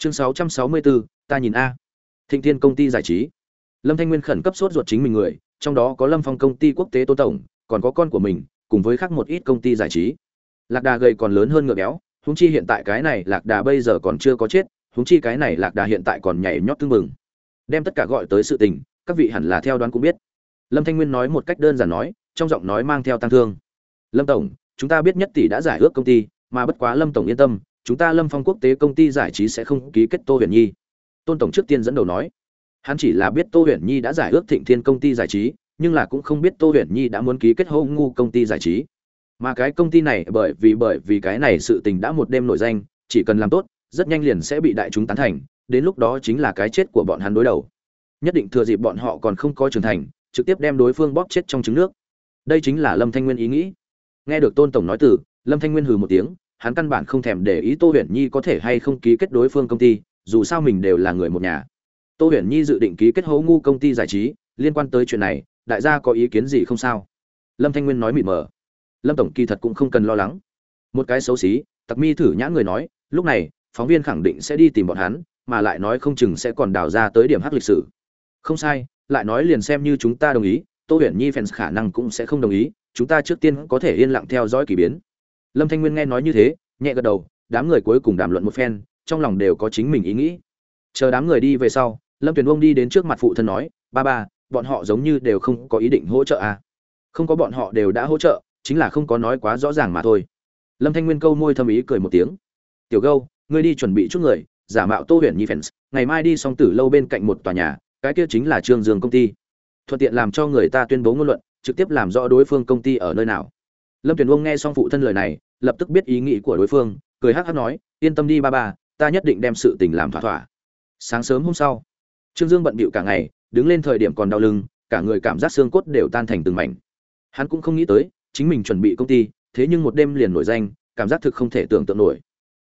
chương 664, ta nhìn a. Thịnh thiên công ty giải trí. Lâm thanh nguyên khẩn cấp sốt ruột chính mình người trong đó có lâm phong công ty quốc tế tô tổng còn có con của mình cùng với khác một ít công ty giải trí. Lạc đà gầy còn lớn hơn ngựa béo húng chi hiện tại cái này lạc đà bây giờ còn chưa có chết húng chi cái này lạc đà hiện tại còn nhảy nhót tưng mừng đem tất cả gọi tới sự tình các vị hẳn là theo đoán cũng biết. Lâm thanh nguyên nói một cách đơn giản nói trong giọng nói mang theo tăng thương. Lâm tổng chúng ta biết nhất tỷ đã giải ước công ty mà bất quá lâm tổng yên tâm chúng ta lâm phong quốc tế công ty giải trí sẽ không ký kết tô huyền nhi. Tôn tổng trước tiên dẫn đầu nói, hắn chỉ là biết tô huyền nhi đã giải ước thịnh thiên công ty giải trí, nhưng là cũng không biết tô huyền nhi đã muốn ký kết hô ngu công ty giải trí. Mà cái công ty này bởi vì bởi vì cái này sự tình đã một đêm nổi danh, chỉ cần làm tốt, rất nhanh liền sẽ bị đại chúng tán thành, đến lúc đó chính là cái chết của bọn hắn đối đầu. Nhất định thừa dịp bọn họ còn không có trưởng thành, trực tiếp đem đối phương bóp chết trong trứng nước. Đây chính là lâm thanh nguyên ý nghĩ. Nghe được tôn tổng nói từ, lâm thanh nguyên hừ một tiếng hắn căn bản không thèm để ý tô huyền nhi có thể hay không ký kết đối phương công ty, dù sao mình đều là người một nhà. Tô huyền nhi dự định ký kết hố ngu công ty giải trí, liên quan tới chuyện này, đại gia có ý kiến gì không sao? Lâm thanh nguyên nói mịt mờ. Lâm tổng kỳ thật cũng không cần lo lắng. Một cái xấu xí, tặc mi thử nhã người nói, lúc này, phóng viên khẳng định sẽ đi tìm bọn hắn, mà lại nói không chừng sẽ còn đào ra tới điểm hắc lịch sử. Không sai, lại nói liền xem như chúng ta đồng ý, tô huyền nhi fans khả năng cũng sẽ không đồng ý, chúng ta trước tiên có thể yên lặng theo dõi k ỳ biến lâm thanh nguyên nghe nói như thế, nhẹ gật đầu, đám người cuối cùng đàm luận một phen, trong lòng đều có chính mình ý nghĩ. Chờ đám người đi về sau, lâm tuyền ông đi đến trước mặt phụ thân nói, ba ba, bọn họ giống như đều không có ý định hỗ trợ à. không có bọn họ đều đã hỗ trợ, chính là không có nói quá rõ ràng mà thôi. Lâm thanh nguyên câu môi thâm ý cười một tiếng. Tiểu gâu, ngươi đi chuẩn bị chút người, giả mạo tô huyền nhi fans, ngày mai đi song tử lâu bên cạnh một tòa nhà, cái kia chính là trương dương công ty. Thuận tiện làm cho người ta tuyên bố ngôn luận, trực tiếp làm rõ đối phương công ty ở nơi nào lâm tuyền uông nghe xong phụ thân lời này, lập tức biết ý nghĩ của đối phương, cười hắc hắc nói, yên tâm đi ba ba, ta nhất định đem sự tình làm thỏa thỏa. Sáng sớm hôm sau, trương dương bận bịu cả ngày, đứng lên thời điểm còn đau lưng, cả người cảm giác xương cốt đều tan thành từng mảnh. Hắn cũng không nghĩ tới, chính mình chuẩn bị công ty, thế nhưng một đêm liền nổi danh, cảm giác thực không thể tưởng tượng nổi.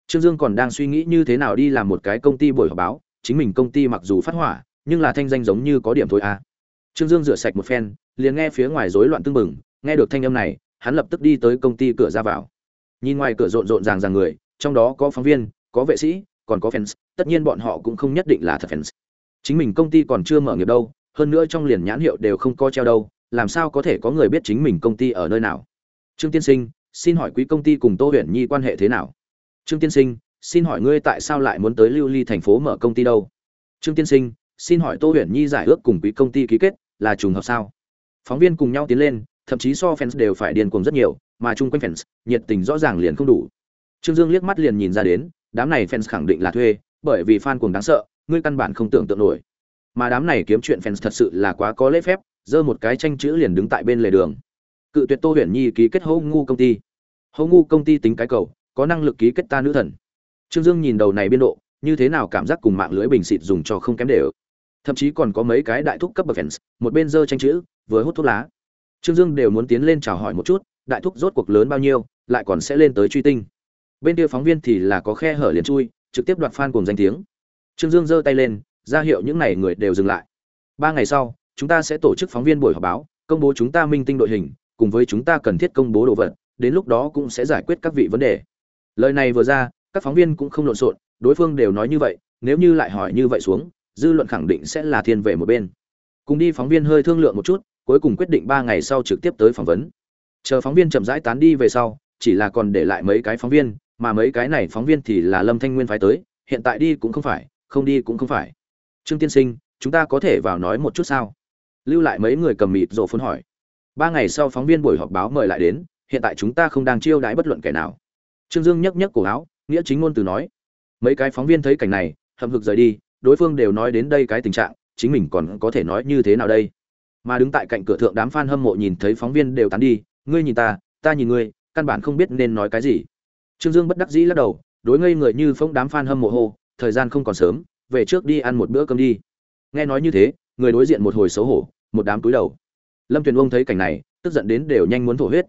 Trương dương còn đang suy nghĩ như thế nào đi làm một cái công ty buổi họp báo, chính mình công ty mặc dù phát hỏa, nhưng là thanh danh giống như có điểm thôi à. trương dương rửa sạch một phen, liền nghe phía ngoài rối loạn tưng bừng, nghe được thanh âm này hắn lập tức đi tới công ty cửa ra vào. Nhìn ngoài cửa rộn rộn ràng ràng người, trong đó có phóng viên, có vệ sĩ, còn có fans, tất nhiên bọn họ cũng không nhất định là thật fans. Chính mình công ty còn chưa mở nghiệp đâu, hơn nữa trong liền nhãn hiệu đều không có treo đâu, làm sao có thể có người biết chính mình công ty ở nơi nào? Trương tiên sinh, xin hỏi quý công ty cùng tô huyền nhi quan hệ thế nào? Trương tiên sinh, xin hỏi ngươi tại sao lại muốn tới lưu ly thành phố mở công ty đâu? Trương tiên sinh, xin hỏi tô huyền nhi giải ước cùng quý công ty ký kết là trùng hợp sao? Phóng viên cùng nhau tiến lên thậm chí so fans đều phải điên cuồng rất nhiều, mà chung quanh fans, nhiệt tình rõ ràng liền không đủ. Trương dương liếc mắt liền nhìn ra đến, đám này fans khẳng định là thuê, bởi vì fan cuồng đáng sợ, ngươi căn bản không tưởng tượng nổi. Mà đám này kiếm chuyện fans thật sự là quá có lễ phép, giơ một cái tranh chữ liền đứng tại bên lề đường. Cự tuyệt tô huyền nhi ký kết hô ngu công ty. Hô ngu công ty tính cái cầu, có năng lực ký kết ta nữ thần. Trương dương nhìn đầu này biên độ, như thế nào cảm giác cùng mạng lưới bình xịt dùng cho không kém đều. Thậm chí còn có mấy cái đại thúc cấp bậc fans, một bên giơ tranh chữ, vừa hút thuốc lá trương dương đều muốn tiến lên chào hỏi một chút, đại thúc rốt cuộc lớn bao nhiêu, lại còn sẽ lên tới truy tinh. Bên kia phóng viên thì là có khe hở liền chui, trực tiếp đoạt fan cùng danh tiếng. Trương dương giơ tay lên, ra hiệu những này người đều dừng lại. Ba ngày sau, chúng ta sẽ tổ chức phóng viên buổi họp báo, công bố chúng ta minh tinh đội hình, cùng với chúng ta cần thiết công bố đồ vật, đến lúc đó cũng sẽ giải quyết các vị vấn đề. Lời này vừa ra, các phóng viên cũng không lộn xộn, đối phương đều nói như vậy, nếu như lại hỏi như vậy xuống, dư luận khẳng định sẽ là thiên về một bên. Cùng đi phóng viên hơi thương lượng một chút cuối cùng quyết định ba ngày sau trực tiếp tới phỏng vấn. Chờ phóng viên chậm rãi tán đi về sau, chỉ là còn để lại mấy cái phóng viên, mà mấy cái này phóng viên thì là lâm thanh nguyên phái tới, hiện tại đi cũng không phải, không đi cũng không phải. Trương tiên sinh, chúng ta có thể vào nói một chút sao? Lưu lại mấy người cầm mịt rộ phun hỏi. Ba ngày sau phóng viên buổi họp báo mời lại đến, hiện tại chúng ta không đang chiêu đãi bất luận kẻ nào. Trương dương nhấc nhấc cổ áo, nghĩa chính ngôn từ nói. Mấy cái phóng viên thấy cảnh này, hậm hực rời đi, đối phương đều nói đến đây cái tình trạng, chính mình còn có thể nói như thế nào đây? Mà đứng tại cạnh cửa thượng đám fan hâm mộ nhìn thấy phóng viên đều tán đi, ngươi nhìn ta ta nhìn ngươi, căn bản không biết nên nói cái gì. Trương dương bất đắc dĩ lắc đầu, đối ngây người như phong đám fan hâm mộ hô, thời gian không còn sớm, về trước đi ăn một bữa cơm đi. Nghe nói như thế, người đối diện một hồi xấu hổ, một đám túi đầu. Lâm tuyền ông thấy cảnh này, tức giận đến đều nhanh muốn thổ huyết.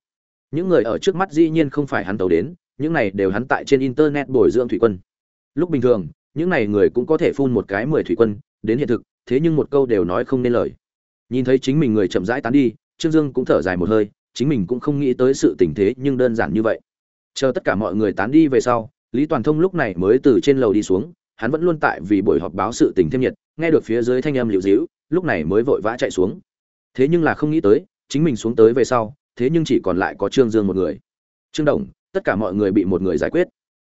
Những người ở trước mắt dĩ nhiên không phải hắn tàu đến, những này đều hắn tại trên internet bồi dưỡng thủy quân. Lúc bình thường, những này người cũng có thể phun một cái mười thủy quân, đến hiện thực, thế nhưng một câu đều nói không nên lời nhìn thấy chính mình người chậm rãi tán đi, trương dương cũng thở dài một hơi, chính mình cũng không nghĩ tới sự tình thế nhưng đơn giản như vậy. Chờ tất cả mọi người tán đi về sau, lý toàn thông lúc này mới từ trên lầu đi xuống, hắn vẫn luôn tại vì buổi họp báo sự tình thêm nhiệt, nghe được phía dưới thanh âm liệu dĩu lúc này mới vội vã chạy xuống. Thế nhưng là không nghĩ tới, chính mình xuống tới về sau, thế nhưng chỉ còn lại có trương dương một người. Trương đồng, tất cả mọi người bị một người giải quyết.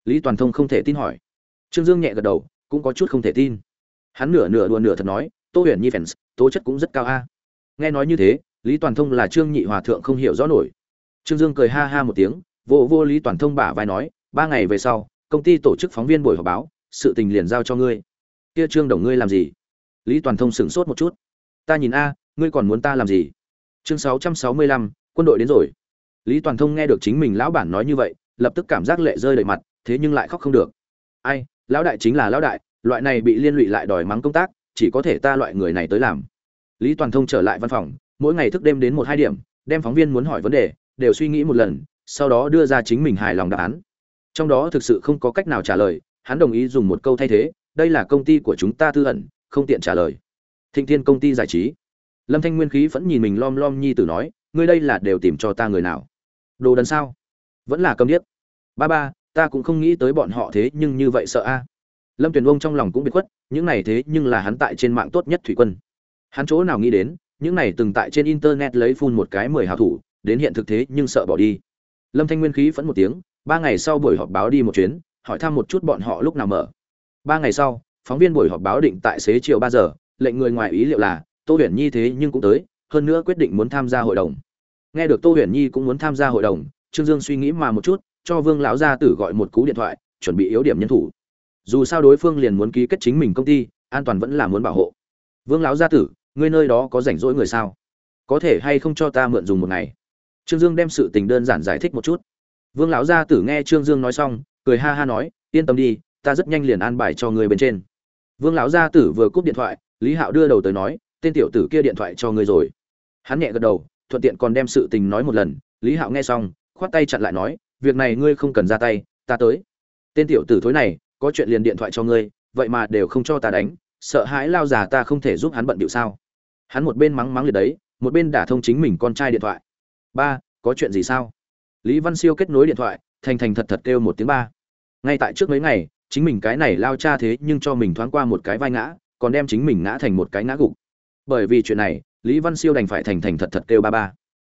Lý toàn thông không thể tin hỏi. Trương dương nhẹ gật đầu, cũng có chút không thể tin. Hắn nửa nửa đùa nửa thật nói tô huyền nhi fans, tố chất cũng rất cao a. Nghe nói như thế, lý toàn thông là trương nhị hòa thượng không hiểu rõ nổi. Trương dương cười ha ha một tiếng, vô vô lý toàn thông bả vai nói, ba ngày về sau, công ty tổ chức phóng viên buổi họp báo, sự tình liền giao cho ngươi. Kia trương đồng ngươi làm gì? Lý toàn thông sửng sốt một chút. Ta nhìn a, ngươi còn muốn ta làm gì? Chương sáu trăm sáu mươi lăm, quân đội đến rồi. Lý toàn thông nghe được chính mình lão bản nói như vậy, lập tức cảm giác lệ rơi đầy mặt, thế nhưng lại khóc không được. Ai, lão đại chính là lão đại, loại này bị liên lụy lại đòi mắng công tác chỉ có thể ta loại người này tới làm. Lý toàn thông trở lại văn phòng, mỗi ngày thức đêm đến một, hai điểm, đem phóng viên muốn hỏi vấn đề, đều suy nghĩ một lần, sau đó đưa ra chính mình hài lòng đáp án. Trong đó thực sự không có cách nào trả lời, hắn đồng ý dùng một câu thay thế, đây là công ty của chúng ta tư ẩn, không tiện trả lời. Thịnh thiên công ty giải trí. Lâm thanh nguyên khí vẫn nhìn mình lom lom nhi tử nói, ngươi đây là đều tìm cho ta người nào? Đồ đần sao? Vẫn là câm điếc. Ba ba, ta cũng không nghĩ tới bọn họ thế, nhưng như vậy sợ a lâm tuyền ông trong lòng cũng biết khuất, những này thế nhưng là hắn tại trên mạng tốt nhất thủy quân. Hắn chỗ nào nghĩ đến, những này từng tại trên internet lấy phun một cái mười hào thủ, đến hiện thực thế nhưng sợ bỏ đi. Lâm thanh nguyên khí phẫn một tiếng, ba ngày sau buổi họp báo đi một chuyến, hỏi thăm một chút bọn họ lúc nào mở. Ba ngày sau, phóng viên buổi họp báo định tại xế chiều ba giờ, lệnh người ngoài ý liệu là, tô huyền nhi thế nhưng cũng tới, hơn nữa quyết định muốn tham gia hội đồng. Nghe được tô huyền nhi cũng muốn tham gia hội đồng, trương dương suy nghĩ mà một chút, cho vương lão gia tử gọi một cú điện thoại, chuẩn bị yếu điểm nhân thủ dù sao đối phương liền muốn ký kết chính mình công ty, an toàn vẫn là muốn bảo hộ. Vương lão gia tử, ngươi nơi đó có rảnh rỗi người sao? Có thể hay không cho ta mượn dùng một ngày? Trương dương đem sự tình đơn giản giải thích một chút. Vương lão gia tử nghe trương dương nói xong, cười ha ha nói, yên tâm đi, ta rất nhanh liền an bài cho ngươi bên trên. Vương lão gia tử vừa cúp điện thoại, lý hạo đưa đầu tới nói, tên tiểu tử kia điện thoại cho ngươi rồi. Hắn nhẹ gật đầu, thuận tiện còn đem sự tình nói một lần. Lý hạo nghe xong, khoát tay chặn lại nói, việc này ngươi không cần ra tay, ta tới. Tên tiểu tử thối này có chuyện liền điện thoại cho ngươi, vậy mà đều không cho ta đánh, sợ hãi lao già ta không thể giúp hắn bận điệu sao? Hắn một bên mắng mắng liệt đấy, một bên đả thông chính mình con trai điện thoại. Ba, có chuyện gì sao? Lý văn siêu kết nối điện thoại, thành thành thật thật kêu một tiếng ba. Ngay tại trước mấy ngày, chính mình cái này lao cha thế nhưng cho mình thoáng qua một cái vai ngã, còn đem chính mình ngã thành một cái ngã gục. Bởi vì chuyện này, lý văn siêu đành phải thành thành thật thật kêu ba ba.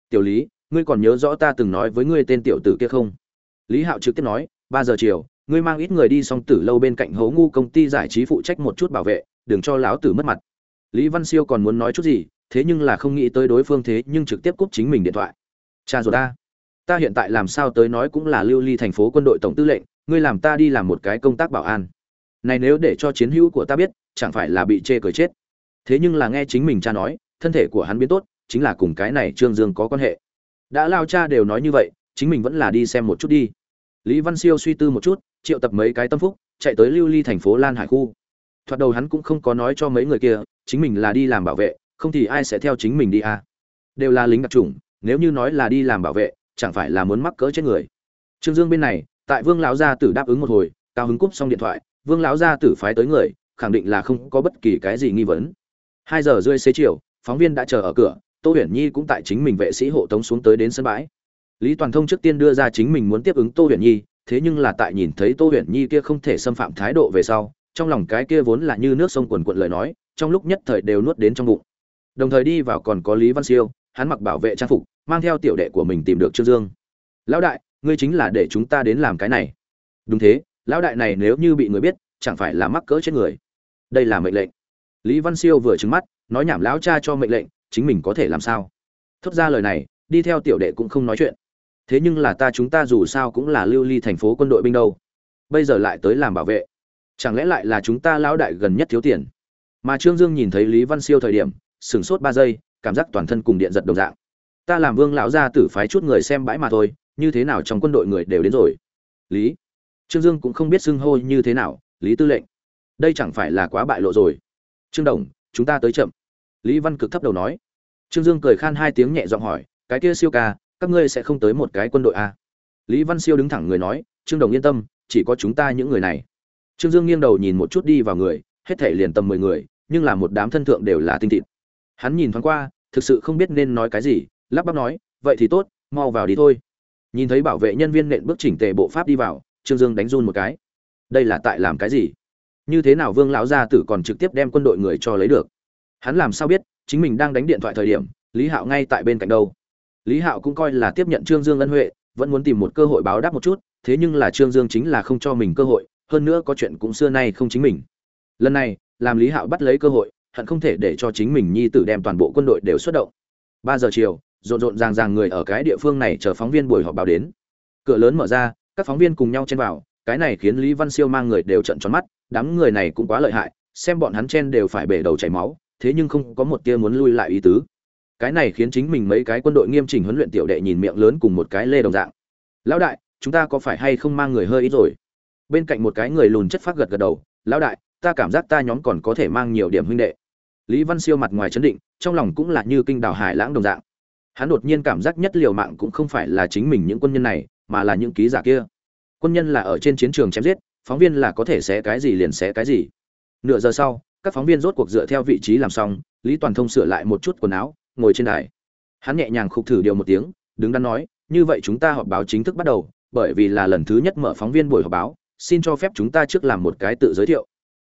Tiểu lý, ngươi còn nhớ rõ ta từng nói với ngươi tên tiểu tử kia không? Lý hạo trực tiếp nói, ba giờ chiều ngươi mang ít người đi xong tử lâu bên cạnh hố ngu công ty giải trí phụ trách một chút bảo vệ, đừng cho lão tử mất mặt. Lý văn siêu còn muốn nói chút gì, thế nhưng là không nghĩ tới đối phương thế nhưng trực tiếp cúp chính mình điện thoại. Cha rồi ta ta hiện tại làm sao tới nói cũng là lưu ly thành phố quân đội tổng tư lệnh, ngươi làm ta đi làm một cái công tác bảo an. Này nếu để cho chiến hữu của ta biết, chẳng phải là bị chê cười chết. Thế nhưng là nghe chính mình cha nói, thân thể của hắn biến tốt, chính là cùng cái này trương dương có quan hệ. Đã lao cha đều nói như vậy, chính mình vẫn là đi xem một chút đi. Lý văn siêu suy tư một chút triệu tập mấy cái tâm phúc, chạy tới lưu ly thành phố lan hải khu. Thoạt đầu hắn cũng không có nói cho mấy người kia, chính mình là đi làm bảo vệ, không thì ai sẽ theo chính mình đi à. đều là lính đặc trùng nếu như nói là đi làm bảo vệ, chẳng phải là muốn mắc cỡ chết người. Trương dương bên này, tại vương lão gia tử đáp ứng một hồi, cao hứng cúp xong điện thoại, vương lão gia tử phái tới người, khẳng định là không có bất kỳ cái gì nghi vấn. Hai giờ rưỡi xế chiều, phóng viên đã chờ ở cửa, tô huyền nhi cũng tại chính mình vệ sĩ hộ tống xuống tới đến sân bãi. Lý toàn thông trước tiên đưa ra chính mình muốn tiếp ứng tô huyền nhi thế nhưng là tại nhìn thấy tô huyền nhi kia không thể xâm phạm thái độ về sau, trong lòng cái kia vốn là như nước sông quần quận lời nói, trong lúc nhất thời đều nuốt đến trong bụng. Đồng thời đi vào còn có lý văn siêu, hắn mặc bảo vệ trang phục, mang theo tiểu đệ của mình tìm được trương dương. Lão đại, ngươi chính là để chúng ta đến làm cái này. Đúng thế, lão đại này nếu như bị người biết, chẳng phải là mắc cỡ chết người. Đây là mệnh lệnh. Lý văn siêu vừa trứng mắt, nói nhảm lão cha cho mệnh lệnh, chính mình có thể làm sao? Thốt ra lời này, đi theo tiểu đệ cũng không nói chuyện thế nhưng là ta chúng ta dù sao cũng là lưu ly thành phố quân đội binh đâu. Bây giờ lại tới làm bảo vệ. Chẳng lẽ lại là chúng ta lão đại gần nhất thiếu tiền? Mà trương dương nhìn thấy lý văn siêu thời điểm, sửng sốt ba giây, cảm giác toàn thân cùng điện giật đồng dạng. Ta làm vương lão gia tử phái chút người xem bãi mà thôi, như thế nào trong quân đội người đều đến rồi? Lý? Trương dương cũng không biết xưng hô như thế nào, lý tư lệnh. Đây chẳng phải là quá bại lộ rồi. Trương đồng, chúng ta tới chậm. Lý văn cực thấp đầu nói. Trương dương cười khan hai tiếng nhẹ giọng hỏi, cái kia siêu ca các ngươi sẽ không tới một cái quân đội à? lý văn siêu đứng thẳng người nói, trương đồng yên tâm, chỉ có chúng ta những người này. Trương dương nghiêng đầu nhìn một chút đi vào người, hết thể liền tầm mười người, nhưng là một đám thân thượng đều là tinh thịt. Hắn nhìn thoáng qua, thực sự không biết nên nói cái gì, lắp bắp nói, vậy thì tốt, mau vào đi thôi. Nhìn thấy bảo vệ nhân viên nện bước chỉnh tề bộ pháp đi vào, trương dương đánh run một cái. Đây là tại làm cái gì? Như thế nào vương lão gia tử còn trực tiếp đem quân đội người cho lấy được? Hắn làm sao biết, chính mình đang đánh điện thoại thời điểm, lý hạo ngay tại bên cạnh đâu? Lý hạo cũng coi là tiếp nhận trương dương ân huệ, vẫn muốn tìm một cơ hội báo đáp một chút, thế nhưng là trương dương chính là không cho mình cơ hội, hơn nữa có chuyện cũng xưa nay không chính mình. Lần này, làm lý hạo bắt lấy cơ hội, hận không thể để cho chính mình nhi tử đem toàn bộ quân đội đều xuất động. Ba giờ chiều, rộn rộn ràng ràng người ở cái địa phương này chờ phóng viên buổi họp báo đến. Cửa lớn mở ra, các phóng viên cùng nhau chen vào, cái này khiến lý văn siêu mang người đều trận tròn mắt, đám người này cũng quá lợi hại, xem bọn hắn chen đều phải bể đầu chảy máu, thế nhưng không có một tia muốn lui lại ý tứ cái này khiến chính mình mấy cái quân đội nghiêm chỉnh huấn luyện tiểu đệ nhìn miệng lớn cùng một cái lê đồng dạng. Lão đại, chúng ta có phải hay không mang người hơi ít rồi? Bên cạnh một cái người lùn chất phát gật gật đầu, lão đại, ta cảm giác ta nhóm còn có thể mang nhiều điểm huynh đệ. Lý văn siêu mặt ngoài chấn định, trong lòng cũng là như kinh đào hải lãng đồng dạng. Hắn đột nhiên cảm giác nhất liều mạng cũng không phải là chính mình những quân nhân này, mà là những ký giả kia. Quân nhân là ở trên chiến trường chém giết, phóng viên là có thể xé cái gì liền xé cái gì. Nửa giờ sau, các phóng viên rốt cuộc dựa theo vị trí làm xong, lý toàn thông sửa lại một chút quần áo ngồi trên đài. Hắn nhẹ nhàng khục thử điều một tiếng đứng đắn nói như vậy chúng ta họp báo chính thức bắt đầu bởi vì là lần thứ nhất mở phóng viên buổi họp báo xin cho phép chúng ta trước làm một cái tự giới thiệu.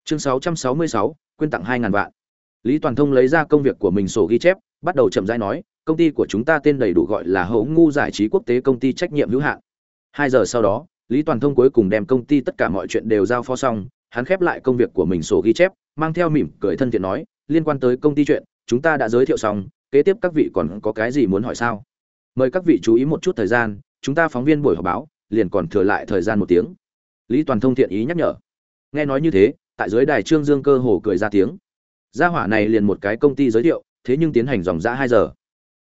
Chương 666, quyên tặng 2.000 vạn. Lý toàn thông lấy ra công việc của mình sổ ghi chép bắt đầu chậm rãi nói công ty của chúng ta tên đầy đủ gọi là hấu ngu giải trí quốc tế công ty trách nhiệm hữu hạn. Hai giờ sau đó lý toàn thông cuối cùng đem công ty tất cả mọi chuyện đều giao phó xong hắn khép lại công việc của mình sổ ghi chép mang theo mỉm cười thân thiện nói liên quan tới công ty chuyện chúng ta đã giới thiệu xong kế tiếp các vị còn có cái gì muốn hỏi sao? Mời các vị chú ý một chút thời gian, chúng ta phóng viên buổi họp báo, liền còn thừa lại thời gian một tiếng. Lý toàn thông thiện ý nhắc nhở. Nghe nói như thế, tại dưới đài trương dương cơ hồ cười ra tiếng. Gia hỏa này liền một cái công ty giới thiệu, thế nhưng tiến hành dòng ra hai giờ.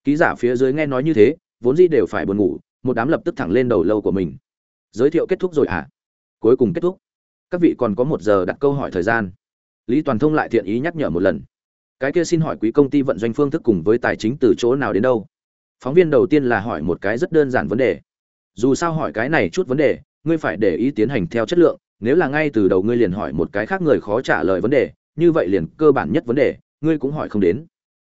Ký giả phía dưới nghe nói như thế, vốn dĩ đều phải buồn ngủ, một đám lập tức thẳng lên đầu lâu của mình. Giới thiệu kết thúc rồi à? cuối cùng kết thúc. Các vị còn có một giờ đặt câu hỏi thời gian. Lý toàn thông lại thiện ý nhắc nhở một lần cái kia xin hỏi quý công ty vận doanh phương thức cùng với tài chính từ chỗ nào đến đâu? Phóng viên đầu tiên là hỏi một cái rất đơn giản vấn đề. Dù sao hỏi cái này chút vấn đề, ngươi phải để ý tiến hành theo chất lượng, nếu là ngay từ đầu ngươi liền hỏi một cái khác người khó trả lời vấn đề, như vậy liền cơ bản nhất vấn đề, ngươi cũng hỏi không đến.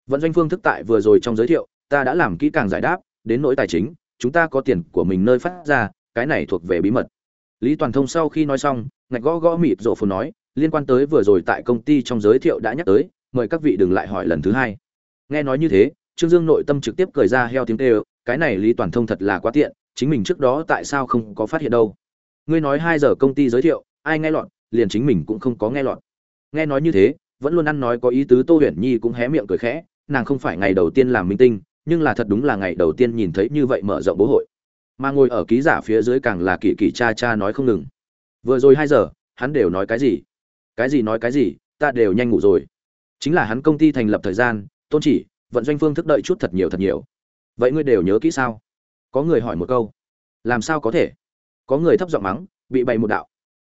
Vận doanh phương thức tại vừa rồi trong giới thiệu, ta đã làm kỹ càng giải đáp, đến nỗi tài chính, chúng ta có tiền của mình nơi phát ra, cái này thuộc về bí mật. Lý toàn thông sau khi nói xong, ngạch gõ gõ mịt rộ phồn nói, liên quan tới vừa rồi tại công ty trong giới thiệu đã nhắc tới mời các vị đừng lại hỏi lần thứ hai. Nghe nói như thế, trương dương nội tâm trực tiếp cười ra heo tiếng tê cái này lý toàn thông thật là quá tiện, chính mình trước đó tại sao không có phát hiện đâu. Ngươi nói hai giờ công ty giới thiệu, ai nghe lọt, liền chính mình cũng không có nghe lọt. Nghe nói như thế, vẫn luôn ăn nói có ý tứ tô huyền nhi cũng hé miệng cười khẽ, nàng không phải ngày đầu tiên làm minh tinh, nhưng là thật đúng là ngày đầu tiên nhìn thấy như vậy mở rộng bố hội. Mà ngồi ở ký giả phía dưới càng là kỳ kỳ cha cha nói không ngừng. Vừa rồi hai giờ, hắn đều nói cái gì? Cái gì nói cái gì? Ta đều nhanh ngủ rồi chính là hắn công ty thành lập thời gian, tôn chỉ, vận doanh phương thức đợi chút thật nhiều thật nhiều. Vậy ngươi đều nhớ kỹ sao? Có người hỏi một câu. Làm sao có thể? Có người thấp giọng mắng, bị bày một đạo.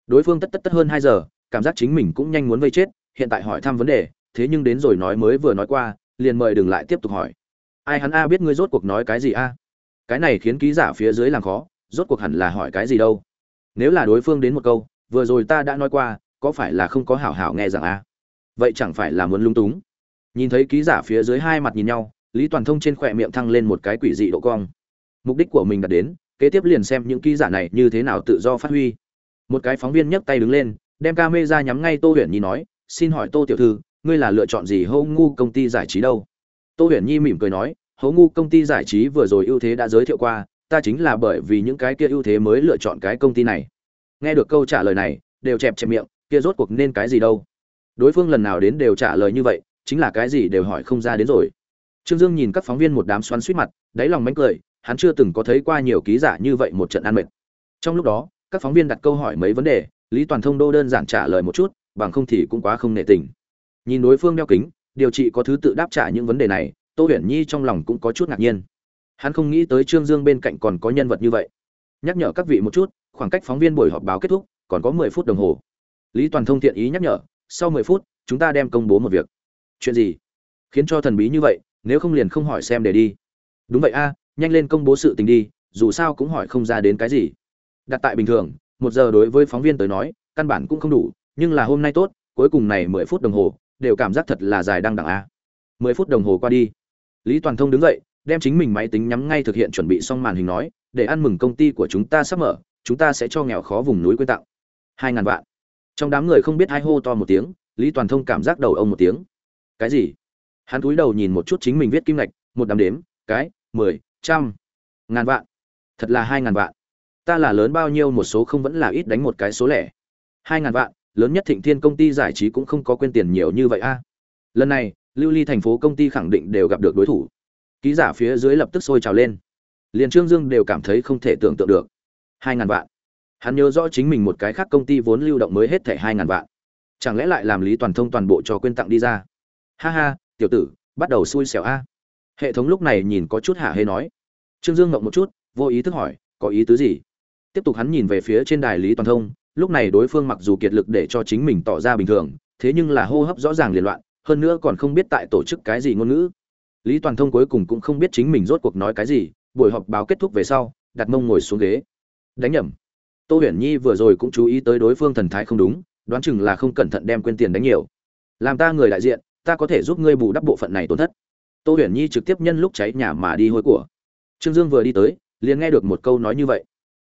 Đối phương tất tất tất hơn hai giờ, cảm giác chính mình cũng nhanh muốn vây chết, hiện tại hỏi thăm vấn đề, thế nhưng đến rồi nói mới vừa nói qua, liền mời đừng lại tiếp tục hỏi. Ai hắn a biết ngươi rốt cuộc nói cái gì a? Cái này khiến ký giả phía dưới làm khó, rốt cuộc hẳn là hỏi cái gì đâu? Nếu là đối phương đến một câu, vừa rồi ta đã nói qua, có phải là không có hảo hảo nghe rằng a? Vậy chẳng phải là muốn lung túng? Nhìn thấy ký giả phía dưới hai mặt nhìn nhau, lý toàn thông trên khỏe miệng thăng lên một cái quỷ dị độ cong. Mục đích của mình đạt đến, kế tiếp liền xem những ký giả này như thế nào tự do phát huy. Một cái phóng viên nhấc tay đứng lên, đem ca mê ra nhắm ngay tô huyền nhi nói, xin hỏi tô tiểu thư, ngươi là lựa chọn gì hô ngu công ty giải trí đâu? Tô huyền nhi mỉm cười nói hố ngu công ty giải trí vừa rồi ưu thế đã giới thiệu qua, ta chính là bởi vì những cái kia ưu thế mới lựa chọn cái công ty này. Nghe được câu trả lời này, đều chẹp chẹp miệng, kia rốt cuộc nên cái gì đâu? Đối phương lần nào đến đều trả lời như vậy, chính là cái gì đều hỏi không ra đến rồi. Trương dương nhìn các phóng viên một đám xoắn suýt mặt, đáy lòng mánh cười, hắn chưa từng có thấy qua nhiều ký giả như vậy một trận ăn mệt. Trong lúc đó, các phóng viên đặt câu hỏi mấy vấn đề, lý toàn thông đô đơn giản trả lời một chút, bằng không thì cũng quá không nể tình. Nhìn đối phương đeo kính, điều trị có thứ tự đáp trả những vấn đề này, tô huyền nhi trong lòng cũng có chút ngạc nhiên. Hắn không nghĩ tới trương dương bên cạnh còn có nhân vật như vậy. Nhắc nhở các vị một chút, khoảng cách phóng viên buổi họp báo kết thúc, còn có mười phút đồng hồ. Lý toàn thông thiện ý nhắc nhở sau mười phút, chúng ta đem công bố một việc. Chuyện gì? Khiến cho thần bí như vậy, nếu không liền không hỏi xem để đi. Đúng vậy a, nhanh lên công bố sự tình đi, dù sao cũng hỏi không ra đến cái gì. Đặt tại bình thường, một giờ đối với phóng viên tới nói, căn bản cũng không đủ, nhưng là hôm nay tốt, cuối cùng này mười phút đồng hồ, đều cảm giác thật là dài đăng đẳng a. Mười phút đồng hồ qua đi. Lý toàn thông đứng dậy, đem chính mình máy tính nhắm ngay thực hiện chuẩn bị xong màn hình nói, để ăn mừng công ty của chúng ta sắp mở, chúng ta sẽ cho nghèo khó vùng núi quy tặng. Hai ngàn vạn trong đám người không biết ai hô to một tiếng, lý toàn thông cảm giác đầu ông một tiếng. Cái gì? Hắn cúi đầu nhìn một chút chính mình viết kim ngạch, một đám đếm, cái, mười, trăm, ngàn vạn. Thật là hai ngàn vạn. Ta là lớn bao nhiêu một số không vẫn là ít đánh một cái số lẻ. Hai ngàn vạn, lớn nhất thịnh thiên công ty giải trí cũng không có quên tiền nhiều như vậy a. Lần này, lưu ly thành phố công ty khẳng định đều gặp được đối thủ. Ký giả phía dưới lập tức sôi trào lên. Liền trương dương đều cảm thấy không thể tưởng tượng được. Hai ngàn vạn hắn nhớ rõ chính mình một cái khác công ty vốn lưu động mới hết thẻ hai ngàn vạn. Chẳng lẽ lại làm lý toàn thông toàn bộ cho quên tặng đi ra? Ha ha, tiểu tử, bắt đầu xui xẻo a. Hệ thống lúc này nhìn có chút hạ hay nói. Trương dương ngộng một chút, vô ý thức hỏi, có ý tứ gì? Tiếp tục hắn nhìn về phía trên đài lý toàn thông, lúc này đối phương mặc dù kiệt lực để cho chính mình tỏ ra bình thường, thế nhưng là hô hấp rõ ràng liên loạn, hơn nữa còn không biết tại tổ chức cái gì ngôn ngữ. Lý toàn thông cuối cùng cũng không biết chính mình rốt cuộc nói cái gì, buổi họp báo kết thúc về sau, đặt mông ngồi xuống ghế. Đánh nhầm tô huyền nhi vừa rồi cũng chú ý tới đối phương thần thái không đúng, đoán chừng là không cẩn thận đem quên tiền đánh nhiều. Làm ta người đại diện, ta có thể giúp ngươi bù đắp bộ phận này tổn thất. Tô huyền nhi trực tiếp nhân lúc cháy nhà mà đi hôi của. Trương dương vừa đi tới, liền nghe được một câu nói như vậy.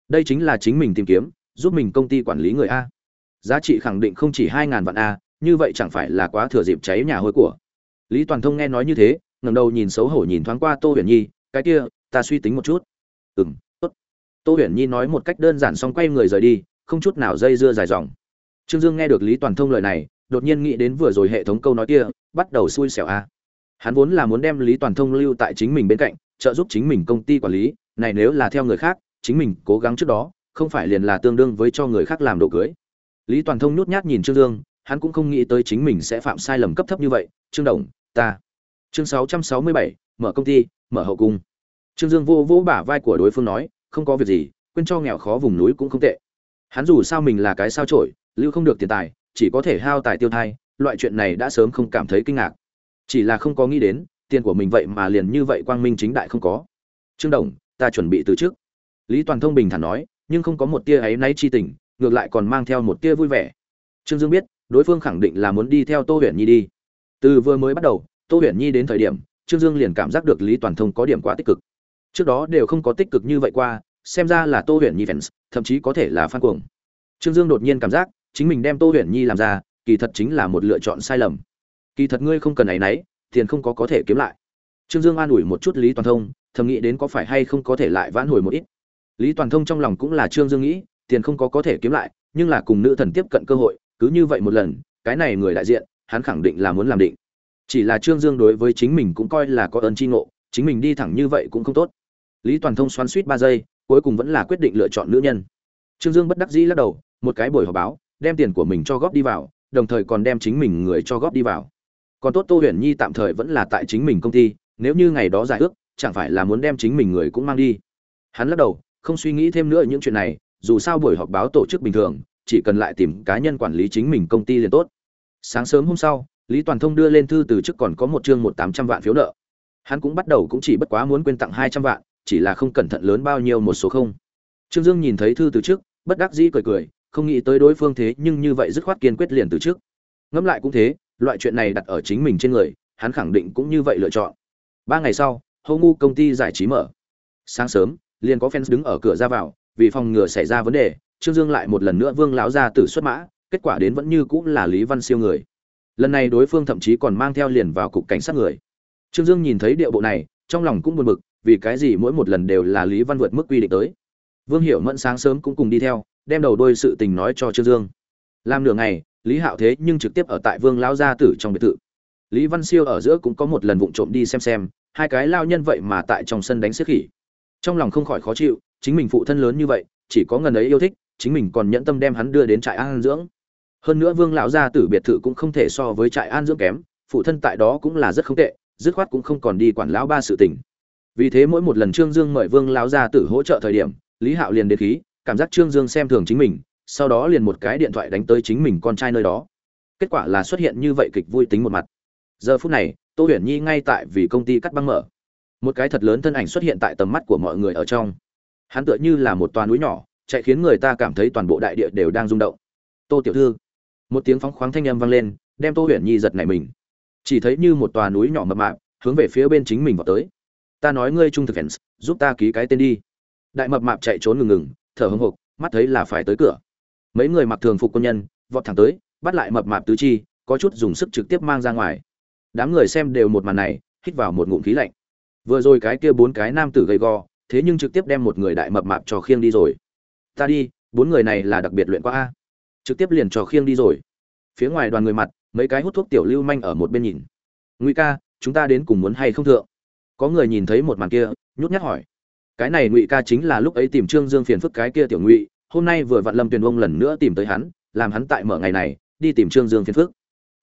Đây chính là chính mình tìm kiếm, giúp mình công ty quản lý người a. Giá trị khẳng định không chỉ hai ngàn vạn a, như vậy chẳng phải là quá thừa dịp cháy nhà hôi của. Lý toàn thông nghe nói như thế, ngẩng đầu nhìn xấu hổ nhìn thoáng qua tô huyền nhi, cái kia, ta suy tính một chút. Ừ m tô huyền nhi nói một cách đơn giản xong quay người rời đi, không chút nào dây dưa dài dòng. Trương dương nghe được lý toàn thông lời này, đột nhiên nghĩ đến vừa rồi hệ thống câu nói kia, bắt đầu xui xẻo a. Hắn vốn là muốn đem lý toàn thông lưu tại chính mình bên cạnh, trợ giúp chính mình công ty quản lý, này nếu là theo người khác, chính mình cố gắng trước đó, không phải liền là tương đương với cho người khác làm đồ cưới. Lý toàn thông nhút nhát nhìn trương dương, hắn cũng không nghĩ tới chính mình sẽ phạm sai lầm cấp thấp như vậy. Trương đồng, ta. Chương sáu trăm sáu mươi bảy, mở công ty, mở hậu cung. Trương dương vô vỗ bả vai của đối phương nói không có việc gì, quên cho nghèo khó vùng núi cũng không tệ. Hắn dù sao mình là cái sao trổi lưu không được tiền tài, chỉ có thể hao tài tiêu thai, loại chuyện này đã sớm không cảm thấy kinh ngạc. Chỉ là không có nghĩ đến, tiền của mình vậy mà liền như vậy quang minh chính đại không có. Trương đồng, ta chuẩn bị từ trước. Lý toàn thông bình thản nói, nhưng không có một tia áy náy chi tình, ngược lại còn mang theo một tia vui vẻ. Trương dương biết, đối phương khẳng định là muốn đi theo tô huyền nhi đi. Từ vừa mới bắt đầu, tô huyền nhi đến thời điểm, trương dương liền cảm giác được lý toàn thông có điểm quá tích cực trước đó đều không có tích cực như vậy qua, xem ra là tô huyền nhi fans, thậm chí có thể là phan cuồng. Trương dương đột nhiên cảm giác, chính mình đem tô huyền nhi làm ra, kỳ thật chính là một lựa chọn sai lầm. Kỳ thật ngươi không cần áy náy tiền không có có thể kiếm lại. Trương dương an ủi một chút lý toàn thông, thầm nghĩ đến có phải hay không có thể lại vãn hồi một ít. Lý toàn thông trong lòng cũng là trương dương nghĩ, tiền không có có thể kiếm lại, nhưng là cùng nữ thần tiếp cận cơ hội, cứ như vậy một lần, cái này người đại diện, hắn khẳng định là muốn làm định. Chỉ là trương dương đối với chính mình cũng coi là có ơn tri ngộ, chính mình đi thẳng như vậy cũng không tốt lý toàn thông xoắn suýt ba giây, cuối cùng vẫn là quyết định lựa chọn nữ nhân. Trương dương bất đắc dĩ lắc đầu, một cái buổi họp báo, đem tiền của mình cho góp đi vào, đồng thời còn đem chính mình người cho góp đi vào. Còn tốt tô huyền nhi tạm thời vẫn là tại chính mình công ty, nếu như ngày đó giải ước, chẳng phải là muốn đem chính mình người cũng mang đi. Hắn lắc đầu, không suy nghĩ thêm nữa những chuyện này, dù sao buổi họp báo tổ chức bình thường, chỉ cần lại tìm cá nhân quản lý chính mình công ty liền tốt. Sáng sớm hôm sau, lý toàn thông đưa lên thư từ chức còn có một chương một tám trăm vạn phiếu nợ. Hắn cũng bắt đầu cũng chỉ bất quá muốn quên tặng hai trăm vạn chỉ là không cẩn thận lớn bao nhiêu một số không. Trương dương nhìn thấy thư từ trước, bất đắc dĩ cười cười không nghĩ tới đối phương thế nhưng như vậy dứt khoát kiên quyết liền từ trước. Ngẫm lại cũng thế loại chuyện này đặt ở chính mình trên người hắn khẳng định cũng như vậy lựa chọn. Ba ngày sau Hô ngu công ty giải trí mở. Sáng sớm liền có fans đứng ở cửa ra vào vì phòng ngừa xảy ra vấn đề trương dương lại một lần nữa vương lão ra tử xuất mã kết quả đến vẫn như cũng là lý văn siêu người. Lần này đối phương thậm chí còn mang theo liền vào cục cảnh sát người. Trương dương nhìn thấy điệu bộ này trong lòng cũng buồn bực vì cái gì mỗi một lần đều là lý văn vượt mức quy định tới. Vương hiểu mẫn sáng sớm cũng cùng đi theo, đem đầu đôi sự tình nói cho trương dương. Làm nửa ngày, lý hạo thế nhưng trực tiếp ở tại vương lão gia tử trong biệt thự. Lý văn siêu ở giữa cũng có một lần vụng trộm đi xem xem, hai cái lao nhân vậy mà tại trong sân đánh xếp khỉ. Trong lòng không khỏi khó chịu, chính mình phụ thân lớn như vậy, chỉ có ngần ấy yêu thích, chính mình còn nhẫn tâm đem hắn đưa đến trại an dưỡng. Hơn nữa vương lão gia tử biệt thự cũng không thể so với trại an dưỡng kém, phụ thân tại đó cũng là rất không tệ, dứt khoát cũng không còn đi quản lão ba sự tình vì thế mỗi một lần trương dương mời vương lão gia tử hỗ trợ thời điểm, lý hạo liền đến khí, cảm giác trương dương xem thường chính mình, sau đó liền một cái điện thoại đánh tới chính mình con trai nơi đó. Kết quả là xuất hiện như vậy kịch vui tính một mặt. Giờ phút này, tô huyền nhi ngay tại vì công ty cắt băng mở. Một cái thật lớn thân ảnh xuất hiện tại tầm mắt của mọi người ở trong. Hắn tựa như là một toàn núi nhỏ, chạy khiến người ta cảm thấy toàn bộ đại địa đều đang rung động. Tô tiểu thư. Một tiếng phóng khoáng thanh âm vang lên, đem tô huyền nhi giật nảy mình. Chỉ thấy như một tòa núi nhỏ mập mạp, hướng về phía bên chính mình vào tới ta nói ngươi trung thực fans, giúp ta ký cái tên đi. Đại mập mạp chạy trốn ngừng ngừng, thở hồng hộc, mắt thấy là phải tới cửa. Mấy người mặc thường phục quân nhân, vọt thẳng tới, bắt lại mập mạp tứ chi, có chút dùng sức trực tiếp mang ra ngoài. Đám người xem đều một màn này, hít vào một ngụm khí lạnh. Vừa rồi cái kia bốn cái nam tử gầy gò, thế nhưng trực tiếp đem một người đại mập mạp cho khiêng đi rồi. Ta đi, bốn người này là đặc biệt luyện qua a. Trực tiếp liền cho khiêng đi rồi. Phía ngoài đoàn người mặt, mấy cái hút thuốc tiểu lưu manh ở một bên nhìn. Nguy ca, chúng ta đến cùng muốn hay không thượng? Có người nhìn thấy một màn kia, nhút nhát hỏi. Cái này ngụy ca chính là lúc ấy tìm trương dương phiền phức cái kia tiểu ngụy, hôm nay vừa Vạn lâm tuyền ông lần nữa tìm tới hắn, làm hắn tại mở ngày này, đi tìm trương dương phiền phức.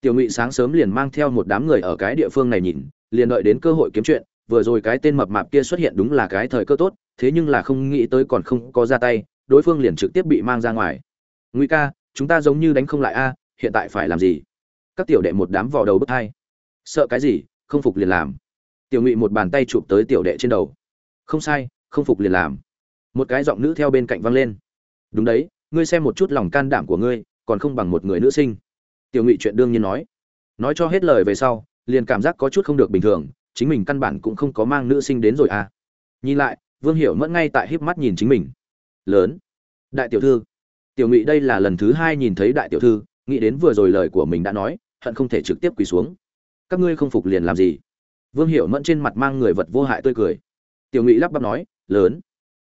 Tiểu ngụy sáng sớm liền mang theo một đám người ở cái địa phương này nhìn, liền đợi đến cơ hội kiếm chuyện, vừa rồi cái tên mập mạp kia xuất hiện đúng là cái thời cơ tốt, thế nhưng là không nghĩ tới còn không có ra tay, đối phương liền trực tiếp bị mang ra ngoài. Ngụy ca, chúng ta giống như đánh không lại a, hiện tại phải làm gì? Các tiểu đệ một đám vò đầu bức hai. Sợ cái gì, không phục liền làm tiểu ngụy một bàn tay chụp tới tiểu đệ trên đầu. Không sai, không phục liền làm. Một cái giọng nữ theo bên cạnh vang lên. Đúng đấy, ngươi xem một chút lòng can đảm của ngươi, còn không bằng một người nữ sinh. Tiểu ngụy chuyện đương nhiên nói. Nói cho hết lời về sau, liền cảm giác có chút không được bình thường, chính mình căn bản cũng không có mang nữ sinh đến rồi à. Nhìn lại, vương hiểu mẫn ngay tại híp mắt nhìn chính mình. Lớn. Đại tiểu thư. Tiểu ngụy đây là lần thứ hai nhìn thấy đại tiểu thư, nghĩ đến vừa rồi lời của mình đã nói, hận không thể trực tiếp quỳ xuống. Các ngươi không phục liền làm gì? Vương hiểu mẫn trên mặt mang người vật vô hại tươi cười. Tiểu ngụy lắp bắp nói, lớn.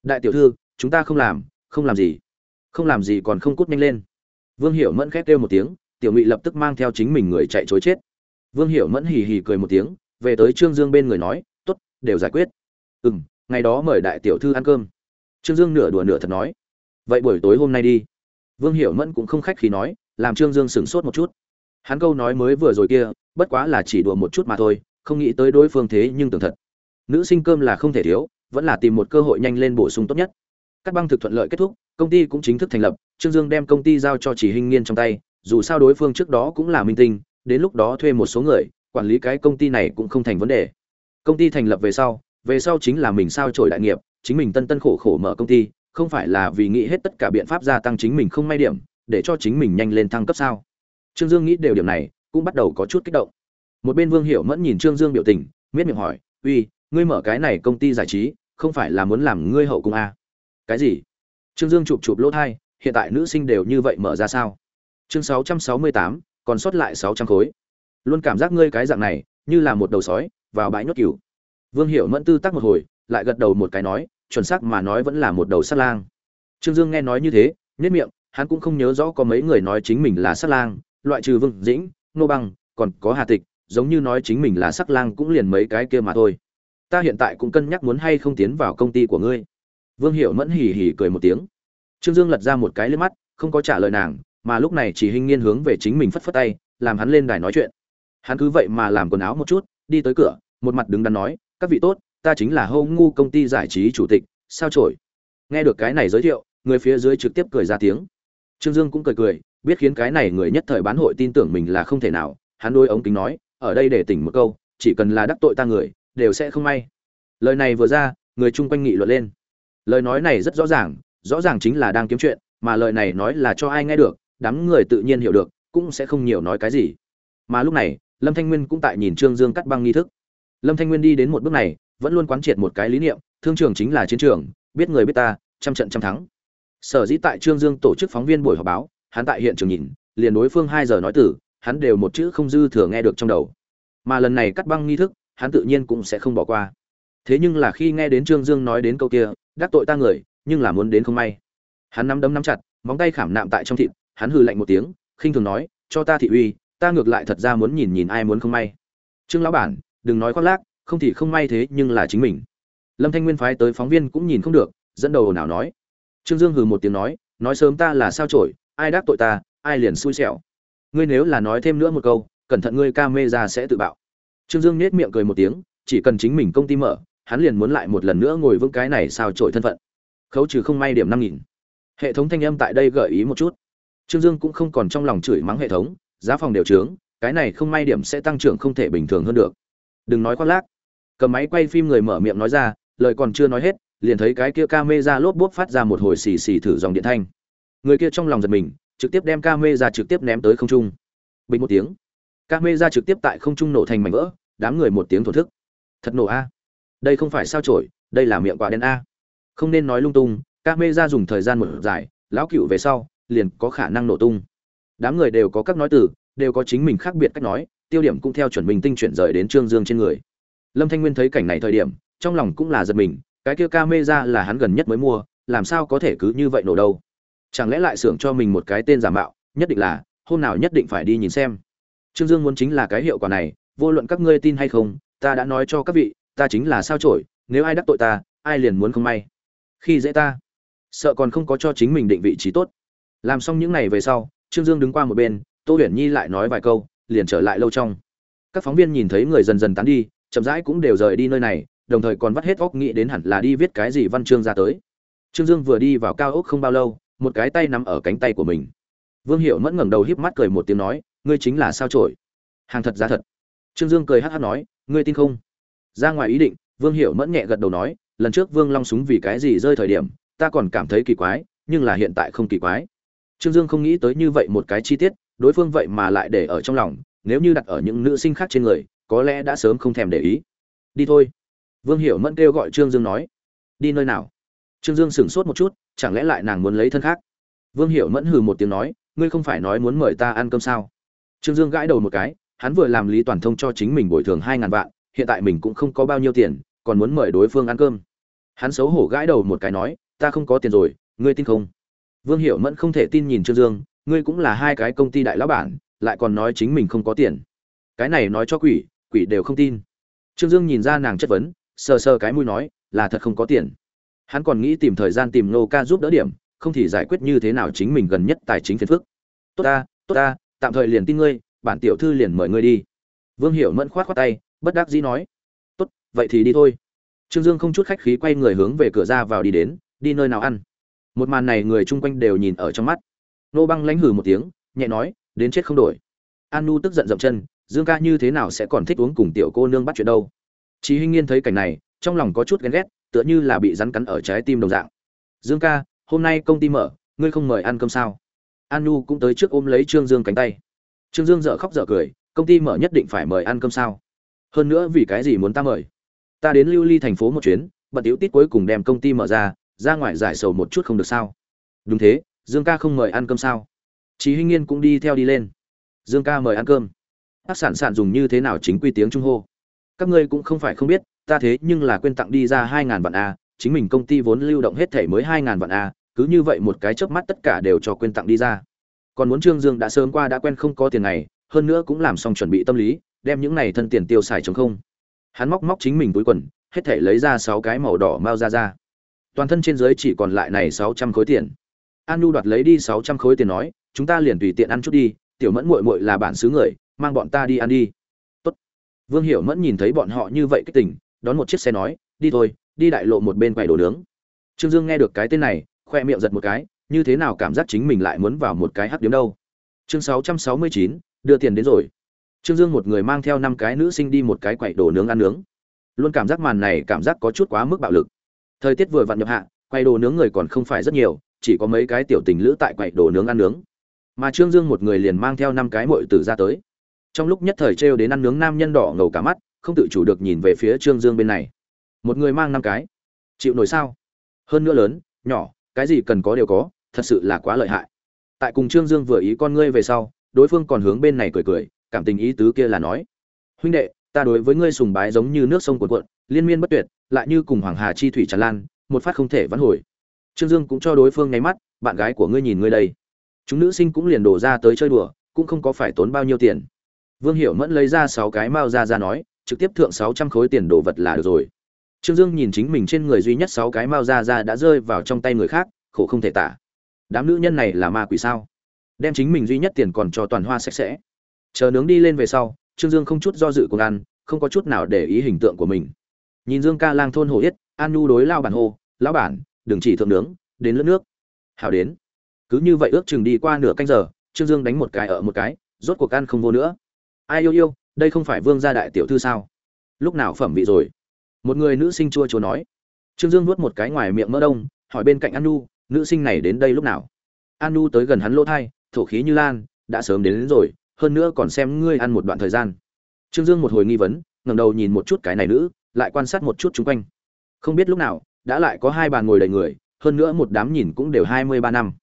Đại tiểu thư, chúng ta không làm không làm gì. Không làm gì còn không cút nhanh lên. Vương hiểu mẫn khét kêu một tiếng, tiểu ngụy lập tức mang theo chính mình người chạy chối chết. Vương hiểu mẫn hì hì cười một tiếng, về tới trương dương bên người nói t ố t đều giải quyết. Ừ m ngày đó mời đại tiểu thư ăn cơm. Trương dương nửa đùa nửa thật nói, vậy buổi tối hôm nay đi. Vương hiểu mẫn cũng không khách khi nói, làm trương dương sửng sốt một chút. Hắn câu nói mới vừa rồi kia, bất quá là chỉ đùa một chút mà thôi không nghĩ tới đối phương thế nhưng tưởng thật. Nữ sinh cơm là không thể thiếu, vẫn là tìm một cơ hội nhanh lên bổ sung tốt nhất. Các băng thực thuận lợi kết thúc, công ty cũng chính thức thành lập, trương dương đem công ty giao cho chỉ hình nghiên trong tay, dù sao đối phương trước đó cũng là minh tinh, đến lúc đó thuê một số người, quản lý cái công ty này cũng không thành vấn đề. Công ty thành lập về sau về sau chính là mình sao trổi đại nghiệp, chính mình tân tân khổ khổ mở công ty, không phải là vì nghĩ hết tất cả biện pháp gia tăng chính mình không may điểm, để cho chính mình nhanh lên thăng cấp sao? Trương dương nghĩ đều điểm này, cũng bắt đầu có chút kích động một bên vương hiểu mẫn nhìn trương dương biểu tình, miết miệng hỏi, uy, ngươi mở cái này công ty giải trí, không phải là muốn làm ngươi hậu cung à? cái gì? Trương dương chụp chụp lỗ thai, hiện tại nữ sinh đều như vậy mở ra sao? Chương sáu trăm sáu mươi tám, còn sót lại sáu trăm khối. Luôn cảm giác ngươi cái dạng này, như là một đầu sói, vào bãi nhốt cừu. Vương hiểu mẫn tư tắc một hồi, lại gật đầu một cái nói, chuẩn xác mà nói vẫn là một đầu sát lang. Trương dương nghe nói như thế nhất miệng, hắn cũng không nhớ rõ có mấy người nói chính mình là sát lang, loại trừ vương dĩnh, nô băng, còn có hà tịch giống như nói chính mình là sắc lang cũng liền mấy cái kia mà thôi. Ta hiện tại cũng cân nhắc muốn hay không tiến vào công ty của ngươi. Vương hiểu mẫn hì hì cười một tiếng. Trương dương lật ra một cái lên mắt, không có trả lời nàng, mà lúc này chỉ hình nghiên hướng về chính mình phất phất tay, làm hắn lên đài nói chuyện. Hắn cứ vậy mà làm quần áo một chút, đi tới cửa, một mặt đứng đắn nói, các vị tốt, ta chính là hô ngu công ty giải trí chủ tịch, sao trổi nghe được cái này giới thiệu, người phía dưới trực tiếp cười ra tiếng. Trương dương cũng cười cười, biết khiến cái này người nhất thời bán hội tin tưởng mình là không thể nào, hắn đôi ống kính nói ở đây để tỉnh một câu, chỉ cần là đắc tội ta người, đều sẽ không may. Lời này vừa ra, người chung quanh nghị luận lên. Lời nói này rất rõ ràng rõ ràng chính là đang kiếm chuyện, mà lời này nói là cho ai nghe được, đám người tự nhiên hiểu được, cũng sẽ không nhiều nói cái gì. Mà lúc này, lâm thanh nguyên cũng tại nhìn trương dương cắt băng nghi thức. Lâm thanh nguyên đi đến một bước này, vẫn luôn quán triệt một cái lý niệm, thương trường chính là chiến trường, biết người biết ta, trăm trận trăm thắng. Sở dĩ tại trương dương tổ chức phóng viên buổi họp báo, hắn tại hiện trường nhìn, liền đối phương hai giờ nói tử hắn đều một chữ không dư thừa nghe được trong đầu. Mà lần này cắt băng nghi thức, hắn tự nhiên cũng sẽ không bỏ qua. Thế nhưng là khi nghe đến trương dương nói đến câu kia, đắc tội ta người, nhưng là muốn đến không may. Hắn nắm đấm nắm chặt, móng tay khảm nạm tại trong thịt, hắn hừ lạnh một tiếng, khinh thường nói, cho ta thị uy, ta ngược lại thật ra muốn nhìn nhìn ai muốn không may. Trương lão bản, đừng nói khoác lác, không thì không may thế nhưng là chính mình. Lâm thanh nguyên phái tới phóng viên cũng nhìn không được, dẫn đầu nào nói. Trương dương hừ một tiếng nói nói sớm ta là sao trổi, ai đắc tội ta, ai liền xui xẻo ngươi nếu là nói thêm nữa một câu, cẩn thận ngươi ca mê ra sẽ tự bạo. Trương dương nết miệng cười một tiếng, chỉ cần chính mình công ty mở, hắn liền muốn lại một lần nữa ngồi vững cái này sao trội thân phận. Khấu trừ không may điểm năm nghìn. Hệ thống thanh âm tại đây gợi ý một chút. Trương dương cũng không còn trong lòng chửi mắng hệ thống, giá phòng đều trướng, cái này không may điểm sẽ tăng trưởng không thể bình thường hơn được. Đừng nói khoác lác. Cầm máy quay phim người mở miệng nói ra, lời còn chưa nói hết, liền thấy cái kia ca mê ra lốp bốp phát ra một hồi xì xì thử dòng điện thanh. Người kia trong lòng giật mình trực tiếp đem ca mê ra trực tiếp ném tới không trung. Bình một tiếng. Ca mê ra trực tiếp tại không trung nổ thành mảnh vỡ, đám người một tiếng thổ thức. Thật nổ a. Đây không phải sao trổi đây là miệng quả đen a. Không nên nói lung tung, ca mê ra dùng thời gian một dài lão cựu về sau, liền có khả năng nổ tung. Đám người đều có các nói từ, đều có chính mình khác biệt cách nói, tiêu điểm cũng theo chuẩn mình tinh chuyển rời đến trương dương trên người. Lâm thanh nguyên thấy cảnh này thời điểm, trong lòng cũng là giật mình, cái kia ca mê ra là hắn gần nhất mới mua, làm sao có thể cứ như vậy nổ đâu? Chẳng lẽ lại xưởng cho mình một cái tên giả mạo, nhất định là, hôm nào nhất định phải đi nhìn xem. Trương dương muốn chính là cái hiệu quả này, vô luận các ngươi tin hay không, ta đã nói cho các vị, ta chính là sao trổi nếu ai đắc tội ta, ai liền muốn không may. Khi dễ ta, sợ còn không có cho chính mình định vị trí tốt. Làm xong những này về sau, trương dương đứng qua một bên, tô huyền nhi lại nói vài câu, liền trở lại lâu trong. Các phóng viên nhìn thấy người dần dần tán đi, chậm rãi cũng đều rời đi nơi này, đồng thời còn vắt hết óc nghĩ đến hẳn là đi viết cái gì văn chương ra tới. Trương dương vừa đi vào cao ốc không bao lâu một cái tay nằm ở cánh tay của mình. Vương hiệu mẫn ngẩng đầu híp mắt cười một tiếng nói, ngươi chính là sao trổi? Hàng thật giá thật. Trương dương cười hh hát nói, ngươi tin không? Ra ngoài ý định, vương hiệu mẫn nhẹ gật đầu nói, lần trước vương long súng vì cái gì rơi thời điểm, ta còn cảm thấy kỳ quái, nhưng là hiện tại không kỳ quái. Trương dương không nghĩ tới như vậy một cái chi tiết, đối phương vậy mà lại để ở trong lòng, nếu như đặt ở những nữ sinh khác trên người, có lẽ đã sớm không thèm để ý. Đi thôi. Vương hiểu mẫn kêu gọi trương dương nói, đi nơi nào? Trương dương sửng sốt một chút, chẳng lẽ lại nàng muốn lấy thân khác? Vương hiểu mẫn hừ một tiếng nói, ngươi không phải nói muốn mời ta ăn cơm sao? Trương dương gãi đầu một cái, hắn vừa làm lý toàn thông cho chính mình bồi thường hai ngàn vạn, hiện tại mình cũng không có bao nhiêu tiền, còn muốn mời đối phương ăn cơm. Hắn xấu hổ gãi đầu một cái nói, ta không có tiền rồi, ngươi tin không? Vương hiểu mẫn không thể tin nhìn trương dương, ngươi cũng là hai cái công ty đại lão bản, lại còn nói chính mình không có tiền. Cái này nói cho quỷ quỷ đều không tin. Trương dương nhìn ra nàng chất vấn, sờ sờ cái mũi nói, là thật không có tiền hắn còn nghĩ tìm thời gian tìm nô ca giúp đỡ điểm không thì giải quyết như thế nào chính mình gần nhất tài chính phiền phức. Tốt ta tốt ta tạm thời liền tin ngươi bản tiểu thư liền mời ngươi đi. Vương hiểu mẫn khoát khoát tay bất đắc dĩ nói. Tốt vậy thì đi thôi. Trương dương không chút khách khí quay người hướng về cửa ra vào đi đến đi nơi nào ăn. Một màn này người chung quanh đều nhìn ở trong mắt. Nô băng lánh hừ một tiếng nhẹ nói đến chết không đổi. An nu tức giận dậm chân dương ca như thế nào sẽ còn thích uống cùng tiểu cô nương bắt chuyện đâu? Chí Hinh Nghiên thấy cảnh này, trong lòng có chút ghen ghét, tựa như là bị rắn cắn ở trái tim đồng dạng. "Dương ca, hôm nay công ty mở, ngươi không mời ăn cơm sao?" An Nhu cũng tới trước ôm lấy Trương Dương cánh tay. Trương Dương dở khóc dở cười, "Công ty mở nhất định phải mời ăn cơm sao? Hơn nữa vì cái gì muốn ta mời? Ta đến Lưu Ly thành phố một chuyến, bận tiểu tít cuối cùng đem công ty mở ra, ra ngoài giải sầu một chút không được sao?" "Đúng thế, Dương ca không mời ăn cơm sao?" Chí Hinh Nghiên cũng đi theo đi lên. "Dương ca mời ăn cơm." Bác sản sản dùng như thế nào chính quy tiếng Trung hô các ngươi cũng không phải không biết ta thế nhưng là quên tặng đi ra hai ngàn vạn a chính mình công ty vốn lưu động hết thể mới hai ngàn vạn a cứ như vậy một cái chớp mắt tất cả đều cho quên tặng đi ra. Còn muốn trương dương đã sớm qua đã quen không có tiền này hơn nữa cũng làm xong chuẩn bị tâm lý đem những này thân tiền tiêu xài trống không. Hắn móc móc chính mình túi quần hết thể lấy ra sáu cái màu đỏ mao ra ra. Toàn thân trên dưới chỉ còn lại này sáu trăm khối tiền. An nhu đoạt lấy đi sáu trăm khối tiền nói chúng ta liền tùy tiện ăn chút đi tiểu mẫn muội muội là bản xứ người mang bọn ta đi ăn đi. Tốt. Vương Hiểu Mẫn nhìn thấy bọn họ như vậy kích tỉnh, đón một chiếc xe nói, đi thôi, đi đại lộ một bên quầy đồ nướng. Trương Dương nghe được cái tên này, khoe miệng giật một cái, như thế nào cảm giác chính mình lại muốn vào một cái hắc điếm đâu. Chương 669, đưa tiền đến rồi. Trương Dương một người mang theo năm cái nữ sinh đi một cái quầy đồ nướng ăn nướng. Luôn cảm giác màn này cảm giác có chút quá mức bạo lực. Thời tiết vừa vặn nhập hạ, quầy đồ nướng người còn không phải rất nhiều, chỉ có mấy cái tiểu tình lữ tại quầy đồ nướng ăn nướng. Mà Trương Dương một người liền mang theo năm cái muội tử ra tới trong lúc nhất thời trêu đến ăn nướng nam nhân đỏ ngầu cả mắt không tự chủ được nhìn về phía trương dương bên này. Một người mang năm cái. Chịu nổi sao? Hơn nữa lớn nhỏ cái gì cần có đều có thật sự là quá lợi hại. Tại cùng trương dương vừa ý con ngươi về sau đối phương còn hướng bên này cười cười cảm tình ý tứ kia là nói. Huynh đệ ta đối với ngươi sùng bái giống như nước sông cuộn cuộn liên miên bất tuyệt lại như cùng hoàng hà chi thủy tràn lan một phát không thể vãn hồi. Trương dương cũng cho đối phương nháy mắt bạn gái của ngươi nhìn ngươi đây. Chúng nữ sinh cũng liền đổ ra tới chơi đùa cũng không có phải tốn bao nhiêu tiền. Vương Hiểu Mẫn lấy ra sáu cái mao ra ra nói, trực tiếp thượng sáu trăm khối tiền đồ vật là được rồi. Trương Dương nhìn chính mình trên người duy nhất sáu cái mao ra ra đã rơi vào trong tay người khác, khổ không thể tả. Đám nữ nhân này là ma quỷ sao? Đem chính mình duy nhất tiền còn cho toàn hoa sạch sẽ. Chờ nướng đi lên về sau, Trương Dương không chút do dự cùng ăn, không có chút nào để ý hình tượng của mình. Nhìn Dương Ca Lang thôn hổ yết, An Nhu đối lao bản hồ, "Lão bản, đừng chỉ thượng nướng, đến lướt nước." Hảo đến. Cứ như vậy ước chừng đi qua nửa canh giờ, Trương Dương đánh một cái ở một cái, rốt cuộc ăn không vô nữa ai yêu yêu đây không phải vương gia đại tiểu thư sao? Lúc nào phẩm vị rồi? Một người nữ sinh chua chua nói. Trương dương nuốt một cái ngoài miệng mỡ đông hỏi bên cạnh an nu nữ sinh này đến đây lúc nào? An nu tới gần hắn lỗ thai thổ khí như lan đã sớm đến, đến rồi hơn nữa còn xem ngươi ăn một đoạn thời gian. Trương dương một hồi nghi vấn ngẩng đầu nhìn một chút cái này nữ lại quan sát một chút chung quanh. Không biết lúc nào đã lại có hai bàn ngồi đầy người hơn nữa một đám nhìn cũng đều hai mươi ba năm.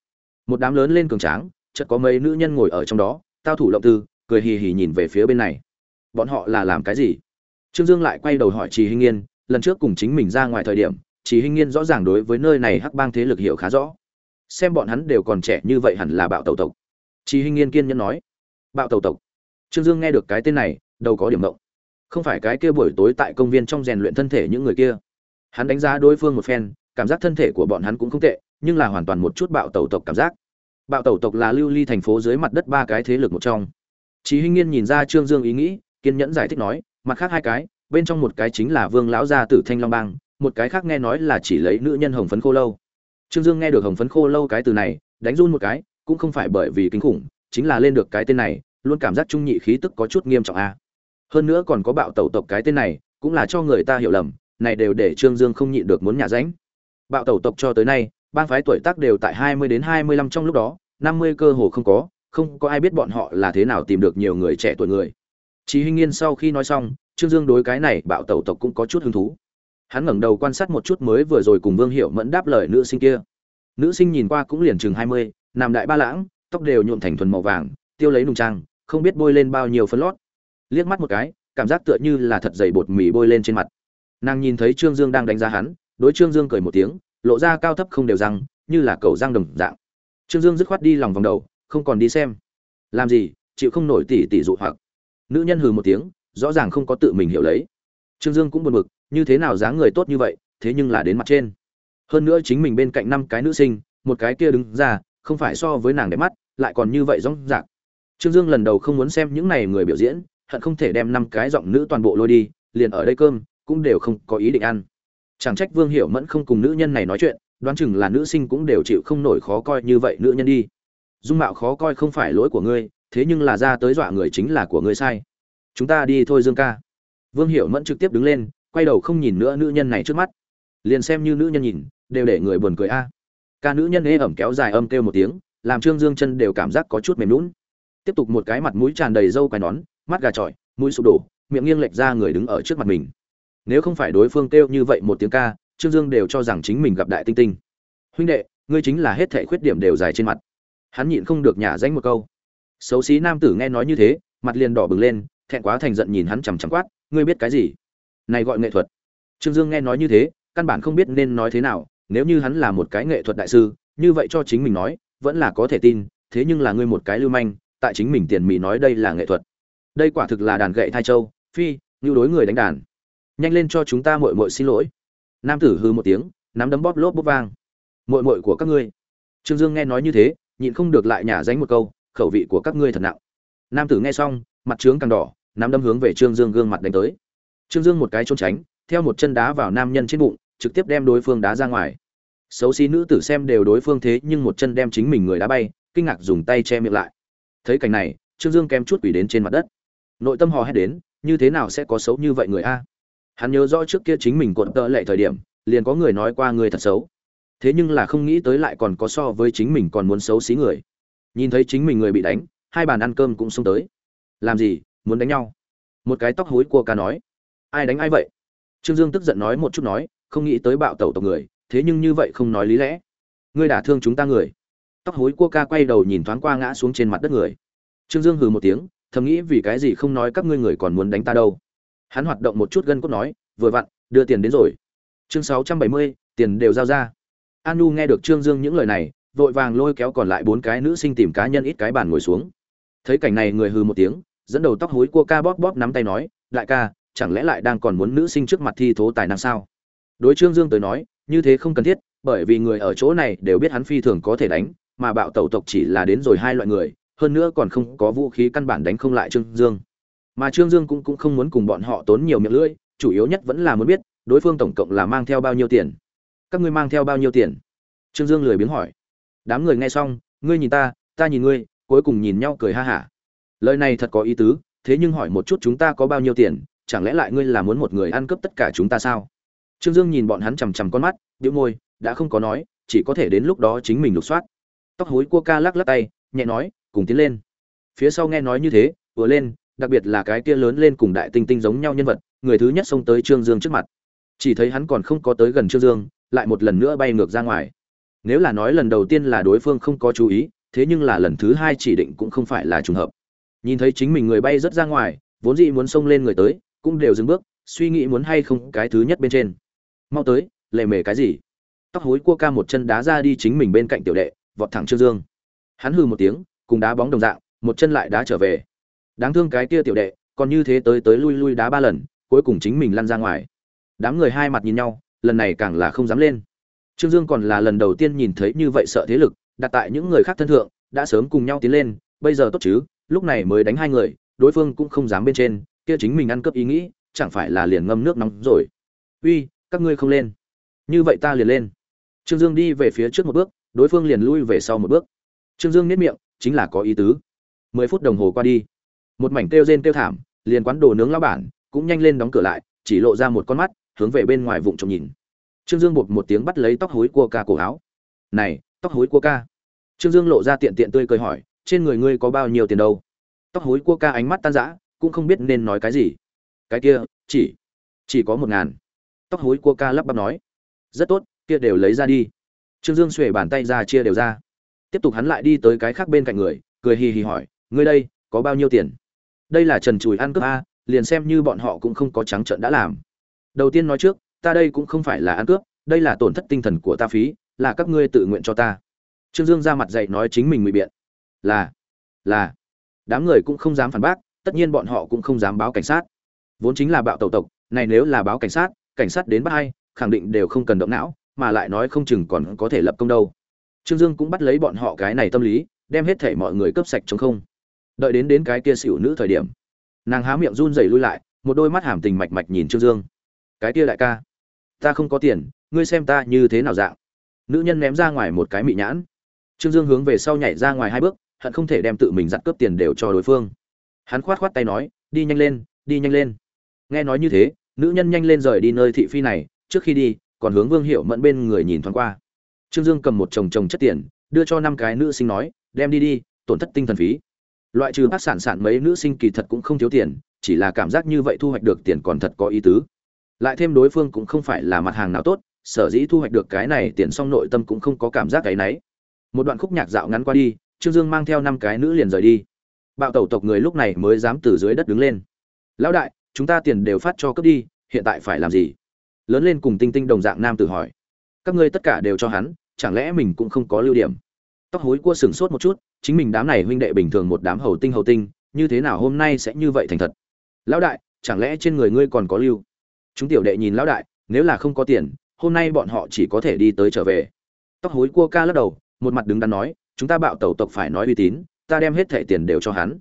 Một đám lớn lên cường tráng chợt có mấy nữ nhân ngồi ở trong đó tao thủ lộng tư cười hì hì nhìn về phía bên này bọn họ là làm cái gì? Trương dương lại quay đầu hỏi trì hinh nghiên lần trước cùng chính mình ra ngoài thời điểm trì hinh nghiên rõ ràng đối với nơi này hắc bang thế lực hiểu khá rõ. Xem bọn hắn đều còn trẻ như vậy hẳn là bạo tẩu tộc. Trì hinh nghiên kiên nhẫn nói. Bạo tẩu tộc. Trương dương nghe được cái tên này đâu có điểm động. Không phải cái kia buổi tối tại công viên trong rèn luyện thân thể những người kia. Hắn đánh giá đối phương một phen cảm giác thân thể của bọn hắn cũng không tệ nhưng là hoàn toàn một chút bạo tẩu tộc cảm giác. Bạo tẩu tộc là lưu ly thành phố dưới mặt đất ba cái thế lực một trong. Chí Hinh Nghiên nhìn ra Trương Dương ý nghĩ, kiên nhẫn giải thích nói, mặt khác hai cái, bên trong một cái chính là Vương lão gia tử Thanh Long Bang, một cái khác nghe nói là chỉ lấy nữ nhân hồng phấn khô lâu. Trương Dương nghe được hồng phấn khô lâu cái từ này, đánh run một cái, cũng không phải bởi vì kinh khủng, chính là lên được cái tên này, luôn cảm giác trung nhị khí tức có chút nghiêm trọng a. Hơn nữa còn có bạo tẩu tộc cái tên này, cũng là cho người ta hiểu lầm, này đều để Trương Dương không nhịn được muốn nhả ránh. Bạo tẩu tộc cho tới nay, bang phái tuổi tác đều tại 20 đến 25 trong lúc đó, 50 cơ hồ không có, không có ai biết bọn họ là thế nào tìm được nhiều người trẻ tuổi người Chí Hinh Nghiên sau khi nói xong, Trương Dương đối cái này bạo tẩu tộc cũng có chút hứng thú. Hắn ngẩng đầu quan sát một chút mới vừa rồi cùng Vương Hiểu Mẫn đáp lời nữ sinh kia. Nữ sinh nhìn qua cũng liền chừng mươi, nằm đại ba lãng, tóc đều nhuộm thành thuần màu vàng, tiêu lấy nùng trang, không biết bôi lên bao nhiêu phấn lót. Liếc mắt một cái, cảm giác tựa như là thật dày bột mì bôi lên trên mặt. Nàng nhìn thấy Trương Dương đang đánh giá hắn, đối Trương Dương cười một tiếng, lộ ra cao thấp không đều răng, như là cầu răng đồng dạng. Trương Dương dứt khoát đi lòng vòng đầu, không còn đi xem làm gì chịu không nổi tỷ tỷ dụ hoặc nữ nhân hừ một tiếng, rõ ràng không có tự mình hiểu lấy. Trương dương cũng buồn bực, như thế nào dáng người tốt như vậy, thế nhưng là đến mặt trên. Hơn nữa chính mình bên cạnh năm cái nữ sinh, một cái kia đứng ra, không phải so với nàng đẹp mắt, lại còn như vậy rõ ràng trương dương lần đầu không muốn xem những này người biểu diễn, hận không thể đem năm cái giọng nữ toàn bộ lôi đi, liền ở đây cơm, cũng đều không có ý định ăn. Chẳng trách vương hiểu mẫn không cùng nữ nhân này nói chuyện, đoán chừng là nữ sinh cũng đều chịu không nổi khó coi như vậy nữ nhân đi. Dung mạo khó coi không phải lỗi của ngươi thế nhưng là ra tới dọa người chính là của ngươi sai. Chúng ta đi thôi dương ca. Vương hiểu mẫn trực tiếp đứng lên, quay đầu không nhìn nữa nữ nhân này trước mắt. Liền xem như nữ nhân nhìn, đều để người buồn cười a. Ca nữ nhân ế ẩm kéo dài âm kêu một tiếng, làm trương dương chân đều cảm giác có chút mềm lún tiếp tục một cái mặt mũi tràn đầy râu quai nón, mắt gà trọi, mũi sụp đổ, miệng nghiêng lệch ra người đứng ở trước mặt mình. Nếu không phải đối phương kêu như vậy một tiếng ca, trương dương đều cho rằng chính mình gặp đại tinh tinh. Huynh đệ, ngươi chính là hết thể khuyết điểm đều dài trên mặt. Hắn nhịn không được nhả danh một câu xấu xí nam tử nghe nói như thế, mặt liền đỏ bừng lên, thẹn quá thành giận nhìn hắn chằm chằm quát, ngươi biết cái gì? Này gọi nghệ thuật. Trương dương nghe nói như thế, căn bản không biết nên nói thế nào, nếu như hắn là một cái nghệ thuật đại sư, như vậy cho chính mình nói, vẫn là có thể tin, thế nhưng là ngươi một cái lưu manh, tại chính mình tiền mỹ nói đây là nghệ thuật. Đây quả thực là đàn gậy thai châu, phi, như đối người đánh đàn. Nhanh lên cho chúng ta muội muội xin lỗi. Nam tử hư một tiếng, nắm đấm bóp lốp bóp vang. Muội muội của các ngươi. Trương dương nghe nói như thế, nhịn không được lại nhả dánh một câu khẩu vị của các ngươi thật nặng. Nam tử nghe xong, mặt trướng càng đỏ, nắm đâm hướng về trương dương gương mặt đánh tới. Trương dương một cái trốn tránh, theo một chân đá vào nam nhân trên bụng, trực tiếp đem đối phương đá ra ngoài. Xấu xí nữ tử xem đều đối phương thế nhưng một chân đem chính mình người đá bay, kinh ngạc dùng tay che miệng lại. Thấy cảnh này, trương dương kém chút quỷ đến trên mặt đất. Nội tâm hò hét đến, như thế nào sẽ có xấu như vậy người a? Hắn nhớ rõ trước kia chính mình cuộn tợ lệ thời điểm, liền có người nói qua người thật xấu. Thế nhưng là không nghĩ tới lại còn có so với chính mình còn muốn xấu xí người nhìn thấy chính mình người bị đánh, hai bàn ăn cơm cũng xông tới. Làm gì, muốn đánh nhau? Một cái tóc hối cua ca nói. Ai đánh ai vậy? Trương dương tức giận nói một chút nói, không nghĩ tới bạo tẩu tộc người, thế nhưng như vậy không nói lý lẽ. Ngươi đả thương chúng ta người. Tóc hối cua ca quay đầu nhìn thoáng qua ngã xuống trên mặt đất người. Trương dương hừ một tiếng, thầm nghĩ vì cái gì không nói các ngươi người còn muốn đánh ta đâu. Hắn hoạt động một chút gân cốt nói, vừa vặn, đưa tiền đến rồi. Chương sáu trăm bảy mươi, tiền đều giao ra. An nu nghe được trương dương những lời này vội vàng lôi kéo còn lại bốn cái nữ sinh tìm cá nhân ít cái bàn ngồi xuống. Thấy cảnh này người hừ một tiếng, dẫn đầu tóc hối cua ca bóp bóp nắm tay nói, đại ca, chẳng lẽ lại đang còn muốn nữ sinh trước mặt thi thố tài năng sao? Đối trương dương tới nói, như thế không cần thiết, bởi vì người ở chỗ này đều biết hắn phi thường có thể đánh, mà bạo tẩu tộc chỉ là đến rồi hai loại người, hơn nữa còn không có vũ khí căn bản đánh không lại trương dương. Mà trương dương cũng cũng không muốn cùng bọn họ tốn nhiều miệng lưỡi, chủ yếu nhất vẫn là muốn biết, đối phương tổng cộng là mang theo bao nhiêu tiền. Các ngươi mang theo bao nhiêu tiền? Trương dương lười biếng hỏi đám người nghe xong, ngươi nhìn ta ta nhìn ngươi, cuối cùng nhìn nhau cười ha hả. Lời này thật có ý tứ, thế nhưng hỏi một chút chúng ta có bao nhiêu tiền, chẳng lẽ lại ngươi là muốn một người ăn cướp tất cả chúng ta sao? Trương dương nhìn bọn hắn chằm chằm con mắt đĩu môi, đã không có nói, chỉ có thể đến lúc đó chính mình lục soát. Tóc hối cua ca lắc lắc tay, nhẹ nói, cùng tiến lên. Phía sau nghe nói như thế, vừa lên, đặc biệt là cái kia lớn lên cùng đại tinh tinh giống nhau nhân vật, người thứ nhất xông tới trương dương trước mặt. Chỉ thấy hắn còn không có tới gần trương dương, lại một lần nữa bay ngược ra ngoài nếu là nói lần đầu tiên là đối phương không có chú ý, thế nhưng là lần thứ hai chỉ định cũng không phải là trùng hợp. Nhìn thấy chính mình người bay rất ra ngoài, vốn dĩ muốn xông lên người tới, cũng đều dừng bước, suy nghĩ muốn hay không cái thứ nhất bên trên. Mau tới, lệ mề cái gì? Tóc hối cua ca một chân đá ra đi chính mình bên cạnh tiểu đệ, vọt thẳng trương dương. Hắn hừ một tiếng, cùng đá bóng đồng dạng, một chân lại đá trở về. Đáng thương cái kia tiểu đệ, còn như thế tới tới lui lui đá ba lần, cuối cùng chính mình lăn ra ngoài. Đám người hai mặt nhìn nhau, lần này càng là không dám lên trương dương còn là lần đầu tiên nhìn thấy như vậy sợ thế lực, đặt tại những người khác thân thượng, đã sớm cùng nhau tiến lên, bây giờ tốt chứ, lúc này mới đánh hai người, đối phương cũng không dám bên trên, kia chính mình ăn cướp ý nghĩ, chẳng phải là liền ngâm nước nóng rồi. Uy, các ngươi không lên. Như vậy ta liền lên. Trương dương đi về phía trước một bước, đối phương liền lui về sau một bước. Trương dương niết miệng, chính là có ý tứ. Mười phút đồng hồ qua đi, một mảnh kêu rên kêu thảm, liền quán đồ nướng lão bản cũng nhanh lên đóng cửa lại, chỉ lộ ra một con mắt, hướng về bên ngoài vụng trộm nhìn trương dương bột một tiếng bắt lấy tóc hối cua ca cổ áo. Này, tóc hối cua ca. Trương dương lộ ra tiện tiện tươi cười hỏi, trên người ngươi có bao nhiêu tiền đâu? Tóc hối cua ca ánh mắt tan rã, cũng không biết nên nói cái gì. Cái kia, chỉ chỉ có một ngàn. Tóc hối cua ca lắp bắp nói. Rất tốt, kia đều lấy ra đi. Trương dương xuề bàn tay ra chia đều ra. Tiếp tục hắn lại đi tới cái khác bên cạnh người, cười hì hì hỏi, ngươi đây, có bao nhiêu tiền? Đây là trần chùi ăn cướp a, liền xem như bọn họ cũng không có trắng trợn đã làm. Đầu tiên nói trước ta đây cũng không phải là ăn cướp, đây là tổn thất tinh thần của ta phí, là các ngươi tự nguyện cho ta. Trương dương ra mặt dạy nói chính mình ngụy biện. Là là. Đám người cũng không dám phản bác, tất nhiên bọn họ cũng không dám báo cảnh sát. Vốn chính là bạo tẩu tộc, này nếu là báo cảnh sát cảnh sát đến bắt hay khẳng định đều không cần động não, mà lại nói không chừng còn có thể lập công đâu. Trương dương cũng bắt lấy bọn họ cái này tâm lý, đem hết thể mọi người cướp sạch chống không. Đợi đến đến cái kia xỉu nữ thời điểm, nàng há miệng run rẩy lui lại, một đôi mắt hàm tình mạch mạch nhìn trương dương. Cái kia đại ca ta không có tiền, ngươi xem ta như thế nào dạng. Nữ nhân ném ra ngoài một cái mị nhãn. Trương dương hướng về sau nhảy ra ngoài hai bước, hận không thể đem tự mình dặn cướp tiền đều cho đối phương. Hắn khoát khoát tay nói, đi nhanh lên, đi nhanh lên. Nghe nói như thế, nữ nhân nhanh lên rời đi nơi thị phi này, trước khi đi, còn hướng vương hiệu mẫn bên người nhìn thoáng qua. Trương dương cầm một chồng chồng chất tiền, đưa cho năm cái nữ sinh nói, đem đi đi, tổn thất tinh thần phí. Loại trừ bác sản sản mấy nữ sinh kỳ thật cũng không thiếu tiền, chỉ là cảm giác như vậy thu hoạch được tiền còn thật có ý tứ lại thêm đối phương cũng không phải là mặt hàng nào tốt, sở dĩ thu hoạch được cái này tiền xong nội tâm cũng không có cảm giác cái náy một đoạn khúc nhạc dạo ngắn qua đi, trương dương mang theo năm cái nữ liền rời đi. Bạo tẩu tộc người lúc này mới dám từ dưới đất đứng lên. Lão đại, chúng ta tiền đều phát cho cướp đi, hiện tại phải làm gì? Lớn lên cùng tinh tinh đồng dạng nam tử hỏi. Các ngươi tất cả đều cho hắn, chẳng lẽ mình cũng không có lưu điểm? Tóc hối cua sừng sốt một chút, chính mình đám này huynh đệ bình thường một đám hầu tinh hầu tinh, như thế nào hôm nay sẽ như vậy thành thật? Lão đại, chẳng lẽ trên người ngươi còn có lưu? Chúng tiểu đệ nhìn lão đại, nếu là không có tiền, hôm nay bọn họ chỉ có thể đi tới trở về. Tóc hối cua ca lắc đầu, một mặt đứng đắn nói, chúng ta bạo tẩu tộc phải nói uy tín, ta đem hết thẻ tiền đều cho hắn.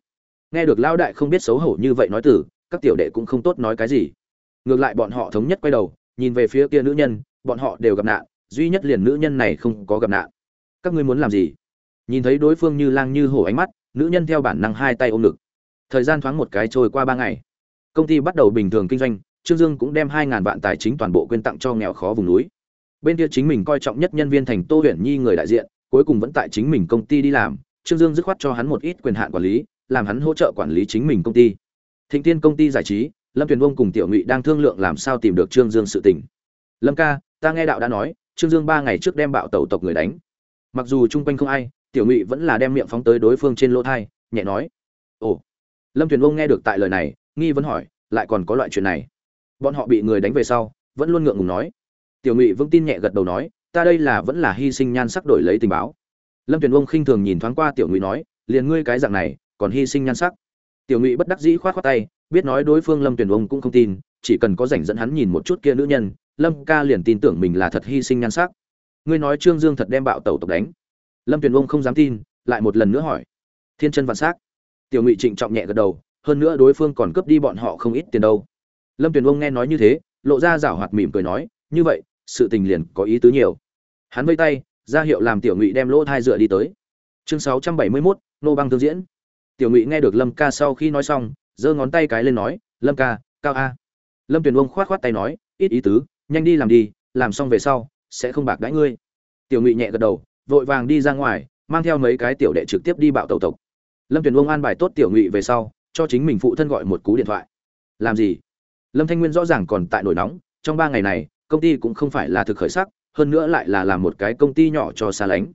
Nghe được lão đại không biết xấu hổ như vậy nói từ, các tiểu đệ cũng không tốt nói cái gì. Ngược lại bọn họ thống nhất quay đầu, nhìn về phía kia nữ nhân, bọn họ đều gặp nạn, duy nhất liền nữ nhân này không có gặp nạn. Các ngươi muốn làm gì? Nhìn thấy đối phương như lang như hổ ánh mắt, nữ nhân theo bản năng hai tay ôm ngực. Thời gian thoáng một cái trôi qua ba ngày. Công ty bắt đầu bình thường kinh doanh trương dương cũng đem hai ngàn vạn tài chính toàn bộ quyên tặng cho nghèo khó vùng núi. Bên kia chính mình coi trọng nhất nhân viên thành tô huyền nhi người đại diện cuối cùng vẫn tại chính mình công ty đi làm. Trương dương dứt khoát cho hắn một ít quyền hạn quản lý làm hắn hỗ trợ quản lý chính mình công ty. Thịnh tiên công ty giải trí lâm tuyền vông cùng tiểu ngụy đang thương lượng làm sao tìm được trương dương sự tình. Lâm ca ta nghe đạo đã nói trương dương ba ngày trước đem bạo tẩu tộc người đánh. Mặc dù chung quanh không ai tiểu ngụy vẫn là đem miệng phóng tới đối phương trên lỗ tai, nhẹ nói ồ. Lâm tuyền vông nghe được tại lời này nghi vấn hỏi lại còn có loại chuyện này? Bọn họ bị người đánh về sau, vẫn luôn ngượng ngùng nói. Tiểu ngụy vững tin nhẹ gật đầu nói, ta đây là vẫn là hy sinh nhan sắc đổi lấy tình báo. Lâm tuyền vông khinh thường nhìn thoáng qua tiểu ngụy nói, liền ngươi cái dạng này, còn hy sinh nhan sắc? Tiểu ngụy bất đắc dĩ khoát khoát tay, biết nói đối phương lâm tuyển ông cũng không tin, chỉ cần có rảnh dẫn hắn nhìn một chút kia nữ nhân, lâm ca liền tin tưởng mình là thật hy sinh nhan sắc. Ngươi nói trương dương thật đem bạo tẩu tộc đánh? Lâm tuyển ông không dám tin, lại một lần nữa hỏi. Thiên chân vạn s á c tiểu ngụy trịnh trọng nhẹ gật đầu, hơn nữa đối phương còn cướp đi bọn họ không ít tiền đâu lâm Tuyền ông nghe nói như thế, lộ ra rảo hoạt mỉm cười nói, như vậy, sự tình liền có ý tứ nhiều. Hắn vây tay, ra hiệu làm tiểu ngụy đem lỗ thai dựa đi tới. Chương sáu trăm bảy mươi mốt, nô băng thương diễn. Tiểu ngụy nghe được lâm ca sau khi nói xong, giơ ngón tay cái lên nói, lâm ca, cao a. Lâm tuyền ông khoát khoát tay nói, ít ý tứ, nhanh đi làm đi, làm xong về sau, sẽ không bạc đãi ngươi. Tiểu ngụy nhẹ gật đầu, vội vàng đi ra ngoài, mang theo mấy cái tiểu đệ trực tiếp đi bạo tàu tộc. Lâm tuyền ông an bài tốt tiểu ngụy về sau, cho chính mình phụ thân gọi một cú điện thoại. Làm gì? Lâm thanh nguyên rõ ràng còn tại nổi nóng, trong ba ngày này, công ty cũng không phải là thực khởi sắc, hơn nữa lại là làm một cái công ty nhỏ cho xa lánh.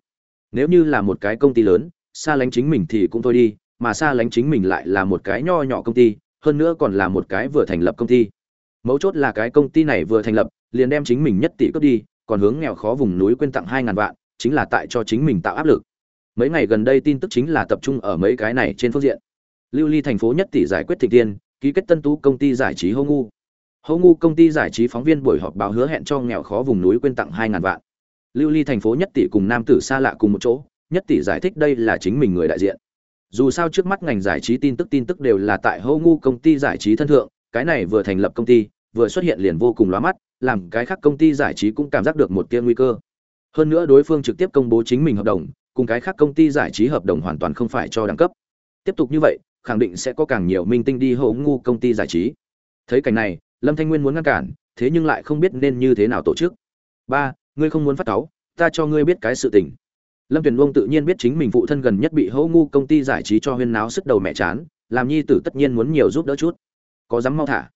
Nếu như là một cái công ty lớn xa lánh chính mình thì cũng thôi đi, mà xa lánh chính mình lại là một cái nho nhỏ công ty, hơn nữa còn là một cái vừa thành lập công ty. Mấu chốt là cái công ty này vừa thành lập, liền đem chính mình nhất tỷ cướp đi, còn hướng nghèo khó vùng núi quên tặng hai ngàn vạn, chính là tại cho chính mình tạo áp lực. Mấy ngày gần đây tin tức chính là tập trung ở mấy cái này trên phương diện. Lưu ly thành phố nhất tỷ giải quyết thịnh tiên ký kết tân tú công ty giải trí hô ngu. Hô ngu công ty giải trí phóng viên buổi họp báo hứa hẹn cho nghèo khó vùng núi quên tặng hai ngàn vạn. Lưu ly thành phố nhất tỷ cùng nam tử xa lạ cùng một chỗ, nhất tỷ giải thích đây là chính mình người đại diện. Dù sao trước mắt ngành giải trí tin tức tin tức đều là tại hô ngu công ty giải trí thân thượng, cái này vừa thành lập công ty, vừa xuất hiện liền vô cùng lóa mắt, làm cái khác công ty giải trí cũng cảm giác được một tia nguy cơ. Hơn nữa đối phương trực tiếp công bố chính mình hợp đồng, cùng cái khác công ty giải trí hợp đồng hoàn toàn không phải cho đẳng cấp. Tiếp tục như vậy khẳng định sẽ có càng nhiều minh tinh đi hố ngu công ty giải trí. Thấy cảnh này, lâm thanh nguyên muốn ngăn cản, thế nhưng lại không biết nên như thế nào tổ chức. Ba, ngươi không muốn phát cáu, ta cho ngươi biết cái sự tình. Lâm tuyền vương tự nhiên biết chính mình phụ thân gần nhất bị hố ngu công ty giải trí cho huyên náo sức đầu mẹ chán, làm nhi tử tất nhiên muốn nhiều giúp đỡ chút. Có dám mau thả?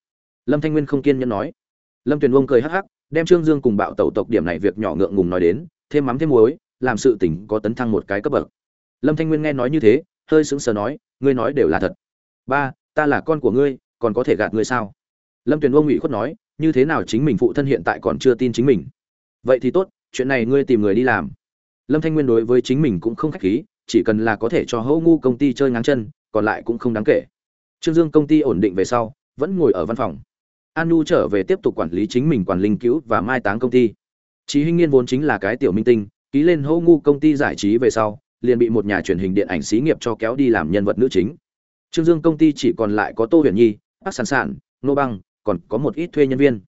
Lâm thanh nguyên không kiên nhẫn nói. Lâm tuyền vương cười hắc hắc, đem trương dương cùng bạo tẩu tộc điểm này việc nhỏ ngượng ngùng nói đến, thêm mắm thêm muối, làm sự tình có tấn thăng một cái cấp bậc. Lâm thanh nguyên nghe nói như thế hơi sững sờ nói ngươi nói đều là thật. Ba ta là con của ngươi còn có thể gạt ngươi sao? Lâm tuyền ông ủy khuất nói như thế nào chính mình phụ thân hiện tại còn chưa tin chính mình? Vậy thì tốt chuyện này ngươi tìm người đi làm. Lâm thanh nguyên đối với chính mình cũng không khách khí chỉ cần là có thể cho hẫu ngu công ty chơi ngáng chân còn lại cũng không đáng kể. Trương dương công ty ổn định về sau vẫn ngồi ở văn phòng. An nhu trở về tiếp tục quản lý chính mình quản linh cứu và mai táng công ty. Chí Hinh Nghiên vốn chính là cái tiểu minh tinh, ký lên hô ngu công ty giải trí về sau, liền bị một nhà truyền hình điện ảnh xí nghiệp cho kéo đi làm nhân vật nữ chính. Trương Dương công ty chỉ còn lại có Tô Huyền Nhi, Bác Sản Sản, Nô Băng, còn có một ít thuê nhân viên.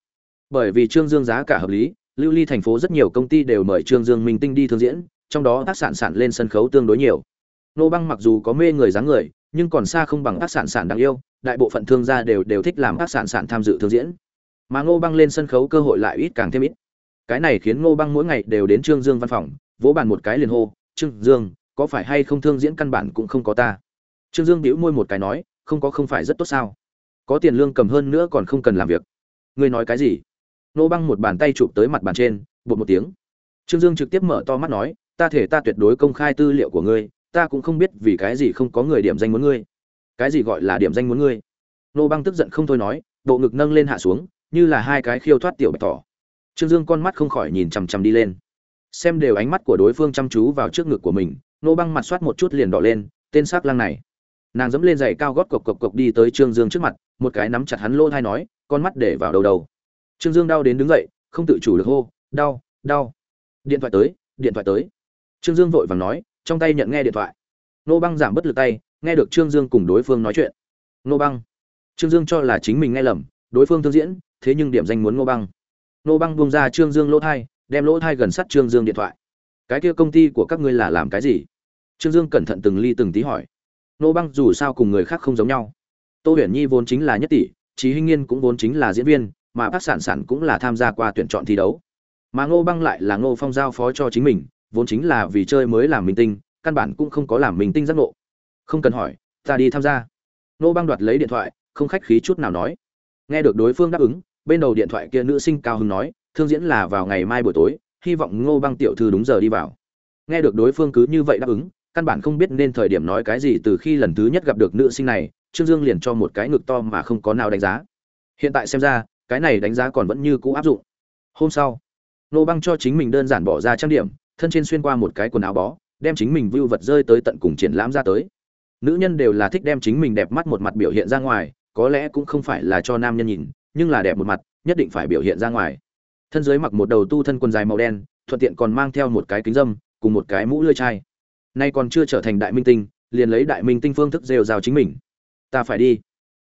Bởi vì Trương Dương giá cả hợp lý, Lưu Ly thành phố rất nhiều công ty đều mời Trương Dương minh tinh đi thương diễn, trong đó tác Sản Sản lên sân khấu tương đối nhiều. Nô Băng mặc dù có mê người dáng người, nhưng còn xa không bằng tác Sản Sản đáng yêu, đại bộ phận thương gia đều đều thích làm tác Sản Sản tham dự thương diễn. Mà Ngô Băng lên sân khấu cơ hội lại ít càng thêm ít cái này khiến ngô băng mỗi ngày đều đến trương dương văn phòng vỗ bàn một cái liền hô trương dương có phải hay không thương diễn căn bản cũng không có ta? Trương dương bĩu môi một cái nói không có không phải rất tốt sao? Có tiền lương cầm hơn nữa còn không cần làm việc. Ngươi nói cái gì? Nô băng một bàn tay chụp tới mặt bàn trên bột một tiếng. Trương dương trực tiếp mở to mắt nói ta thể ta tuyệt đối công khai tư liệu của ngươi ta cũng không biết vì cái gì không có người điểm danh muốn ngươi. Cái gì gọi là điểm danh muốn ngươi? Nô băng tức giận không thôi nói bộ ngực nâng lên hạ xuống như là hai cái khiêu thoát tiểu bạch tỏ Trương Dương con mắt không khỏi nhìn chằm chằm đi lên. Xem đều ánh mắt của đối phương chăm chú vào trước ngực của mình, nô băng mặt soát một chút liền đỏ lên, tên sắc lang này. Nàng dẫm lên giày cao gót cộc cộc cộc đi tới Trương Dương trước mặt, một cái nắm chặt hắn lỗ thai nói, con mắt để vào đầu đầu. Trương Dương đau đến đứng dậy, không tự chủ được hô, đau, đau. Điện thoại tới, điện thoại tới. Trương Dương vội vàng nói, trong tay nhận nghe điện thoại. Nô băng giảm bất lực tay, nghe được Trương Dương cùng đối phương nói chuyện. Nô băng. Trương Dương cho là chính mình nghe lầm, đối phương thương diễn, thế nhưng điểm danh muốn Nô băng nô băng bung ra trương dương lỗ thai đem lỗ thai gần sát trương dương điện thoại cái kia công ty của các ngươi là làm cái gì trương dương cẩn thận từng ly từng tí hỏi. Nô băng dù sao cùng người khác không giống nhau. Tô huyền nhi vốn chính là nhất tỷ trí hinh nghiên cũng vốn chính là diễn viên, mà bác sản sản cũng là tham gia qua tuyển chọn thi đấu. Mà ngô băng lại là ngô phong giao phó cho chính mình, vốn chính là vì chơi mới làm minh tinh, căn bản cũng không có làm minh tinh giác ngộ. Không cần hỏi, ta đi tham gia. Ngô băng đoạt lấy điện thoại, không khách khí chút nào nói. Nghe được đối phương đáp ứng, bên đầu điện thoại kia nữ sinh cao hứng nói, thương diễn là vào ngày mai buổi tối, hy vọng ngô băng tiểu thư đúng giờ đi vào. Nghe được đối phương cứ như vậy đáp ứng căn bản không biết nên thời điểm nói cái gì từ khi lần thứ nhất gặp được nữ sinh này, trương dương liền cho một cái ngực to mà không có nào đánh giá. Hiện tại xem ra, cái này đánh giá còn vẫn như cũ áp dụng. Hôm sau, nô băng cho chính mình đơn giản bỏ ra trang điểm, thân trên xuyên qua một cái quần áo bó, đem chính mình vưu vật rơi tới tận cùng triển lãm ra tới. Nữ nhân đều là thích đem chính mình đẹp mắt một mặt biểu hiện ra ngoài, có lẽ cũng không phải là cho nam nhân nhìn, nhưng là đẹp một mặt, nhất định phải biểu hiện ra ngoài. Thân dưới mặc một đầu tu thân quần dài màu đen, thuận tiện còn mang theo một cái kính dâm, cùng một cái mũ lưỡi chai nay còn chưa trở thành đại minh tinh liền lấy đại minh tinh phương thức rêu rào chính mình. Ta phải đi.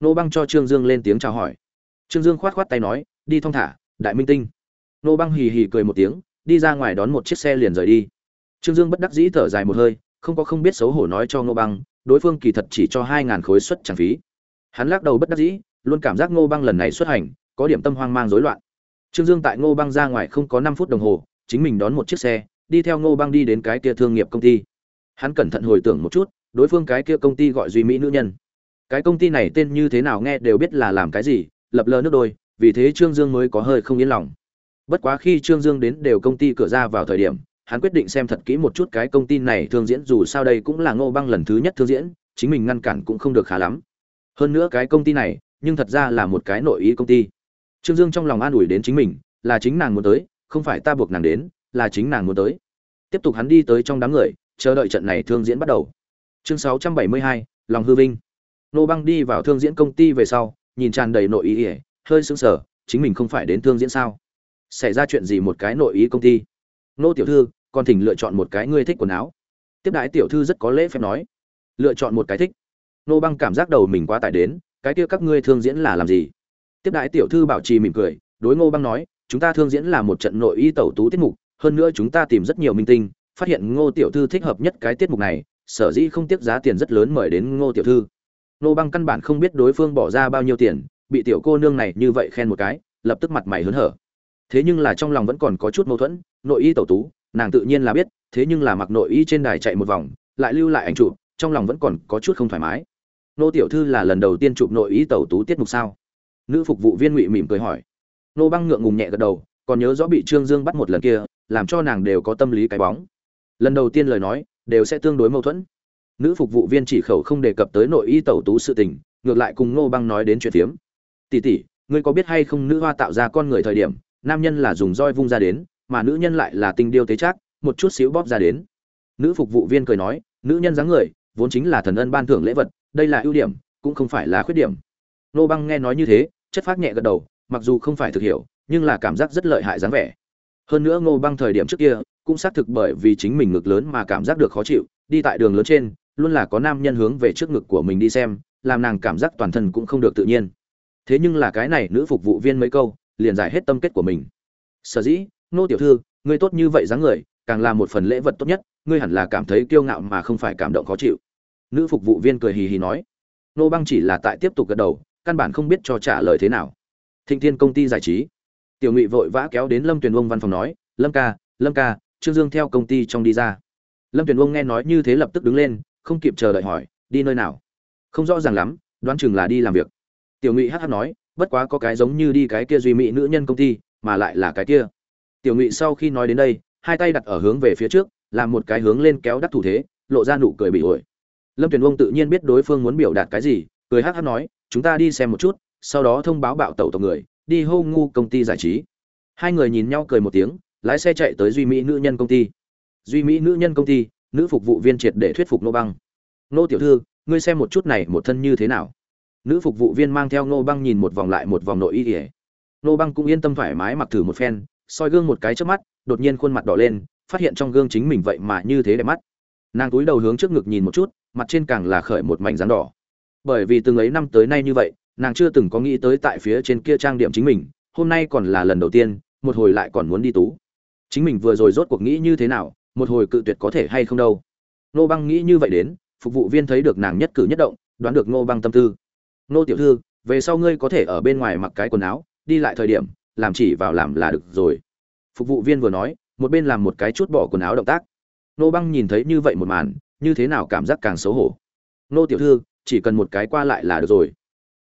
Nô băng cho trương dương lên tiếng chào hỏi. Trương dương khoát khoát tay nói đi thong thả đại minh tinh. Nô băng hì hì cười một tiếng đi ra ngoài đón một chiếc xe liền rời đi. Trương dương bất đắc dĩ thở dài một hơi không có không biết xấu hổ nói cho nô băng đối phương kỳ thật chỉ cho hai ngàn khối suất tràng phí. Hắn lắc đầu bất đắc dĩ luôn cảm giác Ngô Băng lần này xuất hành, có điểm tâm hoang mang rối loạn. Trương Dương tại Ngô Băng ra ngoài không có năm phút đồng hồ, chính mình đón một chiếc xe, đi theo Ngô Băng đi đến cái kia thương nghiệp công ty. Hắn cẩn thận hồi tưởng một chút, đối phương cái kia công ty gọi Duy Mỹ nữ nhân. Cái công ty này tên như thế nào nghe đều biết là làm cái gì, lập lờ nước đôi, vì thế Trương Dương mới có hơi không yên lòng. Bất quá khi Trương Dương đến đều công ty cửa ra vào thời điểm, hắn quyết định xem thật kỹ một chút cái công ty này thương diễn dù sao đây cũng là ngô băng lần thứ nhất thương diễn chính mình ngăn cản cũng không được khá lắm hơn nữa cái công ty này nhưng thật ra là một cái nội ý công ty trương dương trong lòng an ủi đến chính mình là chính nàng muốn tới không phải ta buộc nàng đến là chính nàng muốn tới tiếp tục hắn đi tới trong đám người chờ đợi trận này thương diễn bắt đầu. Chương 672, lòng hư vinh. Nô băng đi vào thương diễn công ty về sau nhìn tràn đầy nội ý ý hơi sững sờ chính mình không phải đến thương diễn sao? Xảy ra chuyện gì một cái nội ý công ty? Nô tiểu thư còn thỉnh lựa chọn một cái ngươi thích quần áo. Tiếp đãi tiểu thư rất có lễ phép nói. Lựa chọn một cái thích. Nô băng cảm giác đầu mình quá tải đến cái kia các ngươi thương diễn là làm gì? Tiếp đãi tiểu thư bảo trì mỉm cười đối ngô băng nói chúng ta thương diễn là một trận nội y tẩu tú tiết mục hơn nữa chúng ta tìm rất nhiều minh tinh phát hiện ngô tiểu thư thích hợp nhất cái tiết mục này, sở dĩ không tiếc giá tiền rất lớn mời đến ngô tiểu thư. Ngô băng căn bản không biết đối phương bỏ ra bao nhiêu tiền, bị tiểu cô nương này như vậy khen một cái, lập tức mặt mày hớn hở. Thế nhưng là trong lòng vẫn còn có chút mâu thuẫn, nội y tẩu tú, nàng tự nhiên là biết, thế nhưng là mặc nội y trên đài chạy một vòng, lại lưu lại ảnh chụp, trong lòng vẫn còn có chút không thoải mái. Nô tiểu thư là lần đầu tiên chụp nội y tẩu tú tiết mục sao? Nữ phục vụ viên ngụy mỉm cười hỏi. Nô băng ngượng ngùng nhẹ gật đầu, còn nhớ rõ bị trương dương bắt một lần kia, làm cho nàng đều có tâm lý cái bóng lần đầu tiên lời nói, đều sẽ tương đối mâu thuẫn. Nữ phục vụ viên chỉ khẩu không đề cập tới nội y tẩu tú sự tình, ngược lại cùng Ngô băng nói đến chuyện phiếm. Tỷ tỷ, ngươi có biết hay không nữ hoa tạo ra con người thời điểm, nam nhân là dùng roi vung ra đến, mà nữ nhân lại là tinh điêu tế chắc một chút xíu bóp ra đến. Nữ phục vụ viên cười nói, nữ nhân dáng người, vốn chính là thần ân ban thưởng lễ vật, đây là ưu điểm, cũng không phải là khuyết điểm. Nô băng nghe nói như thế, chất phát nhẹ gật đầu, mặc dù không phải thực hiểu, nhưng là cảm giác rất lợi hại dáng vẻ. Hơn nữa ngô băng thời điểm trước kia cũng xác thực bởi vì chính mình ngực lớn mà cảm giác được khó chịu, đi tại đường lớn trên, luôn là có nam nhân hướng về trước ngực của mình đi xem, làm nàng cảm giác toàn thân cũng không được tự nhiên. Thế nhưng là cái này nữ phục vụ viên mấy câu, liền giải hết tâm kết của mình. Sở dĩ, nô tiểu thư, ngươi tốt như vậy dáng người, càng là một phần lễ vật tốt nhất, ngươi hẳn là cảm thấy kiêu ngạo mà không phải cảm động khó chịu. Nữ phục vụ viên cười hì hì nói. Nô băng chỉ là tại tiếp tục gật đầu, căn bản không biết cho trả lời thế nào. Thịnh thiên công ty giải trí. Tiểu ngụy vội vã kéo đến lâm tuyền ông văn phòng nói. Lâm ca lâm ca trương dương theo công ty trong đi ra. Lâm tuyền ông nghe nói như thế lập tức đứng lên, không kịp chờ đợi hỏi, đi nơi nào? Không rõ ràng lắm, đoán chừng là đi làm việc. Tiểu ngụy hh nói, bất quá có cái giống như đi cái kia duy mỹ nữ nhân công ty, mà lại là cái kia. Tiểu ngụy sau khi nói đến đây, hai tay đặt ở hướng về phía trước, làm một cái hướng lên kéo đắc thủ thế, lộ ra nụ cười bị ổi. Lâm tuyền ông tự nhiên biết đối phương muốn biểu đạt cái gì, cười hh nói, chúng ta đi xem một chút, sau đó thông báo bạo tẩu tộc người, đi hô ngu công ty giải trí. Hai người nhìn nhau cười một tiếng lái xe chạy tới duy mỹ nữ nhân công ty. Duy mỹ nữ nhân công ty, nữ phục vụ viên triệt để thuyết phục nô băng. Nô tiểu thư, ngươi xem một chút này một thân như thế nào? Nữ phục vụ viên mang theo nô băng nhìn một vòng lại một vòng nội y ỉa nô băng cũng yên tâm thoải mái mặc thử một phen, soi gương một cái trước mắt, đột nhiên khuôn mặt đỏ lên, phát hiện trong gương chính mình vậy mà như thế đẹp mắt. Nàng túi đầu hướng trước ngực nhìn một chút, mặt trên càng là khởi một mảnh rắn đỏ. Bởi vì từng ấy năm tới nay như vậy, nàng chưa từng có nghĩ tới tại phía trên kia trang điểm chính mình, hôm nay còn là lần đầu tiên, một hồi lại còn muốn đi tú chính mình vừa rồi rốt cuộc nghĩ như thế nào, một hồi cự tuyệt có thể hay không đâu. Nô băng nghĩ như vậy đến, phục vụ viên thấy được nàng nhất cử nhất động, đoán được nô băng tâm tư. Nô tiểu thư, về sau ngươi có thể ở bên ngoài mặc cái quần áo, đi lại thời điểm, làm chỉ vào làm là được rồi. Phục vụ viên vừa nói, một bên làm một cái chút bỏ quần áo động tác. Nô băng nhìn thấy như vậy một màn, như thế nào cảm giác càng xấu hổ. Nô tiểu thư, chỉ cần một cái qua lại là được rồi.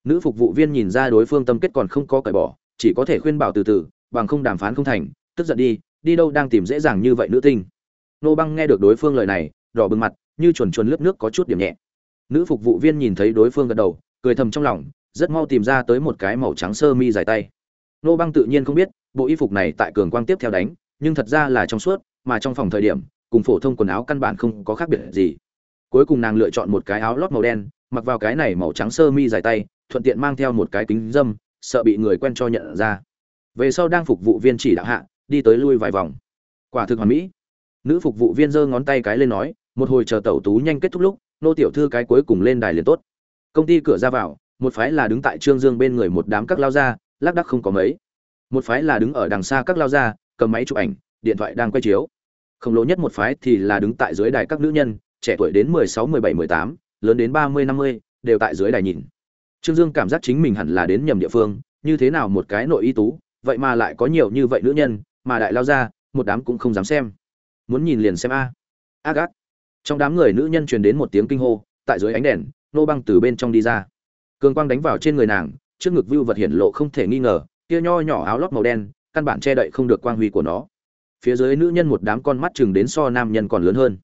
Nữ phục vụ viên nhìn ra đối phương tâm kết còn không có cởi bỏ, chỉ có thể khuyên bảo từ từ, bằng không đàm phán không thành, tức giận đi đi đâu đang tìm dễ dàng như vậy nữ tinh. Nô băng nghe được đối phương lời này, đỏ bừng mặt, như chuồn chuồn lướt nước có chút điểm nhẹ. Nữ phục vụ viên nhìn thấy đối phương gật đầu, cười thầm trong lòng, rất mau tìm ra tới một cái màu trắng sơ mi dài tay. Nô băng tự nhiên không biết, bộ y phục này tại cường quang tiếp theo đánh, nhưng thật ra là trong suốt, mà trong phòng thời điểm, cùng phổ thông quần áo căn bản không có khác biệt gì. Cuối cùng nàng lựa chọn một cái áo lót màu đen, mặc vào cái này màu trắng sơ mi dài tay, thuận tiện mang theo một cái kính dâm, sợ bị người quen cho nhận ra. Về sau đang phục vụ viên chỉ đạo hạ đi tới lui vài vòng. Quả thực hoàn mỹ. Nữ phục vụ viên giơ ngón tay cái lên nói một hồi chờ tẩu tú nhanh kết thúc lúc nô tiểu thư cái cuối cùng lên đài liền tốt. Công ty cửa ra vào một phái là đứng tại trương dương bên người một đám các lao gia, lác đắc không có mấy. Một phái là đứng ở đằng xa các lao gia, cầm máy chụp ảnh điện thoại đang quay chiếu. Khổng lồ nhất một phái thì là đứng tại dưới đài các nữ nhân trẻ tuổi đến mười sáu mười bảy mười tám lớn đến ba mươi năm mươi đều tại dưới đài nhìn. Trương dương cảm giác chính mình hẳn là đến nhầm địa phương như thế nào một cái nội y tú vậy mà lại có nhiều như vậy nữ nhân mà đại lao ra, một đám cũng không dám xem. Muốn nhìn liền xem a. A gác. Trong đám người nữ nhân truyền đến một tiếng kinh hô, tại dưới ánh đèn, nô băng từ bên trong đi ra. Cường quang đánh vào trên người nàng, trước ngực vưu vật hiển lộ không thể nghi ngờ, kia nho nhỏ áo lót màu đen, căn bản che đậy không được quang huy của nó. Phía dưới nữ nhân một đám con mắt chừng đến so nam nhân còn lớn hơn.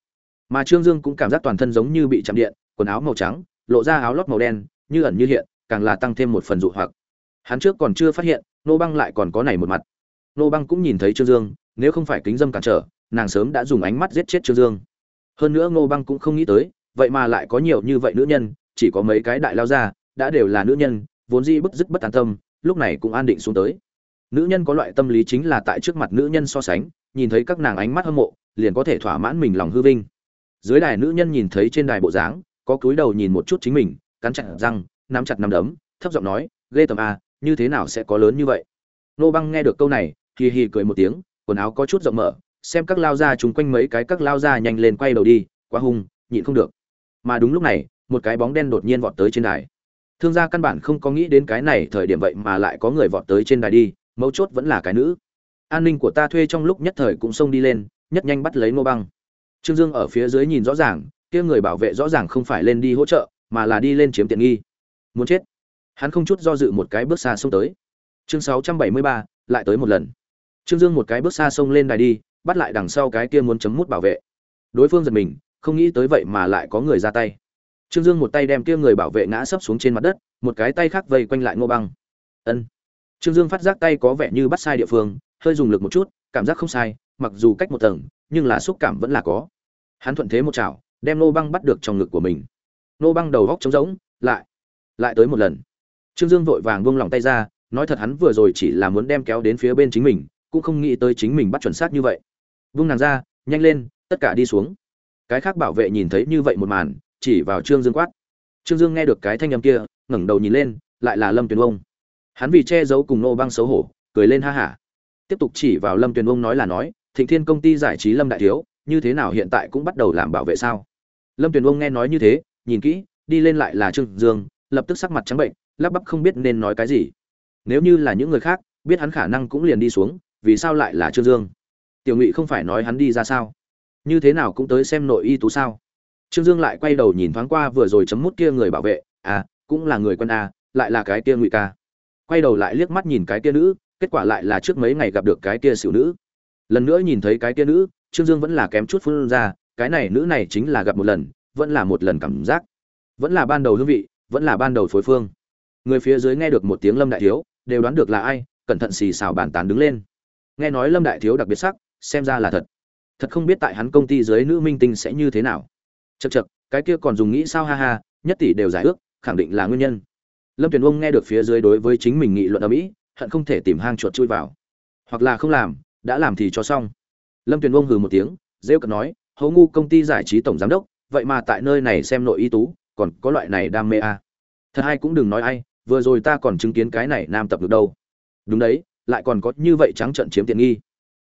Mà trương dương cũng cảm giác toàn thân giống như bị chạm điện, quần áo màu trắng, lộ ra áo lót màu đen, như ẩn như hiện, càng là tăng thêm một phần dụ hoặc. Hắn trước còn chưa phát hiện, nô băng lại còn có này một mặt nô băng cũng nhìn thấy trương dương, nếu không phải kính dâm cản trở, nàng sớm đã dùng ánh mắt giết chết trương dương. Hơn nữa ngô băng cũng không nghĩ tới, vậy mà lại có nhiều như vậy nữ nhân, chỉ có mấy cái đại lao ra đã đều là nữ nhân, vốn dĩ bức dứt bất an tâm, lúc này cũng an định xuống tới. Nữ nhân có loại tâm lý chính là tại trước mặt nữ nhân so sánh, nhìn thấy các nàng ánh mắt hâm mộ, liền có thể thỏa mãn mình lòng hư vinh. Dưới đài nữ nhân nhìn thấy trên đài bộ dáng, có cúi đầu nhìn một chút chính mình, cắn chặt răng, nắm chặt nắm đấm, thấp giọng nói, ghê tầm a à, như thế nào sẽ có lớn như vậy? Nô băng nghe được câu này hì hì cười một tiếng, quần áo có chút rộng mở, xem các lao ra chúng quanh mấy cái các lao ra nhanh lên quay đầu đi, quá hung, nhịn không được. Mà đúng lúc này, một cái bóng đen đột nhiên vọt tới trên đài. Thương gia căn bản không có nghĩ đến cái này thời điểm vậy mà lại có người vọt tới trên đài đi, mấu chốt vẫn là cái nữ. An ninh của ta thuê trong lúc nhất thời cũng xông đi lên, nhất nhanh bắt lấy Ngô băng. Trương dương ở phía dưới nhìn rõ ràng, kia người bảo vệ rõ ràng không phải lên đi hỗ trợ, mà là đi lên chiếm tiện nghi. Muốn chết. Hắn không chút do dự một cái bước xa xông tới. Chương sáu trăm bảy mươi ba, lại tới một lần trương dương một cái bước xa sông lên đài đi, bắt lại đằng sau cái kia muốn chấm mút bảo vệ. Đối phương giật mình, không nghĩ tới vậy mà lại có người ra tay. Trương dương một tay đem kia người bảo vệ ngã sấp xuống trên mặt đất, một cái tay khác vây quanh lại ngô băng. Ân. Trương dương phát giác tay có vẻ như bắt sai địa phương, hơi dùng lực một chút, cảm giác không sai, mặc dù cách một tầng, nhưng là xúc cảm vẫn là có. Hắn thuận thế một chảo, đem Ngô băng bắt được trong ngực của mình. Ngô băng đầu góc trống rỗng, lại lại tới một lần. Trương dương vội vàng buông lòng tay ra, nói thật hắn vừa rồi chỉ là muốn đem kéo đến phía bên chính mình cũng không nghĩ tới chính mình bắt chuẩn xác như vậy. Vung nàng ra, nhanh lên, tất cả đi xuống. Cái khác bảo vệ nhìn thấy như vậy một màn, chỉ vào trương dương quát. Trương dương nghe được cái thanh âm kia, ngẩng đầu nhìn lên, lại là lâm tuyền ông hắn vì che giấu cùng nô băng xấu hổ, cười lên ha hả. Tiếp tục chỉ vào lâm tuyền ông nói là nói, thịnh thiên công ty giải trí lâm đại thiếu, như thế nào hiện tại cũng bắt đầu làm bảo vệ sao? Lâm tuyền ông nghe nói như thế, nhìn kỹ, đi lên lại là trương dương, lập tức sắc mặt trắng bệnh, lắp bắp không biết nên nói cái gì. Nếu như là những người khác, biết hắn khả năng cũng liền đi xuống vì sao lại là trương dương? Tiểu ngụy không phải nói hắn đi ra sao? Như thế nào cũng tới xem nội y tú sao? Trương dương lại quay đầu nhìn thoáng qua vừa rồi chấm mút kia người bảo vệ à cũng là người quân a, lại là cái kia ngụy ca. Quay đầu lại liếc mắt nhìn cái kia nữ, kết quả lại là trước mấy ngày gặp được cái kia xỉu nữ. Lần nữa nhìn thấy cái kia nữ, trương dương vẫn là kém chút phun ra, cái này nữ này chính là gặp một lần, vẫn là một lần cảm giác. Vẫn là ban đầu hương vị, vẫn là ban đầu phối phương. Người phía dưới nghe được một tiếng lâm đại thiếu, đều đoán được là ai, cẩn thận xì xào bàn tán đứng lên nghe nói lâm đại thiếu đặc biệt sắc, xem ra là thật. Thật không biết tại hắn công ty dưới nữ minh tinh sẽ như thế nào. Chật chật cái kia còn dùng nghĩ sao ha ha, nhất tỷ đều giải ước, khẳng định là nguyên nhân. Lâm tuyền ông nghe được phía dưới đối với chính mình nghị luận ở mỹ, hận không thể tìm hang chuột chui vào. Hoặc là không làm, đã làm thì cho xong. Lâm tuyền ông hừ một tiếng, rêu cận nói hầu ngu công ty giải trí tổng giám đốc, vậy mà tại nơi này xem nội y tú, còn có loại này đam mê à. thật ai cũng đừng nói ai, vừa rồi ta còn chứng kiến cái này nam tập được đâu. Đúng đấy lại còn có như vậy trắng trận chiếm tiện nghi.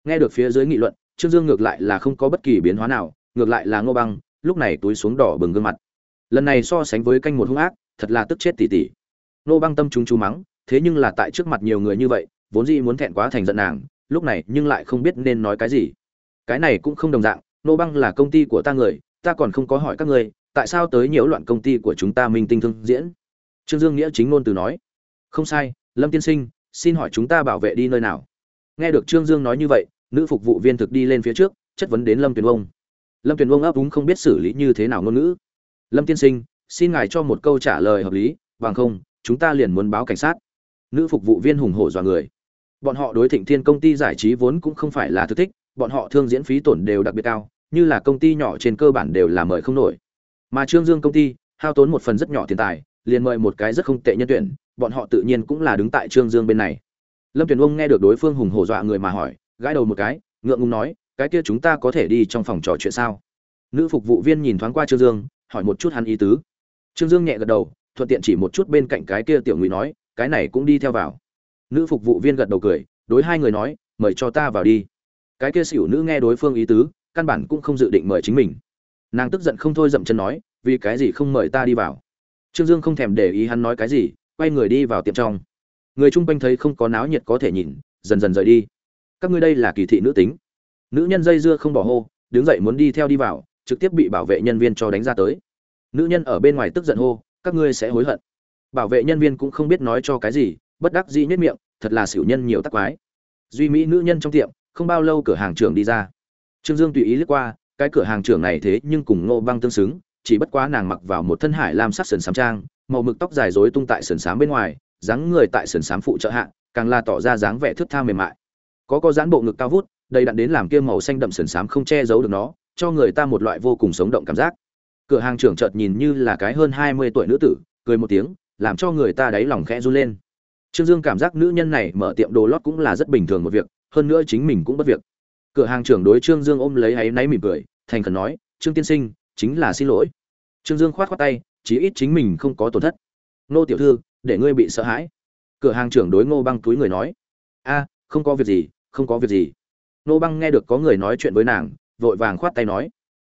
Nghe được phía dưới nghị luận, trương dương ngược lại là không có bất kỳ biến hóa nào, ngược lại là ngô băng, lúc này túi xuống đỏ bừng gương mặt. Lần này so sánh với canh một hung ác, thật là tức chết tỉ tỉ. Ngô băng tâm chúng chú mắng, thế nhưng là tại trước mặt nhiều người như vậy, vốn dĩ muốn thẹn quá thành giận nàng, lúc này nhưng lại không biết nên nói cái gì. Cái này cũng không đồng dạng, ngô băng là công ty của ta người, ta còn không có hỏi các người, tại sao tới nhiễu loạn công ty của chúng ta minh tinh thương diễn? Trương dương nghĩa chính ngôn từ nói. Không sai, lâm tiên sinh xin hỏi chúng ta bảo vệ đi nơi nào? Nghe được trương dương nói như vậy, nữ phục vụ viên thực đi lên phía trước, chất vấn đến lâm tuyền ông lâm tuyền ông ấp úng không biết xử lý như thế nào ngôn ngữ. Lâm tiên sinh, xin ngài cho một câu trả lời hợp lý, bằng không, chúng ta liền muốn báo cảnh sát. Nữ phục vụ viên hùng hổ dọa người. Bọn họ đối thịnh thiên công ty giải trí vốn cũng không phải là thực thích, bọn họ thương diễn phí tổn đều đặc biệt cao, như là công ty nhỏ trên cơ bản đều là mời không nổi. Mà trương dương công ty, hao tốn một phần rất nhỏ tiền tài liền mời một cái rất không tệ nhân tuyển, bọn họ tự nhiên cũng là đứng tại trương dương bên này. Lâm tuyển ông nghe được đối phương hùng hổ dọa người mà hỏi, gãi đầu một cái, ngượng ngùng nói, cái kia chúng ta có thể đi trong phòng trò chuyện sao? Nữ phục vụ viên nhìn thoáng qua trương dương, hỏi một chút hắn ý tứ. Trương dương nhẹ gật đầu, thuận tiện chỉ một chút bên cạnh cái kia tiểu ngụy nói, cái này cũng đi theo vào. Nữ phục vụ viên gật đầu cười, đối hai người nói, mời cho ta vào đi. Cái kia xỉu nữ nghe đối phương ý tứ, căn bản cũng không dự định mời chính mình. Nàng tức giận không thôi dậm chân nói, vì cái gì không mời ta đi vào? Trương dương không thèm để ý hắn nói cái gì, quay người đi vào tiệm trong. Người chung quanh thấy không có náo nhiệt có thể nhìn, dần dần rời đi. Các ngươi đây là kỳ thị nữ tính. Nữ nhân dây dưa không bỏ hô, đứng dậy muốn đi theo đi vào, trực tiếp bị bảo vệ nhân viên cho đánh ra tới. Nữ nhân ở bên ngoài tức giận hô, các ngươi sẽ hối hận. Bảo vệ nhân viên cũng không biết nói cho cái gì, bất đắc dĩ nhếch miệng, thật là xỉu nhân nhiều tắc quái. Duy mỹ nữ nhân trong tiệm, không bao lâu cửa hàng trưởng đi ra. Trương dương tùy ý lướt qua, cái cửa hàng trưởng này thế nhưng cùng ngô băng tương xứng chỉ bất quá nàng mặc vào một thân hải lam sắc sườn sám trang, màu mực tóc dài rối tung tại sườn sám bên ngoài, dáng người tại sườn sám phụ trợ hạ, càng là tỏ ra dáng vẻ thước tha mềm mại. Có có dáng bộ ngực cao vút, đầy đặn đến làm kia màu xanh đậm sườn sám không che giấu được nó, cho người ta một loại vô cùng sống động cảm giác. Cửa hàng trưởng chợt nhìn như là cái hơn hai mươi tuổi nữ tử, cười một tiếng, làm cho người ta đáy lòng khẽ run lên. Trương dương cảm giác nữ nhân này mở tiệm đồ lót cũng là rất bình thường một việc, hơn nữa chính mình cũng bất việc. Cửa hàng trưởng đối trương dương ôm lấy áy náy mỉm cười, thành khẩn nói, trương tiên sinh, chính là xin lỗi trương dương khoát khoát tay, chí ít chính mình không có tổn thất. Nô tiểu thư, để ngươi bị sợ hãi. Cửa hàng trưởng đối ngô băng túi người nói. A, không có việc gì, không có việc gì. Ngô băng nghe được có người nói chuyện với nàng, vội vàng khoát tay nói.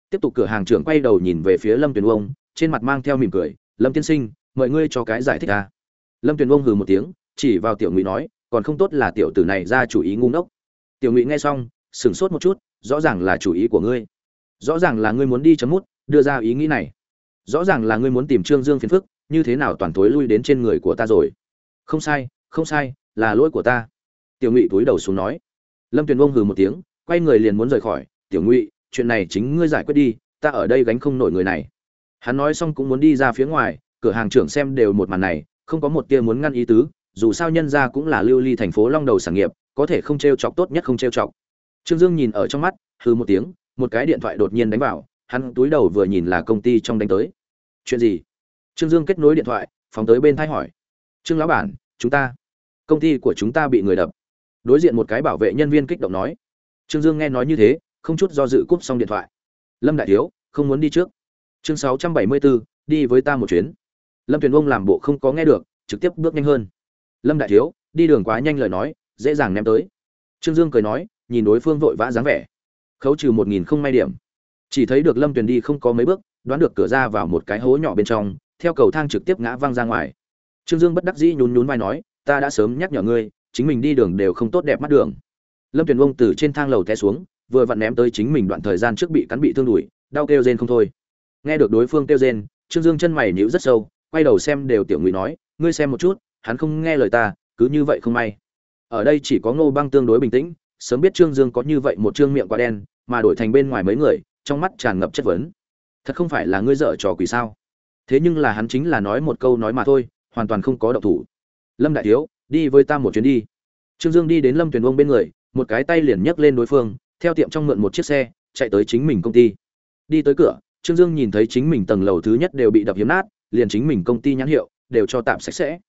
Tiếp tục cửa hàng trưởng quay đầu nhìn về phía lâm tuyền ông trên mặt mang theo mỉm cười. Lâm tiên sinh, mời ngươi cho cái giải thích ta lâm tuyền ông hừ một tiếng, chỉ vào tiểu ngụy nói, còn không tốt là tiểu tử này ra chủ ý ngu ngốc. Tiểu ngụy nghe xong, sửng sốt một chút, rõ ràng là chủ ý của ngươi. Rõ ràng là ngươi muốn đi chấm mút, đưa ra ý nghĩ này rõ ràng là ngươi muốn tìm trương dương phiền phức, như thế nào toàn thối lui đến trên người của ta rồi? Không sai không sai, là lỗi của ta. Tiểu ngụy túi đầu xuống nói. Lâm tuyền bông hừ một tiếng, quay người liền muốn rời khỏi. Tiểu ngụy, chuyện này chính ngươi giải quyết đi, ta ở đây gánh không nổi người này. Hắn nói xong cũng muốn đi ra phía ngoài, cửa hàng trưởng xem đều một màn này, không có một tia muốn ngăn ý tứ, dù sao nhân ra cũng là lưu ly thành phố long đầu sản nghiệp, có thể không t r e o chọc tốt nhất không t r e o chọc. Trương dương nhìn ở trong mắt hư một tiếng, một cái điện thoại đột nhiên đánh vào, hắn túi đầu vừa nhìn là công ty trong đánh tới chuyện gì? Trương dương kết nối điện thoại, phóng tới bên thái hỏi. Trương lão bản, chúng ta, công ty của chúng ta bị người đập. Đối diện một cái bảo vệ nhân viên kích động nói. Trương dương nghe nói như thế, không chút do dự cúp xong điện thoại. Lâm đại thiếu, không muốn đi trước. Chương sáu trăm bảy mươi bốn đi với ta một chuyến. Lâm tuyền ông làm bộ không có nghe được, trực tiếp bước nhanh hơn. Lâm đại thiếu, đi đường quá nhanh lời nói, dễ dàng ném tới. Trương dương cười nói, nhìn đối phương vội vã dáng vẻ. Khấu trừ một nghìn không may điểm. Chỉ thấy được lâm tuyền đi không có mấy bước đoán được cửa ra vào một cái hố nhỏ bên trong, theo cầu thang trực tiếp ngã văng ra ngoài. Trương dương bất đắc dĩ nhún nhún vai nói, ta đã sớm nhắc nhở ngươi, chính mình đi đường đều không tốt đẹp mắt đường. Lâm tuyền ông từ trên thang lầu té xuống, vừa vặn ném tới chính mình đoạn thời gian trước bị cắn bị thương đùi, đau kêu rên không thôi. Nghe được đối phương kêu rên, trương dương chân mày nhíu rất sâu, quay đầu xem đều tiểu ngụy nói, ngươi xem một chút, hắn không nghe lời ta, cứ như vậy không may. Ở đây chỉ có ngô băng tương đối bình tĩnh, sớm biết trương dương có như vậy một trương miệng quá đen, mà đổi thành bên ngoài mấy người, trong mắt tràn ngập chất vấn thật không phải là ngươi dở trò quỷ sao? Thế nhưng là hắn chính là nói một câu nói mà thôi, hoàn toàn không có động thủ. Lâm đại thiếu, đi với ta một chuyến đi. Trương dương đi đến lâm tuyền ông bên người, một cái tay liền nhấc lên đối phương, theo tiệm trong mượn một chiếc xe, chạy tới chính mình công ty. Đi tới cửa, trương dương nhìn thấy chính mình tầng lầu thứ nhất đều bị đập hiếm nát, liền chính mình công ty nhãn hiệu đều cho tạm sạch sẽ.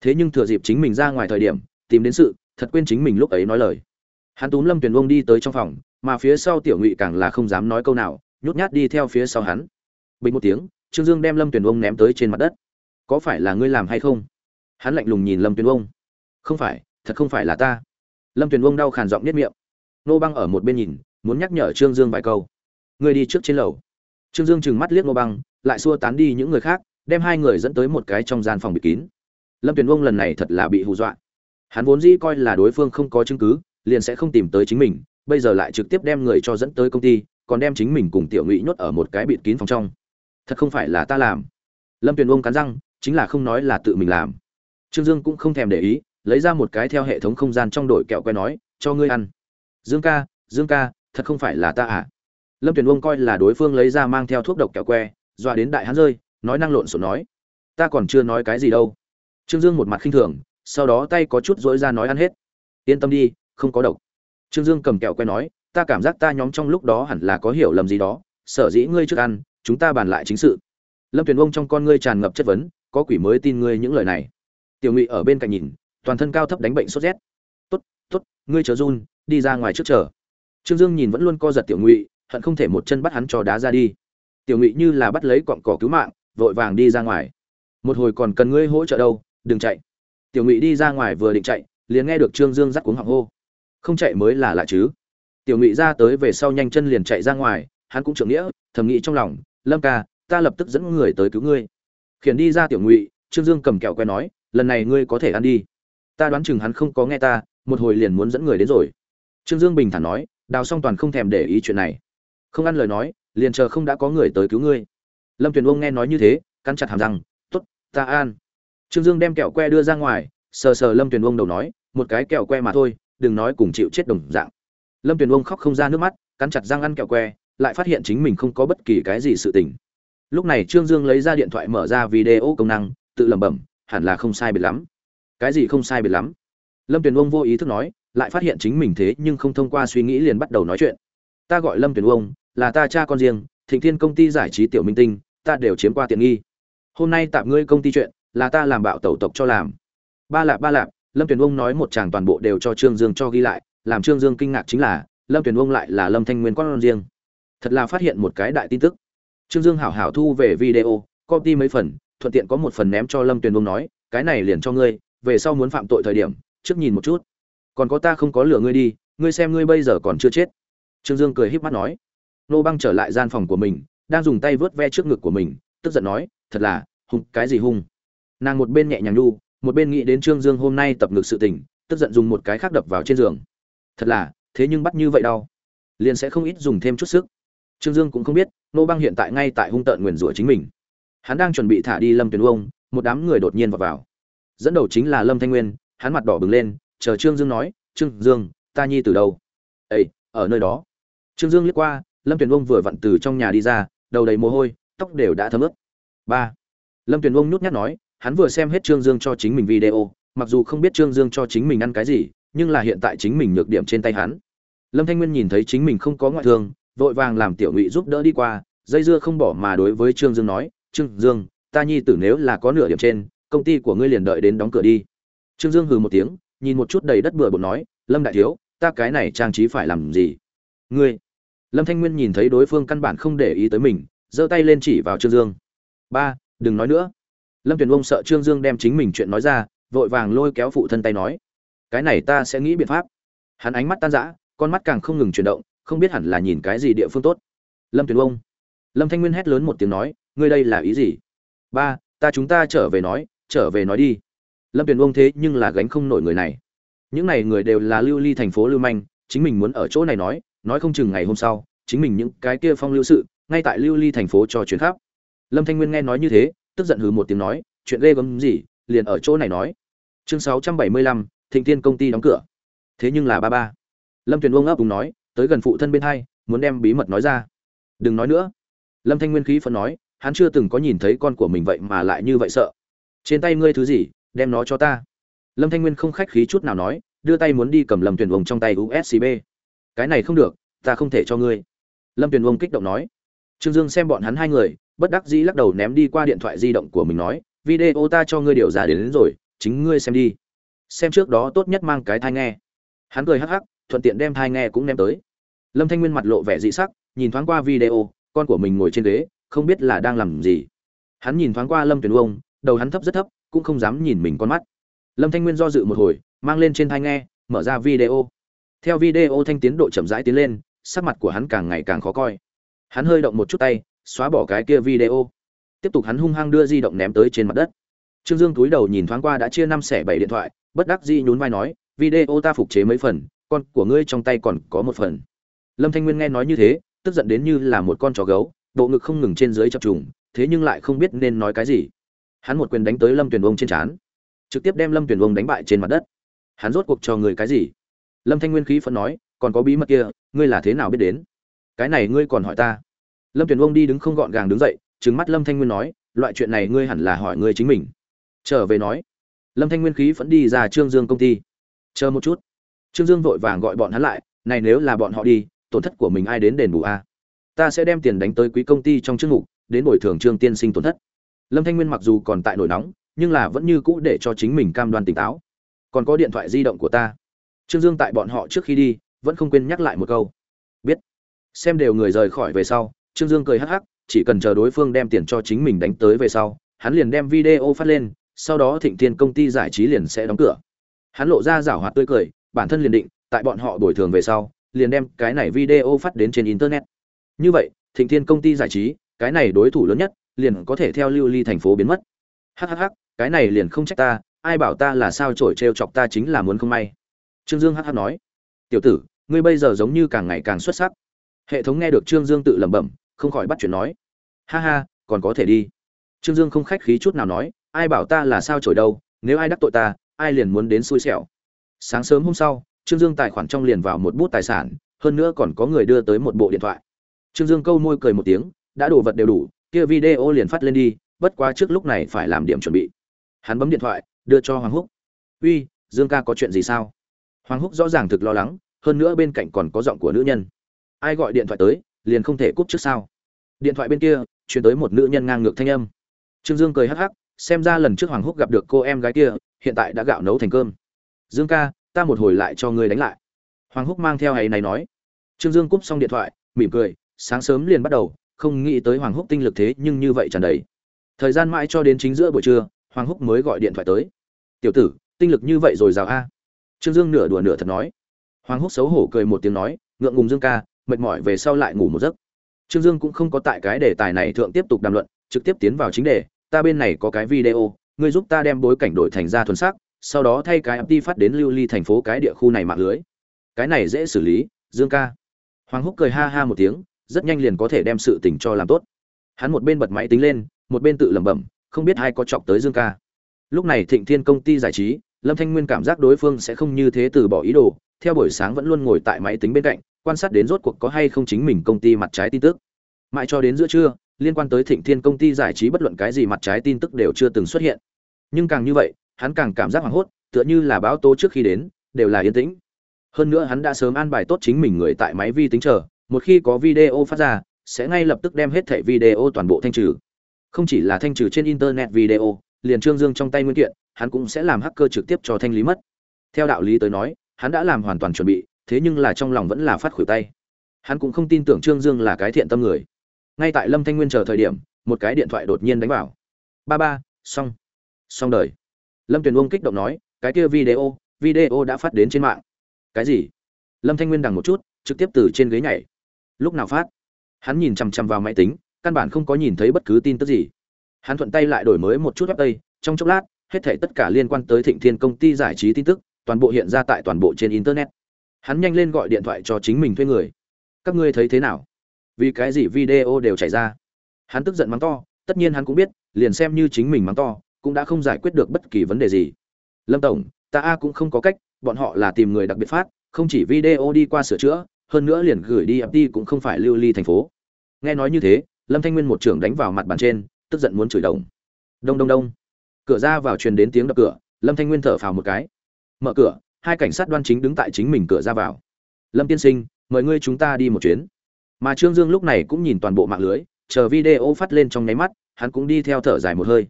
Thế nhưng thừa dịp chính mình ra ngoài thời điểm, tìm đến sự, thật quên chính mình lúc ấy nói lời. Hắn túm lâm tuyền ông đi tới trong phòng, mà phía sau tiểu ngụy càng là không dám nói câu nào nhút nhát đi theo phía sau hắn. Bình một tiếng, trương dương đem lâm tuyền ông ném tới trên mặt đất. Có phải là ngươi làm hay không? Hắn lạnh lùng nhìn lâm tuyền ông không phải, thật không phải là ta. Lâm tuyền ông đau khàn giọng nhất miệng. Nô băng ở một bên nhìn, muốn nhắc nhở trương dương vài câu. Ngươi đi trước trên lầu. Trương dương trừng mắt liếc nô băng, lại xua tán đi những người khác, đem hai người dẫn tới một cái trong gian phòng bị kín. Lâm tuyền ông lần này thật là bị hù dọa. Hắn vốn dĩ coi là đối phương không có chứng cứ, liền sẽ không tìm tới chính mình, bây giờ lại trực tiếp đem người cho dẫn tới công ty còn đem chính mình cùng tiểu ngụy nhốt ở một cái bịt kín phòng trong. Thật không phải là ta làm. Lâm tuyền vông cắn răng, chính là không nói là tự mình làm. Trương dương cũng không thèm để ý, lấy ra một cái theo hệ thống không gian trong đội kẹo que nói, cho ngươi ăn. Dương ca dương ca, thật không phải là ta à? Lâm tuyền ông coi là đối phương lấy ra mang theo thuốc độc kẹo que, dọa đến đại hắn rơi, nói năng lộn xộn nói, ta còn chưa nói cái gì đâu. Trương dương một mặt khinh thường, sau đó tay có chút dỗi ra nói ăn hết. Yên tâm đi, không có độc. Trương dương cầm kẹo que nói ta cảm giác ta nhóm trong lúc đó hẳn là có hiểu lầm gì đó, sở dĩ ngươi trước ăn, chúng ta bàn lại chính sự. Lâm tuyền ông trong con ngươi tràn ngập chất vấn, có quỷ mới tin ngươi những lời này. Tiểu ngụy ở bên cạnh nhìn, toàn thân cao thấp đánh bệnh sốt rét. Tốt tốt, ngươi chờ run, đi ra ngoài trước chờ. Trương dương nhìn vẫn luôn co giật tiểu ngụy, hận không thể một chân bắt hắn cho đá ra đi. Tiểu ngụy như là bắt lấy cọng cỏ cứu mạng, vội vàng đi ra ngoài. Một hồi còn cần ngươi hỗ trợ đâu, đừng chạy. Tiểu ngụy đi ra ngoài vừa định chạy, liền nghe được trương dương dắt cuống họng hô. Không chạy mới là lạ chứ tiểu ngụy ra tới về sau nhanh chân liền chạy ra ngoài, hắn cũng trưởng nghĩa, thầm nghĩ trong lòng, lâm ca, ta lập tức dẫn người tới cứu ngươi. Khiển đi ra tiểu ngụy, trương dương cầm kẹo que nói, lần này ngươi có thể ăn đi. Ta đoán chừng hắn không có nghe ta, một hồi liền muốn dẫn người đến rồi. Trương dương bình thản nói, đào song toàn không thèm để ý chuyện này. Không ăn lời nói, liền chờ không đã có người tới cứu ngươi. Lâm tuyền ông nghe nói như thế, cắn chặt hàm răng t ố t ta an trương dương đem kẹo que đưa ra ngoài, sờ sờ lâm tuyền ông đầu nói, một cái kẹo que mà thôi, đừng nói cùng chịu chết đồng dạng lâm tuyền ông khóc không ra nước mắt, cắn chặt răng ăn kẹo que, lại phát hiện chính mình không có bất kỳ cái gì sự tình. Lúc này trương dương lấy ra điện thoại mở ra video công năng, tự lẩm bẩm, hẳn là không sai biệt lắm. Cái gì không sai biệt lắm? Lâm tuyền ông vô ý thức nói, lại phát hiện chính mình thế nhưng không thông qua suy nghĩ liền bắt đầu nói chuyện. Ta gọi lâm tuyền ông là ta cha con riêng, thịnh thiên công ty giải trí tiểu minh tinh, ta đều chiếm qua tiện nghi. Hôm nay tạm ngươi công ty chuyện, là ta làm bạo tẩu tộc cho làm. Ba lạp ba lạp, lâm tuyền ông nói một chàng toàn bộ đều cho trương dương cho ghi lại làm trương dương kinh ngạc chính là, lâm tuyền ông lại là lâm thanh nguyên con riêng. Thật là phát hiện một cái đại tin tức. Trương dương hảo hảo thu về video, copy mấy phần, thuận tiện có một phần ném cho lâm tuyền ông nói, cái này liền cho ngươi, về sau muốn phạm tội thời điểm, trước nhìn một chút. Còn có ta không có lửa ngươi đi, ngươi xem ngươi bây giờ còn chưa chết. Trương dương cười híp mắt nói. Nô băng trở lại gian phòng của mình, đang dùng tay vớt ve trước ngực của mình, tức giận nói, thật là, hung, cái gì hung? Nàng một bên nhẹ nhàng nhu một bên nghĩ đến trương dương hôm nay tập ngực sự tình, tức giận dùng một cái khác đập vào trên giường thật là, thế nhưng bắt như vậy đau. Liền sẽ không ít dùng thêm chút sức. Trương dương cũng không biết, nô băng hiện tại ngay tại hung tợn nguyền rủa chính mình. Hắn đang chuẩn bị thả đi lâm tuyền ông một đám người đột nhiên vào vào. Dẫn đầu chính là lâm thanh nguyên, hắn mặt đỏ bừng lên, chờ trương dương nói, trương dương, ta nhi từ đâu? Ây ở nơi đó. Trương dương liếc qua, lâm tuyền ông vừa vặn từ trong nhà đi ra, đầu đầy mồ hôi, tóc đều đã thấm ướt. Ba. Lâm tuyền ông nhút nhát nói, hắn vừa xem hết trương dương cho chính mình video, mặc dù không biết trương dương cho chính mình ăn cái gì nhưng là hiện tại chính mình nhược điểm trên tay hắn. Lâm thanh nguyên nhìn thấy chính mình không có ngoại thương, vội vàng làm tiểu ngụy giúp đỡ đi qua, dây dưa không bỏ mà đối với trương dương nói, trương dương, ta nhi tử nếu là có nửa điểm trên, công ty của ngươi liền đợi đến đóng cửa đi. Trương dương hừ một tiếng, nhìn một chút đầy đất bừa bộn nói, lâm đại thiếu, ta cái này trang trí phải làm gì? Ngươi? Lâm thanh nguyên nhìn thấy đối phương căn bản không để ý tới mình, giơ tay lên chỉ vào trương dương. Ba, đừng nói nữa. Lâm tuyền ông sợ trương dương đem chính mình chuyện nói ra, vội vàng lôi kéo phụ thân tay nói cái này ta sẽ nghĩ biện pháp. Hắn ánh mắt tan rã, con mắt càng không ngừng chuyển động, không biết hẳn là nhìn cái gì địa phương tốt. Lâm tuyền ông lâm thanh nguyên hét lớn một tiếng nói, ngươi đây là ý gì? Ba, ta chúng ta trở về nói, trở về nói đi. Lâm tuyền ông thế nhưng là gánh không nổi người này. Những này người đều là lưu ly thành phố lưu manh, chính mình muốn ở chỗ này nói nói không chừng ngày hôm sau, chính mình những cái kia phong lưu sự, ngay tại lưu ly thành phố cho chuyến khắp lâm thanh nguyên nghe nói như thế, tức giận hừ một tiếng nói, chuyện ghê gớm gì, liền ở chỗ này nói. Chương sáu trăm bảy mươi lăm thịnh tiên công ty đóng cửa. Thế nhưng là ba ba. Lâm tuyền uông ấp cùng nói tới gần phụ thân bên hai muốn đem bí mật nói ra. Đừng nói nữa. Lâm thanh nguyên khí phân nói hắn chưa từng có nhìn thấy con của mình vậy mà lại như vậy sợ. Trên tay ngươi thứ gì đem nó cho ta. Lâm thanh nguyên không khách khí chút nào nói đưa tay muốn đi cầm lâm tuyền Vương trong tay uscb cái này không được ta không thể cho ngươi. Lâm tuyền Vương kích động nói. Trương dương xem bọn hắn hai người bất đắc dĩ lắc đầu ném đi qua điện thoại di động của mình nói video ta cho ngươi điều giả đến, đến rồi chính ngươi xem đi xem trước đó tốt nhất mang cái thai nghe. Hắn cười hắc hắc, thuận tiện đem thai nghe cũng ném tới. Lâm thanh nguyên mặt lộ vẻ dị sắc, nhìn thoáng qua video, con của mình ngồi trên ghế, không biết là đang làm gì. Hắn nhìn thoáng qua lâm tuyền ông đầu hắn thấp rất thấp, cũng không dám nhìn mình con mắt. Lâm thanh nguyên do dự một hồi, mang lên trên thai nghe, mở ra video. Theo video thanh tiến độ chậm rãi tiến lên, sắc mặt của hắn càng ngày càng khó coi. Hắn hơi động một chút tay, xóa bỏ cái kia video. Tiếp tục hắn hung hăng đưa di động ném tới trên mặt đất. Trương dương túi đầu nhìn thoáng qua đã chia năm xẻ bảy điện thoại bất đắc dĩ nhún vai nói, video ta phục chế mấy phần, con của ngươi trong tay còn có một phần. Lâm thanh nguyên nghe nói như thế, tức giận đến như là một con chó gấu, bộ ngực không ngừng trên dưới chập trùng, thế nhưng lại không biết nên nói cái gì. Hắn một quyền đánh tới lâm tuyền vông trên trán, trực tiếp đem lâm tuyền vông đánh bại trên mặt đất. Hắn rốt cuộc cho người cái gì? Lâm thanh nguyên khí phẫn nói, còn có bí mật kia, ngươi là thế nào biết đến? Cái này ngươi còn hỏi ta? Lâm tuyền vông đi đứng không gọn gàng đứng dậy, trừng mắt lâm thanh nguyên nói, loại chuyện này ngươi hẳn là hỏi ngươi chính mình. Trở về nói lâm thanh nguyên khí vẫn đi ra trương dương công ty. Chờ một chút. Trương dương vội vàng gọi bọn hắn lại, này nếu là bọn họ đi, tổn thất của mình ai đến đền bù a? Ta sẽ đem tiền đánh tới quý công ty trong chức mục, đến bồi thường trương tiên sinh tổn thất. Lâm thanh nguyên mặc dù còn tại nổi nóng, nhưng là vẫn như cũ để cho chính mình cam đoan tỉnh táo. Còn có điện thoại di động của ta. Trương dương tại bọn họ trước khi đi, vẫn không quên nhắc lại một câu. Biết. Xem đều người rời khỏi về sau, trương dương cười hắc hắc, chỉ cần chờ đối phương đem tiền cho chính mình đánh tới về sau, hắn liền đem video phát lên sau đó thịnh thiên công ty giải trí liền sẽ đóng cửa. Hắn lộ ra rảo hoạt tươi cười, bản thân liền định, tại bọn họ đổi thường về sau, liền đem cái này video phát đến trên internet. Như vậy, thịnh thiên công ty giải trí, cái này đối thủ lớn nhất, liền có thể theo lưu ly thành phố biến mất. Hhh cái này liền không trách ta, ai bảo ta là sao trổi trêu chọc ta chính là muốn không may. Trương dương hh nói, tiểu tử, ngươi bây giờ giống như càng ngày càng xuất sắc. Hệ thống nghe được trương dương tự lẩm bẩm, không khỏi bắt chuyện nói, ha ha, còn có thể đi. Trương dương không khách khí chút nào nói ai bảo ta là sao chổi đâu, nếu ai đắc tội ta, ai liền muốn đến xui xẻo. Sáng sớm hôm sau, trương dương tài khoản trong liền vào một bút tài sản, hơn nữa còn có người đưa tới một bộ điện thoại. Trương dương câu môi cười một tiếng, đã đồ vật đều đủ, kia video liền phát lên đi, bất quá trước lúc này phải làm điểm chuẩn bị. Hắn bấm điện thoại, đưa cho hoàng húc. Uy, dương ca có chuyện gì sao? Hoàng húc rõ ràng thực lo lắng, hơn nữa bên cạnh còn có giọng của nữ nhân. Ai gọi điện thoại tới, liền không thể cúp trước sao? Điện thoại bên kia chuyển tới một nữ nhân ngang ngược thanh âm. Trương dương cười hắc hắc xem ra lần trước hoàng húc gặp được cô em gái kia, hiện tại đã gạo nấu thành cơm. Dương ca, ta một hồi lại cho ngươi đánh lại. Hoàng húc mang theo hay này nói. Trương dương cúp xong điện thoại, mỉm cười, sáng sớm liền bắt đầu, không nghĩ tới hoàng húc tinh lực thế nhưng như vậy tràn đầy. Thời gian mãi cho đến chính giữa buổi trưa, hoàng húc mới gọi điện thoại tới. Tiểu tử, tinh lực như vậy rồi rào a? Trương dương nửa đùa nửa thật nói. Hoàng húc xấu hổ cười một tiếng nói, ngượng ngùng dương ca, mệt mỏi về sau lại ngủ một giấc. Trương dương cũng không có tại cái đề tài này thượng tiếp tục đàm luận, trực tiếp tiến vào chính đề ta bên này có cái video, ngươi giúp ta đem bối cảnh đổi thành ra thuần sắc, sau đó thay cái mt phát đến lưu ly thành phố cái địa khu này mạng lưới. Cái này dễ xử lý, dương ca. Hoàng húc cười ha ha một tiếng, rất nhanh liền có thể đem sự tình cho làm tốt. Hắn một bên bật máy tính lên, một bên tự lẩm bẩm, không biết ai có chọc tới dương ca. Lúc này thịnh thiên công ty giải trí, lâm thanh nguyên cảm giác đối phương sẽ không như thế từ bỏ ý đồ, theo buổi sáng vẫn luôn ngồi tại máy tính bên cạnh, quan sát đến rốt cuộc có hay không chính mình công ty mặt trái tin tức. Mãi cho đến giữa trưa liên quan tới thịnh thiên công ty giải trí bất luận cái gì mặt trái tin tức đều chưa từng xuất hiện. Nhưng càng như vậy, hắn càng cảm giác hoảng hốt, tựa như là báo tố trước khi đến, đều là yên tĩnh. Hơn nữa hắn đã sớm an bài tốt chính mình người tại máy vi tính chờ, một khi có video phát ra, sẽ ngay lập tức đem hết thảy video toàn bộ thanh trừ. Không chỉ là thanh trừ trên internet video, liền trương dương trong tay nguyên kiện, hắn cũng sẽ làm hacker trực tiếp cho thanh lý mất. Theo đạo lý tới nói, hắn đã làm hoàn toàn chuẩn bị, thế nhưng là trong lòng vẫn là phát khuỷu tay. Hắn cũng không tin tưởng trương dương là cái thiện tâm người ngay tại lâm thanh nguyên chờ thời điểm, một cái điện thoại đột nhiên đánh vào. Ba ba, xong. Xong đời. Lâm tuyền uông kích động nói, cái kia video video đã phát đến trên mạng. Cái gì? Lâm thanh nguyên đằng một chút, trực tiếp từ trên ghế nhảy. Lúc nào phát? Hắn nhìn chằm chằm vào máy tính, căn bản không có nhìn thấy bất cứ tin tức gì. Hắn thuận tay lại đổi mới một chút web tây trong chốc lát, hết thảy tất cả liên quan tới thịnh thiên công ty giải trí tin tức, toàn bộ hiện ra tại toàn bộ trên internet. Hắn nhanh lên gọi điện thoại cho chính mình thuê người. Các ngươi thấy thế nào? Vì cái gì video đều chảy ra. Hắn tức giận mắng to, tất nhiên hắn cũng biết, liền xem như chính mình mắng to, cũng đã không giải quyết được bất kỳ vấn đề gì. Lâm tổng, ta a cũng không có cách, bọn họ là tìm người đặc biệt phát, không chỉ video đi qua sửa chữa, hơn nữa liền gửi đi FT cũng không phải lưu ly thành phố. Nghe nói như thế, lâm thanh nguyên một trưởng đánh vào mặt bàn trên, tức giận muốn chửi đồng. Đông đông đông. Cửa ra vào truyền đến tiếng đập cửa, lâm thanh nguyên thở phào một cái. Mở cửa, hai cảnh sát đoan chính đứng tại chính mình cửa ra vào. Lâm tiên sinh, mời ngươi chúng ta đi một chuyến mà trương dương lúc này cũng nhìn toàn bộ mạng lưới chờ video phát lên trong nháy mắt hắn cũng đi theo thở dài một hơi.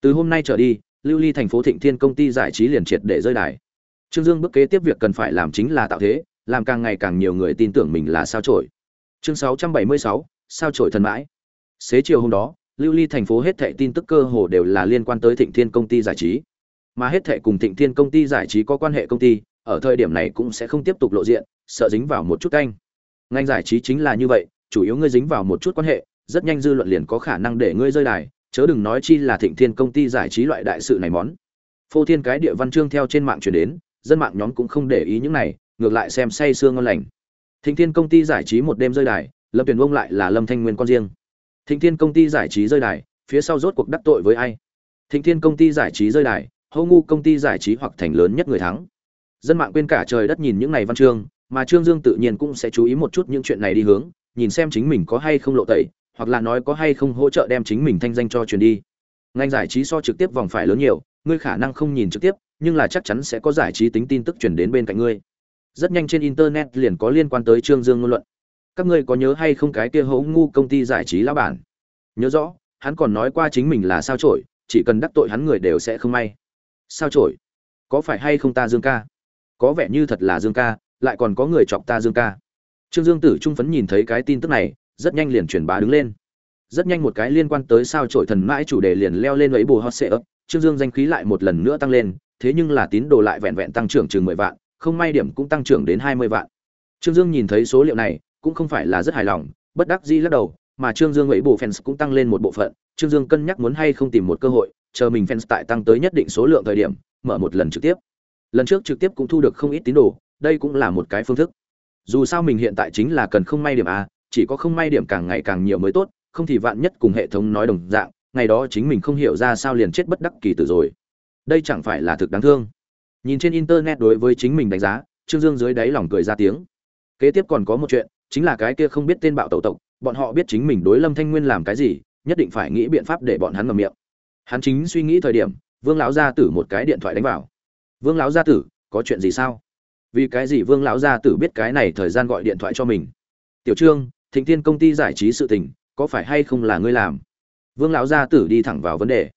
Từ hôm nay trở đi lưu ly thành phố thịnh thiên công ty giải trí liền triệt để rơi đài. Trương dương bước kế tiếp việc cần phải làm chính là tạo thế làm càng ngày càng nhiều người tin tưởng mình là sao trổi chương 676, sao trổi thần mãi. Xế chiều hôm đó lưu ly thành phố hết thệ tin tức cơ hồ đều là liên quan tới thịnh thiên công ty giải trí. Mà hết thệ cùng thịnh thiên công ty giải trí có quan hệ công ty ở thời điểm này cũng sẽ không tiếp tục lộ diện sợ dính vào một chút canh ngành giải trí chính là như vậy, chủ yếu ngươi dính vào một chút quan hệ, rất nhanh dư luận liền có khả năng để ngươi rơi đài, chớ đừng nói chi là thịnh thiên công ty giải trí loại đại sự này món. Phô thiên cái địa văn chương theo trên mạng truyền đến, dân mạng nhóm cũng không để ý những này, ngược lại xem say sương ngon lành. Thịnh thiên công ty giải trí một đêm rơi đài, lâm tuyển vông lại là lâm thanh nguyên con riêng. Thịnh thiên công ty giải trí rơi đài, phía sau rốt cuộc đắc tội với ai? Thịnh thiên công ty giải trí rơi đài, hô ngu công ty giải trí hoặc thành lớn nhất người thắng. Dân mạng quên cả trời đất nhìn những này văn chương mà trương dương tự nhiên cũng sẽ chú ý một chút những chuyện này đi hướng, nhìn xem chính mình có hay không lộ tẩy, hoặc là nói có hay không hỗ trợ đem chính mình thanh danh cho truyền đi. Ngành giải trí so trực tiếp vòng phải lớn nhiều, ngươi khả năng không nhìn trực tiếp, nhưng là chắc chắn sẽ có giải trí tính tin tức truyền đến bên cạnh ngươi. Rất nhanh trên internet liền có liên quan tới trương dương ngôn luận. Các ngươi có nhớ hay không cái kia hấu ngu công ty giải trí lão bản? Nhớ rõ, hắn còn nói qua chính mình là sao trổi chỉ cần đắc tội hắn người đều sẽ không may. Sao trổi có phải hay không ta dương ca? Có vẻ như thật là dương ca lại còn có người chọc ta dương ca. Trương dương tử trung phấn nhìn thấy cái tin tức này, rất nhanh liền truyền bá đứng lên. Rất nhanh một cái liên quan tới sao trổi thần mãi chủ đề liền leo lên ấy bù hot sệ ấp trương dương danh khí lại một lần nữa tăng lên, thế nhưng là tín đồ lại vẹn vẹn tăng trưởng chừng mười vạn, không may điểm cũng tăng trưởng đến hai mươi vạn. Trương dương nhìn thấy số liệu này, cũng không phải là rất hài lòng, bất đắc dĩ lắc đầu, mà trương dương ấy bù fans cũng tăng lên một bộ phận. Trương dương cân nhắc muốn hay không tìm một cơ hội, chờ mình fans tại tăng tới nhất định số lượng thời điểm, mở một lần trực tiếp. Lần trước trực tiếp cũng thu được không ít tín đồ đây cũng là một cái phương thức. Dù sao mình hiện tại chính là cần không may điểm a, chỉ có không may điểm càng ngày càng nhiều mới tốt, không thì vạn nhất cùng hệ thống nói đồng dạng, ngày đó chính mình không hiểu ra sao liền chết bất đắc kỳ tử rồi. Đây chẳng phải là thực đáng thương. Nhìn trên internet đối với chính mình đánh giá, trương dương dưới đáy lòng cười ra tiếng. Kế tiếp còn có một chuyện, chính là cái kia không biết tên bạo tẩu tộc, bọn họ biết chính mình đối lâm thanh nguyên làm cái gì, nhất định phải nghĩ biện pháp để bọn hắn ngầm miệng. Hắn chính suy nghĩ thời điểm, vương lão gia tử một cái điện thoại đánh vào. Vương lão gia tử, có chuyện gì sao? Vì cái gì vương lão gia tử biết cái này thời gian gọi điện thoại cho mình? Tiểu trương, thịnh thiên công ty giải trí sự tình, có phải hay không là ngươi làm? Vương lão gia tử đi thẳng vào vấn đề.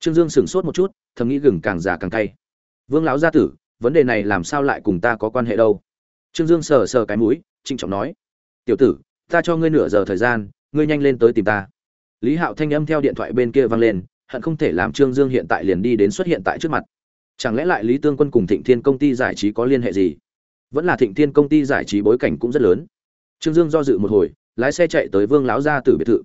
Trương dương sửng sốt một chút, thầm nghĩ gừng càng già càng cay. Vương lão gia tử, vấn đề này làm sao lại cùng ta có quan hệ đâu? Trương dương sờ sờ cái mũi, trịnh trọng nói. Tiểu tử, ta cho ngươi nửa giờ thời gian, ngươi nhanh lên tới tìm ta. Lý hạo thanh âm theo điện thoại bên kia vang lên, hận không thể làm trương dương hiện tại liền đi đến xuất hiện tại trước mặt chẳng lẽ lại lý tương quân cùng thịnh thiên công ty giải trí có liên hệ gì? Vẫn là thịnh thiên công ty giải trí bối cảnh cũng rất lớn. Trương dương do dự một hồi, lái xe chạy tới vương lão gia tử biệt thự.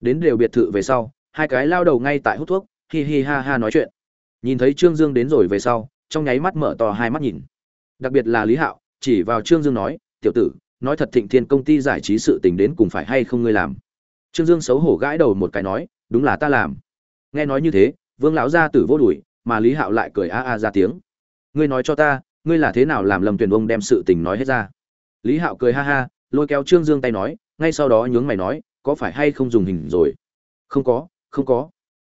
Đến đều biệt thự về sau, hai cái lao đầu ngay tại hút thuốc, hi hi ha ha nói chuyện. Nhìn thấy trương dương đến rồi về sau, trong nháy mắt mở to hai mắt nhìn. Đặc biệt là lý hạo, chỉ vào trương dương nói, tiểu tử, nói thật thịnh thiên công ty giải trí sự tình đến cùng phải hay không ngươi làm? Trương dương xấu hổ gãi đầu một cái nói, đúng là ta làm. Nghe nói như thế, vương lão gia tử vô đùi mà lý hạo lại cười a a ra tiếng. Ngươi nói cho ta, ngươi là thế nào làm Lâm Tuyền ông đem sự tình nói hết ra? Lý hạo cười ha ha, lôi kéo trương dương tay nói, ngay sau đó nhướng mày nói, có phải hay không dùng hình rồi? Không có không có.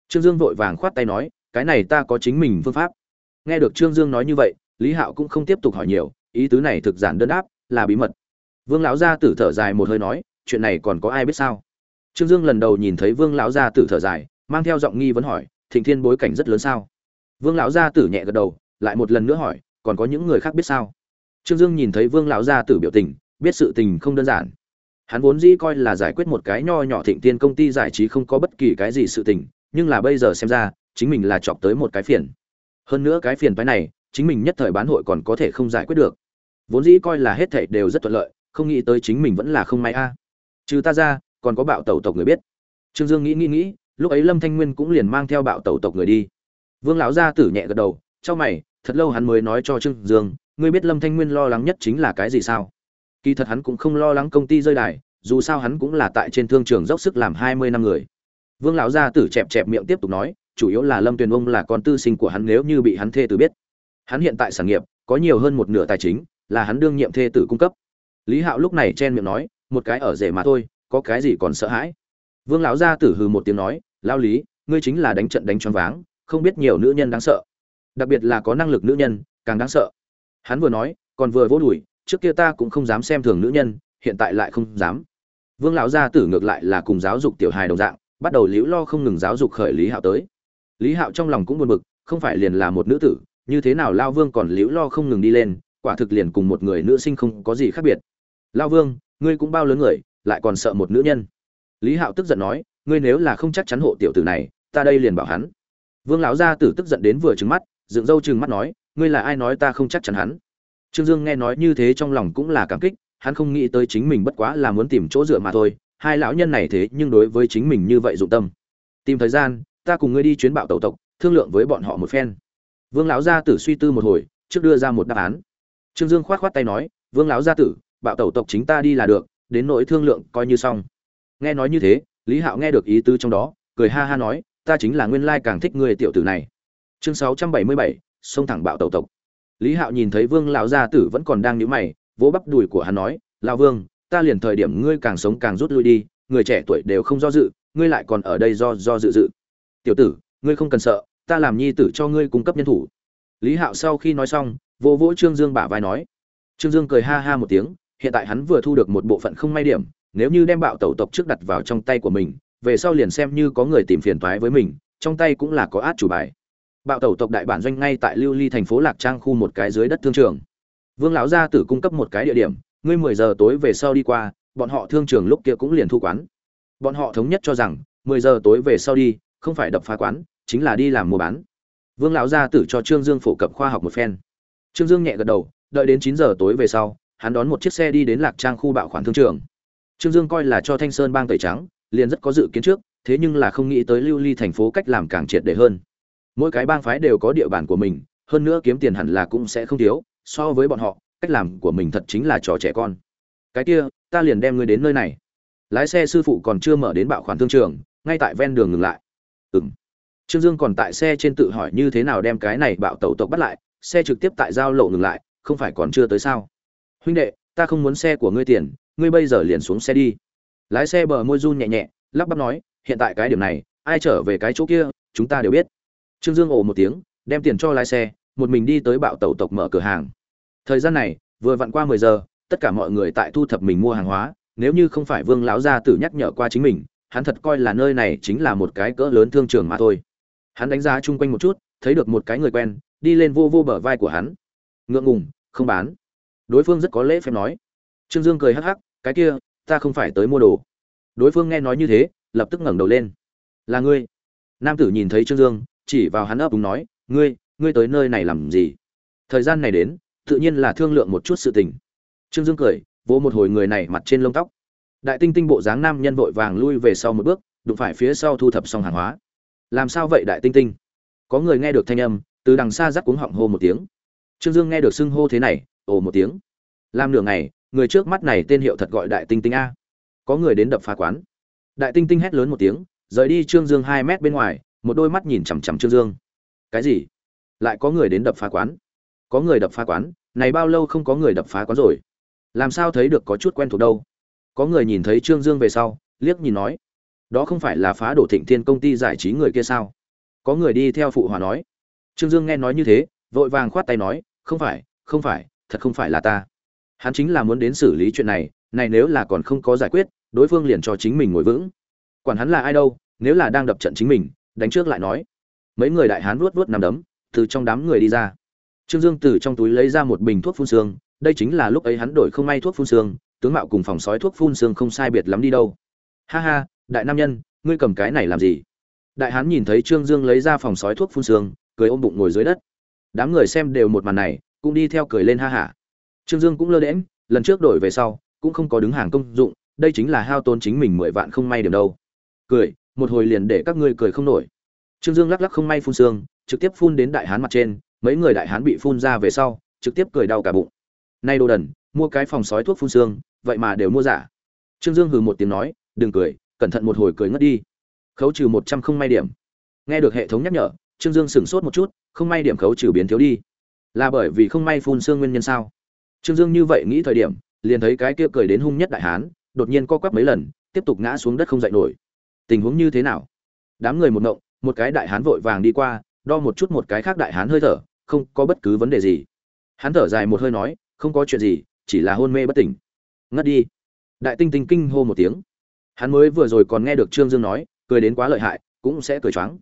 Trương dương vội vàng khoát tay nói, cái này ta có chính mình phương pháp. Nghe được trương dương nói như vậy, lý hạo cũng không tiếp tục hỏi nhiều, ý tứ này thực giản đơn đáp là bí mật. Vương lão gia tử thở dài một hơi nói, chuyện này còn có ai biết sao? Trương dương lần đầu nhìn thấy vương lão gia tử thở dài, mang theo giọng nghi vấn hỏi, thịnh thiên bối cảnh rất lớn sao? Vương lão gia tử nhẹ gật đầu, lại một lần nữa hỏi, còn có những người khác biết sao? Trương dương nhìn thấy vương lão gia tử biểu tình, biết sự tình không đơn giản. Hắn vốn dĩ coi là giải quyết một cái nho nhỏ thịnh tiên công ty giải trí không có bất kỳ cái gì sự tình, nhưng là bây giờ xem ra, chính mình là chọc tới một cái phiền. Hơn nữa cái phiền phái này, chính mình nhất thời bán hội còn có thể không giải quyết được. Vốn dĩ coi là hết thảy đều rất thuận lợi, không nghĩ tới chính mình vẫn là không may a. Trừ ta ra, còn có bạo tẩu tộc người biết. Trương dương nghĩ nghĩ nghĩ, lúc ấy lâm thanh nguyên cũng liền mang theo bạo tẩu tộc người đi vương lão gia tử nhẹ gật đầu trong mày, thật lâu hắn mới nói cho trương dương, ngươi biết lâm thanh nguyên lo lắng nhất chính là cái gì sao? Kỳ thật hắn cũng không lo lắng công ty rơi đài, dù sao hắn cũng là tại trên thương trường dốc sức làm hai mươi năm người. Vương lão gia tử chẹp chẹp miệng tiếp tục nói, chủ yếu là lâm tuyền ông là con tư sinh của hắn nếu như bị hắn thê tử biết. Hắn hiện tại sản nghiệp, có nhiều hơn một nửa tài chính, là hắn đương nhiệm thê tử cung cấp. Lý hạo lúc này chen miệng nói, một cái ở rể mà thôi, có cái gì còn sợ hãi? Vương lão gia tử hừ một tiếng nói lao lý, ngươi chính là đánh trận đánh choáng váng không biết nhiều nữ nhân đáng sợ. Đặc biệt là có năng lực nữ nhân, càng đáng sợ. Hắn vừa nói, còn vừa vỗ đùi, trước kia ta cũng không dám xem thường nữ nhân, hiện tại lại không dám. Vương lão gia tử ngược lại là cùng giáo dục tiểu hài đồng dạng, bắt đầu liễu lo không ngừng giáo dục khởi lý hạo tới. Lý hạo trong lòng cũng buồn bực, không phải liền là một nữ tử, như thế nào lao vương còn liễu lo không ngừng đi lên, quả thực liền cùng một người nữ sinh không có gì khác biệt. Lao vương, ngươi cũng bao lớn người, lại còn sợ một nữ nhân. Lý hạo tức giận nói, ngươi nếu là không chắc chắn hộ tiểu tử này, ta đây liền bảo hắn vương lão gia tử tức giận đến vừa trừng mắt, dựng râu trừng mắt nói, ngươi là ai nói ta không chắc chắn hắn? Trương dương nghe nói như thế trong lòng cũng là cảm kích, hắn không nghĩ tới chính mình bất quá là muốn tìm chỗ dựa mà thôi, hai lão nhân này thế nhưng đối với chính mình như vậy dụng tâm. Tìm thời gian, ta cùng ngươi đi chuyến bạo tẩu tộc, thương lượng với bọn họ một phen. Vương lão gia tử suy tư một hồi, trước đưa ra một đáp án. Trương dương khoát khoát tay nói, vương lão gia tử, bạo tẩu tộc chính ta đi là được, đến nỗi thương lượng coi như xong. Nghe nói như thế, lý hạo nghe được ý tứ trong đó, cười ha ha nói ta chính là nguyên lai càng thích người tiểu tử này. Chương sáu trăm bảy mươi bảy, xông thẳng bạo tẩu tộc. Lý hạo nhìn thấy vương lão gia tử vẫn còn đang nhíu mày, vỗ bắp đùi của hắn nói, lão vương, ta liền thời điểm ngươi càng sống càng rút lui đi, người trẻ tuổi đều không do dự, ngươi lại còn ở đây do do dự dự. Tiểu tử, ngươi không cần sợ, ta làm nhi tử cho ngươi cung cấp nhân thủ. Lý hạo sau khi nói xong, vỗ vỗ trương dương bả vai nói. Trương dương cười ha ha một tiếng, hiện tại hắn vừa thu được một bộ phận không may điểm, nếu như đem bạo tẩu tộc trước đặt vào trong tay của mình về sau liền xem như có người tìm phiền toái với mình, trong tay cũng là có át chủ bài. Bạo tẩu tộc đại bản doanh ngay tại lưu ly thành phố lạc trang khu một cái dưới đất thương trường. Vương lão gia tử cung cấp một cái địa điểm, ngươi mười giờ tối về sau đi qua, bọn họ thương trường lúc kia cũng liền thu quán. Bọn họ thống nhất cho rằng, mười giờ tối về sau đi, không phải đập phá quán, chính là đi làm mua bán. Vương lão gia tử cho trương dương phổ cập khoa học một phen. Trương dương nhẹ gật đầu, đợi đến chín giờ tối về sau, hắn đón một chiếc xe đi đến lạc trang khu bạo khoản thương trường. Trương dương coi là cho thanh sơn bang tẩy trắng liền rất có dự kiến trước, thế nhưng là không nghĩ tới lưu ly thành phố cách làm càng triệt để hơn. Mỗi cái bang phái đều có địa bàn của mình, hơn nữa kiếm tiền hẳn là cũng sẽ không thiếu, so với bọn họ, cách làm của mình thật chính là trò trẻ con. Cái kia, ta liền đem ngươi đến nơi này. Lái xe sư phụ còn chưa mở đến bạo khoản thương trường, ngay tại ven đường ngừng lại. Ừng trương dương còn tại xe trên tự hỏi như thế nào đem cái này bạo tẩu tộc bắt lại, xe trực tiếp tại giao lộ ngừng lại, không phải còn chưa tới sao? Huynh đệ, ta không muốn xe của ngươi tiền, ngươi bây giờ liền xuống xe đi lái xe bờ môi run nhẹ nhẹ, lắp bắp nói, hiện tại cái điểm này, ai trở về cái chỗ kia, chúng ta đều biết. Trương dương ồ một tiếng, đem tiền cho lái xe, một mình đi tới bạo tẩu tộc mở cửa hàng. Thời gian này, vừa vặn qua mười giờ, tất cả mọi người tại thu thập mình mua hàng hóa, nếu như không phải vương lão gia tử nhắc nhở qua chính mình, hắn thật coi là nơi này chính là một cái cỡ lớn thương trường mà thôi. Hắn đánh giá chung quanh một chút, thấy được một cái người quen, đi lên vô vô bờ vai của hắn. Ngượng ngùng, không bán. Đối phương rất có lễ phép nói. Trương dương cười hắc hắc, cái kia ta không phải tới mua đồ. Đối phương nghe nói như thế, lập tức ngẩng đầu lên. Là ngươi. Nam tử nhìn thấy trương dương, chỉ vào hắn ấp đúng nói, ngươi ngươi tới nơi này làm gì? Thời gian này đến, tự nhiên là thương lượng một chút sự tình. Trương dương cười, vỗ một hồi người này mặt trên lông tóc. Đại tinh tinh bộ dáng nam nhân vội vàng lui về sau một bước, đụng phải phía sau thu thập xong hàng hóa. Làm sao vậy đại tinh tinh? Có người nghe được thanh âm, từ đằng xa rắc cuống họng hô một tiếng. Trương dương nghe được xưng hô thế này, ồ một tiếng. Làm nửa ngày người trước mắt này tên hiệu thật gọi đại tinh tinh a. Có người đến đập phá quán. Đại tinh tinh hét lớn một tiếng, rời đi trương dương hai mét bên ngoài, một đôi mắt nhìn chằm chằm trương dương. Cái gì? Lại có người đến đập phá quán? Có người đập phá quán? Này bao lâu không có người đập phá quán rồi? Làm sao thấy được có chút quen thuộc đâu? Có người nhìn thấy trương dương về sau, liếc nhìn nói, đó không phải là phá đổ thịnh thiên công ty giải trí người kia sao? Có người đi theo phụ hòa nói. Trương dương nghe nói như thế, vội vàng khoát tay nói, không phải không phải, thật không phải là ta hắn chính là muốn đến xử lý chuyện này này nếu là còn không có giải quyết, đối phương liền cho chính mình ngồi vững. Quản hắn là ai đâu, nếu là đang đập trận chính mình, đánh trước lại nói. Mấy người đại hán vuốt vuốt nằm đấm, từ trong đám người đi ra. Trương dương từ trong túi lấy ra một bình thuốc phun xương, đây chính là lúc ấy hắn đổi không may thuốc phun xương, tướng mạo cùng phòng sói thuốc phun xương không sai biệt lắm đi đâu. Ha ha, đại nam nhân, ngươi cầm cái này làm gì? Đại hán nhìn thấy trương dương lấy ra phòng sói thuốc phun xương, cười ôm bụng ngồi dưới đất. Đám người xem đều một màn này, cũng đi theo cười lên ha hả trương dương cũng lơ đễnh, lần trước đổi về sau cũng không có đứng hàng công dụng đây chính là hao tốn chính mình mười vạn không may điểm đâu. Cười một hồi liền để các ngươi cười không nổi. Trương dương lắc lắc không may phun sương, trực tiếp phun đến đại hán mặt trên mấy người đại hán bị phun ra về sau trực tiếp cười đau cả bụng. Nay đồ đần mua cái phòng sói thuốc phun sương, vậy mà đều mua giả. Trương dương hừ một tiếng nói đừng cười cẩn thận một hồi cười ngất đi. Khấu trừ một trăm không may điểm. Nghe được hệ thống nhắc nhở trương dương sửng sốt một chút không may điểm khấu trừ biến thiếu đi. Là bởi vì không may phun sương nguyên nhân sao? Trương dương như vậy nghĩ thời điểm, liền thấy cái kia cười đến hung nhất đại hán, đột nhiên co quắp mấy lần, tiếp tục ngã xuống đất không dậy nổi. Tình huống như thế nào? Đám người một ngộng, một cái đại hán vội vàng đi qua, đo một chút một cái khác đại hán hơi thở, không có bất cứ vấn đề gì. Hắn thở dài một hơi nói, không có chuyện gì, chỉ là hôn mê bất tỉnh. Ngất đi. Đại tinh tinh kinh hô một tiếng. Hắn mới vừa rồi còn nghe được trương dương nói, cười đến quá lợi hại, cũng sẽ cười choáng.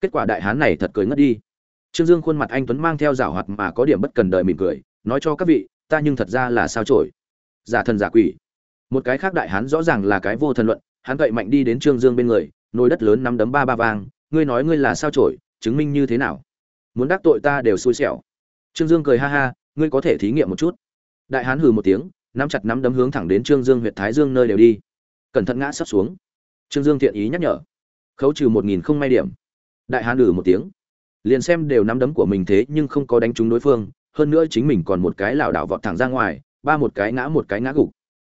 Kết quả đại hán này thật cười ngất đi. Trương dương khuôn mặt anh tuấn mang theo giảo hoạt mà có điểm bất cần đời mỉm cười, nói cho các vị ta nhưng thật ra là sao trổi giả thần giả quỷ. Một cái khác đại hán rõ ràng là cái vô thần luận, hắn cậy mạnh đi đến trương dương bên người, nồi đất lớn nắm đấm ba ba vang, ngươi nói ngươi là sao trổi chứng minh như thế nào? Muốn đắc tội ta đều xui xẻo. Trương dương cười ha ha, ngươi có thể thí nghiệm một chút. Đại hán hừ một tiếng, nắm chặt nắm đấm hướng thẳng đến trương dương huyện thái dương nơi đều đi. Cẩn thận ngã sắp xuống. Trương dương thiện ý nhắc nhở. Khấu trừ một nghìn không may điểm. Đại hán hừ một tiếng. Liền xem đều nắm đấm của mình thế nhưng không có đánh trúng đối phương hơn nữa chính mình còn một cái lảo đảo vọt thẳng ra ngoài, ba một cái ngã một cái ngã gục.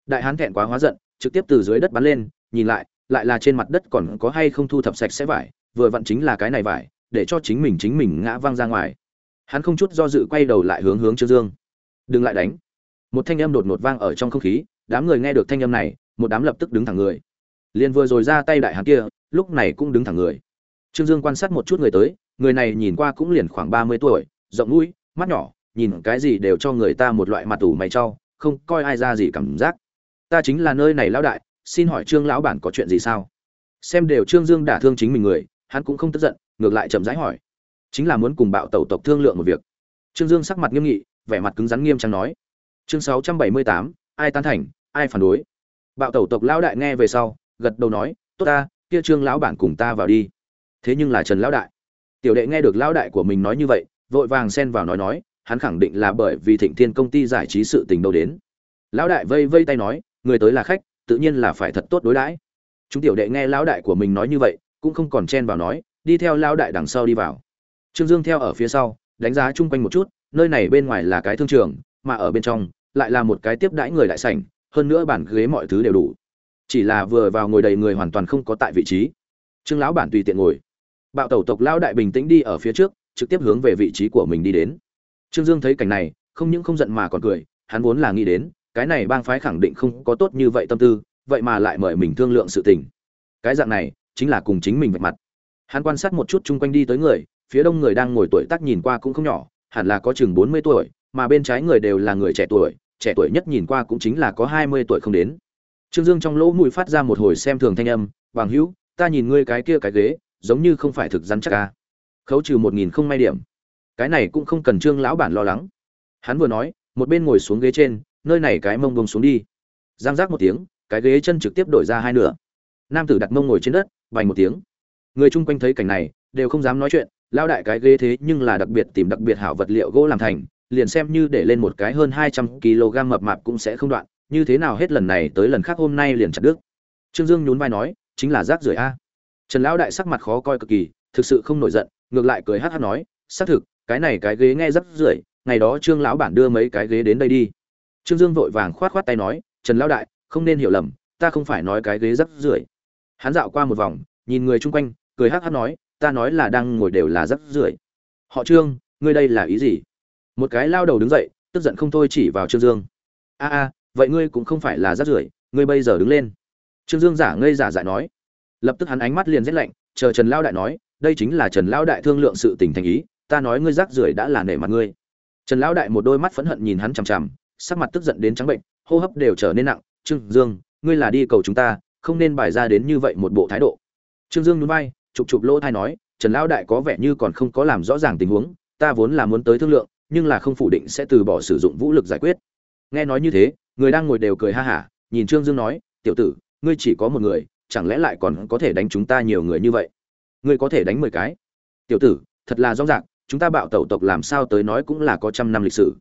Đại hán thẹn quá hóa giận, trực tiếp từ dưới đất bắn lên, nhìn lại lại là trên mặt đất còn có hay không thu thập sạch sẽ vải, vừa vặn chính là cái này vải, để cho chính mình chính mình ngã văng ra ngoài. Hắn không chút do dự quay đầu lại hướng hướng trương dương. Đừng lại đánh. Một thanh âm đột ngột vang ở trong không khí, đám người nghe được thanh âm này, một đám lập tức đứng thẳng người. Liền vừa rồi ra tay đại hán kia, lúc này cũng đứng thẳng người. Trương dương quan sát một chút người tới, người này nhìn qua cũng liền khoảng ba mươi tuổi, rộng mũi, mắt nhỏ nhìn cái gì đều cho người ta một loại mặt tủ mày cho, không coi ai ra gì cảm giác. Ta chính là nơi này lão đại, xin hỏi trương lão bản có chuyện gì sao? Xem đều trương dương đả thương chính mình người, hắn cũng không tức giận, ngược lại chậm rãi hỏi. Chính là muốn cùng bạo tẩu tộc thương lượng một việc. Trương dương sắc mặt nghiêm nghị, vẻ mặt cứng rắn nghiêm trang nói. Chương sáu trăm bảy mươi tám, ai tán thành, ai phản đối? Bạo tẩu tộc lão đại nghe về sau, gật đầu nói, tốt ta, kia trương lão bản cùng ta vào đi. Thế nhưng là trần lão đại. Tiểu đệ nghe được lão đại của mình nói như vậy, vội vàng xen vào nói nói hắn khẳng định là bởi vì thịnh thiên công ty giải trí sự tình đâu đến. Lão đại vây vây tay nói, người tới là khách, tự nhiên là phải thật tốt đối đãi. Chúng tiểu đệ nghe lão đại của mình nói như vậy, cũng không còn chen vào nói, đi theo lão đại đằng sau đi vào. Trương dương theo ở phía sau, đánh giá chung quanh một chút, nơi này bên ngoài là cái thương trường, mà ở bên trong, lại là một cái tiếp đãi người đại sảnh, hơn nữa bản ghế mọi thứ đều đủ. Chỉ là vừa vào ngồi đầy người hoàn toàn không có tại vị trí. Trương lão bản tùy tiện ngồi. Bạo tẩu tộc lão đại bình tĩnh đi ở phía trước, trực tiếp hướng về vị trí của mình đi đến trương dương thấy cảnh này, không những không giận mà còn cười, hắn vốn là nghĩ đến, cái này bang phái khẳng định không có tốt như vậy tâm tư, vậy mà lại mời mình thương lượng sự tình. Cái dạng này, chính là cùng chính mình vạch mặt. Hắn quan sát một chút chung quanh đi tới người, phía đông người đang ngồi tuổi tác nhìn qua cũng không nhỏ, hẳn là có chừng bốn mươi tuổi, mà bên trái người đều là người trẻ tuổi trẻ tuổi nhất nhìn qua cũng chính là có hai mươi tuổi không đến. Trương dương trong lỗ mũi phát ra một hồi xem thường thanh âm, bằng hữu, ta nhìn ngươi cái kia cái ghế, giống như không phải thực rắn chắc a." khấu trừ một nghìn không may điểm cái này cũng không cần trương lão bản lo lắng. Hắn vừa nói, một bên ngồi xuống ghế trên, nơi này cái mông bông xuống đi. Giang giác một tiếng, cái ghế chân trực tiếp đổi ra hai nửa. Nam tử đặt mông ngồi trên đất, vành một tiếng. Người chung quanh thấy cảnh này, đều không dám nói chuyện lao đại cái ghế thế nhưng là đặc biệt tìm đặc biệt hảo vật liệu gỗ làm thành, liền xem như để lên một cái hơn hai trăm kg mập mạp cũng sẽ không đoạn, như thế nào hết lần này tới lần khác hôm nay liền chặt đứt. Trương dương nhún vai nói, chính là rác rưởi a. Trần lão đại sắc mặt khó coi cực kỳ, thực sự không nổi giận, ngược lại cười hát hát nói, xác thực cái này cái ghế nghe rất rưởi, ngày đó trương lão bản đưa mấy cái ghế đến đây đi. Trương dương vội vàng khoát khoát tay nói, trần lão đại, không nên hiểu lầm, ta không phải nói cái ghế rất rưởi. Hắn dạo qua một vòng, nhìn người chung quanh, cười hắc hắc nói, ta nói là đang ngồi đều là rất rưởi. Họ trương, ngươi đây là ý gì? Một cái lao đầu đứng dậy, tức giận không thôi chỉ vào trương dương. A a, vậy ngươi cũng không phải là rất rưởi, ngươi bây giờ đứng lên. Trương dương giả ngây giả dại nói. Lập tức hắn ánh mắt liền rét lạnh, chờ trần lao đại nói, đây chính là trần lao đại thương lượng sự tình thành ý ta nói ngươi rác rưởi đã là nể mặt ngươi. Trần lão đại một đôi mắt phẫn hận nhìn hắn chằm chằm, sắc mặt tức giận đến trắng bệnh, hô hấp đều trở nên nặng. Trương dương, ngươi là đi cầu chúng ta, không nên bài ra đến như vậy một bộ thái độ. Trương dương núi bay chụp chụp lỗ thai nói, trần lão đại có vẻ như còn không có làm rõ ràng tình huống, ta vốn là muốn tới thương lượng, nhưng là không phủ định sẽ từ bỏ sử dụng vũ lực giải quyết. Nghe nói như thế, người đang ngồi đều cười ha hả, nhìn trương dương nói, tiểu tử, ngươi chỉ có một người, chẳng lẽ lại còn có thể đánh chúng ta nhiều người như vậy? Ngươi có thể đánh mười cái? Tiểu tử, thật là rõ ràng chúng ta bạo tẩu tộc làm sao tới nói cũng là có trăm năm lịch sử.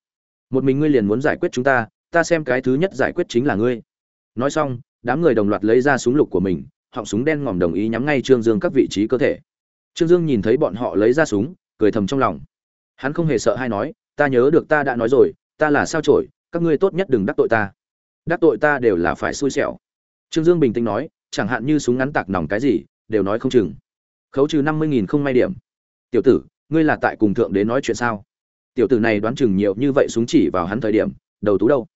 Một mình ngươi liền muốn giải quyết chúng ta ta xem cái thứ nhất giải quyết chính là ngươi. Nói xong, đám người đồng loạt lấy ra súng lục của mình, họng súng đen ngòm đồng ý nhắm ngay trương dương các vị trí cơ thể. Trương dương nhìn thấy bọn họ lấy ra súng, cười thầm trong lòng. Hắn không hề sợ hay nói, ta nhớ được ta đã nói rồi, ta là sao trổi các ngươi tốt nhất đừng đắc tội ta. Đắc tội ta đều là phải xui xẻo. Trương dương bình tĩnh nói, chẳng hạn như súng ngắn tạc nòng cái gì, đều nói không chừng. Khấu trừ năm mươi nghìn không may điểm. Tiểu tử ngươi là tại cùng thượng đế nói chuyện sao? Tiểu tử này đoán chừng nhiều như vậy súng chỉ vào hắn thời điểm, đầu tú đâu?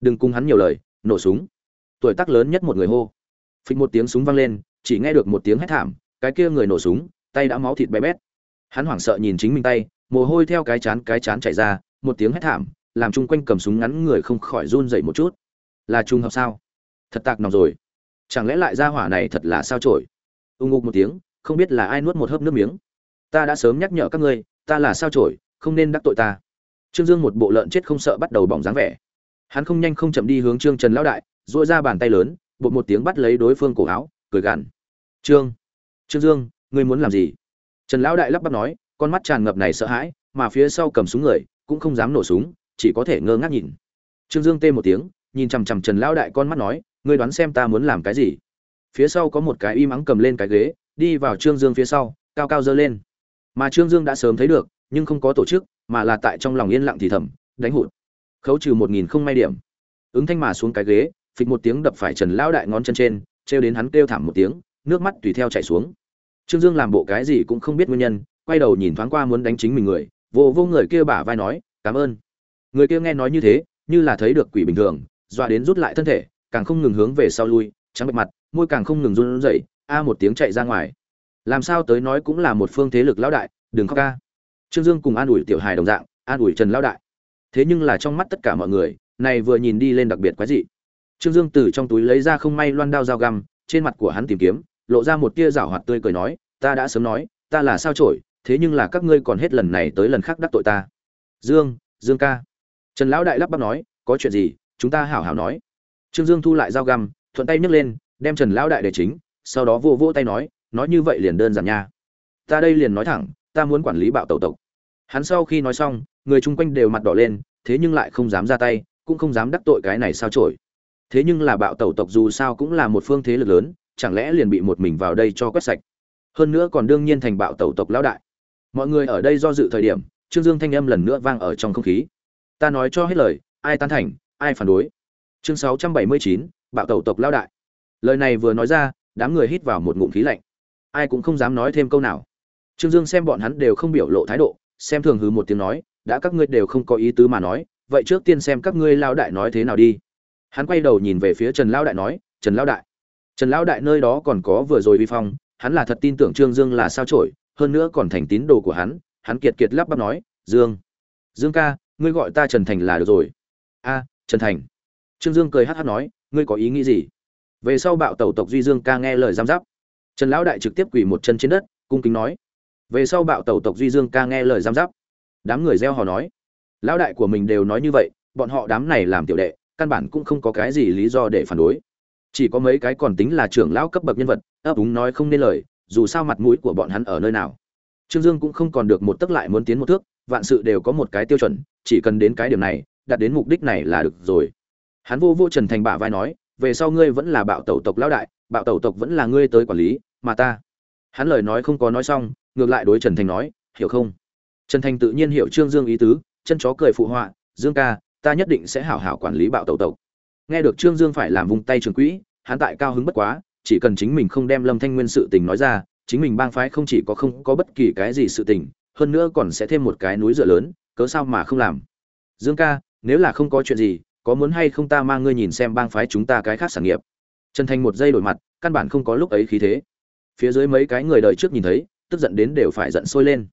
Đừng cùng hắn nhiều lời, nổ súng. Tuổi tác lớn nhất một người hô. Phịch một tiếng súng vang lên, chỉ nghe được một tiếng hét thảm, cái kia người nổ súng, tay đã máu thịt bé bét. Hắn hoảng sợ nhìn chính mình tay, mồ hôi theo cái chán cái chán chảy ra, một tiếng hét thảm, làm chung quanh cầm súng ngắn người không khỏi run dậy một chút. Là trùng hợp sao? Thật tạc nòng rồi. Chẳng lẽ lại ra hỏa này thật là sao trổi? Ưng ngục một tiếng, không biết là ai nuốt một hớp nước miếng ta đã sớm nhắc nhở các ngươi, ta là sao trổi không nên đắc tội ta. Trương dương một bộ lợn chết không sợ bắt đầu bỏng dáng vẻ. Hắn không nhanh không chậm đi hướng trương trần lão đại dội ra bàn tay lớn, bột một tiếng bắt lấy đối phương cổ áo, cười gằn. Trương trương dương, ngươi muốn làm gì? Trần lão đại lắp bắp nói, con mắt tràn ngập này sợ hãi, mà phía sau cầm súng người, cũng không dám nổ súng, chỉ có thể ngơ ngác nhìn. Trương dương tê một tiếng, nhìn chằm chằm trần lão đại con mắt nói, ngươi đoán xem ta muốn làm cái gì? Phía sau có một cái y mắng cầm lên cái ghế, đi vào trương dương phía sau, cao cao giơ lên mà trương dương đã sớm thấy được, nhưng không có tổ chức, mà là tại trong lòng yên lặng thì thầm, đánh hụt. Khấu trừ một nghìn không may điểm. Ứng thanh mà xuống cái ghế, phịch một tiếng đập phải trần lão đại ngón chân trên, trêu đến hắn kêu thảm một tiếng, nước mắt tùy theo chảy xuống. Trương dương làm bộ cái gì cũng không biết nguyên nhân, quay đầu nhìn thoáng qua muốn đánh chính mình người, vô vô người kia bả vai nói, cảm ơn. Người kia nghe nói như thế, như là thấy được quỷ bình thường, dọa đến rút lại thân thể, càng không ngừng hướng về sau lui, trắng bệch mặt, môi càng không ngừng run rẩy, a một tiếng chạy ra ngoài làm sao tới nói cũng là một phương thế lực lão đại, đừng khóc ca. Trương dương cùng an ủi tiểu hài đồng dạng, an ủi trần lão đại. Thế nhưng là trong mắt tất cả mọi người, này vừa nhìn đi lên đặc biệt quái dị. Trương dương từ trong túi lấy ra không may loan đao dao găm, trên mặt của hắn tìm kiếm, lộ ra một tia rảo hoạt tươi cười nói, ta đã sớm nói, ta là sao trổi, thế nhưng là các ngươi còn hết lần này tới lần khác đắc tội ta. Dương dương ca. Trần lão đại lắp bắp nói, có chuyện gì, chúng ta hảo hảo nói. Trương dương thu lại dao găm, thuận tay nhấc lên, đem trần lão đại để chính, sau đó vô vô tay nói nói như vậy liền đơn giản nha. Ta đây liền nói thẳng, ta muốn quản lý bạo tẩu tộc. Hắn sau khi nói xong, người chung quanh đều mặt đỏ lên, thế nhưng lại không dám ra tay, cũng không dám đắc tội cái này sao trổi thế nhưng là bạo tẩu tộc dù sao cũng là một phương thế lực lớn, chẳng lẽ liền bị một mình vào đây cho quét sạch? Hơn nữa còn đương nhiên thành bạo tẩu tộc lão đại. Mọi người ở đây do dự thời điểm, trương dương thanh âm lần nữa vang ở trong không khí. Ta nói cho hết lời, ai tán thành, ai phản đối. Chương sáu trăm bảy mươi chín, bạo tẩu tộc lão đại. Lời này vừa nói ra, đám người hít vào một ngụm khí lạnh ai cũng không dám nói thêm câu nào. Trương dương xem bọn hắn đều không biểu lộ thái độ, xem thường hừ một tiếng nói, đã các ngươi đều không có ý tứ mà nói, vậy trước tiên xem các ngươi lao đại nói thế nào đi. Hắn quay đầu nhìn về phía trần lão đại nói, trần lão đại, trần lão đại nơi đó còn có vừa rồi vi phong, hắn là thật tin tưởng trương dương là sao trổi hơn nữa còn thành tín đồ của hắn. Hắn kiệt kiệt lắp bắp nói, dương dương ca, ngươi gọi ta trần thành là được rồi. A, trần thành. Trương dương cười hát hát nói, ngươi có ý nghĩ gì? Về sau bạo tẩu tộc duy dương ca nghe lời giam giáp trần lão đại trực tiếp quỳ một chân trên đất, cung kính nói. Về sau bạo tẩu tộc duy dương ca nghe lời giam giáp. Đám người gieo hò nói. Lão đại của mình đều nói như vậy, bọn họ đám này làm tiểu đệ, căn bản cũng không có cái gì lý do để phản đối. Chỉ có mấy cái còn tính là trưởng lão cấp bậc nhân vật, ấp úng nói không nên lời, dù sao mặt mũi của bọn hắn ở nơi nào. Trương dương cũng không còn được một tấc lại muốn tiến một thước, vạn sự đều có một cái tiêu chuẩn, chỉ cần đến cái điểm này, đạt đến mục đích này là được rồi. Hắn vô vô trần thành bả vai nói, về sau ngươi vẫn là bạo tẩu tộc lão đại bạo tẩu tộc vẫn là ngươi tới quản lý, mà ta. Hắn lời nói không có nói xong, ngược lại đối trần thành nói, hiểu không? Trần thành tự nhiên hiểu trương dương ý tứ, chân chó cười phụ họa, dương ca, ta nhất định sẽ hảo hảo quản lý bạo tẩu tộc. Nghe được trương dương phải làm vung tay trường quỹ, hắn tại cao hứng bất quá, chỉ cần chính mình không đem lâm thanh nguyên sự tình nói ra, chính mình bang phái không chỉ có không có bất kỳ cái gì sự tình, hơn nữa còn sẽ thêm một cái núi dựa lớn, cớ sao mà không làm? Dương ca, nếu là không có chuyện gì, có muốn hay không ta mang ngươi nhìn xem bang phái chúng ta cái khác sản nghiệp? Trần thành một giây đổi mặt, căn bản không có lúc ấy khí thế. Phía dưới mấy cái người đời trước nhìn thấy, tức giận đến đều phải giận sôi lên.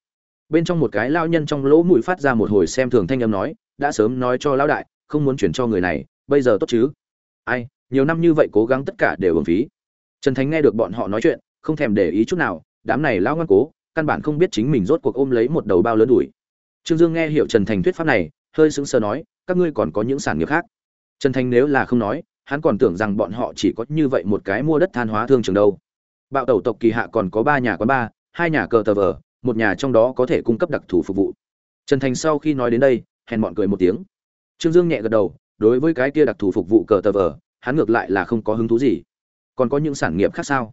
Bên trong một cái lao nhân trong lỗ mũi phát ra một hồi xem thường thanh âm nói, đã sớm nói cho lão đại, không muốn chuyển cho người này, bây giờ tốt chứ? Ai, nhiều năm như vậy cố gắng tất cả đều uổng phí. Trần thánh nghe được bọn họ nói chuyện, không thèm để ý chút nào, đám này lão ngoan cố, căn bản không biết chính mình rốt cuộc ôm lấy một đầu bao lớn đuổi. Trương dương nghe hiểu trần thành thuyết pháp này, hơi sững sờ nói, các ngươi còn có những sản nghiệp khác? Trần thành nếu là không nói hắn còn tưởng rằng bọn họ chỉ có như vậy một cái mua đất than hóa thương trường đâu. Bạo tẩu tộc kỳ hạ còn có ba nhà quán ba, hai nhà cờ tờ vờ, một nhà trong đó có thể cung cấp đặc thù phục vụ. Trần thành sau khi nói đến đây, hèn bọn cười một tiếng. Trương dương nhẹ gật đầu, đối với cái kia đặc thù phục vụ cờ tờ vờ, hắn ngược lại là không có hứng thú gì. Còn có những sản nghiệp khác sao?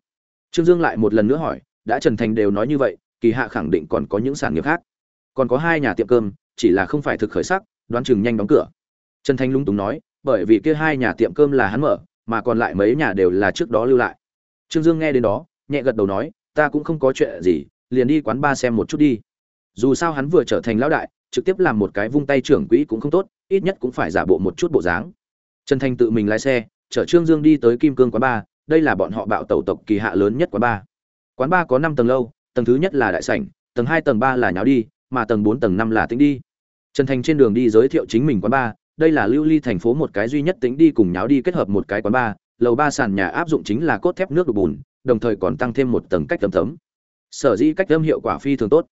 Trương dương lại một lần nữa hỏi, đã trần thành đều nói như vậy, kỳ hạ khẳng định còn có những sản nghiệp khác. Còn có hai nhà tiệm cơm, chỉ là không phải thực khởi sắc, đoán chừng nhanh đóng cửa. Trần thành lung túng nói bởi vì kia hai nhà tiệm cơm là hắn mở, mà còn lại mấy nhà đều là trước đó lưu lại. Trương dương nghe đến đó, nhẹ gật đầu nói, ta cũng không có chuyện gì, liền đi quán ba xem một chút đi. Dù sao hắn vừa trở thành lão đại, trực tiếp làm một cái vung tay trưởng quỹ cũng không tốt, ít nhất cũng phải giả bộ một chút bộ dáng. Trần thành tự mình lái xe, chở trương dương đi tới kim cương quán ba, đây là bọn họ bạo tẩu tộc kỳ hạ lớn nhất quán ba. Quán ba có năm tầng lâu, tầng thứ nhất là đại sảnh, tầng hai tầng ba là nháo đi, mà tầng bốn tầng năm là tính đi. Trần thành trên đường đi giới thiệu chính mình quán ba đây là lưu ly thành phố một cái duy nhất tính đi cùng nháo đi kết hợp một cái quán bar, lầu ba sàn nhà áp dụng chính là cốt thép nước đục bùn đồng thời còn tăng thêm một tầng cách tấm tấm sở dĩ cách âm hiệu quả phi thường tốt.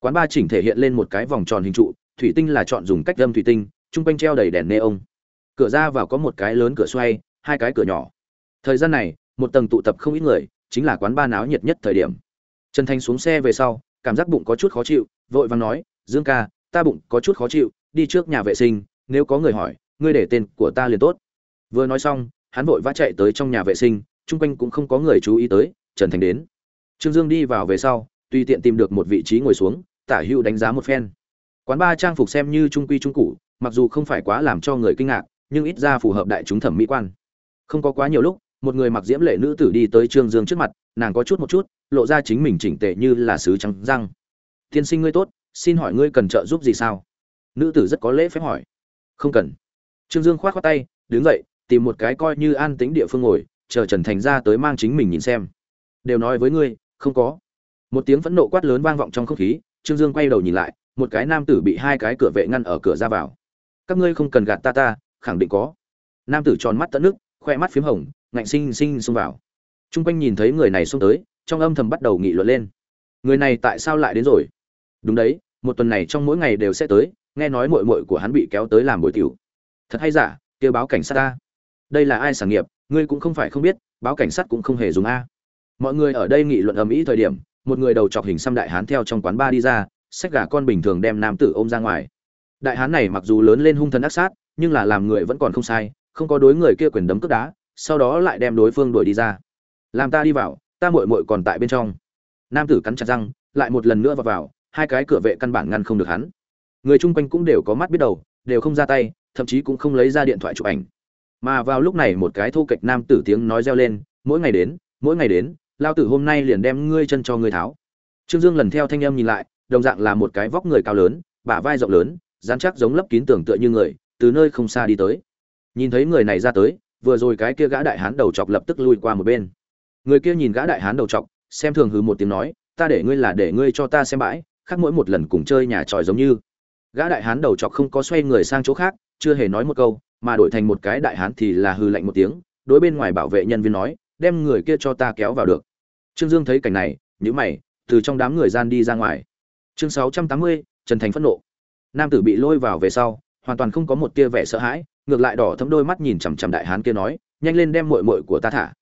Quán bar chỉnh thể hiện lên một cái vòng tròn hình trụ thủy tinh là chọn dùng cách âm thủy tinh trung quanh treo đầy đèn neon. Cửa ra vào có một cái lớn cửa xoay hai cái cửa nhỏ. Thời gian này một tầng tụ tập không ít người chính là quán ba náo nhiệt nhất thời điểm. Trần thanh xuống xe về sau cảm giác bụng có chút khó chịu vội vàng nói dương ca ta bụng có chút khó chịu đi trước nhà vệ sinh nếu có người hỏi, ngươi để tên của ta liền tốt. Vừa nói xong, hắn vội vã chạy tới trong nhà vệ sinh, chung quanh cũng không có người chú ý tới, trần thành đến. Trương dương đi vào về sau, tùy tiện tìm được một vị trí ngồi xuống, tả hữu đánh giá một phen. Quán ba trang phục xem như trung quy trung cụ mặc dù không phải quá làm cho người kinh ngạc, nhưng ít ra phù hợp đại chúng thẩm mỹ quan. Không có quá nhiều lúc, một người mặc diễm lệ nữ tử đi tới trương dương trước mặt, nàng có chút một chút, lộ ra chính mình chỉnh tệ như là sứ trắng răng. Tiên sinh ngươi tốt, xin hỏi ngươi cần trợ giúp gì sao? Nữ tử rất có lễ phép hỏi không cần. Trương dương khoát khoác tay, đứng dậy, tìm một cái coi như an tính địa phương ngồi, chờ trần thành ra tới mang chính mình nhìn xem. Đều nói với ngươi, không có. Một tiếng phẫn nộ quát lớn vang vọng trong không khí, trương dương quay đầu nhìn lại, một cái nam tử bị hai cái cửa vệ ngăn ở cửa ra vào. Các ngươi không cần gạt ta ta, khẳng định có. Nam tử tròn mắt tận nước, khoe mắt p h í m hồng, ngạnh sinh sinh xông vào. T r u n g quanh nhìn thấy người này xông tới, trong âm thầm bắt đầu nghị luận lên. Người này tại sao lại đến rồi? Đúng đấy, một tuần này trong mỗi ngày đều sẽ tới nghe nói mội mội của hắn bị kéo tới làm bồi tiểu. Thật hay giả, kêu báo cảnh sát ta. Đây là ai sản nghiệp, ngươi cũng không phải không biết, báo cảnh sát cũng không hề dùng a. Mọi người ở đây nghị luận ầm ĩ thời điểm, một người đầu chọc hình xăm đại hán theo trong quán ba đi ra, xách gà con bình thường đem nam tử ôm ra ngoài. Đại hán này mặc dù lớn lên hung thần ác sát, nhưng là làm người vẫn còn không sai, không có đối người kia quyền đấm cướp đá, sau đó lại đem đối phương đuổi đi ra. Làm ta đi vào, ta muội muội còn tại bên trong. Nam tử cắn chặt răng, lại một lần nữa vào vào, hai cái cửa vệ căn bản ngăn không được hắn người chung quanh cũng đều có mắt biết đầu, đều không ra tay, thậm chí cũng không lấy ra điện thoại chụp ảnh. Mà vào lúc này một cái thô kệch nam tử tiếng nói reo lên, mỗi ngày đến, mỗi ngày đến, lao tử hôm nay liền đem ngươi chân cho ngươi tháo. Trương dương lần theo thanh âm nhìn lại, đồng dạng là một cái vóc người cao lớn, bả vai rộng lớn dán chắc giống lấp kín tưởng tựa như người, từ nơi không xa đi tới. Nhìn thấy người này ra tới, vừa rồi cái kia gã đại hán đầu chọc lập tức lui qua một bên. Người kia nhìn gã đại hán đầu chọc, xem thường hừ một tiếng nói, ta để ngươi là để ngươi cho ta xem bãi, khác mỗi một lần cùng chơi nhà tròi giống như gã đại hán đầu chọc không có xoay người sang chỗ khác, chưa hề nói một câu, mà đổi thành một cái đại hán thì là hừ lạnh một tiếng, đối bên ngoài bảo vệ nhân viên nói, đem người kia cho ta kéo vào được. Trương dương thấy cảnh này nhữ mày, từ trong đám người gian đi ra ngoài. Chương sáu trăm tám mươi, trần thành phẫn nộ. Nam tử bị lôi vào về sau, hoàn toàn không có một tia vẻ sợ hãi, ngược lại đỏ thấm đôi mắt nhìn chằm chằm đại hán kia nói, nhanh lên đem muội muội của ta thả.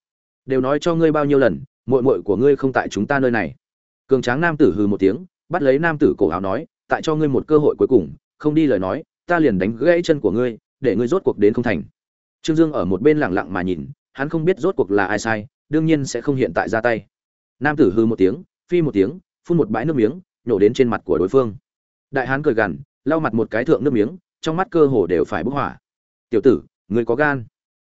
Đều nói cho ngươi bao nhiêu lần, muội muội của ngươi không tại chúng ta nơi này. Cường tráng nam tử hừ một tiếng, bắt lấy nam tử cổ áo nói tại cho ngươi một cơ hội cuối cùng, không đi lời nói, ta liền đánh gãy chân của ngươi, để ngươi rốt cuộc đến không thành. Trương dương ở một bên lặng lặng mà nhìn, hắn không biết rốt cuộc là ai sai, đương nhiên sẽ không hiện tại ra tay. Nam tử hư một tiếng, phi một tiếng, phun một bãi nước miếng, nhổ đến trên mặt của đối phương. Đại hán cười gằn, lau mặt một cái thượng nước miếng, trong mắt cơ hồ đều phải bốc hỏa. Tiểu tử, ngươi có gan.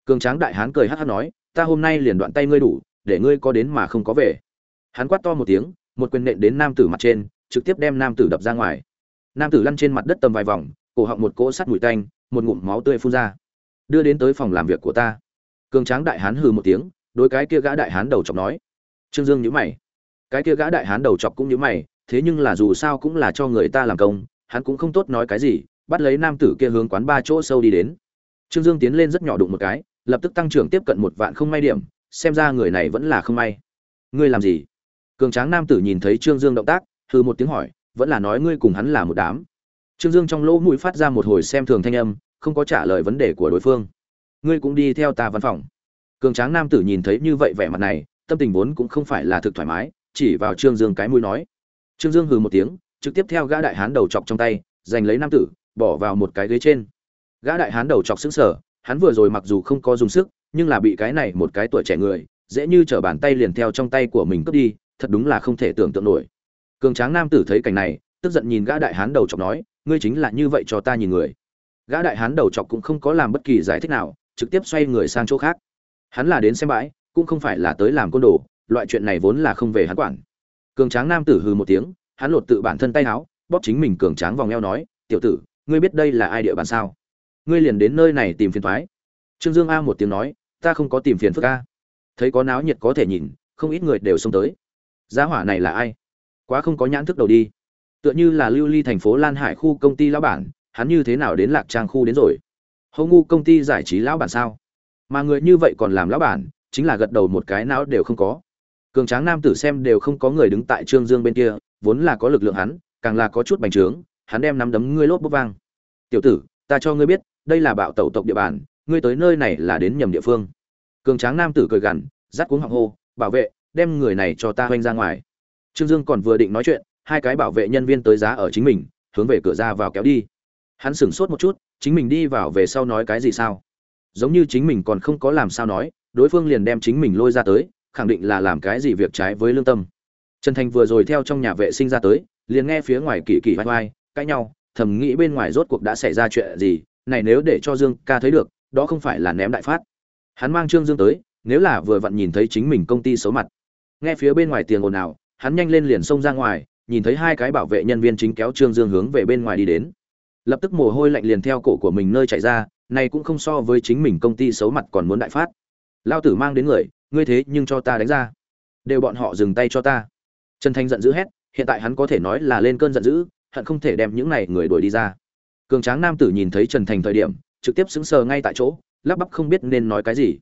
Cường tráng đại hán cười hắt hắt nói, ta hôm nay liền đoạn tay ngươi đủ, để ngươi có đến mà không có về. Hắn quát to một tiếng, một quyền nện đến nam tử mặt trên trực tiếp đem nam tử đập ra ngoài. Nam tử lăn trên mặt đất tầm vài vòng, cổ họng một cỗ sắt mùi tanh, một ngụm máu tươi phun ra. Đưa đến tới phòng làm việc của ta. Cường tráng đại hán hừ một tiếng, đối cái kia gã đại hán đầu chọc nói. Trương dương nhíu mày. Cái kia gã đại hán đầu chọc cũng nhíu mày, thế nhưng là dù sao cũng là cho người ta làm công, hắn cũng không tốt nói cái gì, bắt lấy nam tử kia hướng quán ba chỗ sâu đi đến. Trương dương tiến lên rất nhỏ đụng một cái, lập tức tăng trưởng tiếp cận một vạn không may điểm, xem ra người này vẫn là không may. Ngươi làm gì? Cường tráng nam tử nhìn thấy trương dương động tác hừ một tiếng hỏi, vẫn là nói ngươi cùng hắn là một đám. Trương dương trong lỗ mũi phát ra một hồi xem thường thanh âm, không có trả lời vấn đề của đối phương. Ngươi cũng đi theo ta văn phòng. Cường tráng nam tử nhìn thấy như vậy vẻ mặt này, tâm tình vốn cũng không phải là thực thoải mái, chỉ vào trương dương cái mũi nói. Trương dương hừ một tiếng, trực tiếp theo gã đại hán đầu chọc trong tay, giành lấy nam tử, bỏ vào một cái ghế trên. Gã đại hán đầu chọc sững sở hắn vừa rồi mặc dù không có dùng sức, nhưng là bị cái này một cái tuổi trẻ người, dễ như trở bàn tay liền theo trong tay của mình cướp đi, thật đúng là không thể tưởng tượng nổi cường tráng nam tử thấy cảnh này, tức giận nhìn gã đại hán đầu chọc nói, ngươi chính là như vậy cho ta nhìn người. Gã đại hán đầu chọc cũng không có làm bất kỳ giải thích nào, trực tiếp xoay người sang chỗ khác. Hắn là đến xem bãi, cũng không phải là tới làm côn đồ, loại chuyện này vốn là không về hắn quản. Cường tráng nam tử hừ một tiếng, hắn lột tự bản thân tay áo, bóp chính mình cường tráng vòng eo nói, tiểu tử, ngươi biết đây là ai địa bàn sao? Ngươi liền đến nơi này tìm phiền thoái. Trương dương a một tiếng nói, ta không có tìm phiền phức a. Thấy có náo nhiệt có thể nhìn, không ít người đều xông tới. Giá hỏa này là ai? Quá không có nhãn thức đầu đi. Tựa như là lưu ly thành phố lan hải khu công ty lão bản, hắn như thế nào đến lạc trang khu đến rồi? Hậu ngu công ty giải trí lão bản sao? Mà người như vậy còn làm lão bản, chính là gật đầu một cái não đều không có. Cường tráng nam tử xem đều không có người đứng tại trương dương bên kia, vốn là có lực lượng hắn, càng là có chút bành trướng, hắn đem nắm đấm ngươi lốp bốc vang. Tiểu tử, ta cho ngươi biết, đây là bạo tẩu tộc địa bàn, ngươi tới nơi này là đến nhầm địa phương. Cường tráng nam tử cười gằn dắt cuống họng hô, bảo vệ, đem người này cho ta hoanh ra ngoài trương dương còn vừa định nói chuyện, hai cái bảo vệ nhân viên tới giá ở chính mình, hướng về cửa ra vào kéo đi. Hắn sửng sốt một chút, chính mình đi vào về sau nói cái gì sao? Giống như chính mình còn không có làm sao nói, đối phương liền đem chính mình lôi ra tới, khẳng định là làm cái gì việc trái với lương tâm. Trần thành vừa rồi theo trong nhà vệ sinh ra tới, liền nghe phía ngoài kỳ kỳ vai vai, cãi nhau, thầm nghĩ bên ngoài rốt cuộc đã xảy ra chuyện gì, này nếu để cho dương ca thấy được, đó không phải là ném đại phát. Hắn mang trương dương tới, nếu là vừa vặn nhìn thấy chính mình công ty xấu mặt. Nghe phía bên ngoài tiền ồn ào hắn nhanh lên liền xông ra ngoài, nhìn thấy hai cái bảo vệ nhân viên chính kéo trương dương hướng về bên ngoài đi đến. Lập tức mồ hôi lạnh liền theo cổ của mình nơi chạy ra, này cũng không so với chính mình công ty xấu mặt còn muốn đại phát. Lao tử mang đến người, ngươi thế nhưng cho ta đánh ra. Đều bọn họ dừng tay cho ta. Trần thanh giận dữ hét, hiện tại hắn có thể nói là lên cơn giận dữ, hận không thể đem những này người đuổi đi ra. Cường tráng nam tử nhìn thấy trần thành thời điểm, trực tiếp sững sờ ngay tại chỗ, lắp bắp không biết nên nói cái gì.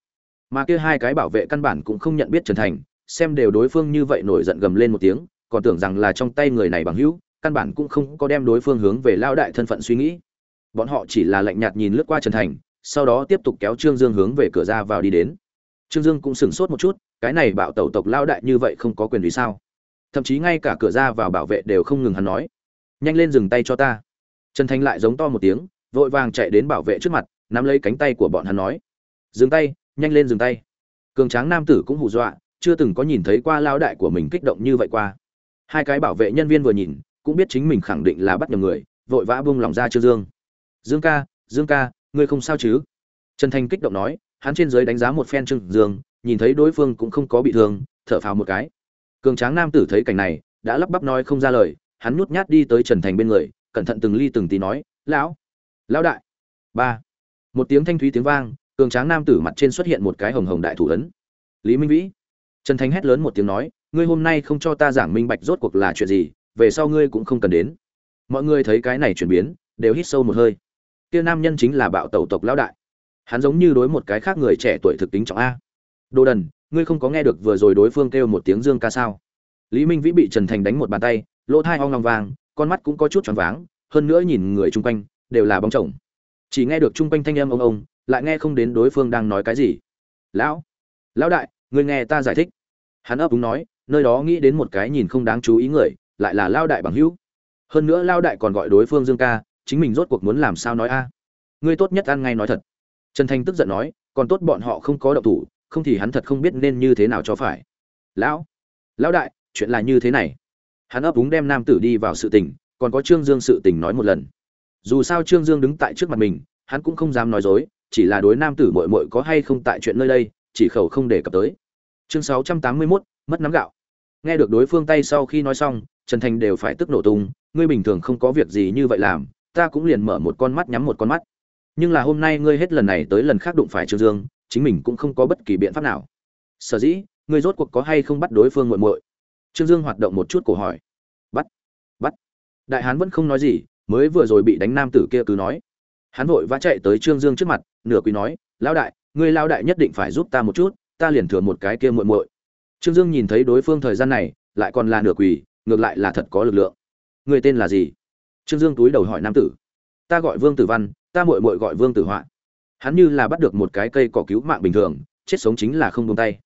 Mà kia hai cái bảo vệ căn bản cũng không nhận biết trần thành xem đều đối phương như vậy nổi giận gầm lên một tiếng, còn tưởng rằng là trong tay người này bằng hữu, căn bản cũng không có đem đối phương hướng về lao đại thân phận suy nghĩ. Bọn họ chỉ là lạnh nhạt nhìn lướt qua trần thành, sau đó tiếp tục kéo trương dương hướng về cửa ra vào đi đến. Trương dương cũng sửng sốt một chút, cái này bạo tẩu tộc lao đại như vậy không có quyền vì sao? Thậm chí ngay cả cửa ra vào bảo vệ đều không ngừng hắn nói, nhanh lên dừng tay cho ta. Trần thành lại giống to một tiếng, vội vàng chạy đến bảo vệ trước mặt, nắm lấy cánh tay của bọn hắn nói, dừng tay, nhanh lên dừng tay. Cường tráng nam tử cũng hù dọa chưa từng có nhìn thấy qua lao đại của mình kích động như vậy qua. Hai cái bảo vệ nhân viên vừa nhìn, cũng biết chính mình khẳng định là bắt nhầm người, vội vã buông lòng ra trương dương. Dương ca dương ca, ngươi không sao chứ? Trần thành kích động nói, hắn trên dưới đánh giá một phen trương dương, nhìn thấy đối phương cũng không có bị thương, thở phào một cái. Cường tráng nam tử thấy cảnh này, đã lắp bắp nói không ra lời, hắn nhút nhát đi tới trần thành bên người, cẩn thận từng ly từng tí nói, lão lão đại. Ba. Một tiếng thanh thúy tiếng vang, cường tráng nam tử mặt trên xuất hiện một cái hồng hồng đại thủ ấn. Lý minh vĩ trần thánh hét lớn một tiếng nói, ngươi hôm nay không cho ta giảng minh bạch rốt cuộc là chuyện gì, về sau ngươi cũng không cần đến. Mọi người thấy cái này chuyển biến, đều hít sâu một hơi. Kia nam nhân chính là bạo tẩu tộc lão đại. Hắn giống như đối một cái khác người trẻ tuổi thực tính trọng a. Đồ đần, ngươi không có nghe được vừa rồi đối phương kêu một tiếng dương ca sao? Lý minh vĩ bị trần thành đánh một bàn tay, lỗ thai hoang lòng vàng con mắt cũng có chút choáng váng, hơn nữa nhìn người chung quanh, đều là bóng chồng. Chỉ nghe được chung quanh thanh âm ông ông, lại nghe không đến đối phương đang nói cái gì. Lão lão đại ngươi nghe ta giải thích. Hắn ấp úng nói, nơi đó nghĩ đến một cái nhìn không đáng chú ý người, lại là lao đại bằng hữu. Hơn nữa lao đại còn gọi đối phương dương ca, chính mình rốt cuộc muốn làm sao nói a? Ngươi tốt nhất ăn ngay nói thật. Trần thanh tức giận nói, còn tốt bọn họ không có động thủ, không thì hắn thật không biết nên như thế nào cho phải. Lão lão đại, chuyện là như thế này. Hắn ấp úng đem nam tử đi vào sự tình, còn có trương dương sự tình nói một lần. Dù sao trương dương đứng tại trước mặt mình, hắn cũng không dám nói dối, chỉ là đối nam tử mội mội có hay không tại chuyện nơi đây, chỉ khẩu không đề cập tới chương sáu trăm tám mươi mốt, mất nắm gạo. Nghe được đối phương tay sau khi nói xong, trần thành đều phải tức nổ tung, ngươi bình thường không có việc gì như vậy làm, ta cũng liền mở một con mắt nhắm một con mắt. Nhưng là hôm nay ngươi hết lần này tới lần khác đụng phải trương dương, chính mình cũng không có bất kỳ biện pháp nào. Sở dĩ, ngươi rốt cuộc có hay không bắt đối phương muội muội? Trương dương hoạt động một chút cổ hỏi. Bắt bắt. Đại hán vẫn không nói gì, mới vừa rồi bị đánh nam tử kia cứ nói. Hắn vội vã chạy tới trương dương trước mặt, nửa quỳ nói, lão đại, ngươi lao đại nhất định phải giúp ta một chút ta liền thừa một cái kia muội muội. Trương dương nhìn thấy đối phương thời gian này, lại còn là nửa quỳ, ngược lại là thật có lực lượng. Người tên là gì? Trương dương túi đầu hỏi nam tử. Ta gọi vương tử văn, ta muội muội gọi vương tử họa. Hắn như là bắt được một cái cây cỏ cứu mạng bình thường, chết sống chính là không buông tay.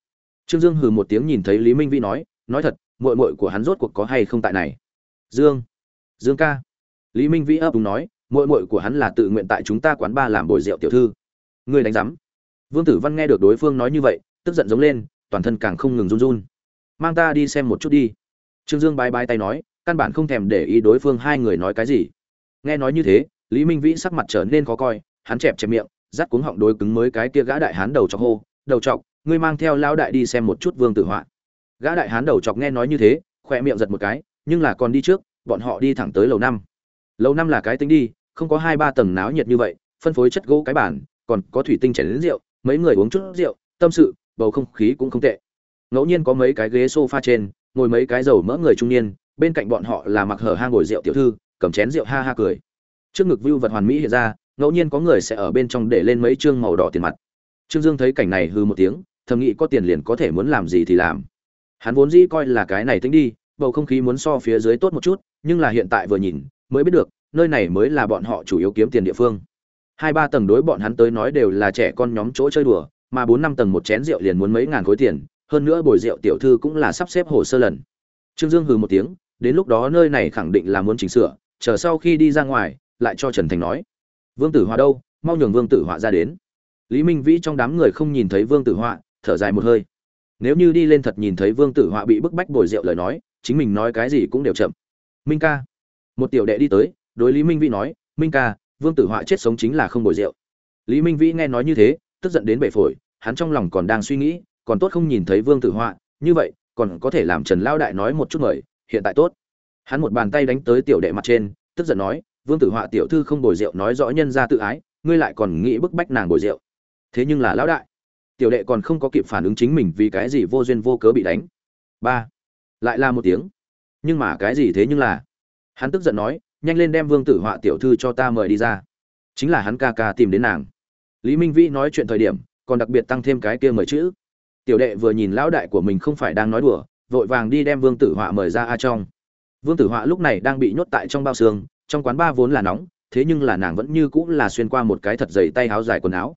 Trương dương hừ một tiếng nhìn thấy lý minh vĩ nói nói thật, muội muội của hắn rốt cuộc có hay không tại này? Dương. Dương ca. Lý minh vĩ ấp úng nói, muội muội của hắn là tự nguyện tại chúng ta quán ba làm bồi rượu tiểu thư. Ngươi đánh rắm. vương tử văn nghe được đối phương nói như vậy tức giận giống lên, toàn thân càng không ngừng run run. Mang ta đi xem một chút đi. Trương dương bái bái tay nói, căn bản không thèm để ý đối phương hai người nói cái gì. Nghe nói như thế, lý minh vĩ sắc mặt trở nên khó coi, hắn chẹp chẹp miệng dắt cuống họng đối cứng mới cái kia gã đại hán đầu chọc hô, đầu chọc, ngươi mang theo lão đại đi xem một chút vương tử họa. Gã đại hán đầu chọc nghe nói như thế khoe miệng giật một cái, nhưng là còn đi trước, bọn họ đi thẳng tới lầu năm. Lầu năm là cái tính đi, không có hai ba tầng náo nhiệt như vậy, phân phối chất gỗ cái bản còn có thủy tinh chảy đến rượu, mấy người uống chút rượu, tâm sự bầu không khí cũng không tệ. Ngẫu nhiên có mấy cái ghế sofa trên, ngồi mấy cái dầu mỡ người trung niên, bên cạnh bọn họ là mặc hở hang ngồi rượu tiểu thư, cầm chén rượu ha ha cười. Trước ngực view vật hoàn mỹ hiện ra, ngẫu nhiên có người sẽ ở bên trong để lên mấy chương màu đỏ tiền mặt. Trương dương thấy cảnh này hư một tiếng, thầm nghĩ có tiền liền có thể muốn làm gì thì làm. Hắn vốn dĩ coi là cái này tính đi, bầu không khí muốn so phía dưới tốt một chút, nhưng là hiện tại vừa nhìn, mới biết được, nơi này mới là bọn họ chủ yếu kiếm tiền địa phương. Hai ba tầng đối bọn hắn tới nói đều là trẻ con nhóm chỗ chơi đùa mà bốn năm tầng một chén rượu liền muốn mấy ngàn khối tiền, hơn nữa bồi rượu tiểu thư cũng là sắp xếp hồ sơ lần. Trương dương hừ một tiếng, đến lúc đó nơi này khẳng định là muốn chỉnh sửa, chờ sau khi đi ra ngoài, lại cho trần thành nói. Vương tử họa đâu? Mau nhường vương tử họa ra đến. Lý minh vĩ trong đám người không nhìn thấy vương tử họa, thở dài một hơi. Nếu như đi lên thật nhìn thấy vương tử họa bị bức bách bồi rượu lời nói, chính mình nói cái gì cũng đều chậm. Minh ca. Một tiểu đệ đi tới, đối lý minh vĩ nói, minh ca, vương tử họa chết sống chính là không bồi rượu. Lý minh vĩ nghe nói như thế, tức giận đến bể phổi hắn trong lòng còn đang suy nghĩ, còn tốt không nhìn thấy vương tử họa, như vậy, còn có thể làm trần lao đại nói một chút mời, hiện tại tốt. Hắn một bàn tay đánh tới tiểu đệ mặt trên, tức giận nói, vương tử họa tiểu thư không bồi rượu nói rõ nhân ra tự ái, ngươi lại còn nghĩ bức bách nàng bồi rượu. Thế nhưng là lão đại, tiểu đệ còn không có kịp phản ứng chính mình vì cái gì vô duyên vô cớ bị đánh. Ba, lại là một tiếng. Nhưng mà cái gì thế nhưng là, hắn tức giận nói, nhanh lên đem vương tử họa tiểu thư cho ta mời đi ra. Chính là hắn ca ca tìm đến nàng. Lý minh vĩ nói chuyện thời điểm còn đặc biệt tăng thêm cái kia mời chữ. Tiểu đệ vừa nhìn lão đại của mình không phải đang nói đùa, vội vàng đi đem vương tử họa mời ra a trong. Vương tử họa lúc này đang bị nhốt tại trong bao xương, trong quán ba vốn là nóng, thế nhưng là nàng vẫn như cũng là xuyên qua một cái thật dày tay áo dài quần áo.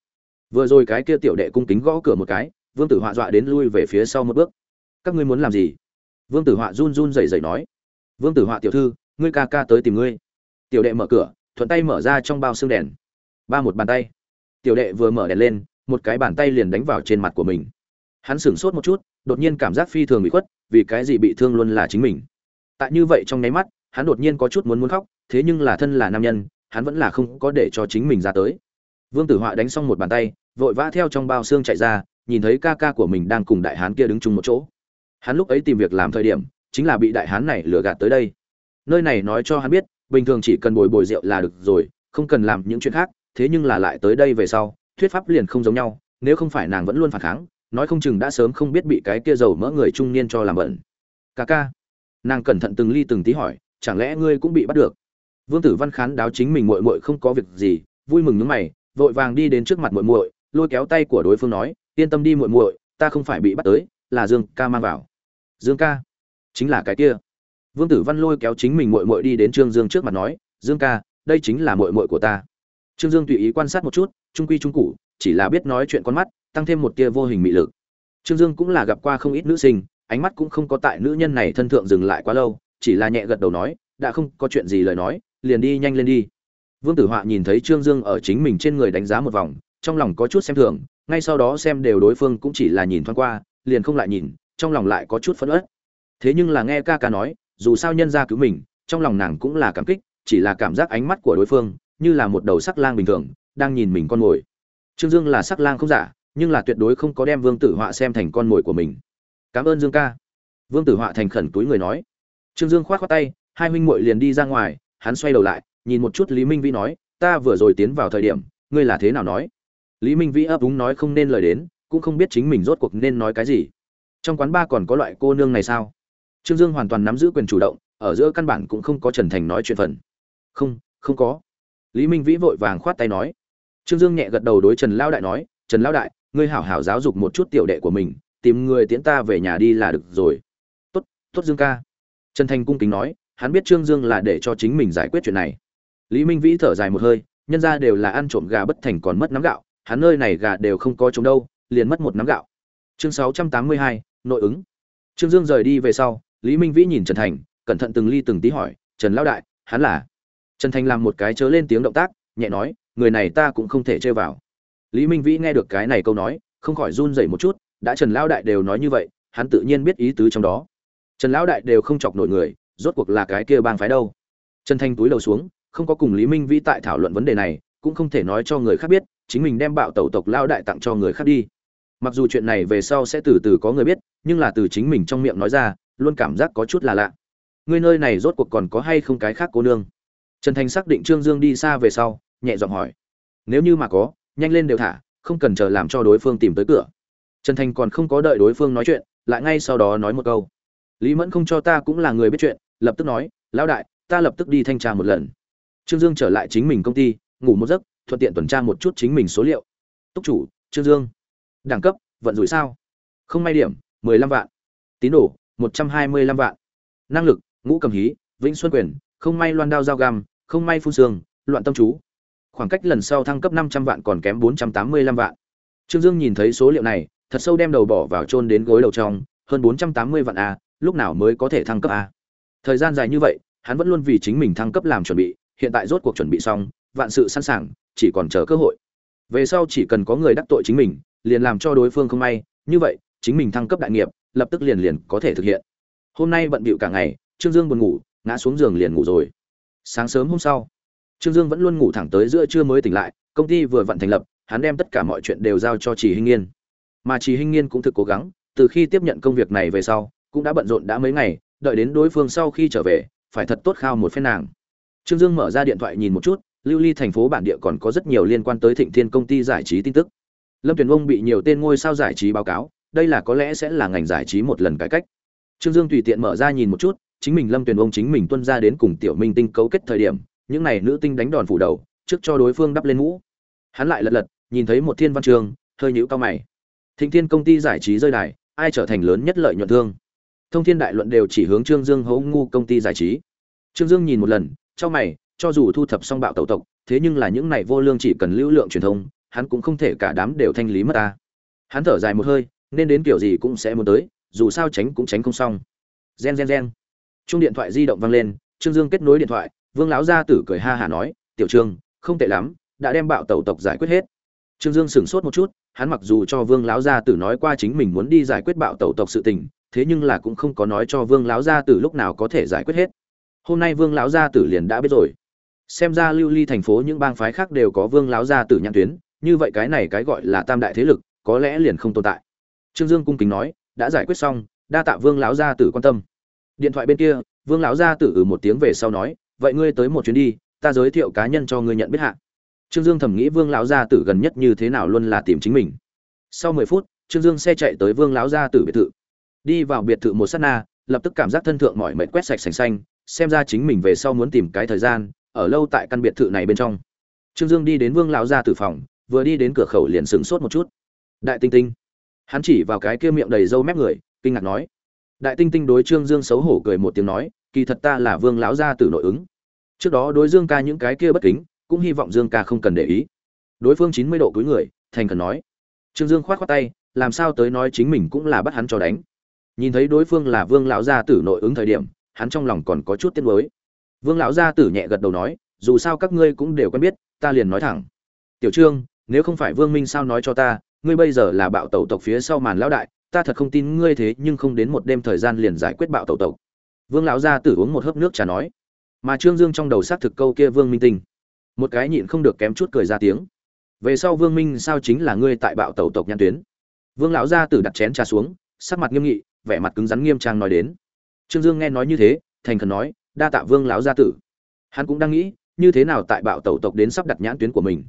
Vừa rồi cái kia tiểu đệ cung kính gõ cửa một cái, vương tử họa dọa đến lui về phía sau một bước. Các ngươi muốn làm gì? Vương tử họa run run rẩy rẩy nói. Vương tử họa tiểu thư, ngươi ca ca tới tìm ngươi. Tiểu đệ mở cửa, thuận tay mở ra trong bao xương đèn. Ba một bàn tay. Tiểu đệ vừa mở đèn lên một cái bàn tay liền đánh vào trên mặt của mình. Hắn sửng sốt một chút, đột nhiên cảm giác phi thường bị khuất, vì cái gì bị thương luôn là chính mình. Tại như vậy trong nháy mắt, hắn đột nhiên có chút muốn muốn khóc, thế nhưng là thân là nam nhân, hắn vẫn là không có để cho chính mình ra tới. Vương tử họa đánh xong một bàn tay, vội vã theo trong bao xương chạy ra, nhìn thấy ca ca của mình đang cùng đại hán kia đứng chung một chỗ. Hắn lúc ấy tìm việc làm thời điểm, chính là bị đại hán này lừa gạt tới đây. Nơi này nói cho hắn biết, bình thường chỉ cần bồi bồi rượu là được rồi, không cần làm những chuyện khác, thế nhưng là lại tới đây về sau thuyết pháp liền không giống nhau, nếu không phải nàng vẫn luôn phản kháng, nói không chừng đã sớm không biết bị cái kia dầu mỡ người trung niên cho làm bẩn. Ca ca. Nàng cẩn thận từng ly từng tí hỏi, chẳng lẽ ngươi cũng bị bắt được? Vương tử văn khán đáo chính mình muội muội không có việc gì, vui mừng nhướng mày, vội vàng đi đến trước mặt muội muội, lôi kéo tay của đối phương nói, yên tâm đi muội muội, ta không phải bị bắt tới, là dương ca mang vào. Dương ca? Chính là cái kia. Vương tử văn lôi kéo chính mình muội muội đi đến trương dương trước mặt nói, dương ca, đây chính là muội muội của ta. Trương dương tùy ý quan sát một chút trung quy trung cụ chỉ là biết nói chuyện con mắt, tăng thêm một tia vô hình mị lực. Trương dương cũng là gặp qua không ít nữ sinh, ánh mắt cũng không có tại nữ nhân này thân thượng dừng lại quá lâu, chỉ là nhẹ gật đầu nói, đã không có chuyện gì lời nói, liền đi nhanh lên đi. Vương tử họa nhìn thấy trương dương ở chính mình trên người đánh giá một vòng, trong lòng có chút xem thường, ngay sau đó xem đều đối phương cũng chỉ là nhìn thoáng qua, liền không lại nhìn, trong lòng lại có chút phẫn ớt thế nhưng là nghe ca ca nói, dù sao nhân gia cứu mình, trong lòng nàng cũng là cảm kích, chỉ là cảm giác ánh mắt của đối phương như là một đầu sắc lang bình thường đang nhìn mình con mồi. Trương dương là sắc lang không giả, nhưng là tuyệt đối không có đem vương tử họa xem thành con mồi của mình. Cảm ơn dương ca. Vương tử họa thành khẩn túi người nói. Trương dương khoát khoát tay, hai huynh muội liền đi ra ngoài, hắn xoay đầu lại, nhìn một chút lý minh vĩ nói, ta vừa rồi tiến vào thời điểm, ngươi là thế nào nói? Lý minh vĩ ấp úng nói không nên lời đến, cũng không biết chính mình rốt cuộc nên nói cái gì. Trong quán ba còn có loại cô nương này sao? Trương dương hoàn toàn nắm giữ quyền chủ động, ở giữa căn bản cũng không có trần thành nói chuyện phần. Không không có. Lý minh vĩ vội vàng khoát tay nói trương dương nhẹ gật đầu đối trần lao đại nói, trần lao đại, ngươi hảo hảo giáo dục một chút tiểu đệ của mình, tìm người tiễn ta về nhà đi là được rồi. Tốt tốt dương ca. Trần thành cung kính nói, hắn biết trương dương là để cho chính mình giải quyết chuyện này. Lý minh vĩ thở dài một hơi, nhân ra đều là ăn trộm gà bất thành còn mất nắm gạo, hắn nơi này gà đều không có trống đâu, liền mất một nắm gạo. Chương sáu trăm tám mươi hai, nội ứng. Trương dương rời đi về sau, lý minh vĩ nhìn trần thành, cẩn thận từng ly từng tí hỏi, trần lão đại, hắn là? Trần thành làm một cái chớ lên tiếng động tác, nhẹ nói người này ta cũng không thể chơi vào. Lý minh vĩ nghe được cái này câu nói, không khỏi run rẩy một chút, đã trần lão đại đều nói như vậy, hắn tự nhiên biết ý tứ trong đó. Trần lão đại đều không chọc nổi người, rốt cuộc là cái kia bang phái đâu. Trần thanh túi đầu xuống, không có cùng lý minh vĩ tại thảo luận vấn đề này, cũng không thể nói cho người khác biết, chính mình đem bạo tẩu tộc lao đại tặng cho người khác đi. Mặc dù chuyện này về sau sẽ từ từ có người biết, nhưng là từ chính mình trong miệng nói ra, luôn cảm giác có chút là lạ. Ngươi nơi này rốt cuộc còn có hay không cái khác cô nương? Trần thành xác định trương dương đi xa về sau nhẹ giọng hỏi. Nếu như mà có, nhanh lên đều thả, không cần chờ làm cho đối phương tìm tới cửa. Trần thành còn không có đợi đối phương nói chuyện, lại ngay sau đó nói một câu. Lý mẫn không cho ta cũng là người biết chuyện, lập tức nói, lão đại, ta lập tức đi thanh tra một lần. Trương dương trở lại chính mình công ty, ngủ một giấc, thuận tiện tuần tra một chút chính mình số liệu. Túc chủ, trương dương. Đẳng cấp, vận rủi sao? Không may điểm, mười lăm vạn. Tín đồ, một trăm hai mươi lăm vạn. Năng lực, ngũ cầm hí, vĩnh xuân quyền, không may loan đao dao găm, không may phun xương, loạn tâm chú khoảng cách lần sau thăng cấp năm trăm vạn còn kém bốn trăm tám mươi lăm vạn. Trương dương nhìn thấy số liệu này, thật sâu đem đầu bỏ vào chôn đến gối đầu trong, hơn bốn trăm tám mươi vạn a, lúc nào mới có thể thăng cấp a? Thời gian dài như vậy, hắn vẫn luôn vì chính mình thăng cấp làm chuẩn bị, hiện tại rốt cuộc chuẩn bị xong, vạn sự sẵn sàng, chỉ còn chờ cơ hội. Về sau chỉ cần có người đắc tội chính mình, liền làm cho đối phương không may, như vậy, chính mình thăng cấp đại nghiệp, lập tức liền liền có thể thực hiện. Hôm nay bận bịu cả ngày, trương dương buồn ngủ, ngã xuống giường liền ngủ rồi. Sáng sớm hôm sau trương dương vẫn luôn ngủ thẳng tới giữa trưa mới tỉnh lại, công ty vừa vặn thành lập, hắn đem tất cả mọi chuyện đều giao cho chỉ hinh nghiên. Mà chỉ hinh nghiên cũng thực cố gắng, từ khi tiếp nhận công việc này về sau, cũng đã bận rộn đã mấy ngày, đợi đến đối phương sau khi trở về, phải thật tốt khao một phen nàng. Trương dương mở ra điện thoại nhìn một chút, lưu ly thành phố bản địa còn có rất nhiều liên quan tới thịnh thiên công ty giải trí tin tức. Lâm tuyền ông bị nhiều tên ngôi sao giải trí báo cáo, đây là có lẽ sẽ là ngành giải trí một lần cải cách. Trương dương tùy tiện mở ra nhìn một chút, chính mình lâm tuyền ông chính mình tuân ra đến cùng tiểu minh tinh cấu kết thời điểm những này nữ tinh đánh đòn phủ đầu, trước cho đối phương đắp lên mũ. Hắn lại lật lật, nhìn thấy một thiên văn trường, hơi nhũ cao mày. Thịnh thiên công ty giải trí rơi đài, ai trở thành lớn nhất lợi nhuận thương? Thông thiên đại luận đều chỉ hướng trương dương hấu ngu công ty giải trí. Trương dương nhìn một lần trong mày, cho dù thu thập xong bạo tẩu tộc, thế nhưng là những này vô lương chỉ cần lưu lượng truyền thông, hắn cũng không thể cả đám đều thanh lý mất ta. Hắn thở dài một hơi, nên đến kiểu gì cũng sẽ muốn tới, dù sao tránh cũng tránh không xong. Gen gen gen. Chung điện thoại di động vang lên, trương dương kết nối điện thoại vương lão gia tử cười ha hả nói, tiểu trương, không tệ lắm, đã đem bạo tẩu tộc giải quyết hết. Trương dương sửng sốt một chút, hắn mặc dù cho vương lão gia tử nói qua chính mình muốn đi giải quyết bạo tẩu tộc sự tình, thế nhưng là cũng không có nói cho vương lão gia tử lúc nào có thể giải quyết hết. Hôm nay vương lão gia tử liền đã biết rồi. Xem ra lưu ly thành phố những bang phái khác đều có vương lão gia tử nhãn tuyến, như vậy cái này cái gọi là tam đại thế lực, có lẽ liền không tồn tại. Trương dương cung kính nói, đã giải quyết xong, đa tạ vương lão gia tử quan tâm. Điện thoại bên kia, vương lão gia tử ừ một tiếng về sau nói vậy ngươi tới một chuyến đi, ta giới thiệu cá nhân cho ngươi nhận biết hạ. Trương dương thầm nghĩ vương lão gia tử gần nhất như thế nào luôn là tìm chính mình. Sau mười phút, trương dương xe chạy tới vương lão gia tử biệt thự. Đi vào biệt thự một sát na, lập tức cảm giác thân thượng mỏi mệt quét sạch sành xanh, xem ra chính mình về sau muốn tìm cái thời gian, ở lâu tại căn biệt thự này bên trong. Trương dương đi đến vương lão gia tử phòng, vừa đi đến cửa khẩu liền sửng sốt một chút. Đại tinh tinh. Hắn chỉ vào cái kia miệng đầy râu mép người, kinh ngạc nói. Đại tinh tinh đối trương dương xấu hổ cười một tiếng nói kỳ thật ta là vương lão gia tử nội ứng. Trước đó đối dương ca những cái kia bất kính, cũng hy vọng dương ca không cần để ý. Đối phương chín mươi độ cúi người, thành cần nói. Trương dương khoát khoát tay, làm sao tới nói chính mình cũng là bắt hắn cho đánh. Nhìn thấy đối phương là vương lão gia tử nội ứng thời điểm, hắn trong lòng còn có chút tiếc nuối. Vương lão gia tử nhẹ gật đầu nói, dù sao các ngươi cũng đều quen biết, ta liền nói thẳng. Tiểu trương, nếu không phải vương minh sao nói cho ta, ngươi bây giờ là bạo tẩu tộc phía sau màn lão đại, ta thật không tin ngươi thế nhưng không đến một đêm thời gian liền giải quyết bạo tẩu tộc vương lão gia tử uống một hớp nước trà nói. Mà trương dương trong đầu xác thực câu kia vương minh tinh. Một cái nhịn không được kém chút cười ra tiếng. Về sau vương minh sao chính là ngươi tại bạo tẩu tộc nhãn tuyến? Vương lão gia tử đặt chén trà xuống, sắc mặt nghiêm nghị, vẻ mặt cứng rắn nghiêm trang nói đến. Trương dương nghe nói như thế, thành khẩn nói, đa tạ vương lão gia tử. Hắn cũng đang nghĩ, như thế nào tại bạo tẩu tộc đến sắp đặt nhãn tuyến của mình.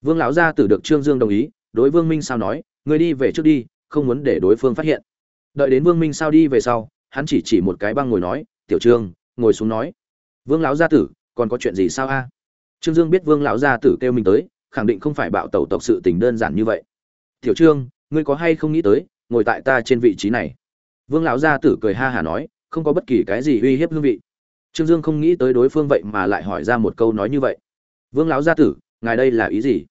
Vương lão gia tử được trương dương đồng ý, đối vương minh sao nói người đi về trước đi, không muốn để đối phương phát hiện. Đợi đến vương minh sao đi về sau hắn chỉ chỉ một cái băng ngồi nói, tiểu trương, ngồi xuống nói. Vương lão gia tử, còn có chuyện gì sao a? Trương dương biết vương lão gia tử kêu mình tới, khẳng định không phải bạo tẩu tộc sự tình đơn giản như vậy. Tiểu trương, ngươi có hay không nghĩ tới, ngồi tại ta trên vị trí này? Vương lão gia tử cười ha hả nói, không có bất kỳ cái gì uy hiếp hương vị. Trương dương không nghĩ tới đối phương vậy mà lại hỏi ra một câu nói như vậy. Vương lão gia tử, ngài đây là ý gì?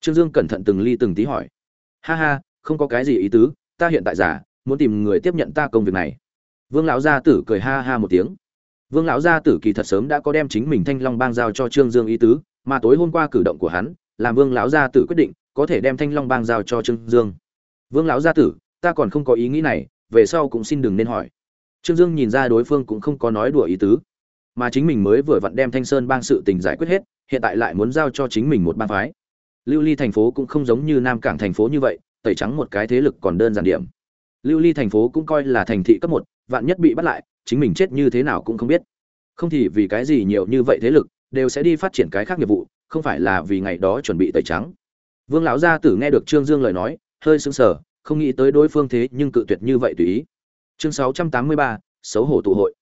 Trương dương cẩn thận từng ly từng tí hỏi. Ha ha, không có cái gì ý tứ, ta hiện tại giả muốn tìm người tiếp nhận ta công việc này vương lão gia tử cười ha ha một tiếng. Vương lão gia tử kỳ thật sớm đã có đem chính mình thanh long bang giao cho trương dương ý tứ, mà tối hôm qua cử động của hắn, làm vương lão gia tử quyết định, có thể đem thanh long bang giao cho trương dương. Vương lão gia tử, ta còn không có ý nghĩ này, về sau cũng xin đừng nên hỏi. Trương dương nhìn ra đối phương cũng không có nói đùa ý tứ, mà chính mình mới vừa vặn đem thanh sơn bang sự tình giải quyết hết, hiện tại lại muốn giao cho chính mình một bang phái. Lưu ly thành phố cũng không giống như nam cảng thành phố như vậy, tẩy trắng một cái thế lực còn đơn giản điểm. Lưu ly thành phố cũng coi là thành thị cấp một vạn nhất bị bắt lại, chính mình chết như thế nào cũng không biết. Không thì vì cái gì nhiều như vậy thế lực đều sẽ đi phát triển cái khác nghiệp vụ, không phải là vì ngày đó chuẩn bị tẩy trắng. Vương lão gia tử nghe được trương dương lời nói, hơi sững sờ, không nghĩ tới đối phương thế nhưng cự tuyệt như vậy tùy ý. Chương sáu trăm tám mươi ba, xấu hổ tụ hội.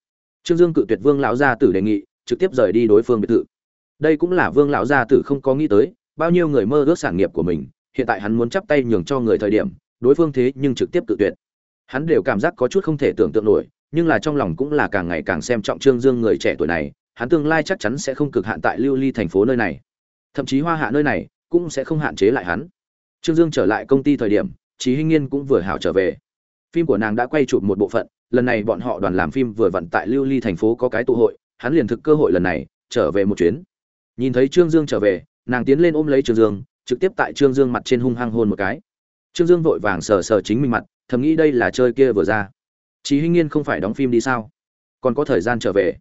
Trương dương cự tuyệt vương lão gia tử đề nghị, trực tiếp rời đi đối phương biệt thự. Đây cũng là vương lão gia tử không có nghĩ tới, bao nhiêu người mơ ước sản nghiệp của mình, hiện tại hắn muốn chắp tay nhường cho người thời điểm, đối phương thế nhưng trực tiếp cự tuyệt hắn đều cảm giác có chút không thể tưởng tượng nổi nhưng là trong lòng cũng là càng ngày càng xem trọng trương dương người trẻ tuổi này hắn tương lai chắc chắn sẽ không cực hạn tại lưu ly thành phố nơi này thậm chí hoa hạ nơi này cũng sẽ không hạn chế lại hắn trương dương trở lại công ty thời điểm Chí Hinh Nghiên cũng vừa hảo trở về. Phim của nàng đã quay chụp một bộ phận, lần này bọn họ đoàn làm phim vừa vận tại Lưu Ly thành phố có cái tụ hội, hắn liền thực cơ hội lần này, trở về một chuyến. Nhìn thấy Trương Dương trở về, nàng tiến lên ôm lấy Trương Dương, trực tiếp tại Trương Dương mặt trên hung hăng hôn một cái. Trương Dương vội vàng sờ sờ chính mình mặt, thầm nghĩ đây là chơi kia vừa ra. Chí Hinh Nghiên không phải đóng phim đi sao? Còn có thời gian trở về.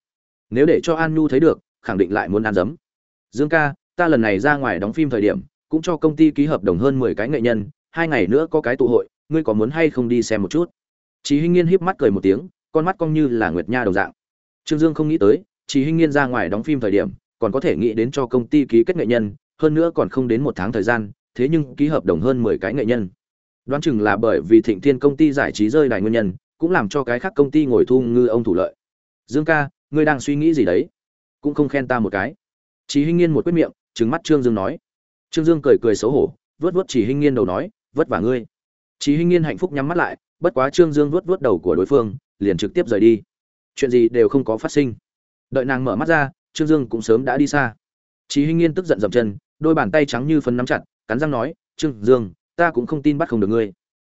Nếu để cho An Nhu thấy được, khẳng định lại muốn ăn dấm. Dương ca, ta lần này ra ngoài đóng phim thời điểm, cũng cho công ty ký hợp đồng hơn mười cái nghệ nhân, hai ngày nữa có cái tụ hội ngươi có muốn hay không đi xem một chút Chí Hinh Nghiên híp mắt cười một tiếng, con mắt cong như là nguyệt nha đồng dạng. Trương Dương không nghĩ tới, Chí Hinh Nghiên ra ngoài đóng phim thời điểm, còn có thể nghĩ đến cho công ty ký kết nghệ nhân, hơn nữa còn không đến một tháng thời gian, thế nhưng ký hợp đồng hơn mười cái nghệ nhân. Đoán chừng là bởi vì Thịnh Thiên công ty giải trí rơi đài nguyên nhân, cũng làm cho cái khác công ty ngồi thu ngư ông thủ lợi. Dương ca, ngươi đang suy nghĩ gì đấy? Cũng không khen ta một cái. Chí Hinh Nghiên một quyết miệng, trừng mắt Trương Dương nói. Trương Dương cười cười xấu hổ, vớt vớt Chỉ Hinh Nghiên đầu nói, vất vả ngươi chỉ Hinh Nghiên hạnh phúc nhắm mắt lại, bất quá Trương Dương vớt vớt đầu của đối phương, liền trực tiếp rời đi. Chuyện gì đều không có phát sinh. Đợi nàng mở mắt ra, Trương Dương cũng sớm đã đi xa. chỉ Hinh Nghiên tức giận dậm chân, đôi bàn tay trắng như phấn nắm chặt, cắn răng nói, "Trương Dương, ta cũng không tin bắt không được ngươi."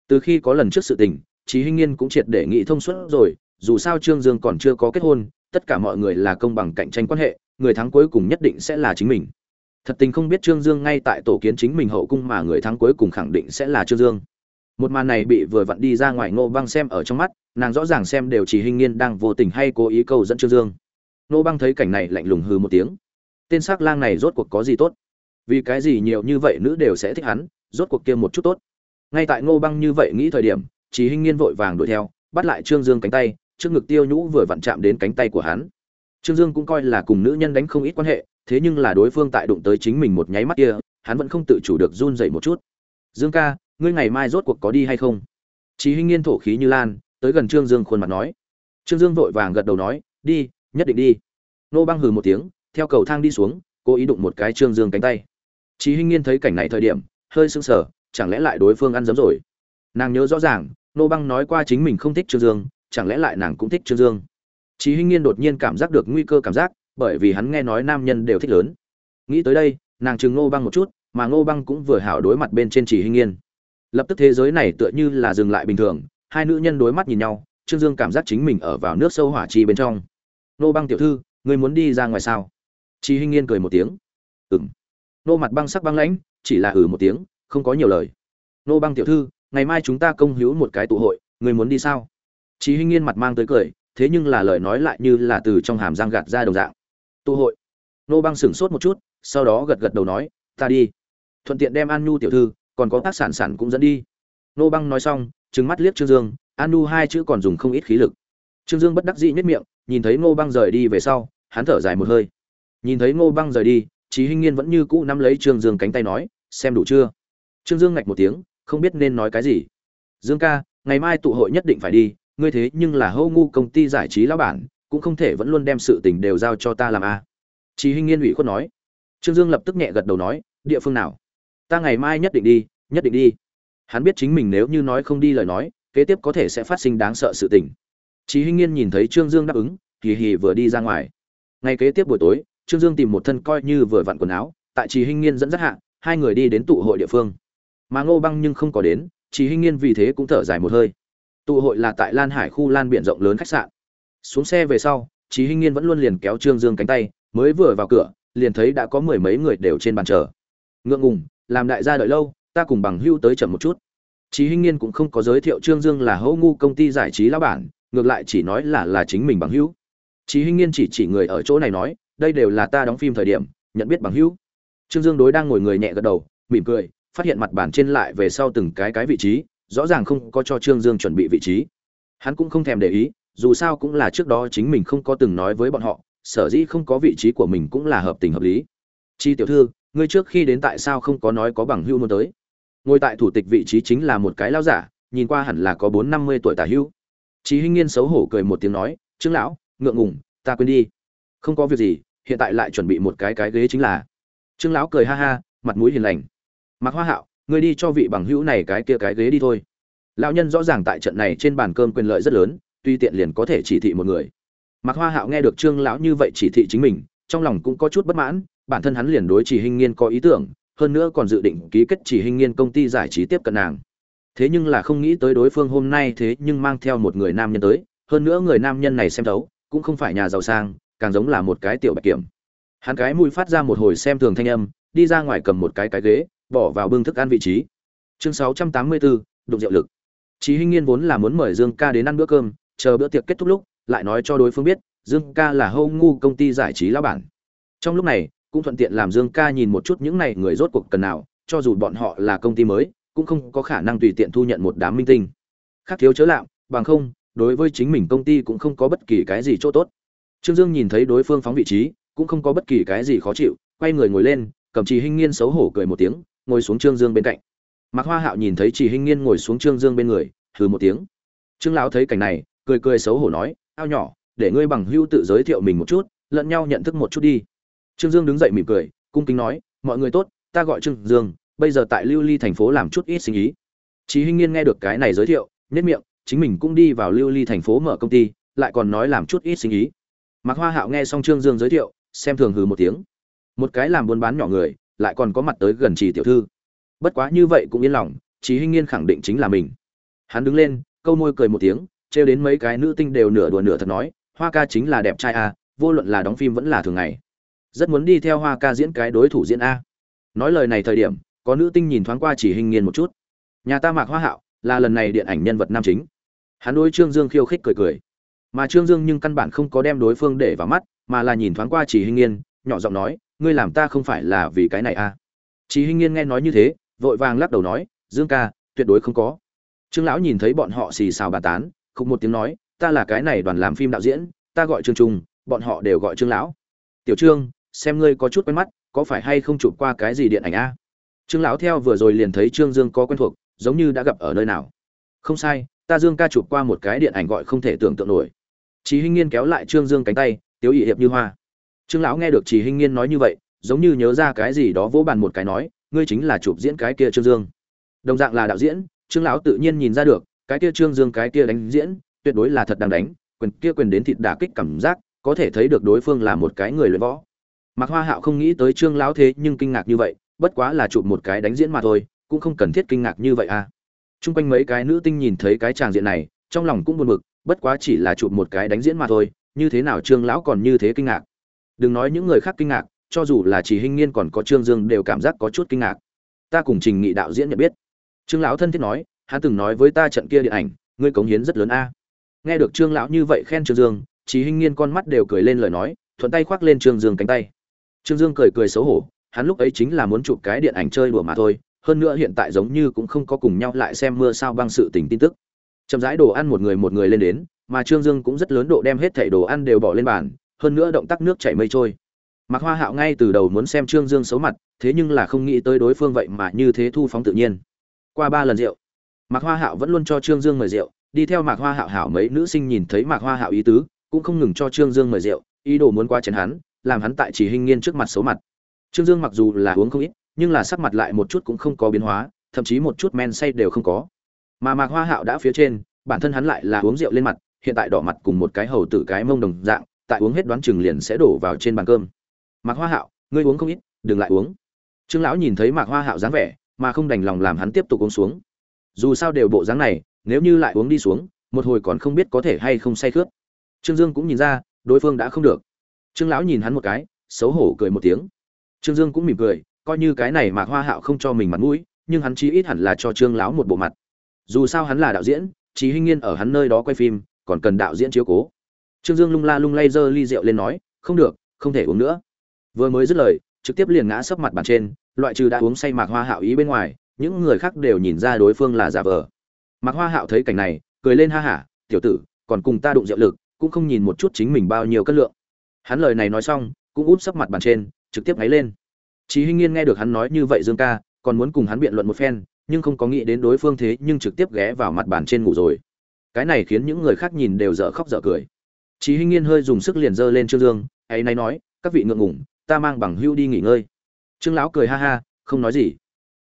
Từ khi có lần trước sự tình, Chí Hinh Nghiên cũng triệt để nghị thông suốt rồi, dù sao Trương Dương còn chưa có kết hôn, tất cả mọi người là công bằng cạnh tranh quan hệ, người thắng cuối cùng nhất định sẽ là chính mình. Thật tình không biết Trương Dương ngay tại tổ kiến chính mình hậu cung mà người thắng cuối cùng khẳng định sẽ là Trương Dương một màn này bị vừa vặn đi ra ngoài ngô băng xem ở trong mắt nàng rõ ràng xem đều chỉ hình nghiên đang vô tình hay cố ý câu dẫn trương dương ngô băng thấy cảnh này lạnh lùng hừ một tiếng tên s ắ c lang này rốt cuộc có gì tốt vì cái gì nhiều như vậy nữ đều sẽ thích hắn rốt cuộc kia một chút tốt ngay tại ngô băng như vậy nghĩ thời điểm chỉ Hinh nghiên vội vàng đuổi theo bắt lại trương dương cánh tay trước ngực tiêu nhũ vừa vặn chạm đến cánh tay của hắn trương dương cũng coi là cùng nữ nhân đánh không ít quan hệ thế nhưng là đối phương tại đụng tới chính mình một nháy mắt kia hắn vẫn không tự chủ được run dậy một chút dương ca ngươi ngày mai rốt cuộc có đi hay không Chí Hinh Nghiên thổ khí như lan, tới gần Trương Dương khuôn mặt nói. Trương Dương vội vàng gật đầu nói, "Đi, nhất định đi." Nô Băng hừ một tiếng, theo cầu thang đi xuống, cố ý đụng một cái Trương Dương cánh tay. Chí Hinh Nghiên thấy cảnh này thời điểm, hơi sưng sờ, chẳng lẽ lại đối phương ăn dấm rồi? Nàng nhớ rõ ràng, Nô Băng nói qua chính mình không thích Trương Dương, chẳng lẽ lại nàng cũng thích Trương Dương? Chí Hinh Nghiên đột nhiên cảm giác được nguy cơ cảm giác, bởi vì hắn nghe nói nam nhân đều thích lớn. Nghĩ tới đây, nàng trừng Nô Băng một chút, mà Nô Băng cũng vừa hảo đối mặt bên trên Chỉ Hinh Nghiên lập tức thế giới này tựa như là dừng lại bình thường hai nữ nhân đối mắt nhìn nhau trương dương cảm giác chính mình ở vào nước sâu hỏa chi bên trong nô băng tiểu thư người muốn đi ra ngoài sao chi hinh nghiên cười một tiếng. Ừm, nô mặt băng sắc băng lãnh chỉ là ừ một tiếng không có nhiều lời. Nô băng tiểu thư ngày mai chúng ta công hữu một cái tụ hội người muốn đi sao? Chi hinh nghiên mặt mang tới cười thế nhưng là lời nói lại như là từ trong hàm răng gạt ra đồng dạng. Tụ hội? Nô băng sửng sốt một chút sau đó gật gật đầu nói ta đi. Thuận tiện đem an nhu tiểu thư còn có tác sản sản cũng dẫn đi. Nô băng nói xong trừng mắt liếc trương dương an Nhu hai chữ còn dùng không ít khí lực. Trương dương bất đắc dĩ nhất miệng nhìn thấy ngô băng rời đi về sau hắn thở dài một hơi nhìn thấy ngô băng rời đi Chí hinh nghiên vẫn như cũ nắm lấy trương dương cánh tay nói xem đủ chưa? Trương dương ngạch một tiếng không biết nên nói cái gì. Dương ca ngày mai tụ hội nhất định phải đi ngươi thế nhưng là hâu ngu công ty giải trí lão bản cũng không thể vẫn luôn đem sự tình đều giao cho ta làm a à. hinh nghiên ủy khuất nói. Trương dương lập tức nhẹ gật đầu nói địa phương nào? Ta ngày mai nhất định đi nhất định đi. Hắn biết chính mình nếu như nói không đi lời nói kế tiếp có thể sẽ phát sinh đáng sợ sự tình. Chí Hinh Nghiên nhìn thấy Trương Dương đáp ứng, kỳ hì vừa đi ra ngoài. Ngày kế tiếp buổi tối, Trương Dương tìm một thân coi như vừa vặn quần áo, tại trì Hinh Nghiên dẫn dắt hạ, hai người đi đến tụ hội địa phương. Mà Ngô Băng nhưng không có đến, trì Hinh Nghiên vì thế cũng thở dài một hơi. Tụ hội là tại Lan Hải khu Lan biển rộng lớn khách sạn. Xuống xe về sau, trì Hinh Nghiên vẫn luôn liền kéo Trương Dương cánh tay, mới vừa vào cửa, liền thấy đã có mười mấy người đều trên bàn chờ. Ngượng ngùng, làm đại gia đợi lâu, ta cùng bằng hưu tới chậm một chút Chí Hinh Nghiên cũng không có giới thiệu Trương Dương là hỗ ngu công ty giải trí lão bản, ngược lại chỉ nói là là chính mình bằng hữu. Chí Hinh Nghiên chỉ chỉ người ở chỗ này nói, đây đều là ta đóng phim thời điểm, nhận biết bằng hữu. Trương Dương đối đang ngồi người nhẹ gật đầu, mỉm cười, phát hiện mặt bàn trên lại về sau từng cái cái vị trí, rõ ràng không có cho Trương Dương chuẩn bị vị trí. Hắn cũng không thèm để ý, dù sao cũng là trước đó chính mình không có từng nói với bọn họ, sở dĩ không có vị trí của mình cũng là hợp tình hợp lý. Chi tiểu thư, ngươi trước khi đến tại sao không có nói có bằng hữu muốn tới? ngồi tại thủ tịch vị trí chính là một cái lao giả nhìn qua hẳn là có bốn năm mươi tuổi tả hữu chí hinh nghiên xấu hổ cười một tiếng nói trương lão ngượng ngùng ta quên đi không có việc gì hiện tại lại chuẩn bị một cái cái ghế chính là. Trương lão cười ha ha, mặt mũi hiền lành. Mặc hoa hạo, ngươi đi cho vị bằng hữu này cái kia cái ghế đi thôi. Lão nhân rõ ràng tại trận này trên bàn cơm quyền lợi rất lớn, tuy tiện liền có thể chỉ thị một người. Mặc hoa hạo nghe được trương lão như vậy chỉ thị chính mình, trong lòng cũng có chút bất mãn, bản thân hắn liền đối chỉ hình nghiên có ý tưởng, hơn nữa còn dự định ký kết chỉ hình nghiên công ty giải trí tiếp cận nàng. Thế nhưng là không nghĩ tới đối phương hôm nay thế nhưng mang theo một người nam nhân tới, hơn nữa người nam nhân này xem thấu, cũng không phải nhà giàu sang càng giống là một cái tiểu bạch kiểm hắn cái mũi phát ra một hồi xem thường thanh âm đi ra ngoài cầm một cái cái ghế bỏ vào bưng thức ăn vị trí chương 684, đụng rượu lực Chí Hinh Nghiên vốn là muốn mời Dương Ca đến ăn bữa cơm, chờ bữa tiệc kết thúc lúc, lại nói cho đối phương biết, Dương Ca là hô ngu công ty giải trí lão bản. Trong lúc này, cũng thuận tiện làm Dương Ca nhìn một chút những này người rốt cuộc cần nào, cho dù bọn họ là công ty mới, cũng không có khả năng tùy tiện thu nhận một đám minh tinh. Khác thiếu chớ lạm, bằng không, đối với chính mình công ty cũng không có bất kỳ cái gì chỗ tốt. Trương Dương nhìn thấy đối phương phóng vị trí, cũng không có bất kỳ cái gì khó chịu, quay người ngồi lên, cầm Trì Hinh Nghiên xấu hổ cười một tiếng, ngồi xuống Trương Dương bên cạnh. Mạc Hoa Hạo nhìn thấy Trì Hinh Nghiên ngồi xuống Trương Dương bên người, hừ một tiếng. Trương lão thấy cảnh này, cười cười xấu hổ nói, "Ao nhỏ, để ngươi bằng hữu tự giới thiệu mình một chút, lẫn nhau nhận thức một chút đi." Trương Dương đứng dậy mỉm cười, cung kính nói, "Mọi người tốt, ta gọi Trương Dương, bây giờ tại Lưu Ly thành phố làm chút ít sinh ý." Trì Hinh Nghiên nghe được cái này giới thiệu, nhếch miệng, chính mình cũng đi vào Lưu Ly thành phố mở công ty, lại còn nói làm chút ít sinh ý. Mạc Hoa Hạo nghe xong Trương Dương giới thiệu, xem thường hừ một tiếng. Một cái làm buôn bán nhỏ người, lại còn có mặt tới gần Chỉ tiểu thư. Bất quá như vậy cũng yên lòng, Chí Hinh Nghiên khẳng định chính là mình. Hắn đứng lên, câu môi cười một tiếng, trêu đến mấy cái nữ tinh đều nửa đùa nửa thật nói, Hoa ca chính là đẹp trai à, vô luận là đóng phim vẫn là thường ngày rất muốn đi theo hoa ca diễn cái đối thủ diễn a nói lời này thời điểm có nữ tinh nhìn thoáng qua chỉ hình nghiên một chút nhà ta mạc hoa hạo là lần này điện ảnh nhân vật nam chính hắn đối trương dương khiêu khích cười cười mà trương dương nhưng căn bản không có đem đối phương để vào mắt, mà là nhìn thoáng qua chỉ hình nghiên, nhỏ giọng nói, ngươi làm ta không phải là vì cái này à? chỉ hình nghiên nghe nói như thế, vội vàng lắc đầu nói, dương ca, tuyệt đối không có. Trương lão nhìn thấy bọn họ xì xào bà tán không một tiếng nói, ta là cái này đoàn làm phim đạo diễn, ta gọi trương trung, bọn họ đều gọi trương lão. Tiểu trương, xem ngươi có chút quen mắt, có phải hay không chụp qua cái gì điện ảnh a trương lão theo vừa rồi liền thấy trương dương có quen thuộc, giống như đã gặp ở nơi nào. Không sai, ta dương ca chụp qua một cái điện ảnh gọi không thể tưởng tượng nổi. Chí Hinh Nghiên kéo lại Trương Dương cánh tay, "Tiểu ỷ hiệp như hoa. Trương lão nghe được Chí Hinh Nghiên nói như vậy, giống như nhớ ra cái gì đó vỗ bàn một cái nói, ngươi chính là chụp diễn cái kia Trương Dương. Đồng dạng là đạo diễn, Trương lão tự nhiên nhìn ra được, cái kia Trương Dương cái kia đánh diễn, tuyệt đối là thật đang đánh, quyền kia quyền đến thịt đả kích cảm giác, có thể thấy được đối phương là một cái người luyện võ. Mạc Hoa Hạo không nghĩ tới Trương lão thế nhưng kinh ngạc như vậy, bất quá là chụp một cái đánh diễn mà thôi, cũng không cần thiết kinh ngạc như vậy à. Trung quanh mấy cái nữ tinh nhìn thấy cái tràng diện này, trong lòng cũng buồn bực, bất quá chỉ là chụp một cái đánh diễn mà thôi, như thế nào trương lão còn như thế kinh ngạc? Đừng nói những người khác kinh ngạc, cho dù là chỉ hình niên còn có trương dương đều cảm giác có chút kinh ngạc. Ta cùng trình nghị đạo diễn nhận biết. Trương lão thân thiết nói, hắn từng nói với ta trận kia điện ảnh, ngươi cống hiến rất lớn a. Nghe được trương lão như vậy khen trương dương, chỉ hình niên con mắt đều cười lên lời nói, thuận tay khoác lên trương dương cánh tay. Trương dương cười cười xấu hổ, hắn lúc ấy chính là muốn chụp cái điện ảnh chơi đùa mà thôi, hơn nữa hiện tại giống như cũng không có cùng nhau lại xem mưa sao băng sự tình tin tức chậm rãi đồ ăn một người một người lên đến mà trương dương cũng rất lớn độ đem hết thảy đồ ăn đều bỏ lên bàn hơn nữa động tác nước chảy mây trôi Mạc Hoa Hạo ngay từ đầu muốn xem Trương Dương xấu mặt, thế nhưng là không nghĩ tới đối phương vậy mà như thế thu phóng tự nhiên. Qua ba lần rượu, Mạc Hoa Hạo vẫn luôn cho Trương Dương mời rượu, đi theo Mạc Hoa Hạo hảo mấy nữ sinh nhìn thấy Mạc Hoa Hạo ý tứ, cũng không ngừng cho Trương Dương mời rượu, ý đồ muốn qua chén hắn, làm hắn tại chỉ hình nghiên trước mặt xấu mặt. Trương Dương mặc dù là uống không ít, nhưng là sắc mặt lại một chút cũng không có biến hóa, thậm chí một chút men say đều không có. Mà Mạc Hoa Hạo đã phía trên, bản thân hắn lại là uống rượu lên mặt hiện tại đỏ mặt cùng một cái hầu tử cái mông đồng dạng tại uống hết đoán chừng liền sẽ đổ vào trên bàn cơm. Mạc hoa hạo ngươi uống không ít đừng lại uống. Trương lão nhìn thấy mạc hoa hạo dáng vẻ mà không đành lòng làm hắn tiếp tục uống xuống. Dù sao đều bộ dáng này nếu như lại uống đi xuống một hồi còn không biết có thể hay không say khướt. Trương dương cũng nhìn ra đối phương đã không được. Trương lão nhìn hắn một cái xấu hổ cười một tiếng. Trương dương cũng mỉm cười coi như cái này mạc hoa hạo không cho mình mặt mũi nhưng hắn chí ít hẳn là cho trương lão một bộ mặt dù sao hắn là đạo diễn Chí Hinh Nghiên ở hắn nơi đó quay phim, còn cần đạo diễn chiếu cố. Trương Dương lung la lung lay giơ ly rượu lên nói, "Không được, không thể uống nữa." Vừa mới dứt lời, trực tiếp liền ngã sấp mặt bàn trên, loại trừ đã uống say Mạc Hoa Hạo ý bên ngoài, những người khác đều nhìn ra đối phương là giả vờ. Mạc Hoa Hạo thấy cảnh này, cười lên ha hả, "Tiểu tử, còn cùng ta đụng rượu lực, cũng không nhìn một chút chính mình bao nhiêu cân lượng." Hắn lời này nói xong, cũng úp sấp mặt bàn trên, trực tiếp ngáy lên. Chí Hinh Nghiên nghe được hắn nói như vậy Dương ca, còn muốn cùng hắn biện luận một phen, nhưng không có nghĩ đến đối phương thế nhưng trực tiếp ghé vào mặt bàn trên ngủ rồi cái này khiến những người khác nhìn đều dở khóc dở cười Chí Hinh Nghiên hơi dùng sức liền giơ lên Trương Dương, ấy nay nói, các vị ngượng ngùng, ta mang bằng hưu đi nghỉ ngơi. Trương lão cười ha ha, không nói gì.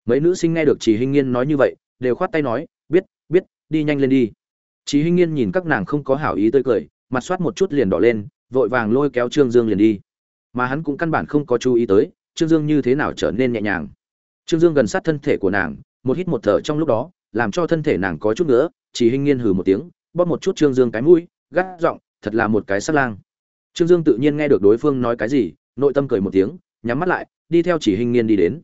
Mấy nữ sinh nghe được Chí Hinh Nghiên nói như vậy, đều khoát tay nói, biết, biết, đi nhanh lên đi. Chí Hinh Nghiên nhìn các nàng không có hảo ý tươi cười, mặt soát một chút liền đỏ lên, vội vàng lôi kéo Trương Dương liền đi. Mà hắn cũng căn bản không có chú ý tới, Trương Dương như thế nào trở nên nhẹ nhàng. Trương Dương gần sát thân thể của nàng, một hít một thở trong lúc đó làm cho thân thể nàng có chút nữa chỉ hình nghiên hừ một tiếng bóp một chút trương dương cái mũi gắt giọng thật là một cái sát lang. Trương dương tự nhiên nghe được đối phương nói cái gì nội tâm cười một tiếng nhắm mắt lại đi theo chỉ hình nghiên đi đến.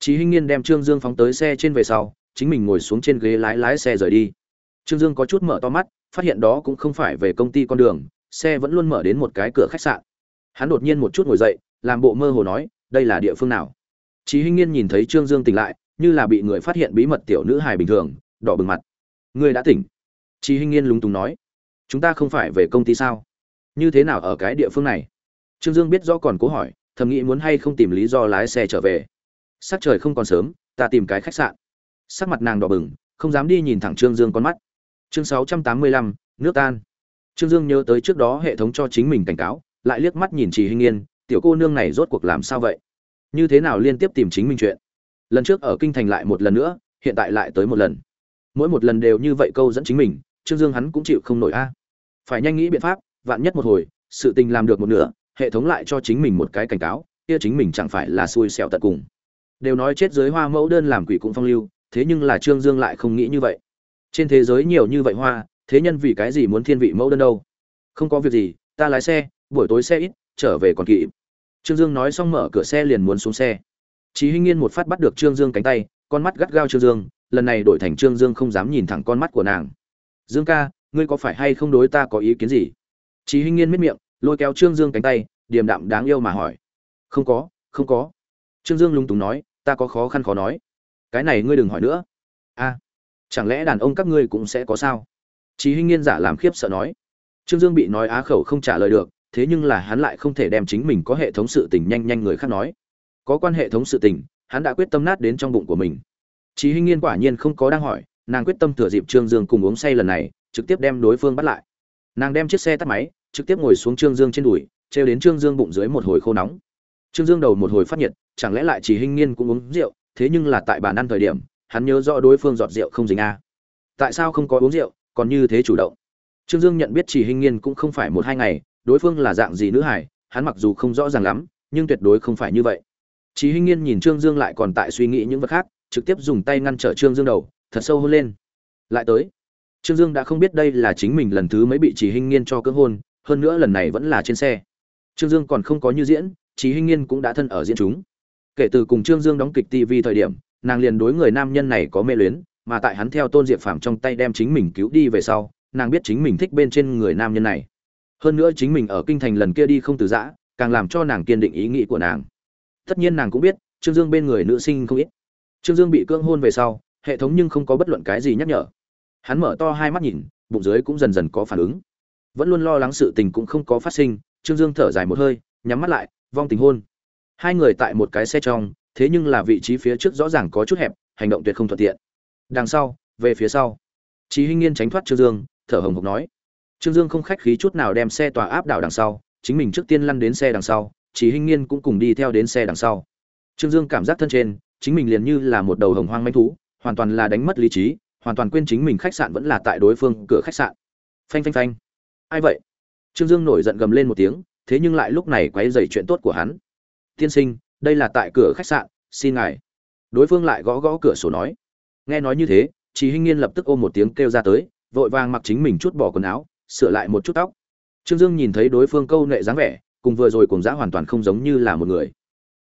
Chỉ hình nghiên đem trương dương phóng tới xe trên về sau chính mình ngồi xuống trên ghế lái lái xe rời đi. Trương dương có chút mở to mắt phát hiện đó cũng không phải về công ty con đường xe vẫn luôn mở đến một cái cửa khách sạn. Hắn đột nhiên một chút ngồi dậy làm bộ mơ hồ nói đây là địa phương nào? Chí Hinh Nghiên nhìn thấy Trương Dương tỉnh lại, như là bị người phát hiện bí mật tiểu nữ hài bình thường, đỏ bừng mặt. Ngươi đã tỉnh. Chị hinh nghiên lúng túng nói. Chúng ta không phải về công ty sao? Như thế nào ở cái địa phương này? Trương dương biết rõ còn cố hỏi, thầm nghĩ muốn hay không tìm lý do lái xe trở về. Sắc trời không còn sớm, ta tìm cái khách sạn. Sắc mặt nàng đỏ bừng, không dám đi nhìn thẳng trương dương con mắt. Chương sáu trăm tám mươi lăm, nước tan. Trương dương nhớ tới trước đó hệ thống cho chính mình cảnh cáo, lại liếc mắt nhìn chị hinh nghiên, tiểu cô nương này rốt cuộc làm sao vậy? Như thế nào liên tiếp tìm chính mình chuyện? Lần trước ở kinh thành lại một lần nữa, hiện tại lại tới một lần. Mỗi một lần đều như vậy câu dẫn chính mình, trương dương hắn cũng chịu không nổi a. Phải nhanh nghĩ biện pháp, vạn nhất một hồi, sự tình làm được một nửa, hệ thống lại cho chính mình một cái cảnh cáo, kia chính mình chẳng phải là xui xẻo tận cùng. Đều nói chết dưới hoa mẫu đơn làm quỷ cũng phong lưu, thế nhưng là trương dương lại không nghĩ như vậy. Trên thế giới nhiều như vậy hoa, thế nhân vì cái gì muốn thiên vị mẫu đơn đâu? Không có việc gì, ta lái xe, buổi tối xe ít, trở về còn kỵ trương dương nói xong mở cửa xe liền muốn xuống xe. Chí Hinh Nghiên một phát bắt được Trương Dương cánh tay, con mắt gắt gao Trương Dương, lần này đổi thành Trương Dương không dám nhìn thẳng con mắt của nàng. "Dương ca, ngươi có phải hay không đối ta có ý kiến gì?" Chí Hinh Nghiên miết miệng, lôi kéo Trương Dương cánh tay, điềm đạm đáng yêu mà hỏi. "Không có, không có." Trương Dương lung túng nói, "Ta có khó khăn khó nói." "Cái này ngươi đừng hỏi nữa." "A, chẳng lẽ đàn ông các ngươi cũng sẽ có sao?" Chí Hinh Nghiên giả làm khiếp sợ nói. Trương Dương bị nói á khẩu không trả lời được, thế nhưng là hắn lại không thể đem chính mình có hệ thống sự tình nhanh nhanh người khác nói có quan hệ thống sự tình hắn đã quyết tâm nát đến trong bụng của mình Chí Hinh Nghiên quả nhiên không có đang hỏi, nàng quyết tâm thừa dịp Trương Dương cùng uống say lần này, trực tiếp đem đối phương bắt lại. Nàng đem chiếc xe tắt máy, trực tiếp ngồi xuống Trương Dương trên đùi, treo đến Trương Dương bụng dưới một hồi khô nóng. Trương Dương đầu một hồi phát nhiệt, chẳng lẽ lại Chỉ Hinh Nghiên cũng uống rượu, thế nhưng là tại bàn ăn thời điểm, hắn nhớ rõ đối phương giọt rượu không dính a. Tại sao không có uống rượu, còn như thế chủ động? Trương Dương nhận biết Chỉ Hinh Nghiên cũng không phải một hai ngày, đối phương là dạng gì nữ hải, hắn mặc dù không rõ ràng lắm, nhưng tuyệt đối không phải như vậy. Chí Hinh Nghiên nhìn Trương Dương lại còn tại suy nghĩ những vật khác, trực tiếp dùng tay ngăn trở Trương Dương đầu, thật sâu hôn lên. Lại tới. Trương Dương đã không biết đây là chính mình lần thứ mấy bị Chỉ Hinh Nghiên cho cưỡng hôn, hơn nữa lần này vẫn là trên xe. Trương Dương còn không có như diễn, Chỉ Hinh Nghiên cũng đã thân ở diễn chúng. Kể từ cùng Trương Dương đóng kịch TV thời điểm, nàng liền đối người nam nhân này có mê luyến, mà tại hắn theo Tôn Diệp Phàm trong tay đem chính mình cứu đi về sau, nàng biết chính mình thích bên trên người nam nhân này. Hơn nữa chính mình ở kinh thành lần kia đi không từ giã, càng làm cho nàng kiên định ý nghĩ của nàng. Tất nhiên nàng cũng biết, Trương Dương bên người nữ sinh không ít. Trương Dương bị cưỡng hôn về sau, hệ thống nhưng không có bất luận cái gì nhắc nhở. Hắn mở to hai mắt nhìn, bụng dưới cũng dần dần có phản ứng. Vẫn luôn lo lắng sự tình cũng không có phát sinh, Trương Dương thở dài một hơi, nhắm mắt lại, vong tình hôn. Hai người tại một cái xe trong, thế nhưng là vị trí phía trước rõ ràng có chút hẹp, hành động tuyệt không thuận tiện. Đằng sau, về phía sau. Chí Hinh Nghiên tránh thoát Trương Dương, thở hồng hộc nói. Trương Dương không khách khí chút nào đem xe tòa áp đảo đằng sau, chính mình trước tiên lăn đến xe đằng sau, chỉ Hinh Nghiên cũng cùng đi theo đến xe đằng sau. Trương Dương cảm giác thân trên, chính mình liền như là một đầu hồng hoang manh thú hoàn toàn là đánh mất lý trí hoàn toàn quên chính mình khách sạn vẫn là tại đối phương cửa khách sạn. Phanh phanh phanh. Ai vậy? Trương dương nổi giận gầm lên một tiếng thế nhưng lại lúc này quấy dày chuyện tốt của hắn. Tiên sinh đây là tại cửa khách sạn xin ngài. Đối phương lại gõ gõ cửa sổ nói. Nghe nói như thế chị hinh nghiên lập tức ôm một tiếng kêu ra tới vội vàng mặc chính mình chút bỏ quần áo sửa lại một chút tóc. Trương dương nhìn thấy đối phương câu nệ dáng vẻ cùng vừa rồi cùng dã hoàn toàn không giống như là một người.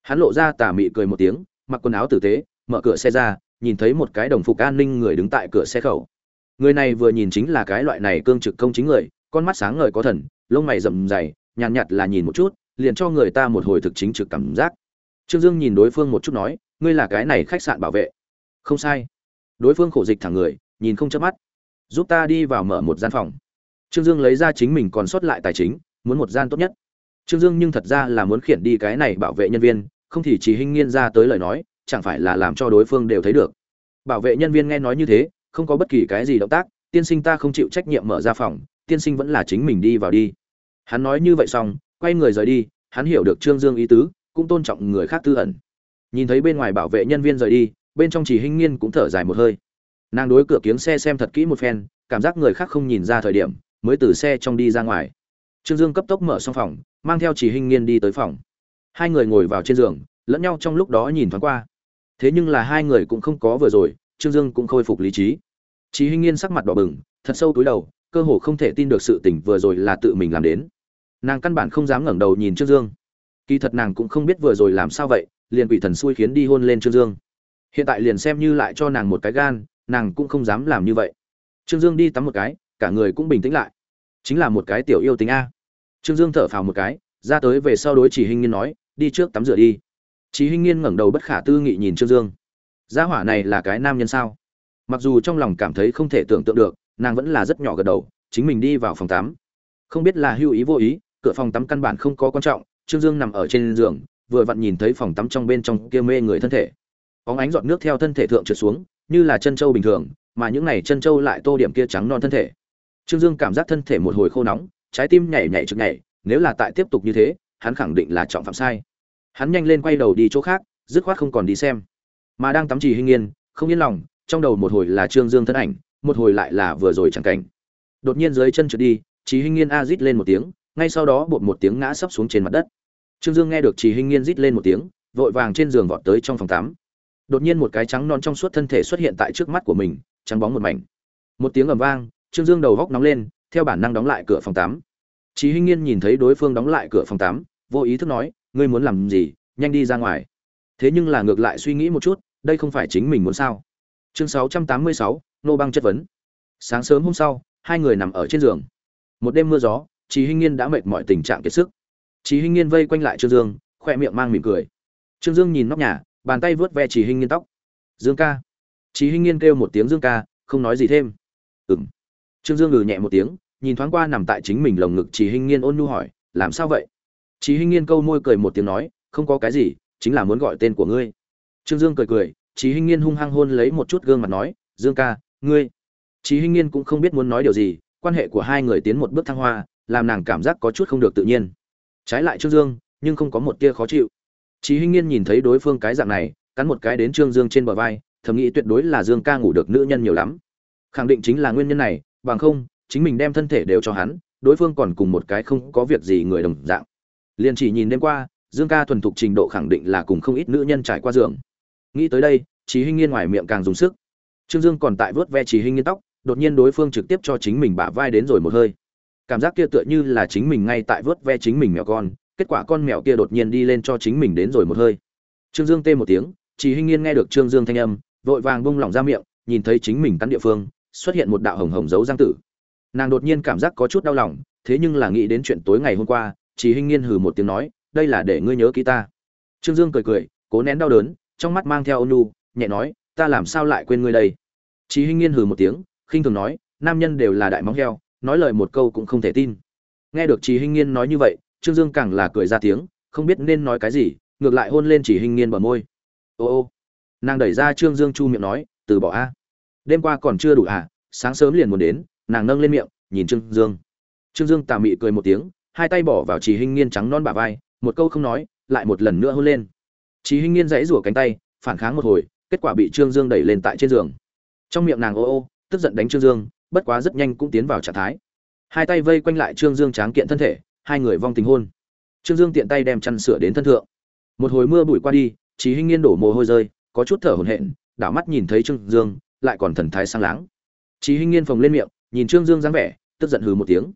Hắn lộ ra tà mị cười một tiếng mặc quần áo tử tế mở cửa xe ra nhìn thấy một cái đồng phục an ninh người đứng tại cửa xe khẩu. Người này vừa nhìn chính là cái loại này cương trực công chính người con mắt sáng ngời có thần lông mày rậm dày nhàn nhạt, nhạt là nhìn một chút liền cho người ta một hồi thực chính trực cảm giác. Trương dương nhìn đối phương một chút nói ngươi là cái này khách sạn bảo vệ. Không sai. Đối phương khổ dịch thẳng người nhìn không chớp mắt. Giúp ta đi vào mở một gian phòng. Trương dương lấy ra chính mình còn sót lại tài chính muốn một gian tốt nhất trương dương nhưng thật ra là muốn khiển đi cái này bảo vệ nhân viên, không thì chỉ hình nghiên ra tới lời nói, chẳng phải là làm cho đối phương đều thấy được. Bảo vệ nhân viên nghe nói như thế, không có bất kỳ cái gì động tác, tiên sinh ta không chịu trách nhiệm mở ra phòng, tiên sinh vẫn là chính mình đi vào đi. Hắn nói như vậy xong, quay người rời đi, hắn hiểu được trương dương ý tứ, cũng tôn trọng người khác tư ẩn. Nhìn thấy bên ngoài bảo vệ nhân viên rời đi, bên trong chỉ hình nghiên cũng thở dài một hơi. Nàng đối cửa kiếng xe xem thật kỹ một phen, cảm giác người khác không nhìn ra thời điểm, mới từ xe trong đi ra ngoài. Trương dương cấp tốc mở xong phòng mang theo chỉ hình nghiên đi tới phòng hai người ngồi vào trên giường lẫn nhau trong lúc đó nhìn thoáng qua thế nhưng là hai người cũng không có vừa rồi trương dương cũng khôi phục lý trí chỉ Hinh Nghiên sắc mặt đỏ bừng, thật sâu túi đầu, cơ hồ không thể tin được sự tình vừa rồi là tự mình làm đến. Nàng căn bản không dám ngẩng đầu nhìn Trương Dương. Kỳ thật nàng cũng không biết vừa rồi làm sao vậy, liền quỷ thần xui khiến đi hôn lên Trương Dương. Hiện tại liền xem như lại cho nàng một cái gan, nàng cũng không dám làm như vậy. Trương Dương đi tắm một cái, cả người cũng bình tĩnh lại. Chính là một cái tiểu yêu tính a. Trương Dương thở phào một cái, ra tới về sau đối Chỉ Hinh Nghiên nói, đi trước tắm rửa đi. Chí Hinh Nghiên ngẩng đầu bất khả tư nghị nhìn Trương Dương. Gia hỏa này là cái nam nhân sao? Mặc dù trong lòng cảm thấy không thể tưởng tượng được, nàng vẫn là rất nhỏ gật đầu, chính mình đi vào phòng tắm. Không biết là hữu ý vô ý, cửa phòng tắm căn bản không có quan trọng, Trương Dương nằm ở trên giường, vừa vặn nhìn thấy phòng tắm trong bên trong kia mê người thân thể. Bóng ánh giọt nước theo thân thể thượng trượt xuống, như là chân châu bình thường, mà những này chân châu lại tô điểm kia trắng non thân thể. Trương Dương cảm giác thân thể một hồi khô nóng, trái tim nhảy nhảy trực nhảy, nếu là tại tiếp tục như thế, hắn khẳng định là trọng phạm sai. Hắn nhanh lên quay đầu đi chỗ khác dứt khoát không còn đi xem. Mà đang tắm trì hinh yên không yên lòng trong đầu một hồi là trương dương thân ảnh một hồi lại là vừa rồi chẳng cảnh. Đột nhiên dưới chân trượt đi chỉ hinh yên a rít lên một tiếng ngay sau đó bột một tiếng ngã sấp xuống trên mặt đất. Trương dương nghe được chỉ hinh yên rít lên một tiếng vội vàng trên giường vọt tới trong phòng tắm. Đột nhiên một cái trắng non trong suốt thân thể xuất hiện tại trước mắt của mình trắng bóng một mảnh. Một tiếng ầm vang trương dương đầu góc nóng lên theo bản năng đóng lại cửa phòng tắm. Chí Hinh Nghiên nhìn thấy đối phương đóng lại cửa phòng tắm, vô ý thức nói, ngươi muốn làm gì? Nhanh đi ra ngoài. Thế nhưng là ngược lại suy nghĩ một chút đây không phải chính mình muốn sao? Chương 686, nô băng chất vấn. Sáng sớm hôm sau hai người nằm ở trên giường. Một đêm mưa gió chí hinh nghiên đã mệt mọi tình trạng kiệt sức. Chí hinh nghiên vây quanh lại trương dương khoe miệng mang mỉm cười. Trương dương nhìn nóc nhà bàn tay vớt ve chí hinh nghiên tóc. Dương ca. Chí hinh nghiên kêu một tiếng dương ca không nói gì thêm. Ừng trương dương ngừ nhẹ một tiếng nhìn thoáng qua nằm tại chính mình lồng ngực chỉ hinh nghiên ôn nhu hỏi làm sao vậy Chí Hinh Nghiên câu môi cười một tiếng nói, không có cái gì, chính là muốn gọi tên của ngươi. Trương Dương cười cười, Chí Hinh Nghiên hung hăng hôn lấy một chút gương mặt nói, Dương ca, ngươi. Chí Hinh Nghiên cũng không biết muốn nói điều gì, quan hệ của hai người tiến một bước thăng hoa, làm nàng cảm giác có chút không được tự nhiên. Trái lại Trương Dương, nhưng không có một tia khó chịu. Chí Hinh Nghiên nhìn thấy đối phương cái dạng này, cắn một cái đến Trương Dương trên bờ vai, thầm nghĩ tuyệt đối là Dương ca ngủ được nữ nhân nhiều lắm. Khẳng định chính là nguyên nhân này, bằng không, chính mình đem thân thể đều cho hắn, đối phương còn cùng một cái không có việc gì người đồng dạng. Liền chỉ nhìn đêm qua dương ca thuần thục trình độ khẳng định là cùng không ít nữ nhân trải qua giường. Nghĩ tới đây trí hinh nghiên ngoài miệng càng dùng sức. Trương dương còn tại vớt ve trí hinh nghiên tóc đột nhiên đối phương trực tiếp cho chính mình bả vai đến rồi một hơi. Cảm giác kia tựa như là chính mình ngay tại vớt ve chính mình mèo con kết quả con mèo kia đột nhiên đi lên cho chính mình đến rồi một hơi. Trương dương tê một tiếng trí hinh nghiên nghe được trương dương thanh âm vội vàng bung lỏng ra miệng nhìn thấy chính mình cắn địa phương xuất hiện một đạo hồng hồng dấu giang tử. Nàng đột nhiên cảm giác có chút đau lòng, thế nhưng là nghĩ đến chuyện tối ngày hôm qua chỉ hinh nghiên hừ một tiếng nói, đây là để ngươi nhớ ký ta. Trương dương cười cười, cố nén đau đớn, trong mắt mang theo ôn nhu, nhẹ nói, ta làm sao lại quên ngươi đây? Chỉ hinh nghiên hừ một tiếng, khinh thường nói, nam nhân đều là đại móng heo, nói lời một câu cũng không thể tin. Nghe được chỉ hinh nghiên nói như vậy, trương dương càng là cười ra tiếng, không biết nên nói cái gì, ngược lại hôn lên chỉ hinh nghiên bờ môi. Ô ô. Nàng đẩy ra trương dương chu miệng nói, từ bỏ a đêm qua còn chưa đủ à sáng sớm liền muốn đến nàng nâng lên miệng nhìn trương dương trương dương tà mị cười một tiếng hai tay bỏ vào Trì Hinh Nghiên trắng non bả vai, một câu không nói, lại một lần nữa hôn lên. Trì Hinh Nghiên dãy rủa cánh tay, phản kháng một hồi, kết quả bị Trương Dương đẩy lên tại trên giường. Trong miệng nàng ô ô, tức giận đánh Trương Dương, bất quá rất nhanh cũng tiến vào trạng thái. Hai tay vây quanh lại Trương Dương tráng kiện thân thể, hai người vong tình hôn. Trương Dương tiện tay đem chăn sửa đến thân thượng. Một hồi mưa bụi qua đi, Trì Hinh Nghiên đổ mồ hôi rơi, có chút thở hổn hển, đảo mắt nhìn thấy Trương Dương, lại còn thần thái sang láng. chí Hinh Nghiên phồng lên miệng, nhìn Trương Dương dáng vẻ, tức giận hừ một tiếng.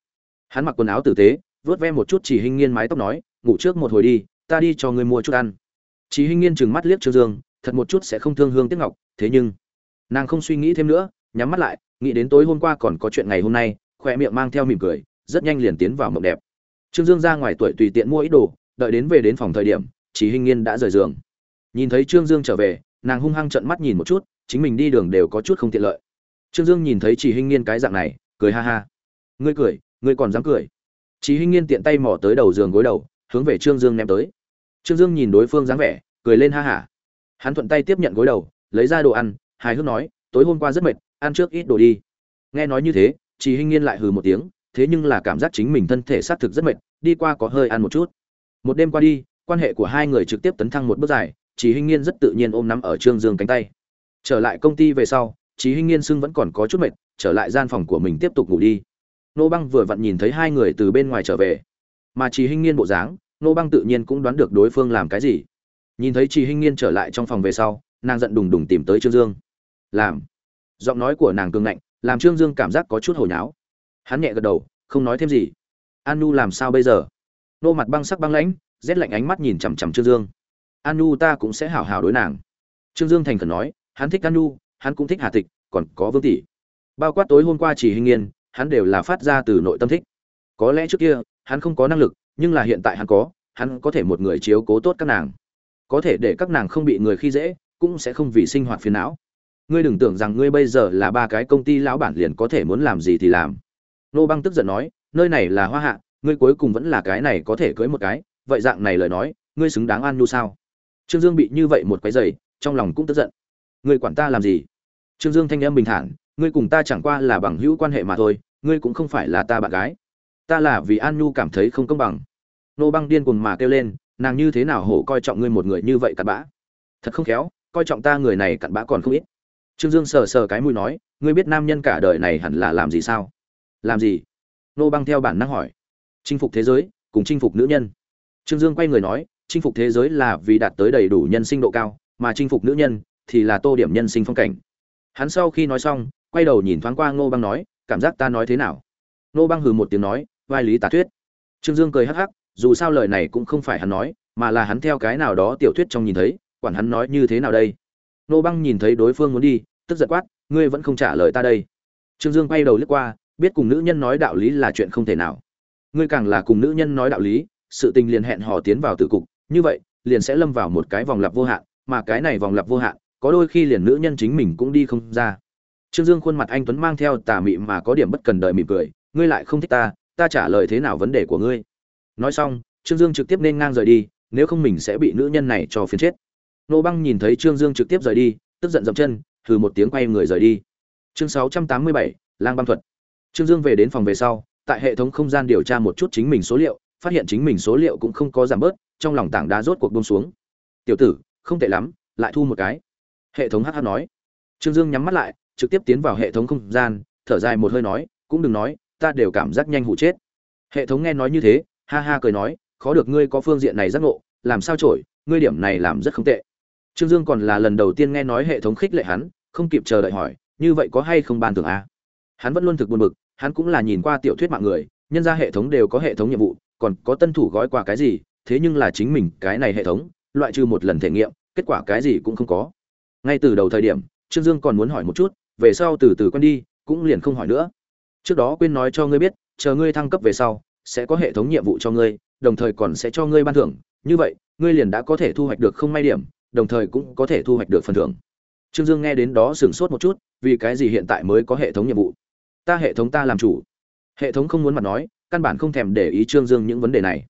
Hắn mặc quần áo tử tế, vớt ve một chút chỉ hinh nghiên mái tóc nói ngủ trước một hồi đi ta đi cho người mua chút ăn chỉ hinh nghiên chừng mắt liếc trương dương thật một chút sẽ không thương hương tiếc ngọc thế nhưng nàng không suy nghĩ thêm nữa nhắm mắt lại nghĩ đến tối hôm qua còn có chuyện ngày hôm nay khoe miệng mang theo mỉm cười rất nhanh liền tiến vào mộng đẹp trương dương ra ngoài tuổi tùy tiện mua ít đồ đợi đến về đến phòng thời điểm chỉ hình nghiên đã rời giường nhìn thấy trương dương trở về nàng hung hăng trợn mắt nhìn một chút chính mình đi đường đều có chút không tiện lợi trương dương nhìn thấy chỉ Hinh nghiên cái dạng này cười ha ha ngươi cười ngươi còn dám cười chị Hinh Nghiên tiện tay mò tới đầu giường gối đầu, hướng về Trương Dương ném tới. Trương Dương nhìn đối phương dáng vẻ, cười lên ha hả. Hắn thuận tay tiếp nhận gối đầu, lấy ra đồ ăn, hài hước nói, tối hôm qua rất mệt, ăn trước ít đồ đi. Nghe nói như thế, chị Hinh Nghiên lại hừ một tiếng, thế nhưng là cảm giác chính mình thân thể xác thực rất mệt, đi qua có hơi ăn một chút. Một đêm qua đi, quan hệ của hai người trực tiếp tấn thăng một bước dài, chị Hinh Nghiên rất tự nhiên ôm nắm ở Trương Dương cánh tay. Trở lại công ty về sau, Chí Hinh Nghiên sưng vẫn còn có chút mệt, trở lại gian phòng của mình tiếp tục ngủ đi. Nô băng vừa vặn nhìn thấy hai người từ bên ngoài trở về. Mà chí hinh nghiên bộ dáng nô băng tự nhiên cũng đoán được đối phương làm cái gì. Nhìn thấy chí hinh nghiên trở lại trong phòng về sau nàng giận đùng đùng tìm tới trương dương. Làm. Giọng nói của nàng cường ngạnh làm trương dương cảm giác có chút hồi nháo hắn nhẹ gật đầu không nói thêm gì. An nu làm sao bây giờ? Nô mặt băng sắc băng lãnh rét lạnh ánh mắt nhìn chằm chằm trương dương. An nu ta cũng sẽ hảo hảo đối nàng. Trương dương thành khẩn nói hắn thích an nu hắn cũng thích hà tịch còn có vương tỷ bao quát tối hôm qua chỉ hình nghiên hắn đều là phát ra từ nội tâm thích. Có lẽ trước kia, hắn không có năng lực, nhưng là hiện tại hắn có, hắn có thể một người chiếu cố tốt các nàng. Có thể để các nàng không bị người khi dễ, cũng sẽ không vì sinh hoạt phiền não. Ngươi đừng tưởng rằng ngươi bây giờ là ba cái công ty lão bản liền có thể muốn làm gì thì làm. Nô Băng tức giận nói, nơi này là Hoa Hạ, ngươi cuối cùng vẫn là cái này có thể cưới một cái, vậy dạng này lời nói, ngươi xứng đáng an nhu sao? Trương Dương bị như vậy một cái giày, trong lòng cũng tức giận. Ngươi quản ta làm gì? Trương Dương thanh âm bình thản, ngươi cùng ta chẳng qua là bằng hữu quan hệ mà thôi ngươi cũng không phải là ta bạn gái. Ta là vì an nhu cảm thấy không công bằng. Nô băng điên cuồng mà kêu lên nàng như thế nào hổ coi trọng ngươi một người như vậy cặn bã? Thật không khéo coi trọng ta người này cặn bã còn không ít. Trương dương sờ sờ cái mũi nói ngươi biết nam nhân cả đời này hẳn là làm gì sao? Làm gì? Nô băng theo bản năng hỏi. Chinh phục thế giới cùng chinh phục nữ nhân. Trương dương quay người nói chinh phục thế giới là vì đạt tới đầy đủ nhân sinh độ cao mà chinh phục nữ nhân thì là tô điểm nhân sinh phong cảnh. Hắn sau khi nói xong, quay đầu nhìn thoáng qua ngô băng nói, cảm giác ta nói thế nào? Ngô băng hừ một tiếng nói, vai lý Tả thuyết. Trương dương cười hắc hắc, dù sao lời này cũng không phải hắn nói, mà là hắn theo cái nào đó tiểu thuyết trong nhìn thấy, quản hắn nói như thế nào đây. Ngô băng nhìn thấy đối phương muốn đi, tức giật quát, ngươi vẫn không trả lời ta đây. Trương dương quay đầu lướt qua, biết cùng nữ nhân nói đạo lý là chuyện không thể nào. Ngươi càng là cùng nữ nhân nói đạo lý, sự tình liền hẹn hò tiến vào tử cục, như vậy, liền sẽ lâm vào một cái vòng lặp vô hạn, mà cái này vòng lặp vô hạn có đôi khi liền nữ nhân chính mình cũng đi không ra. Trương Dương khuôn mặt anh tuấn mang theo tà mị mà có điểm bất cần đời mỉm cười, ngươi lại không thích ta, ta trả lời thế nào vấn đề của ngươi? nói xong trương dương trực tiếp nên ngang rời đi nếu không mình sẽ bị nữ nhân này cho phiền chết. Nô băng nhìn thấy trương dương trực tiếp rời đi tức giận dậm chân thử một tiếng quay người rời đi. Chương sáu trăm tám mươi bảy lang băng thuật. Trương dương về đến phòng về sau tại hệ thống không gian điều tra một chút chính mình số liệu phát hiện chính mình số liệu cũng không có giảm bớt trong lòng tảng đá rốt cuộc bông xuống. Tiểu tử không tệ lắm lại thu một cái hệ thống hh nói. Trương dương nhắm mắt lại, trực tiếp tiến vào hệ thống không gian, thở dài một hơi nói, cũng đừng nói, ta đều cảm giác nhanh hụ chết. Hệ thống nghe nói như thế, ha ha cười nói, khó được ngươi có phương diện này giác ngộ, làm sao trổi, ngươi điểm này làm rất không tệ. Trương dương còn là lần đầu tiên nghe nói hệ thống khích lệ hắn, không kịp chờ đợi hỏi, như vậy có hay không ban tưởng a? Hắn vẫn luôn thực buồn bực, hắn cũng là nhìn qua tiểu thuyết mạng người, nhân ra hệ thống đều có hệ thống nhiệm vụ, còn có tân thủ gói quà cái gì, thế nhưng là chính mình cái này hệ thống, loại trừ một lần thể nghiệm, kết quả cái gì cũng không có ngay từ đầu thời điểm, trương dương còn muốn hỏi một chút, về sau từ từ quen đi, cũng liền không hỏi nữa. Trước đó quên nói cho ngươi biết, chờ ngươi thăng cấp về sau, sẽ có hệ thống nhiệm vụ cho ngươi, đồng thời còn sẽ cho ngươi ban thưởng. Như vậy, ngươi liền đã có thể thu hoạch được không may điểm, đồng thời cũng có thể thu hoạch được phần thưởng. Trương dương nghe đến đó sửng sốt một chút, vì cái gì hiện tại mới có hệ thống nhiệm vụ? Ta hệ thống ta làm chủ. Hệ thống không muốn mặt nói, căn bản không thèm để ý trương dương những vấn đề này.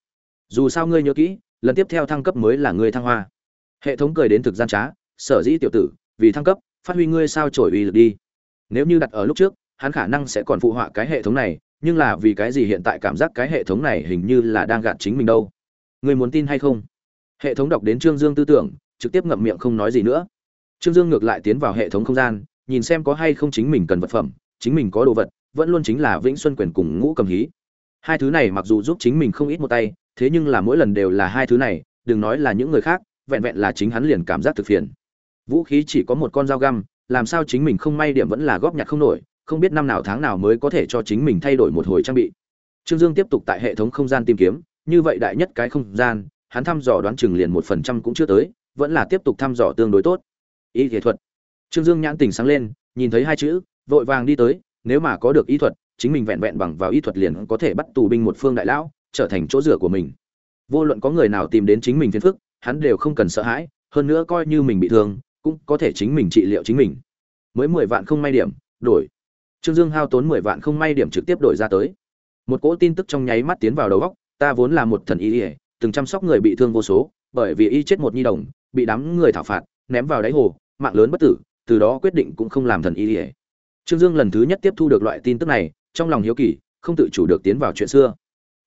Dù sao ngươi nhớ kỹ, lần tiếp theo thăng cấp mới là ngươi thăng hoa. Hệ thống cười đến thực gian trá sở dĩ tiểu tử, vì thăng cấp, phát huy ngươi sao trổi uy lực đi. Nếu như đặt ở lúc trước, hắn khả năng sẽ còn phụ họa cái hệ thống này, nhưng là vì cái gì hiện tại cảm giác cái hệ thống này hình như là đang gạt chính mình đâu? Ngươi muốn tin hay không? Hệ thống đọc đến trương dương tư tưởng, trực tiếp ngậm miệng không nói gì nữa. Trương dương ngược lại tiến vào hệ thống không gian, nhìn xem có hay không chính mình cần vật phẩm, chính mình có đồ vật, vẫn luôn chính là vĩnh xuân quyền cùng ngũ cầm hí. Hai thứ này mặc dù giúp chính mình không ít một tay, thế nhưng là mỗi lần đều là hai thứ này, đừng nói là những người khác, vẹn vẹn là chính hắn liền cảm giác thực phiền vũ khí chỉ có một con dao găm, làm sao chính mình không may điểm vẫn là góp nhặt không nổi, không biết năm nào tháng nào mới có thể cho chính mình thay đổi một hồi trang bị. Trương dương tiếp tục tại hệ thống không gian tìm kiếm, như vậy đại nhất cái không gian, hắn thăm dò đoán chừng liền một phần trăm cũng chưa tới, vẫn là tiếp tục thăm dò tương đối tốt. Y thể thuật. Trương dương nhãn tình sáng lên, nhìn thấy hai chữ, vội vàng đi tới, nếu mà có được y thuật, chính mình vẹn vẹn bằng vào y thuật liền có thể bắt tù binh một phương đại lão, trở thành chỗ rửa của mình. Vô luận có người nào tìm đến chính mình phiền phức, hắn đều không cần sợ hãi, hơn nữa coi như mình bị thương cũng có thể chính mình trị liệu chính mình. Mới mười vạn không may điểm, đổi. Trương dương hao tốn mười vạn không may điểm trực tiếp đổi ra tới. Một cỗ tin tức trong nháy mắt tiến vào đầu góc ta vốn là một thần y ỉa từng chăm sóc người bị thương vô số, bởi vì y chết một nhi đồng, bị đám người thảo phạt, ném vào đáy hồ, mạng lớn bất tử, từ đó quyết định cũng không làm thần y ỉa trương dương lần thứ nhất tiếp thu được loại tin tức này, trong lòng hiếu kỳ, không tự chủ được tiến vào chuyện xưa.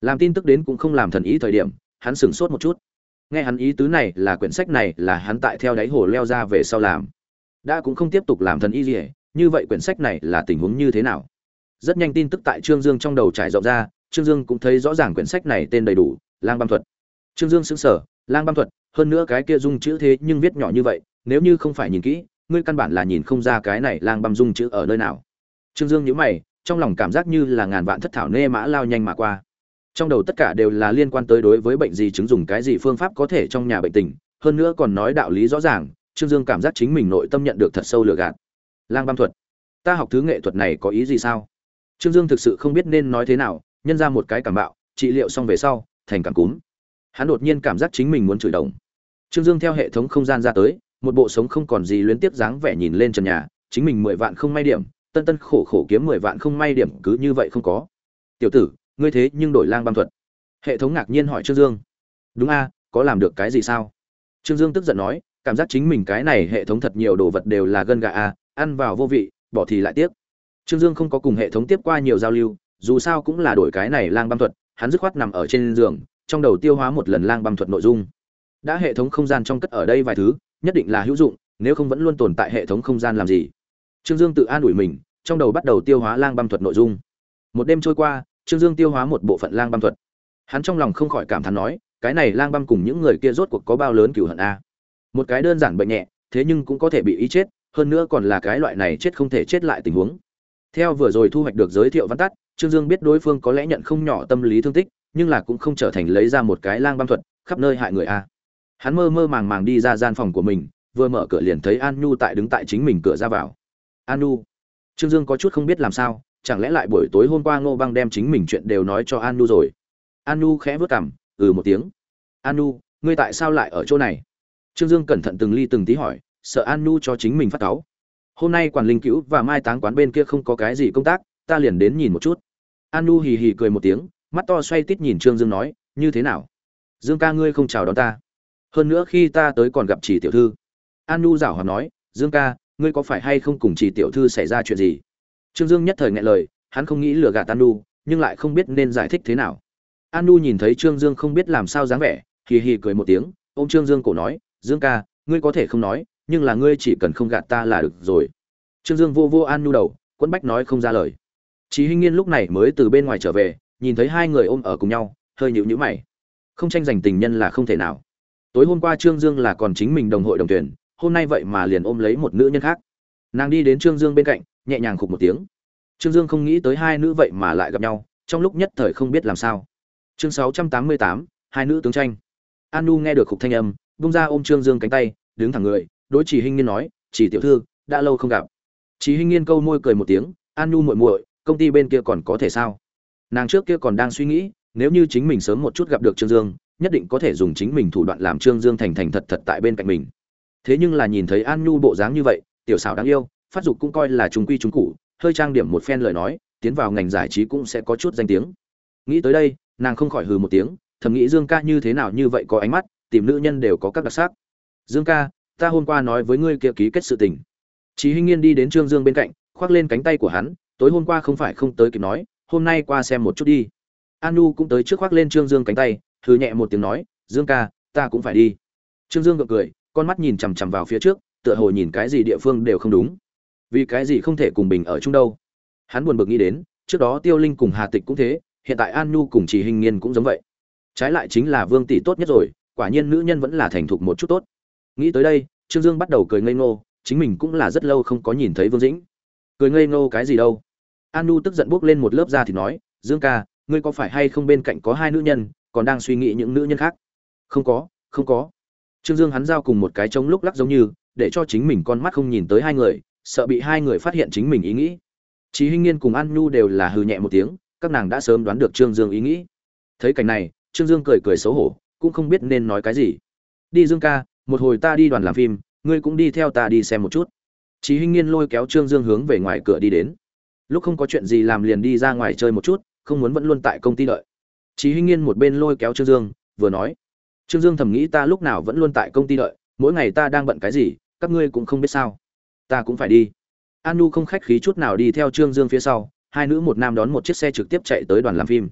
Làm tin tức đến cũng không làm thần ý thời điểm, hắn sửng sốt một chút nghe hắn ý tứ này là quyển sách này là hắn tại theo đáy hồ leo ra về sau làm. Đã cũng không tiếp tục làm thần y gì như vậy quyển sách này là tình huống như thế nào? Rất nhanh tin tức tại trương dương trong đầu trải rộng ra, trương dương cũng thấy rõ ràng quyển sách này tên đầy đủ, lang băm thuật. Trương dương xứng sở lang băm thuật, hơn nữa cái kia dung chữ thế nhưng viết nhỏ như vậy, nếu như không phải nhìn kỹ, ngươi căn bản là nhìn không ra cái này lang băm dung chữ ở nơi nào. Trương dương nhíu mày, trong lòng cảm giác như là ngàn vạn thất thảo nê mã lao nhanh mà qua trong đầu tất cả đều là liên quan tới đối với bệnh gì chứng dùng cái gì phương pháp có thể trong nhà bệnh tình, hơn nữa còn nói đạo lý rõ ràng, trương dương cảm giác chính mình nội tâm nhận được thật sâu lừa gạt. Lang băm thuật. Ta học thứ nghệ thuật này có ý gì sao? Trương dương thực sự không biết nên nói thế nào, nhân ra một cái cảm bạo, trị liệu xong về sau, thành cảm cúm. Hắn đột nhiên cảm giác chính mình muốn chửi đồng. Trương dương theo hệ thống không gian ra tới, một bộ sống không còn gì luyến tiếp dáng vẻ nhìn lên trần nhà, chính mình mười vạn không may điểm, tân tân khổ khổ kiếm mười vạn không may điểm, cứ như vậy không có. Tiểu tử ngươi thế nhưng đổi lang Băng thuật. Hệ thống ngạc nhiên hỏi trương dương. Đúng a, có làm được cái gì sao? Trương dương tức giận nói, cảm giác chính mình cái này hệ thống thật nhiều đồ vật đều là gân gà a, ăn vào vô vị, bỏ thì lại tiếc. Trương dương không có cùng hệ thống tiếp qua nhiều giao lưu, dù sao cũng là đổi cái này lang Băng thuật, hắn dứt khoát nằm ở trên giường, trong đầu tiêu hóa một lần lang Băng thuật nội dung. Đã hệ thống không gian trong cất ở đây vài thứ, nhất định là hữu dụng, nếu không vẫn luôn tồn tại hệ thống không gian làm gì? Trương dương tự an ủi mình, trong đầu bắt đầu tiêu hóa lang Băng thuật nội dung. Một đêm trôi qua trương dương tiêu hóa một bộ phận lang băm thuật. Hắn trong lòng không khỏi cảm thán nói, cái này lang băm cùng những người kia rốt cuộc có bao lớn cửu hận a? Một cái đơn giản bệnh nhẹ, thế nhưng cũng có thể bị ý chết, hơn nữa còn là cái loại này chết không thể chết lại tình huống. Theo vừa rồi thu hoạch được giới thiệu văn tắt, trương dương biết đối phương có lẽ nhận không nhỏ tâm lý thương tích, nhưng là cũng không trở thành lấy ra một cái lang băm thuật, khắp nơi hại người a. Hắn mơ mơ màng màng đi ra gian phòng của mình, vừa mở cửa liền thấy an nhu tại đứng tại chính mình cửa ra vào. An nhu, trương dương có chút không biết làm sao chẳng lẽ lại buổi tối hôm qua ngô băng đem chính mình chuyện đều nói cho an rồi? An khẽ vớt cằm, ừ một tiếng. An ngươi tại sao lại ở chỗ này? Trương dương cẩn thận từng ly từng tí hỏi sợ an cho chính mình phát cáu. Hôm nay quản linh cứu và mai táng quán bên kia không có cái gì công tác ta liền đến nhìn một chút. An hì hì cười một tiếng mắt to xoay tít nhìn trương dương nói như thế nào? Dương ca ngươi không chào đón ta. Hơn nữa khi ta tới còn gặp chỉ tiểu thư. An nhu giảo hòa nói dương ca ngươi có phải hay không cùng chỉ tiểu thư xảy ra chuyện gì? Trương dương nhất thời nghẹn lời hắn không nghĩ lừa gạt an nhưng lại không biết nên giải thích thế nào an nhìn thấy trương dương không biết làm sao dáng vẻ hì hì cười một tiếng Ôm trương dương cổ nói dương ca ngươi có thể không nói nhưng là ngươi chỉ cần không gạt ta là được rồi trương dương vô vô an đầu quấn bách nói không ra lời Chí Hinh Nghiên lúc này mới từ bên ngoài trở về, nhìn thấy hai người ôm ở cùng nhau, hơi nhíu nhíu mày. Không tranh giành tình nhân là không thể nào. Tối hôm qua Trương Dương là còn chính mình đồng hội đồng tuyển, hôm nay vậy mà liền ôm lấy một nữ nhân khác. Nàng đi đến Trương Dương bên cạnh, nhẹ nhàng khục một tiếng. Trương Dương không nghĩ tới hai nữ vậy mà lại gặp nhau, trong lúc nhất thời không biết làm sao. Chương 688, hai nữ tướng tranh. Anu nghe được khục thanh âm, bung ra ôm Trương Dương cánh tay, đứng thẳng người, đối Chỉ Hinh Nghiên nói, "Chỉ tiểu thư, đã lâu không gặp." Chỉ Hinh Nghiên câu môi cười một tiếng, "Anu muội muội, công ty bên kia còn có thể sao nàng trước kia còn đang suy nghĩ nếu như chính mình sớm một chút gặp được trương dương nhất định có thể dùng chính mình thủ đoạn làm trương dương thành thành thật thật tại bên cạnh mình thế nhưng là nhìn thấy an nhu bộ dáng như vậy tiểu xảo đáng yêu phát dục cũng coi là chúng quy chúng cụ hơi trang điểm một phen lời nói tiến vào ngành giải trí cũng sẽ có chút danh tiếng. Nghĩ tới đây nàng không khỏi hừ một tiếng thầm nghĩ dương ca như thế nào như vậy có ánh mắt tìm nữ nhân đều có các đặc sắc. Dương ca ta hôm qua nói với ngươi kia ký kết sự tình. Chí Hinh Nghiên đi đến Trương Dương bên cạnh, khoác lên cánh tay của hắn, tối hôm qua không phải không tới kịp nói hôm nay qua xem một chút đi. An nu cũng tới trước khoác lên trương dương cánh tay thử nhẹ một tiếng nói dương ca ta cũng phải đi. Trương dương gượng cười con mắt nhìn chằm chằm vào phía trước tựa hồ nhìn cái gì địa phương đều không đúng. Vì cái gì không thể cùng bình ở chung đâu? Hắn buồn bực nghĩ đến trước đó tiêu linh cùng hà tịch cũng thế hiện tại an nu cùng chỉ hình nghiên cũng giống vậy. Trái lại chính là vương tỷ tốt nhất rồi quả nhiên nữ nhân vẫn là thành thục một chút tốt. Nghĩ tới đây trương dương bắt đầu cười ngây ngô chính mình cũng là rất lâu không có nhìn thấy vương dĩnh. Cười ngây ngô cái gì đâu? An nhu tức giận buốc lên một lớp da thì nói, "Dương ca, ngươi có phải hay không bên cạnh có hai nữ nhân, còn đang suy nghĩ những nữ nhân khác?" "Không có, không có." Trương Dương hắn giao cùng một cái trống lúc lắc giống như, để cho chính mình con mắt không nhìn tới hai người, sợ bị hai người phát hiện chính mình ý nghĩ. Chí Hinh Nghiên cùng An Nhu đều là hừ nhẹ một tiếng, các nàng đã sớm đoán được Trương Dương ý nghĩ. Thấy cảnh này, Trương Dương cười cười xấu hổ, cũng không biết nên nói cái gì. "Đi Dương ca, một hồi ta đi đoàn làm phim, ngươi cũng đi theo ta đi xem một chút." Chí Hinh Nghiên lôi kéo Trương Dương hướng về ngoài cửa đi đến lúc không có chuyện gì làm liền đi ra ngoài chơi một chút không muốn vẫn luôn tại công ty đợi chí hinh nghiên một bên lôi kéo trương dương vừa nói trương dương thầm nghĩ ta lúc nào vẫn luôn tại công ty đợi, mỗi ngày ta đang bận cái gì, các ngươi cũng không biết sao. Ta cũng phải đi. Anu không khách khí chút nào đi theo trương dương phía sau, hai nữ một nam đón một chiếc xe trực tiếp chạy tới đoàn làm phim.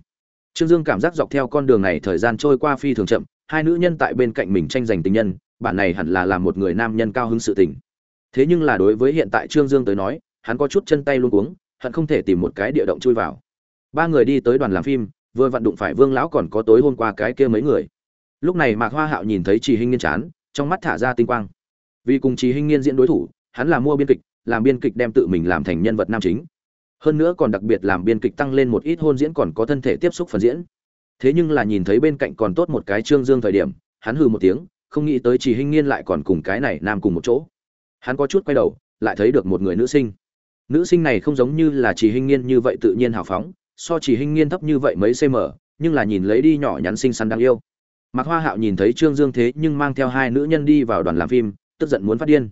Trương dương cảm giác dọc theo con đường này thời gian trôi qua phi thường chậm, hai nữ nhân tại bên cạnh mình tranh giành tình nhân, bản này hẳn là làm một người nam nhân cao hứng sự tình. Thế nhưng là đối với hiện tại trương dương tới nói, hắn có chút chân tay luôn cuống hắn không thể tìm một cái địa động chui vào. Ba người đi tới đoàn làm phim, vừa vặn đụng phải vương lão còn có tối hôm qua cái kia mấy người lúc này mạc hoa hạo nhìn thấy trì hinh nghiên chán, trong mắt thả ra tinh quang. Vì cùng trì hinh nghiên diễn đối thủ, hắn là mua biên kịch, làm biên kịch đem tự mình làm thành nhân vật nam chính. Hơn nữa còn đặc biệt làm biên kịch tăng lên một ít hôn diễn còn có thân thể tiếp xúc phần diễn. Thế nhưng là nhìn thấy bên cạnh còn tốt một cái trương dương thời điểm, hắn hừ một tiếng, không nghĩ tới trì hinh nghiên lại còn cùng cái này nam cùng một chỗ. Hắn có chút quay đầu, lại thấy được một người nữ sinh. Nữ sinh này không giống như là chỉ hình nghiên như vậy tự nhiên hào phóng, so chỉ hình nghiên thấp như vậy mấy cm nhưng là nhìn lấy đi nhỏ nhắn xinh xắn đáng yêu mạc hoa hạo nhìn thấy trương dương thế nhưng mang theo hai nữ nhân đi vào đoàn làm phim, tức giận muốn phát điên.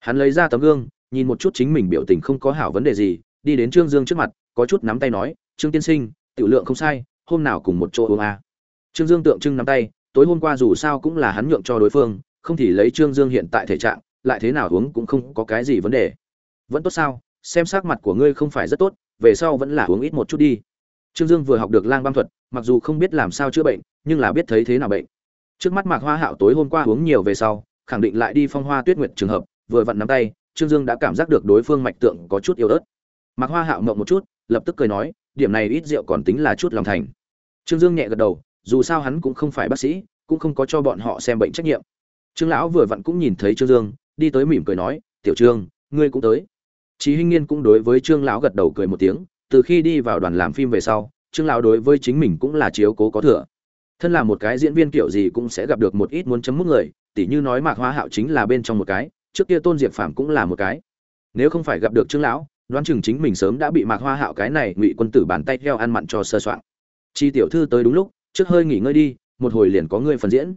Hắn lấy ra tấm gương, nhìn một chút chính mình biểu tình không có hảo vấn đề gì, đi đến trương dương trước mặt, có chút nắm tay nói, trương tiên sinh, tiểu lượng không sai, hôm nào cùng một chỗ uống à. trương dương tượng trưng nắm tay, tối hôm qua dù sao cũng là hắn nhượng cho đối phương, không thì lấy trương dương hiện tại thể trạng, lại thế nào uống cũng không có cái gì vấn đề. Vẫn tốt sao? Xem sắc mặt của ngươi không phải rất tốt, về sau vẫn là uống ít một chút đi trương dương vừa học được lang băng thuật mặc dù không biết làm sao chữa bệnh nhưng là biết thấy thế nào bệnh. Trước mắt mạc hoa hạo tối hôm qua uống nhiều về sau khẳng định lại đi phong hoa tuyết nguyệt trường hợp vừa vặn nắm tay trương dương đã cảm giác được đối phương mạch tượng có chút yếu ớt. Mạc hoa hạo ngậm một chút lập tức cười nói điểm này ít rượu còn tính là chút lòng thành. Trương dương nhẹ gật đầu dù sao hắn cũng không phải bác sĩ cũng không có cho bọn họ xem bệnh trách nhiệm. Trương lão vừa vặn cũng nhìn thấy trương dương đi tới mỉm cười nói tiểu trương ngươi cũng tới. Chí Hinh Nghiên cũng đối với Trương lão gật đầu cười một tiếng, từ khi đi vào đoàn làm phim về sau, Trương lão đối với chính mình cũng là chiếu cố có thừa. Thân là một cái diễn viên kiểu gì cũng sẽ gặp được một ít muốn chấm mút người, tỉ như nói Mạc Hoa Hạo chính là bên trong một cái, trước kia Tôn Diệp Phàm cũng là một cái. Nếu không phải gặp được Trương lão, đoán chừng chính mình sớm đã bị Mạc Hoa Hạo cái này ngụy quân tử bàn tay theo ăn mặn cho sơ soạn. Chi tiểu thư tới đúng lúc, trước hơi nghỉ ngơi đi, một hồi liền có người phần diễn.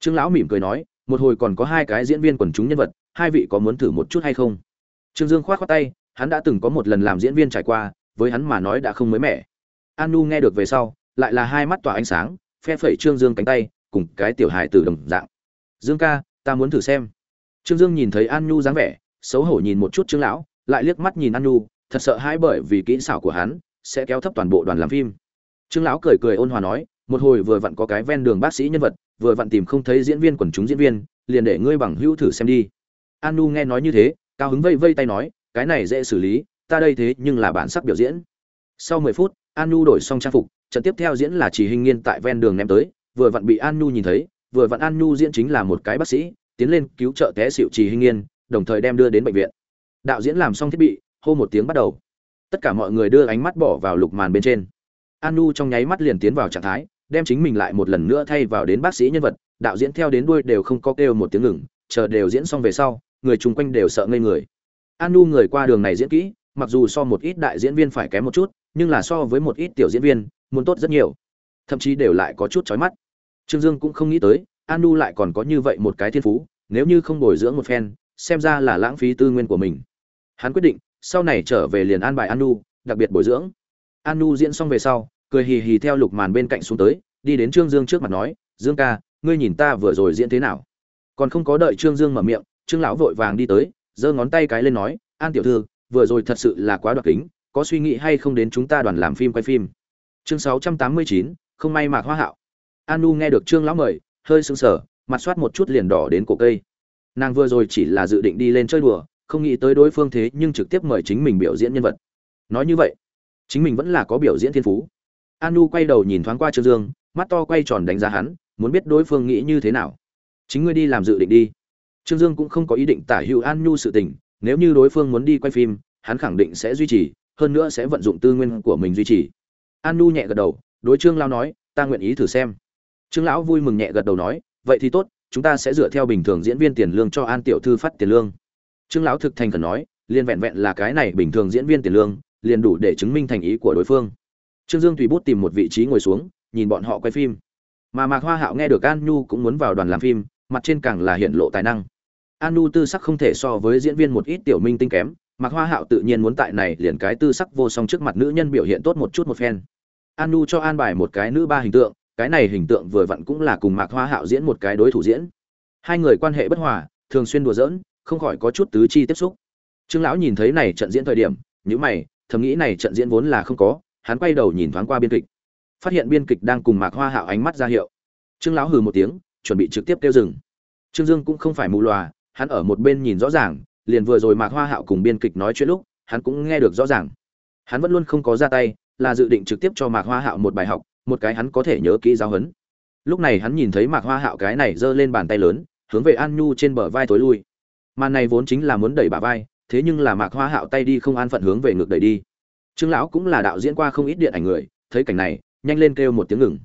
Trương lão mỉm cười nói, một hồi còn có hai cái diễn viên quần chúng nhân vật, hai vị có muốn thử một chút hay không? Trương Dương khoát khoát tay, hắn đã từng có một lần làm diễn viên trải qua, với hắn mà nói đã không mới mẻ. Anu nghe được về sau, lại là hai mắt tỏa ánh sáng, phe phẩy trương dương cánh tay cùng cái tiểu hài từ đồng dạng. Dương ca ta muốn thử xem. Trương dương nhìn thấy an nhu dáng vẻ xấu hổ nhìn một chút trương lão lại liếc mắt nhìn an nhu thật sợ hãi bởi vì kỹ xảo của hắn sẽ kéo thấp toàn bộ đoàn làm phim. Trương lão cười cười ôn hòa nói một hồi vừa vặn có cái ven đường bác sĩ nhân vật vừa vặn tìm không thấy diễn viên quần chúng diễn viên liền để ngươi bằng hữu thử xem đi. An nu nghe nói như thế cao hứng vây vây tay nói cái này dễ xử lý ta đây thế nhưng là bản sắc biểu diễn. Sau mười phút, an nhu đổi xong trang phục, trận tiếp theo diễn là chỉ hình nghiên tại ven đường ném tới, vừa vặn bị an nhu nhìn thấy, vừa vặn an nhu diễn chính là một cái bác sĩ, tiến lên cứu trợ té xịu trì hình nghiên, đồng thời đem đưa đến bệnh viện. Đạo diễn làm xong thiết bị, hô một tiếng bắt đầu. Tất cả mọi người đưa ánh mắt bỏ vào lục màn bên trên. An nu trong nháy mắt liền tiến vào trạng thái, đem chính mình lại một lần nữa thay vào đến bác sĩ nhân vật, đạo diễn theo đến đuôi đều không có kêu một tiếng ngừng, chờ đều diễn xong về sau, người chung quanh đều sợ ngây người. An nu người qua đường này diễn kỹ mặc dù so một ít đại diễn viên phải kém một chút, nhưng là so với một ít tiểu diễn viên, muốn tốt rất nhiều. Thậm chí đều lại có chút chói mắt. Trương dương cũng không nghĩ tới an nu lại còn có như vậy một cái thiên phú, nếu như không bồi dưỡng một phen, xem ra là lãng phí tư nguyên của mình. Hắn quyết định, sau này trở về liền an bài an nu đặc biệt bồi dưỡng. An nu diễn xong về sau, cười hì hì theo lục màn bên cạnh xuống tới, đi đến trương dương trước mặt nói, dương ca, ngươi nhìn ta vừa rồi diễn thế nào? Còn không có đợi trương dương mở miệng, trương lão vội vàng đi tới, giơ ngón tay cái lên nói, an tiểu thư vừa rồi thật sự là quá đoạt kính, có suy nghĩ hay không đến chúng ta đoàn làm phim quay phim. Chương sáu trăm tám mươi chín, không may mạc hoa hạo. Anu nghe được trương lão mời, hơi sững sờ, mặt soát một chút liền đỏ đến cổ cây. Nàng vừa rồi chỉ là dự định đi lên chơi đùa, không nghĩ tới đối phương thế nhưng trực tiếp mời chính mình biểu diễn nhân vật. Nói như vậy, chính mình vẫn là có biểu diễn thiên phú. Anu quay đầu nhìn thoáng qua trương dương, mắt to quay tròn đánh giá hắn, muốn biết đối phương nghĩ như thế nào. Chính ngươi đi làm dự định đi. Trương dương cũng không có ý định tả hữu an nhu sự tình nếu như đối phương muốn đi quay phim, hắn khẳng định sẽ duy trì, hơn nữa sẽ vận dụng tư nguyên của mình duy trì. An nu nhẹ gật đầu, đối trương lao nói, ta nguyện ý thử xem. Trương lão vui mừng nhẹ gật đầu nói, vậy thì tốt, chúng ta sẽ dựa theo bình thường diễn viên tiền lương cho an tiểu thư phát tiền lương. Trương lão thực thành khẩn nói, liền vẹn vẹn là cái này bình thường diễn viên tiền lương, liền đủ để chứng minh thành ý của đối phương. Trương dương tùy bút tìm một vị trí ngồi xuống, nhìn bọn họ quay phim. Mà mạc hoa hạo nghe được an nhu cũng muốn vào đoàn làm phim, mặt trên càng là hiện lộ tài năng an tư sắc không thể so với diễn viên một ít tiểu minh tinh kém mặc hoa hạo tự nhiên muốn tại này liền cái tư sắc vô song trước mặt nữ nhân biểu hiện tốt một chút một phen. An cho an bài một cái nữ ba hình tượng, cái này hình tượng vừa vặn cũng là cùng mạc hoa hạo diễn một cái đối thủ diễn. Hai người quan hệ bất hòa, thường xuyên đùa giỡn, không khỏi có chút tứ chi tiếp xúc. Trương lão nhìn thấy này trận diễn thời điểm nhữ mày, thầm nghĩ này trận diễn vốn là không có, hắn quay đầu nhìn thoáng qua biên kịch. Phát hiện biên kịch đang cùng mạc hoa hạo ánh mắt ra hiệu. Trương lão hừ một tiếng, chuẩn bị trực tiếp kêu dừng. Trương dương cũng không phải mù loà hắn ở một bên nhìn rõ ràng, liền vừa rồi mạc hoa hạo cùng biên kịch nói chuyện lúc, hắn cũng nghe được rõ ràng. Hắn vẫn luôn không có ra tay, là dự định trực tiếp cho mạc hoa hạo một bài học, một cái hắn có thể nhớ kỹ giáo huấn. Lúc này hắn nhìn thấy mạc hoa hạo cái này giơ lên bàn tay lớn, hướng về an nhu trên bờ vai tối lui. Màn này vốn chính là muốn đẩy bà vai, thế nhưng là mạc hoa hạo tay đi không an phận hướng về ngược đẩy đi. Trương lão cũng là đạo diễn qua không ít điện ảnh người, thấy cảnh này, nhanh lên kêu một tiếng ngừng.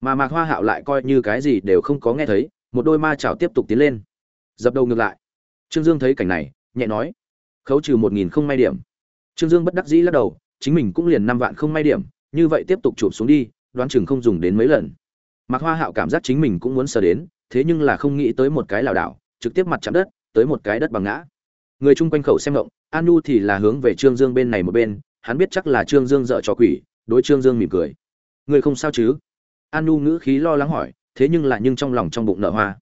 Mà mạc hoa hạo lại coi như cái gì đều không có nghe thấy, một đôi ma chảo tiếp tục tiến lên dập đầu ngược lại. Trương dương thấy cảnh này, nhẹ nói, khấu trừ một nghìn không may điểm. Trương dương bất đắc dĩ lắc đầu, chính mình cũng liền năm vạn không may điểm, như vậy tiếp tục chụp xuống đi, đoán chừng không dùng đến mấy lần. Mạc hoa hạo cảm giác chính mình cũng muốn sờ đến, thế nhưng là không nghĩ tới một cái lảo đảo, trực tiếp mặt chạm đất, tới một cái đất bằng ngã. Người chung quanh khẩu xem ngộng, an nu thì là hướng về trương dương bên này một bên, hắn biết chắc là trương dương dợ cho quỷ, đối trương dương mỉm cười. Người không sao chứ? An nu ngữ khí lo lắng hỏi, thế nhưng là nhưng trong lòng trong bụng nợ hoa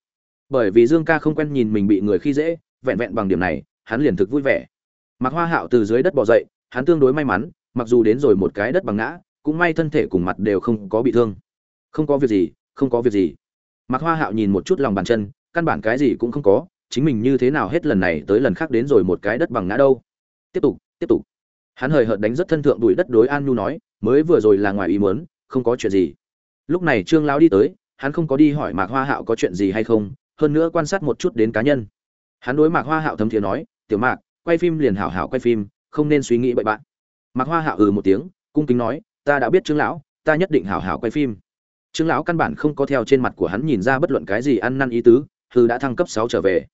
bởi vì dương ca không quen nhìn mình bị người khi dễ, vẹn vẹn bằng điểm này, hắn liền thực vui vẻ. Mặc hoa hạo từ dưới đất bỏ dậy, hắn tương đối may mắn, mặc dù đến rồi một cái đất bằng ngã, cũng may thân thể cùng mặt đều không có bị thương. Không có việc gì, không có việc gì. Mặc hoa hạo nhìn một chút lòng bàn chân, căn bản cái gì cũng không có, chính mình như thế nào hết lần này tới lần khác đến rồi một cái đất bằng ngã đâu. Tiếp tục tiếp tục. Hắn hời hợt đánh rất thân thượng đuổi đất đối an nhu nói, mới vừa rồi là ngoài ý muốn, không có chuyện gì. Lúc này trương lão đi tới, hắn không có đi hỏi mạc hoa hạo có chuyện gì hay không hơn nữa quan sát một chút đến cá nhân. Hắn đối mạc hoa hạo thấm thiế nói, tiểu mạc, quay phim liền hảo hảo quay phim, không nên suy nghĩ bậy bạn. Mạc hoa hạo ừ một tiếng, cung kính nói, ta đã biết trương lão, ta nhất định hảo hảo quay phim. Trương lão căn bản không có theo trên mặt của hắn nhìn ra bất luận cái gì ăn năn ý tứ hư đã thăng cấp sáu trở về.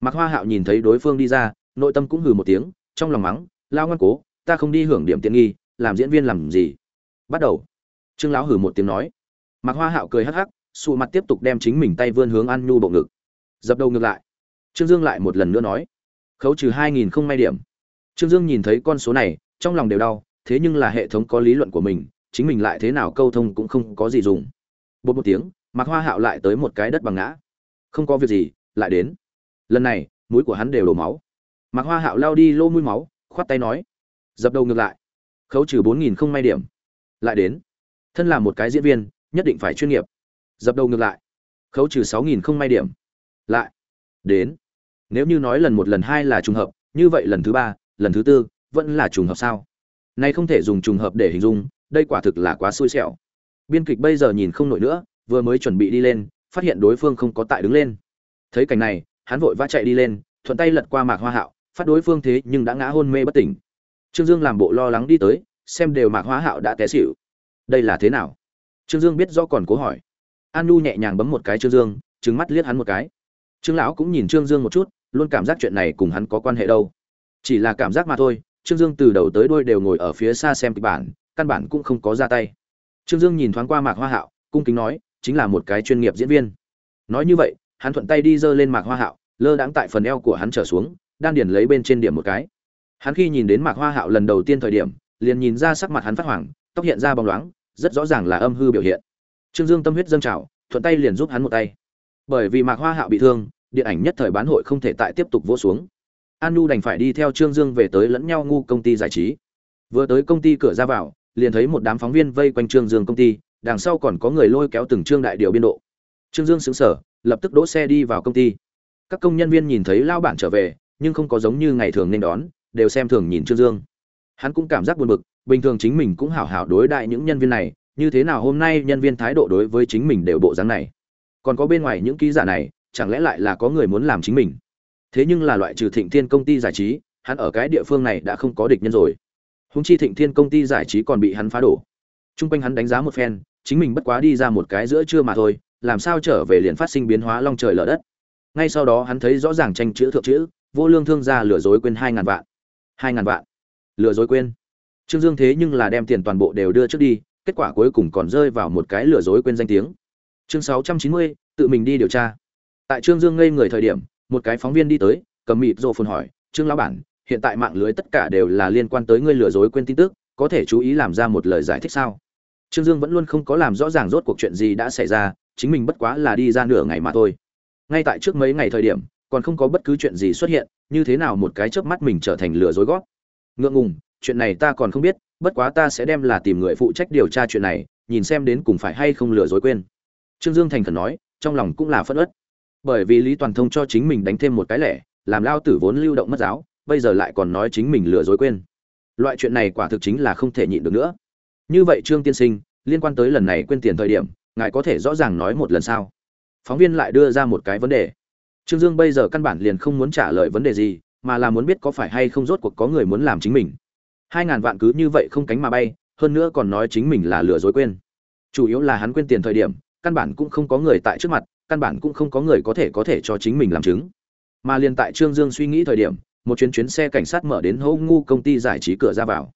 Mạc hoa hạo nhìn thấy đối phương đi ra, nội tâm cũng hừ một tiếng, trong lòng mắng lao ngoan cố, ta không đi hưởng điểm tiện nghi, làm diễn viên làm gì? Bắt đầu, trương lão hừ một tiếng nói. Mạc hoa hạo cười hắc hắc sụ mặt tiếp tục đem chính mình tay vươn hướng an nhu bộ ngực. Dập đầu ngược lại. Trương dương lại một lần nữa nói, khấu trừ hai nghìn không may điểm. Trương dương nhìn thấy con số này, trong lòng đều đau, thế nhưng là hệ thống có lý luận của mình, chính mình lại thế nào câu thông cũng không có gì dùng. Bột một tiếng, mạc hoa hạo lại tới một cái đất bằng ngã. Không có việc gì, lại đến. Lần này, mũi của hắn đều đổ máu. Mạc hoa hạo lao đi lô mũi máu, khoát tay nói, dập đầu ngược lại. Khấu trừ bốn nghìn không may điểm. Lại đến. Thân là một cái diễn viên, nhất định phải chuyên nghiệp dập đầu ngược lại. Khấu trừ sáu nghìn không may điểm. Lại. Đến. Nếu như nói lần một lần hai là trùng hợp, như vậy lần thứ ba, lần thứ tư, vẫn là trùng hợp sao? Nay không thể dùng trùng hợp để hình dung, đây quả thực là quá xui xẻo. Biên kịch bây giờ nhìn không nổi nữa, vừa mới chuẩn bị đi lên, phát hiện đối phương không có tại đứng lên. Thấy cảnh này, hắn vội vã chạy đi lên, thuận tay lật qua mạc hoa hạo, phát đối phương thế nhưng đã ngã hôn mê bất tỉnh. Trương dương làm bộ lo lắng đi tới, xem đều mạc hoa hạo đã té xỉu. Đây là thế nào? Trương dương biết do còn cố hỏi an nu nhẹ nhàng bấm một cái trương dương trứng mắt liếc hắn một cái. Trương lão cũng nhìn trương dương một chút, luôn cảm giác chuyện này cùng hắn có quan hệ đâu. Chỉ là cảm giác mà thôi, trương dương từ đầu tới đuôi đều ngồi ở phía xa xem kịch bản, căn bản cũng không có ra tay. Trương dương nhìn thoáng qua mạc hoa hạo, cung kính nói, chính là một cái chuyên nghiệp diễn viên. Nói như vậy, hắn thuận tay đi giơ lên mạc hoa hạo, lơ đãng tại phần eo của hắn trở xuống, đan điền lấy bên trên điểm một cái. Hắn khi nhìn đến mạc hoa hạo lần đầu tiên thời điểm, liền nhìn ra sắc mặt hắn phát hoảng, tóc hiện ra bóng loáng, rất rõ ràng là âm hư biểu hiện trương dương tâm huyết dâng trào, thuận tay liền giúp hắn một tay. Bởi vì mạc hoa hạo bị thương, điện ảnh nhất thời bán hội không thể tại tiếp tục vỗ xuống. An đành phải đi theo trương dương về tới lẫn nhau ngu công ty giải trí. Vừa tới công ty cửa ra vào, liền thấy một đám phóng viên vây quanh trương dương công ty, đằng sau còn có người lôi kéo từng trương đại điều biên độ. Trương dương sững sở lập tức đỗ xe đi vào công ty. Các công nhân viên nhìn thấy lao bản trở về, nhưng không có giống như ngày thường nên đón, đều xem thường nhìn trương dương. Hắn cũng cảm giác buồn bực, bình thường chính mình cũng hảo hảo đối đại những nhân viên này như thế nào hôm nay nhân viên thái độ đối với chính mình đều bộ dáng này? Còn có bên ngoài những ký giả này, chẳng lẽ lại là có người muốn làm chính mình? Thế nhưng là loại trừ thịnh thiên công ty giải trí, hắn ở cái địa phương này đã không có địch nhân rồi. Húng chi thịnh thiên công ty giải trí còn bị hắn phá đổ. T r u n g quanh hắn đánh giá một phen, chính mình bất quá đi ra một cái giữa trưa mà thôi, làm sao trở về liền phát sinh biến hóa long trời lở đất. Ngay sau đó hắn thấy rõ ràng tranh chữ thượng chữ, vô lương thương gia lừa dối quên hai ngàn vạn. Hai ngàn vạn. Lừa dối quên. Trương dương thế nhưng là đem tiền toàn bộ đều đưa trước đi kết quả cuối cùng còn rơi vào một cái lừa dối quên danh tiếng. Chương sáu trăm chín mươi, tự mình đi điều tra. Tại trương dương ngây người thời điểm, một cái phóng viên đi tới, cầm mịt rộ phồn hỏi, trương lão bản, hiện tại mạng lưới tất cả đều là liên quan tới ngươi lừa dối quên tin tức, có thể chú ý làm ra một lời giải thích sao? Trương dương vẫn luôn không có làm rõ ràng rốt cuộc chuyện gì đã xảy ra, chính mình bất quá là đi ra nửa ngày mà thôi. Ngay tại trước mấy ngày thời điểm, còn không có bất cứ chuyện gì xuất hiện, như thế nào một cái chớp mắt mình trở thành lừa dối gót ngượng ngùng, chuyện này ta còn không biết bất quá ta sẽ đem là tìm người phụ trách điều tra chuyện này, nhìn xem đến cùng phải hay không lừa dối quên. Trương dương thành khẩn nói, trong lòng cũng là phất ớt bởi vì lý toàn thông cho chính mình đánh thêm một cái lẻ, làm lao tử vốn lưu động mất giáo, bây giờ lại còn nói chính mình lừa dối quên. Loại chuyện này quả thực chính là không thể nhịn được nữa. Như vậy trương tiên sinh, liên quan tới lần này quên tiền thời điểm, ngài có thể rõ ràng nói một lần sao? Phóng viên lại đưa ra một cái vấn đề. Trương dương bây giờ căn bản liền không muốn trả lời vấn đề gì, mà là muốn biết có phải hay không rốt cuộc có người muốn làm chính mình hai ngàn vạn cứ như vậy không cánh mà bay, hơn nữa còn nói chính mình là lừa dối quên. Chủ yếu là hắn quên tiền thời điểm, căn bản cũng không có người tại trước mặt, căn bản cũng không có người có thể có thể cho chính mình làm chứng. Mà liền tại trương dương suy nghĩ thời điểm, một chuyến chuyến xe cảnh sát mở đến hô ngu công ty giải trí cửa ra vào.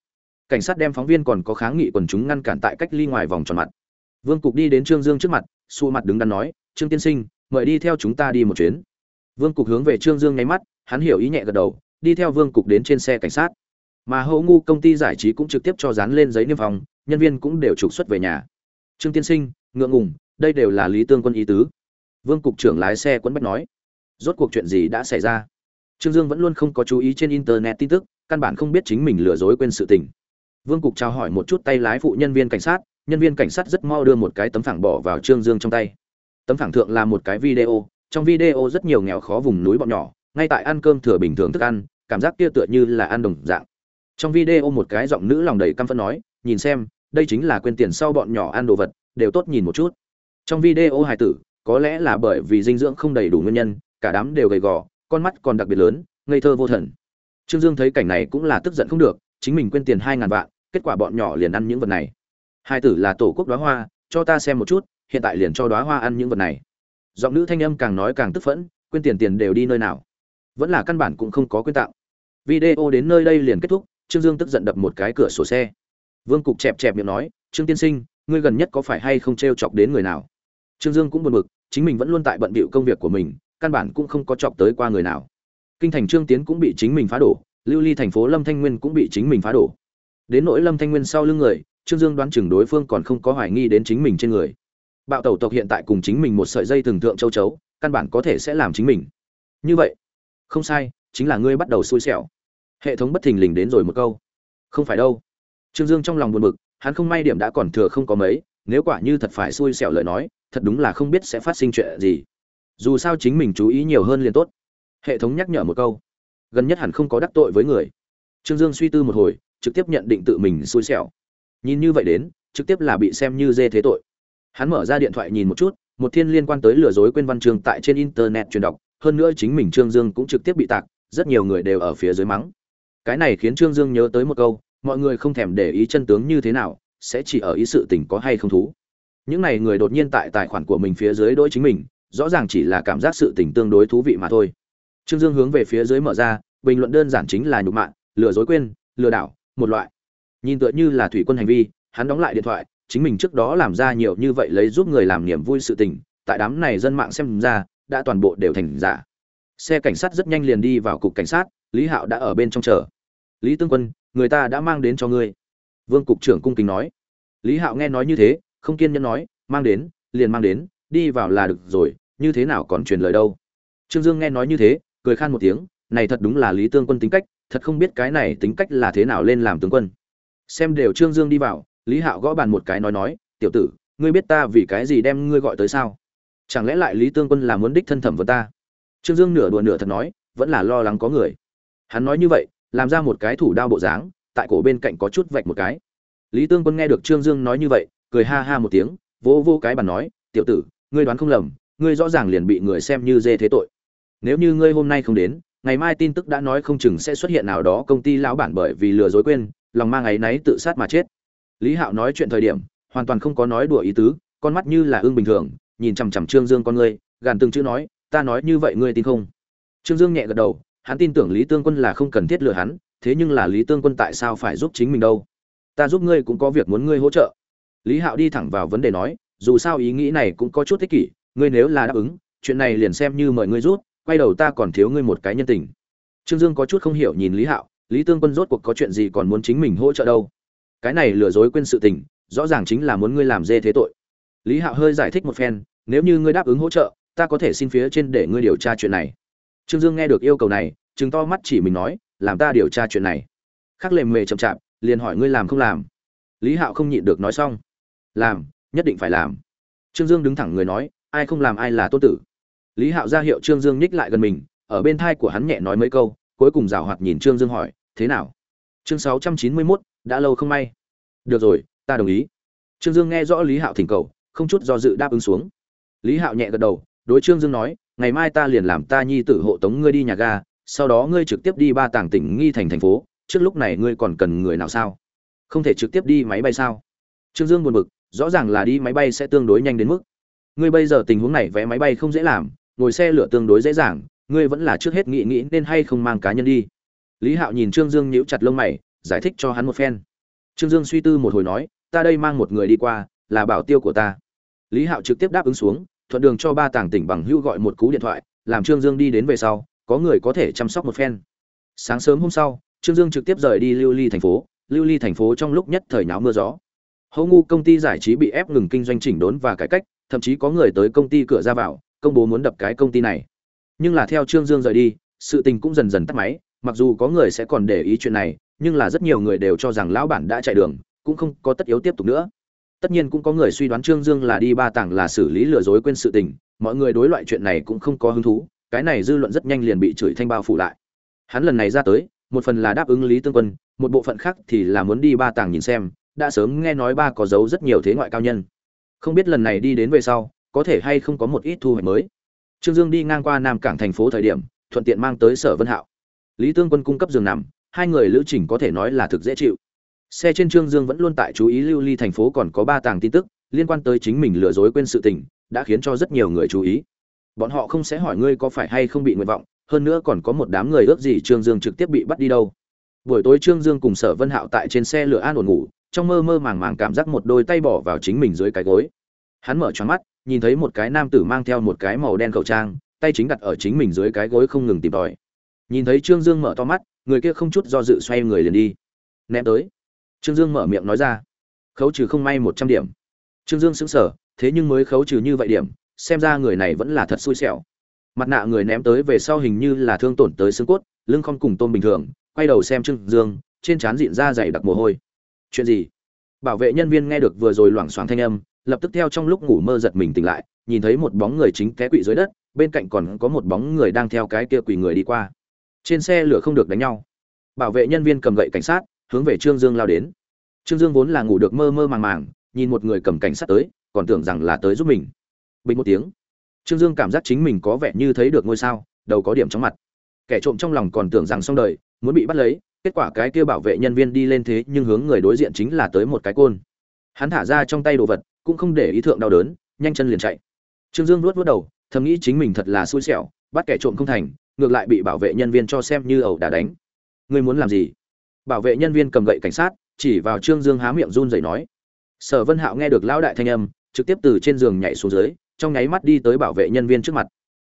Cảnh sát đem phóng viên còn có kháng nghị quần chúng ngăn cản tại cách ly ngoài vòng tròn mặt. Vương cục đi đến trương dương trước mặt xu mặt đứng đắn nói, trương tiên sinh, mời đi theo chúng ta đi một chuyến. Vương cục hướng về trương dương nháy mắt, hắn hiểu ý nhẹ gật đầu, đi theo vương cục đến trên xe cảnh sát mà hậu ngu công ty giải trí cũng trực tiếp cho dán lên giấy niêm phòng nhân viên cũng đều trục xuất về nhà. Trương tiên sinh, ngượng ngùng, đây đều là lý tương quân ý tứ. Vương cục trưởng lái xe quấn bách nói, rốt cuộc chuyện gì đã xảy ra? Trương dương vẫn luôn không có chú ý trên internet tin tức, căn bản không biết chính mình lừa dối quên sự tình. Vương cục trao hỏi một chút tay lái phụ nhân viên cảnh sát, nhân viên cảnh sát rất mau đưa một cái tấm phẳng bỏ vào trương dương trong tay. Tấm phẳng thượng là một cái video, trong video rất nhiều nghèo khó vùng núi bọn nhỏ, ngay tại ăn cơm thừa bình thường thức ăn, cảm giác kia tựa như là ăn đồng dạng trong video một cái giọng nữ lòng đầy căm phẫn nói, nhìn xem, đây chính là quên tiền sau bọn nhỏ ăn đồ vật, đều tốt nhìn một chút. Trong video hài tử, có lẽ là bởi vì dinh dưỡng không đầy đủ nguyên nhân, cả đám đều gầy gò, con mắt còn đặc biệt lớn, ngây thơ vô thần. Trương dương thấy cảnh này cũng là tức giận không được, chính mình quên tiền hai ngàn vạn, kết quả bọn nhỏ liền ăn những vật này. Hai tử là tổ quốc đoá hoa, cho ta xem một chút, hiện tại liền cho đoá hoa ăn những vật này. Giọng nữ thanh âm càng nói càng tức phẫn, quên tiền tiền đều đi nơi nào. Vẫn là căn bản cũng không có quyên tạo video đến nơi đây liền kết thúc trương dương tức giận đập một cái cửa sổ xe. Vương cục chẹp chẹp miệng nói, trương tiên sinh, ngươi gần nhất có phải hay không t r e o chọc đến người nào? Trương dương cũng buồn bực, chính mình vẫn luôn tại bận bịu công việc của mình, căn bản cũng không có chọc tới qua người nào. Kinh thành trương tiến cũng bị chính mình phá đổ, lưu ly thành phố lâm thanh nguyên cũng bị chính mình phá đổ. Đến nỗi lâm thanh nguyên sau lưng người, trương dương đoán chừng đối phương còn không có hoài nghi đến chính mình trên người. Bạo tẩu tộc hiện tại cùng chính mình một sợi dây thường thượng châu chấu, căn bản có thể sẽ làm chính mình. Như vậy, không sai, chính là ngươi bắt đầu xui xẻo hệ thống bất thình lình đến rồi một câu. Không phải đâu. Trương dương trong lòng buồn bực, hắn không may điểm đã còn thừa không có mấy, nếu quả như thật phải xui xẻo lời nói, thật đúng là không biết sẽ phát sinh chuyện gì. Dù sao chính mình chú ý nhiều hơn liền tốt. Hệ thống nhắc nhở một câu. Gần nhất hẳn không có đắc tội với người. Trương dương suy tư một hồi, trực tiếp nhận định tự mình xui xẻo. Nhìn như vậy đến, trực tiếp là bị xem như dê thế tội. Hắn mở ra điện thoại nhìn một chút, một thiên liên quan tới lừa dối quên văn chương tại trên internet truyền đọc, hơn nữa chính mình trương dương cũng trực tiếp bị tạc, rất nhiều người đều ở phía dưới mắng cái này khiến trương dương nhớ tới một câu, mọi người không thèm để ý chân tướng như thế nào, sẽ chỉ ở ý sự tình có hay không thú. Những này người đột nhiên tại tài khoản của mình phía dưới đỗi chính mình, rõ ràng chỉ là cảm giác sự tình tương đối thú vị mà thôi. Trương dương hướng về phía dưới mở ra, bình luận đơn giản chính là nhục mạ, lừa dối quên, lừa đảo, một loại. Nhìn tựa như là thủy quân hành vi, hắn đóng lại điện thoại, chính mình trước đó làm ra nhiều như vậy lấy giúp người làm niềm vui sự tình, tại đám này dân mạng xem ra, đã toàn bộ đều thành giả. Xe cảnh sát rất nhanh liền đi vào cục cảnh sát, lý hạo đã ở bên trong chờ lý tương quân, người ta đã mang đến cho ngươi. Vương cục trưởng cung kính nói. Lý hạo nghe nói như thế, không kiên nhẫn nói, mang đến, liền mang đến, đi vào là được rồi, như thế nào còn truyền lời đâu? Trương dương nghe nói như thế, cười khan một tiếng, này thật đúng là lý tương quân tính cách, thật không biết cái này tính cách là thế nào lên làm tướng quân. Xem đều trương dương đi vào, lý hạo gõ bàn một cái nói nói, tiểu tử, ngươi biết ta vì cái gì đem ngươi gọi tới sao? Chẳng lẽ lại lý tương quân là muốn đích thân thẩm với ta? Trương dương nửa đùa nửa thật nói, vẫn là lo lắng có người. Hắn nói như vậy làm ra một cái thủ đao bộ dáng, tại cổ bên cạnh có chút vạch một cái. Lý tương quân nghe được trương dương nói như vậy, cười ha ha một tiếng, vỗ vô cái bàn nói, tiểu tử, ngươi đoán không lầm, ngươi rõ ràng liền bị người xem như dê thế tội. Nếu như ngươi hôm nay không đến, ngày mai tin tức đã nói không chừng sẽ xuất hiện nào đó công ty lão bản bởi vì lừa dối quên, lòng mang ấy náy tự sát mà chết. Lý hạo nói chuyện thời điểm, hoàn toàn không có nói đùa ý tứ, con mắt như là ương bình thường, nhìn chằm chằm trương dương con ngươi, gàn từng chữ nói, ta nói như vậy ngươi tin không? Trương dương nhẹ gật đầu hắn tin tưởng lý tương quân là không cần thiết lừa hắn, thế nhưng là lý tương quân tại sao phải giúp chính mình đâu? Ta giúp ngươi cũng có việc muốn ngươi hỗ trợ. Lý hạo đi thẳng vào vấn đề nói, dù sao ý nghĩ này cũng có chút thích kỷ, ngươi nếu là đáp ứng, chuyện này liền xem như mời ngươi rút, quay đầu ta còn thiếu ngươi một cái nhân tình. Trương dương có chút không hiểu nhìn lý hạo, lý tương quân rốt cuộc có chuyện gì còn muốn chính mình hỗ trợ đâu? Cái này lừa dối quên sự tình, rõ ràng chính là muốn ngươi làm dê thế tội. Lý hạo hơi giải thích một phen, nếu như ngươi đáp ứng hỗ trợ, ta có thể xin phía trên để ngươi điều tra chuyện này. Trương dương nghe được yêu cầu này chứng to mắt chỉ mình nói, làm ta điều tra chuyện này. Khắc lệ mề chậm chạp, liền hỏi, ngươi làm không làm? Lý hạo không nhịn được nói xong, làm, nhất định phải làm. Trương dương đứng thẳng người nói, ai không làm ai là tốt tử. Lý hạo ra hiệu trương dương nhích lại gần mình, ở bên thai của hắn nhẹ nói mấy câu, cuối cùng rào hoạt nhìn trương dương hỏi, thế nào? Chương sáu trăm chín mươi mốt, đã lâu không may. Được rồi, ta đồng ý. Trương dương nghe rõ lý hạo thỉnh cầu, không chút do dự đáp ứng xuống. Lý hạo nhẹ gật đầu, đối trương dương nói, ngày mai ta liền làm ta nhi tử hộ tống ngươi đi nhà ga sau đó ngươi trực tiếp đi ba tàng tỉnh nghi thành thành phố, trước lúc này ngươi còn cần người nào sao? Không thể trực tiếp đi máy bay sao? Trương dương buồn bực, rõ ràng là đi máy bay sẽ tương đối nhanh đến mức. Ngươi bây giờ tình huống này vé máy bay không dễ làm, ngồi xe lửa tương đối dễ dàng, ngươi vẫn là trước hết nghĩ nghĩ nên hay không mang cá nhân đi. Lý hạo nhìn trương dương nhíu chặt lông mày, giải thích cho hắn một phen. Trương dương suy tư một hồi nói, ta đây mang một người đi qua, là bảo tiêu của ta. Lý hạo trực tiếp đáp ứng xuống, thuận đường cho ba tàng tỉnh bằng hưu gọi một cú điện thoại, làm trương dương đi đến về sau có người có thể chăm sóc một phen. Sáng sớm hôm sau, trương dương trực tiếp rời đi lưu ly thành phố. Lưu ly thành phố trong lúc nhất thời náo mưa gió. Hầu ngu công ty giải trí bị ép ngừng kinh doanh chỉnh đốn và cải cách, thậm chí có người tới công ty cửa ra vào, công bố muốn đập cái công ty này. Nhưng là theo trương dương rời đi, sự tình cũng dần dần tắt máy, mặc dù có người sẽ còn để ý chuyện này, nhưng là rất nhiều người đều cho rằng lão bản đã chạy đường, cũng không có tất yếu tiếp tục nữa. Tất nhiên cũng có người suy đoán trương dương là đi ba tảng là xử lý lừa dối quên sự tình, mọi người đối loại chuyện này cũng không có hứng thú cái này dư luận rất nhanh liền bị chửi thanh bao phủ lại. Hắn lần này ra tới, một phần là đáp ứng lý tương quân, một bộ phận khác thì là muốn đi ba tàng nhìn xem, đã sớm nghe nói ba có giấu rất nhiều thế ngoại cao nhân. Không biết lần này đi đến về sau, có thể hay không có một ít thu hoạch mới. Trương dương đi ngang qua nam cảng thành phố thời điểm, thuận tiện mang tới sở vân hạo. Lý tương quân cung cấp giường nằm, hai người lữ trình có thể nói là thực dễ chịu. Xe trên trương dương vẫn luôn tại chú ý lưu ly thành phố còn có ba tàng tin tức, liên quan tới chính mình lừa dối quên sự tình, đã khiến cho rất nhiều người chú ý bọn họ không sẽ hỏi ngươi có phải hay không bị nguyện vọng, hơn nữa còn có một đám người ước gì trương dương trực tiếp bị bắt đi đâu. Buổi tối trương dương cùng sở vân hạo tại trên xe lửa an ổn ngủ, trong mơ mơ màng màng cảm giác một đôi tay bỏ vào chính mình dưới cái gối. Hắn mở choáng mắt, nhìn thấy một cái nam tử mang theo một cái màu đen khẩu trang, tay chính đặt ở chính mình dưới cái gối không ngừng tìm tòi. Nhìn thấy trương dương mở to mắt, người kia không chút do dự xoay người liền đi. Ném tới. Trương dương mở miệng nói ra. Khấu trừ không may một trăm điểm. Trương dương sững sờ, thế nhưng mới khấu trừ như vậy điểm xem ra người này vẫn là thật xui xẻo. Mặt nạ người ném tới về sau hình như là thương tổn tới xương cốt, lưng không cùng tôm bình thường, quay đầu xem trương dương, trên trán diện ra dày đặc mồ hôi. Chuyện gì? Bảo vệ nhân viên nghe được vừa rồi loảng xoảng thanh âm, lập tức theo trong lúc ngủ mơ giật mình tỉnh lại, nhìn thấy một bóng người chính té quỵ dưới đất, bên cạnh còn có một bóng người đang theo cái kia quỳ người đi qua. Trên xe lửa không được đánh nhau. Bảo vệ nhân viên cầm gậy cảnh sát, hướng về trương dương lao đến. Trương dương vốn là ngủ được mơ mơ màng màng, nhìn một người cầm cảnh sát tới, còn tưởng rằng là tới giúp mình bình một tiếng. Trương dương cảm giác chính mình có vẻ như thấy được ngôi sao, đầu có điểm trong mặt. Kẻ trộm trong lòng còn tưởng rằng xong đời, muốn bị bắt lấy, kết quả cái kia bảo vệ nhân viên đi lên thế nhưng hướng người đối diện chính là tới một cái côn. Hắn thả ra trong tay đồ vật, cũng không để ý thượng đau đớn, nhanh chân liền chạy. Trương dương luốt vớt đầu, thầm nghĩ chính mình thật là xui xẻo, bắt kẻ trộm không thành, ngược lại bị bảo vệ nhân viên cho xem như ẩu đả đánh. Ngươi muốn làm gì? Bảo vệ nhân viên cầm gậy cảnh sát, chỉ vào trương dương há miệng run rẩy nói. Sở vân hạo nghe được lão đại thanh âm, trực tiếp từ trên giường nhảy xuống dưới trong nháy mắt đi tới bảo vệ nhân viên trước mặt.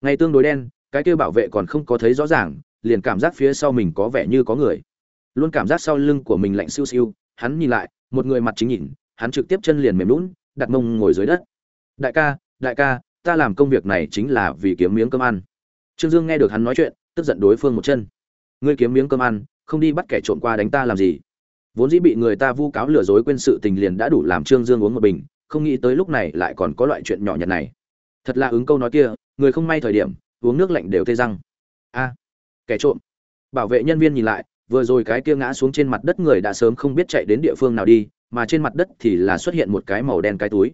Ngày tương đối đen, cái kia bảo vệ còn không có thấy rõ ràng, liền cảm giác phía sau mình có vẻ như có người. Luôn cảm giác sau lưng của mình lạnh siêu siêu, hắn nhìn lại, một người mặt chính nhìn, hắn trực tiếp chân liền mềm lún đặt mông ngồi dưới đất. Đại ca đại ca, ta làm công việc này chính là vì kiếm miếng cơm ăn. Trương dương nghe được hắn nói chuyện, tức giận đối phương một chân. Ngươi kiếm miếng cơm ăn, không đi bắt kẻ trộm qua đánh ta làm gì? Vốn dĩ bị người ta vu cáo lừa dối quên sự tình liền đã đủ làm trương dương uống một bình không nghĩ tới lúc này lại còn có loại chuyện nhỏ nhặt này. Thật là ứng câu nói kia, người không may thời điểm, uống nước lạnh đều tê răng. A, kẻ trộm. Bảo vệ nhân viên nhìn lại, vừa rồi cái kia ngã xuống trên mặt đất người đã sớm không biết chạy đến địa phương nào đi, mà trên mặt đất thì là xuất hiện một cái màu đen cái túi.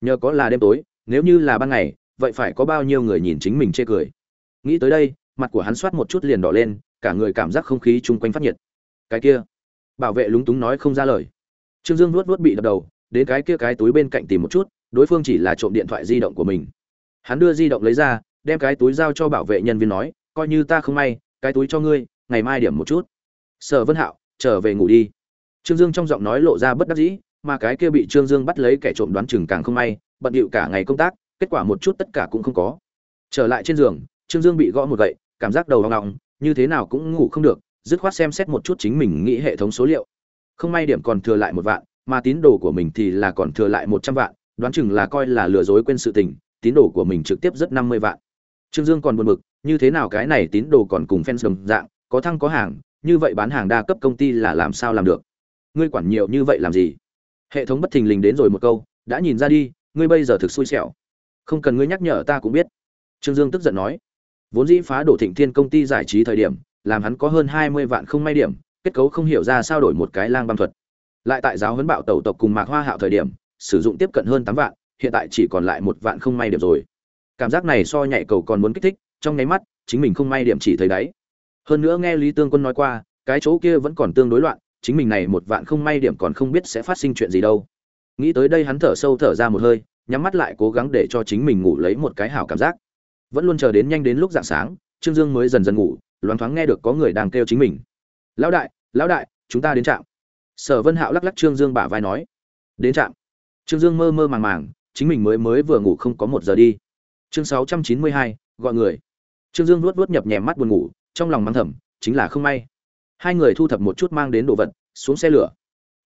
Nhờ có là đêm tối, nếu như là ban ngày, vậy phải có bao nhiêu người nhìn chính mình chê cười. Nghĩ tới đây, mặt của hắn soát một chút liền đỏ lên, cả người cảm giác không khí chung quanh phát nhiệt. Cái kia. Bảo vệ lúng túng nói không ra lời. Trương dương nuốt nuốt bị đập đầu đến cái kia cái túi bên cạnh tìm một chút, đối phương chỉ là trộm điện thoại di động của mình. Hắn đưa di động lấy ra, đem cái túi giao cho bảo vệ nhân viên nói, coi như ta không may, cái túi cho ngươi, ngày mai điểm một chút. Sở vân hạo, trở về ngủ đi. Trương dương trong giọng nói lộ ra bất đắc dĩ, mà cái kia bị trương dương bắt lấy kẻ trộm đoán chừng càng không may, bận điệu cả ngày công tác, kết quả một chút tất cả cũng không có. Trở lại trên giường, trương dương bị gõ một gậy, cảm giác đầu hoang ngọng như thế nào cũng ngủ không được, dứt khoát xem xét một chút chính mình nghĩ hệ thống số liệu. Không may điểm còn thừa lại một vạn mà tín đồ của mình thì là còn thừa lại một trăm vạn, đoán chừng là coi là lừa dối quên sự tình, tín đồ của mình trực tiếp rất năm mươi vạn. Trương dương còn buồn bực, như thế nào cái này tín đồ còn cùng fans đồng dạng, có thăng có hàng, như vậy bán hàng đa cấp công ty là làm sao làm được? Ngươi quản nhiều như vậy làm gì? Hệ thống bất thình lình đến rồi một câu, đã nhìn ra đi, ngươi bây giờ thực xui xẻo. Không cần ngươi nhắc nhở ta cũng biết. Trương dương tức giận nói. Vốn dĩ phá đổ thịnh thiên công ty giải trí thời điểm, làm hắn có hơn hai mươi vạn không may điểm, kết cấu không hiểu ra sao đổi một cái lang băng thuật lại tại giáo huấn bạo tẩu tộc cùng mạc hoa hạo thời điểm, sử dụng tiếp cận hơn tám vạn, hiện tại chỉ còn lại một vạn không may điểm rồi. Cảm giác này so nhảy cầu còn muốn kích thích, trong nháy mắt, chính mình không may điểm chỉ thấy đáy. Hơn nữa nghe lý tương quân nói qua, cái chỗ kia vẫn còn tương đối loạn, chính mình này một vạn không may điểm còn không biết sẽ phát sinh chuyện gì đâu. Nghĩ tới đây hắn thở sâu thở ra một hơi, nhắm mắt lại cố gắng để cho chính mình ngủ lấy một cái hảo cảm giác. Vẫn luôn chờ đến nhanh đến lúc dạng sáng, trương dương mới dần dần ngủ, loáng thoáng nghe được có người đang kêu chính mình. Lão đại lão đại, chúng ta đến trạm sở vân hạo lắc lắc trương dương bả vai nói, đến trạm. Trương dương mơ mơ màng màng, chính mình mới mới vừa ngủ không có một giờ đi. Chương sáu trăm chín mươi hai, gọi người. Trương dương luốt luốt nhập nhèm mắt buồn ngủ, trong lòng mắng thầm, chính là không may. Hai người thu thập một chút mang đến đồ vật, xuống xe lửa.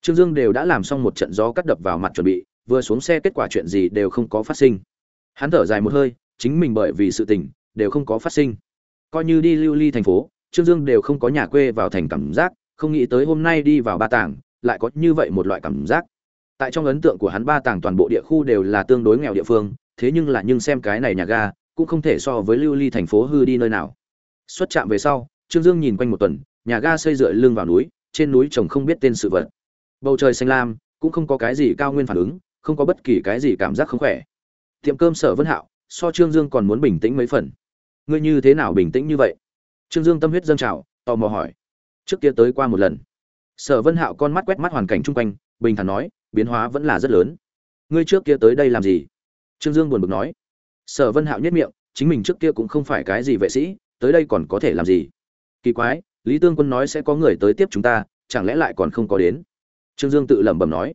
Trương dương đều đã làm xong một trận gió cắt đập vào mặt chuẩn bị, vừa xuống xe kết quả chuyện gì đều không có phát sinh. Hắn thở dài một hơi, chính mình bởi vì sự tình, đều không có phát sinh. Coi như đi lưu ly thành phố, trương dương đều không có nhà quê vào thành cảm giác không nghĩ tới hôm nay đi vào ba tàng lại có như vậy một loại cảm giác. Tại trong ấn tượng của hắn ba tàng toàn bộ địa khu đều là tương đối nghèo địa phương, thế nhưng là nhưng xem cái này nhà ga, cũng không thể so với lưu ly thành phố hư đi nơi nào. Xuất trạm về sau, trương dương nhìn quanh một tuần, nhà ga xây dựa lưng vào núi, trên núi trồng không biết tên sự vật. Bầu trời xanh lam, cũng không có cái gì cao nguyên phản ứng, không có bất kỳ cái gì cảm giác không khỏe. Tiệm cơm sở vân hạo, so trương dương còn muốn bình tĩnh mấy phần. Ngươi như thế nào bình tĩnh như vậy? Trương dương tâm huyết dâng trào, tò mò hỏi trước kia tới qua một lần. Sở vân hạo con mắt quét mắt hoàn cảnh chung quanh, bình thản nói, biến hóa vẫn là rất lớn. Ngươi trước kia tới đây làm gì? Trương dương buồn bực nói. Sở vân hạo nhất miệng, chính mình trước kia cũng không phải cái gì vệ sĩ, tới đây còn có thể làm gì? Kỳ quái, lý tương quân nói sẽ có người tới tiếp chúng ta, chẳng lẽ lại còn không có đến? Trương dương tự lẩm bẩm nói.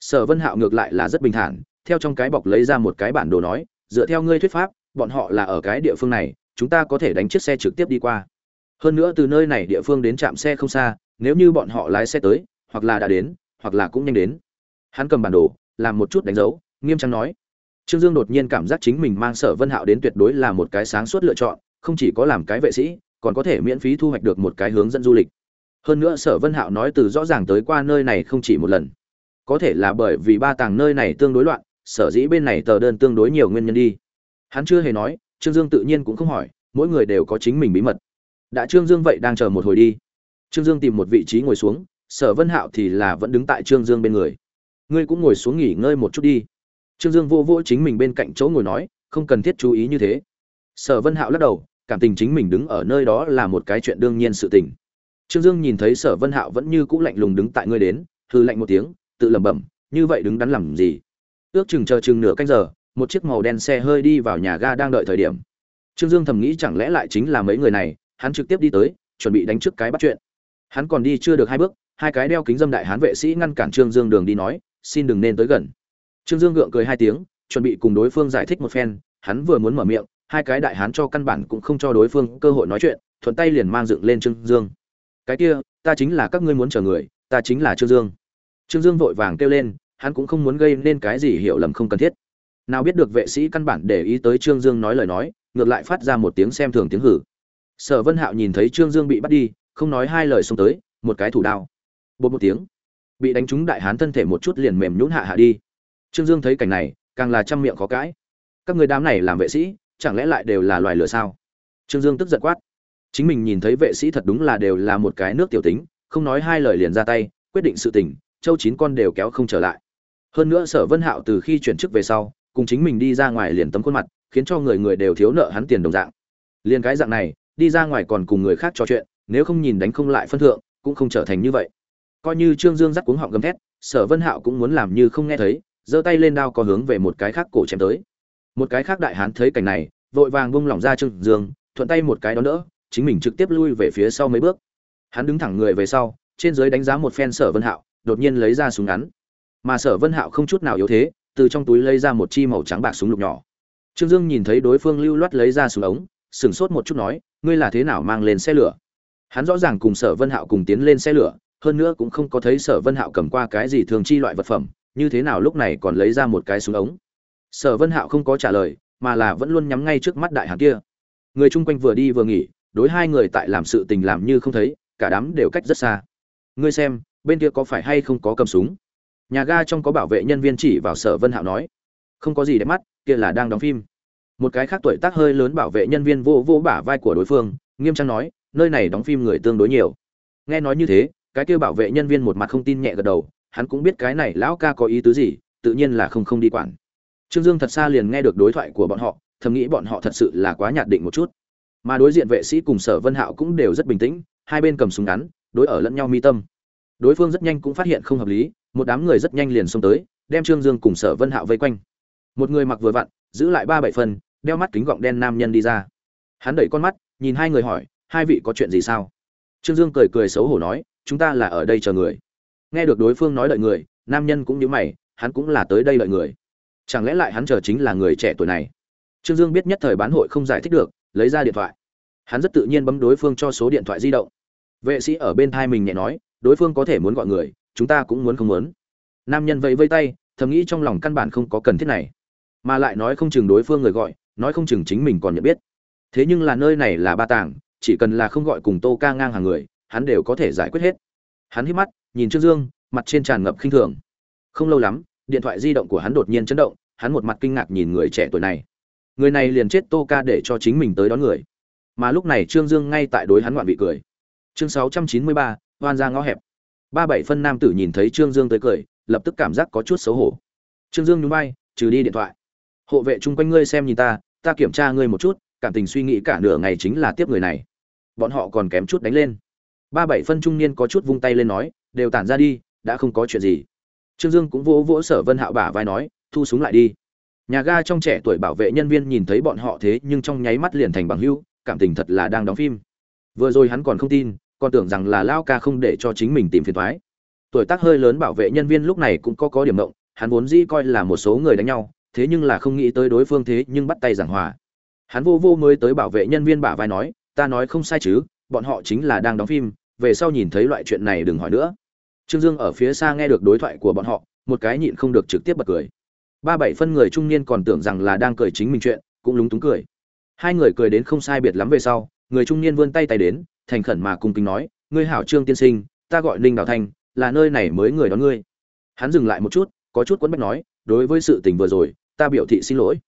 Sở vân hạo ngược lại là rất bình thản, theo trong cái bọc lấy ra một cái bản đồ nói, dựa theo ngươi thuyết pháp, bọn họ là ở cái địa phương này, chúng ta có thể đánh chiếc xe trực tiếp đi qua hơn nữa từ nơi này địa phương đến trạm xe không xa, nếu như bọn họ lái xe tới, hoặc là đã đến, hoặc là cũng nhanh đến. Hắn cầm bản đồ, làm một chút đánh dấu, nghiêm trang nói. Trương dương đột nhiên cảm giác chính mình mang sở vân hạo đến tuyệt đối là một cái sáng suốt lựa chọn, không chỉ có làm cái vệ sĩ, còn có thể miễn phí thu hoạch được một cái hướng dẫn du lịch. Hơn nữa sở vân hạo nói từ rõ ràng tới qua nơi này không chỉ một lần. Có thể là bởi vì ba tàng nơi này tương đối loạn, sở dĩ bên này tờ đơn tương đối nhiều nguyên nhân đi. Hắn chưa hề nói, trương dương tự nhiên cũng không hỏi, mỗi người đều có chính mình bí mật đã trương dương vậy đang chờ một hồi đi. Trương dương tìm một vị trí ngồi xuống, sở vân hạo thì là vẫn đứng tại trương dương bên người. Ngươi cũng ngồi xuống nghỉ ngơi một chút đi. Trương dương vô vô chính mình bên cạnh chỗ ngồi nói, không cần thiết chú ý như thế. Sở vân hạo lắc đầu, cảm tình chính mình đứng ở nơi đó là một cái chuyện đương nhiên sự tình. Trương dương nhìn thấy sở vân hạo vẫn như cũ lạnh lùng đứng tại ngươi đến hư lạnh một tiếng, tự lẩm bẩm, như vậy đứng đắn làm gì? Ước chừng chờ chừng nửa canh giờ, một chiếc màu đen xe hơi đi vào nhà ga đang đợi thời điểm. Trương dương thầm nghĩ chẳng lẽ lại chính là mấy người này hắn trực tiếp đi tới, chuẩn bị đánh trước cái bắt chuyện. Hắn còn đi chưa được hai bước, hai cái đeo kính dâm đại hán vệ sĩ ngăn cản trương dương đường đi nói, xin đừng nên tới gần. Trương dương gượng cười hai tiếng, chuẩn bị cùng đối phương giải thích một phen, hắn vừa muốn mở miệng, hai cái đại hán cho căn bản cũng không cho đối phương cơ hội nói chuyện, thuận tay liền mang dựng lên trương dương. Cái kia, ta chính là các ngươi muốn chờ người, ta chính là trương dương. Trương dương vội vàng kêu lên, hắn cũng không muốn gây nên cái gì hiểu lầm không cần thiết. Nào biết được vệ sĩ căn bản để ý tới trương dương nói lời nói, ngược lại phát ra một tiếng xem thường tiếng hử sở vân hạo nhìn thấy trương dương bị bắt đi, không nói hai lời xông tới, một cái thủ đao. Bột một tiếng, bị đánh trúng đại hán thân thể một chút liền mềm nhũn hạ hạ đi. Trương dương thấy cảnh này, càng là trăm miệng khó cãi. Các người đám này làm vệ sĩ, chẳng lẽ lại đều là loài lửa sao? Trương dương tức giận quát. Chính mình nhìn thấy vệ sĩ thật đúng là đều là một cái nước tiểu tính, không nói hai lời liền ra tay, quyết định sự tình, châu chín con đều kéo không trở lại. Hơn nữa sở vân hạo từ khi chuyển chức về sau, cùng chính mình đi ra ngoài liền tấm khuôn mặt, khiến cho người người đều thiếu nợ hắn tiền đồng dạng. Liền cái dạng này đi ra ngoài còn cùng người khác trò chuyện, nếu không nhìn đánh không lại phân thượng, cũng không trở thành như vậy. Coi như trương dương dắt cuống họng gầm thét, sở vân hạo cũng muốn làm như không nghe thấy, giơ tay lên đao có hướng về một cái khác cổ chém tới. Một cái khác đại hán thấy cảnh này, vội vàng bung lỏng ra trương dương, thuận tay một cái đó nữa chính mình trực tiếp lui về phía sau mấy bước. Hắn đứng thẳng người về sau, trên dưới đánh giá một phen sở vân hạo, đột nhiên lấy ra súng ngắn. Mà sở vân hạo không chút nào yếu thế, từ trong túi lấy ra một chi màu trắng bạc súng lục nhỏ. Trương dương nhìn thấy đối phương lưu loát lấy ra súng ống sửng sốt một chút nói, ngươi là thế nào mang lên xe lửa? Hắn rõ ràng cùng sở vân hạo cùng tiến lên xe lửa, hơn nữa cũng không có thấy sở vân hạo cầm qua cái gì thường chi loại vật phẩm, như thế nào lúc này còn lấy ra một cái súng ống. Sở vân hạo không có trả lời, mà là vẫn luôn nhắm ngay trước mắt đại hán kia. Người chung quanh vừa đi vừa nghỉ, đối hai người tại làm sự tình làm như không thấy, cả đám đều cách rất xa. Ngươi xem, bên kia có phải hay không có cầm súng? Nhà ga trong có bảo vệ nhân viên chỉ vào sở vân hạo nói. Không có gì để mắt, kia là đang đóng phim một cái khác tuổi tác hơi lớn bảo vệ nhân viên vô vô bả vai của đối phương, nghiêm trang nói, nơi này đóng phim người tương đối nhiều. Nghe nói như thế, cái kia bảo vệ nhân viên một mặt không tin nhẹ gật đầu, hắn cũng biết cái này lão ca có ý tứ gì, tự nhiên là không không đi quản. Trương dương thật xa liền nghe được đối thoại của bọn họ, thầm nghĩ bọn họ thật sự là quá nhạt định một chút. Mà đối diện vệ sĩ cùng sở vân hạo cũng đều rất bình tĩnh, hai bên cầm súng ngắn, đối ở lẫn nhau mi tâm. Đối phương rất nhanh cũng phát hiện không hợp lý, một đám người rất nhanh liền xông tới, đem trương dương cùng sở vân hạo vây quanh. Một người mặc vừa vặn, giữ lại ba bảy phần đeo mắt kính gọng đen nam nhân đi ra. Hắn đẩy con mắt, nhìn hai người hỏi, hai vị có chuyện gì sao? Trương dương cười cười xấu hổ nói, chúng ta là ở đây chờ người. Nghe được đối phương nói đợi người, nam nhân cũng như mày, hắn cũng là tới đây đợi người. Chẳng lẽ lại hắn chờ chính là người trẻ tuổi này? Trương dương biết nhất thời bán hội không giải thích được, lấy ra điện thoại. Hắn rất tự nhiên bấm đối phương cho số điện thoại di động. Vệ sĩ ở bên thai mình nhẹ nói, đối phương có thể muốn gọi người, chúng ta cũng muốn không muốn. Nam nhân vẫy vây tay, thầm nghĩ trong lòng căn bản không có cần thiết này. Mà lại nói không chừng đối phương người gọi nói không chừng chính mình còn nhận biết. Thế nhưng là nơi này là ba tàng chỉ cần là không gọi cùng tô ca ngang hàng người, hắn đều có thể giải quyết hết. Hắn hít mắt, nhìn trương dương, mặt trên tràn ngập khinh thường. Không lâu lắm, điện thoại di động của hắn đột nhiên chấn động, hắn một mặt kinh ngạc nhìn người trẻ tuổi này. Người này liền chết tô ca để cho chính mình tới đón người. Mà lúc này trương dương ngay tại đối hắn ngoạn vị cười. Chương sáu trăm chín mươi ba ra ngõ hẹp. Ba bảy phân nam tử nhìn thấy trương dương tới cười, lập tức cảm giác có chút xấu hổ. Trương dương nhún vai, trừ đi điện thoại hộ vệ chung quanh ngươi xem nhìn ta ta kiểm tra ngươi một chút, cảm tình suy nghĩ cả nửa ngày chính là tiếp người này. Bọn họ còn kém chút đánh lên. Ba bảy phân trung niên có chút vung tay lên nói, đều tản ra đi, đã không có chuyện gì. Trương dương cũng vỗ vỗ sở vân hạo bả vai nói, thu súng lại đi. Nhà ga trong trẻ tuổi bảo vệ nhân viên nhìn thấy bọn họ thế nhưng trong nháy mắt liền thành bằng hữu, cảm tình thật là đang đóng phim. Vừa rồi hắn còn không tin, còn tưởng rằng là lao ca không để cho chính mình tìm phiền thoái tuổi tác hơi lớn bảo vệ nhân viên lúc này cũng có có điểm động, hắn vốn dĩ coi là một số người đánh nhau thế nhưng là không nghĩ tới đối phương thế nhưng bắt tay giảng hòa. Hắn vô vô mới tới bảo vệ nhân viên bả vai nói, ta nói không sai chứ, bọn họ chính là đang đóng phim, về sau nhìn thấy loại chuyện này đừng hỏi nữa. Trương dương ở phía xa nghe được đối thoại của bọn họ, một cái nhịn không được trực tiếp bật cười. Ba bảy phân người trung niên còn tưởng rằng là đang cười chính mình chuyện, cũng lúng túng cười. Hai người cười đến không sai biệt lắm về sau, người trung niên vươn tay tay đến, thành khẩn mà cung kính nói, ngươi hảo trương tiên sinh, ta gọi ninh đào thanh, là nơi này mới người đón ngươi. Hắn dừng lại một chút, có chút quấn bách nói, đối với sự tình vừa rồi ta biểu thị xin lỗi.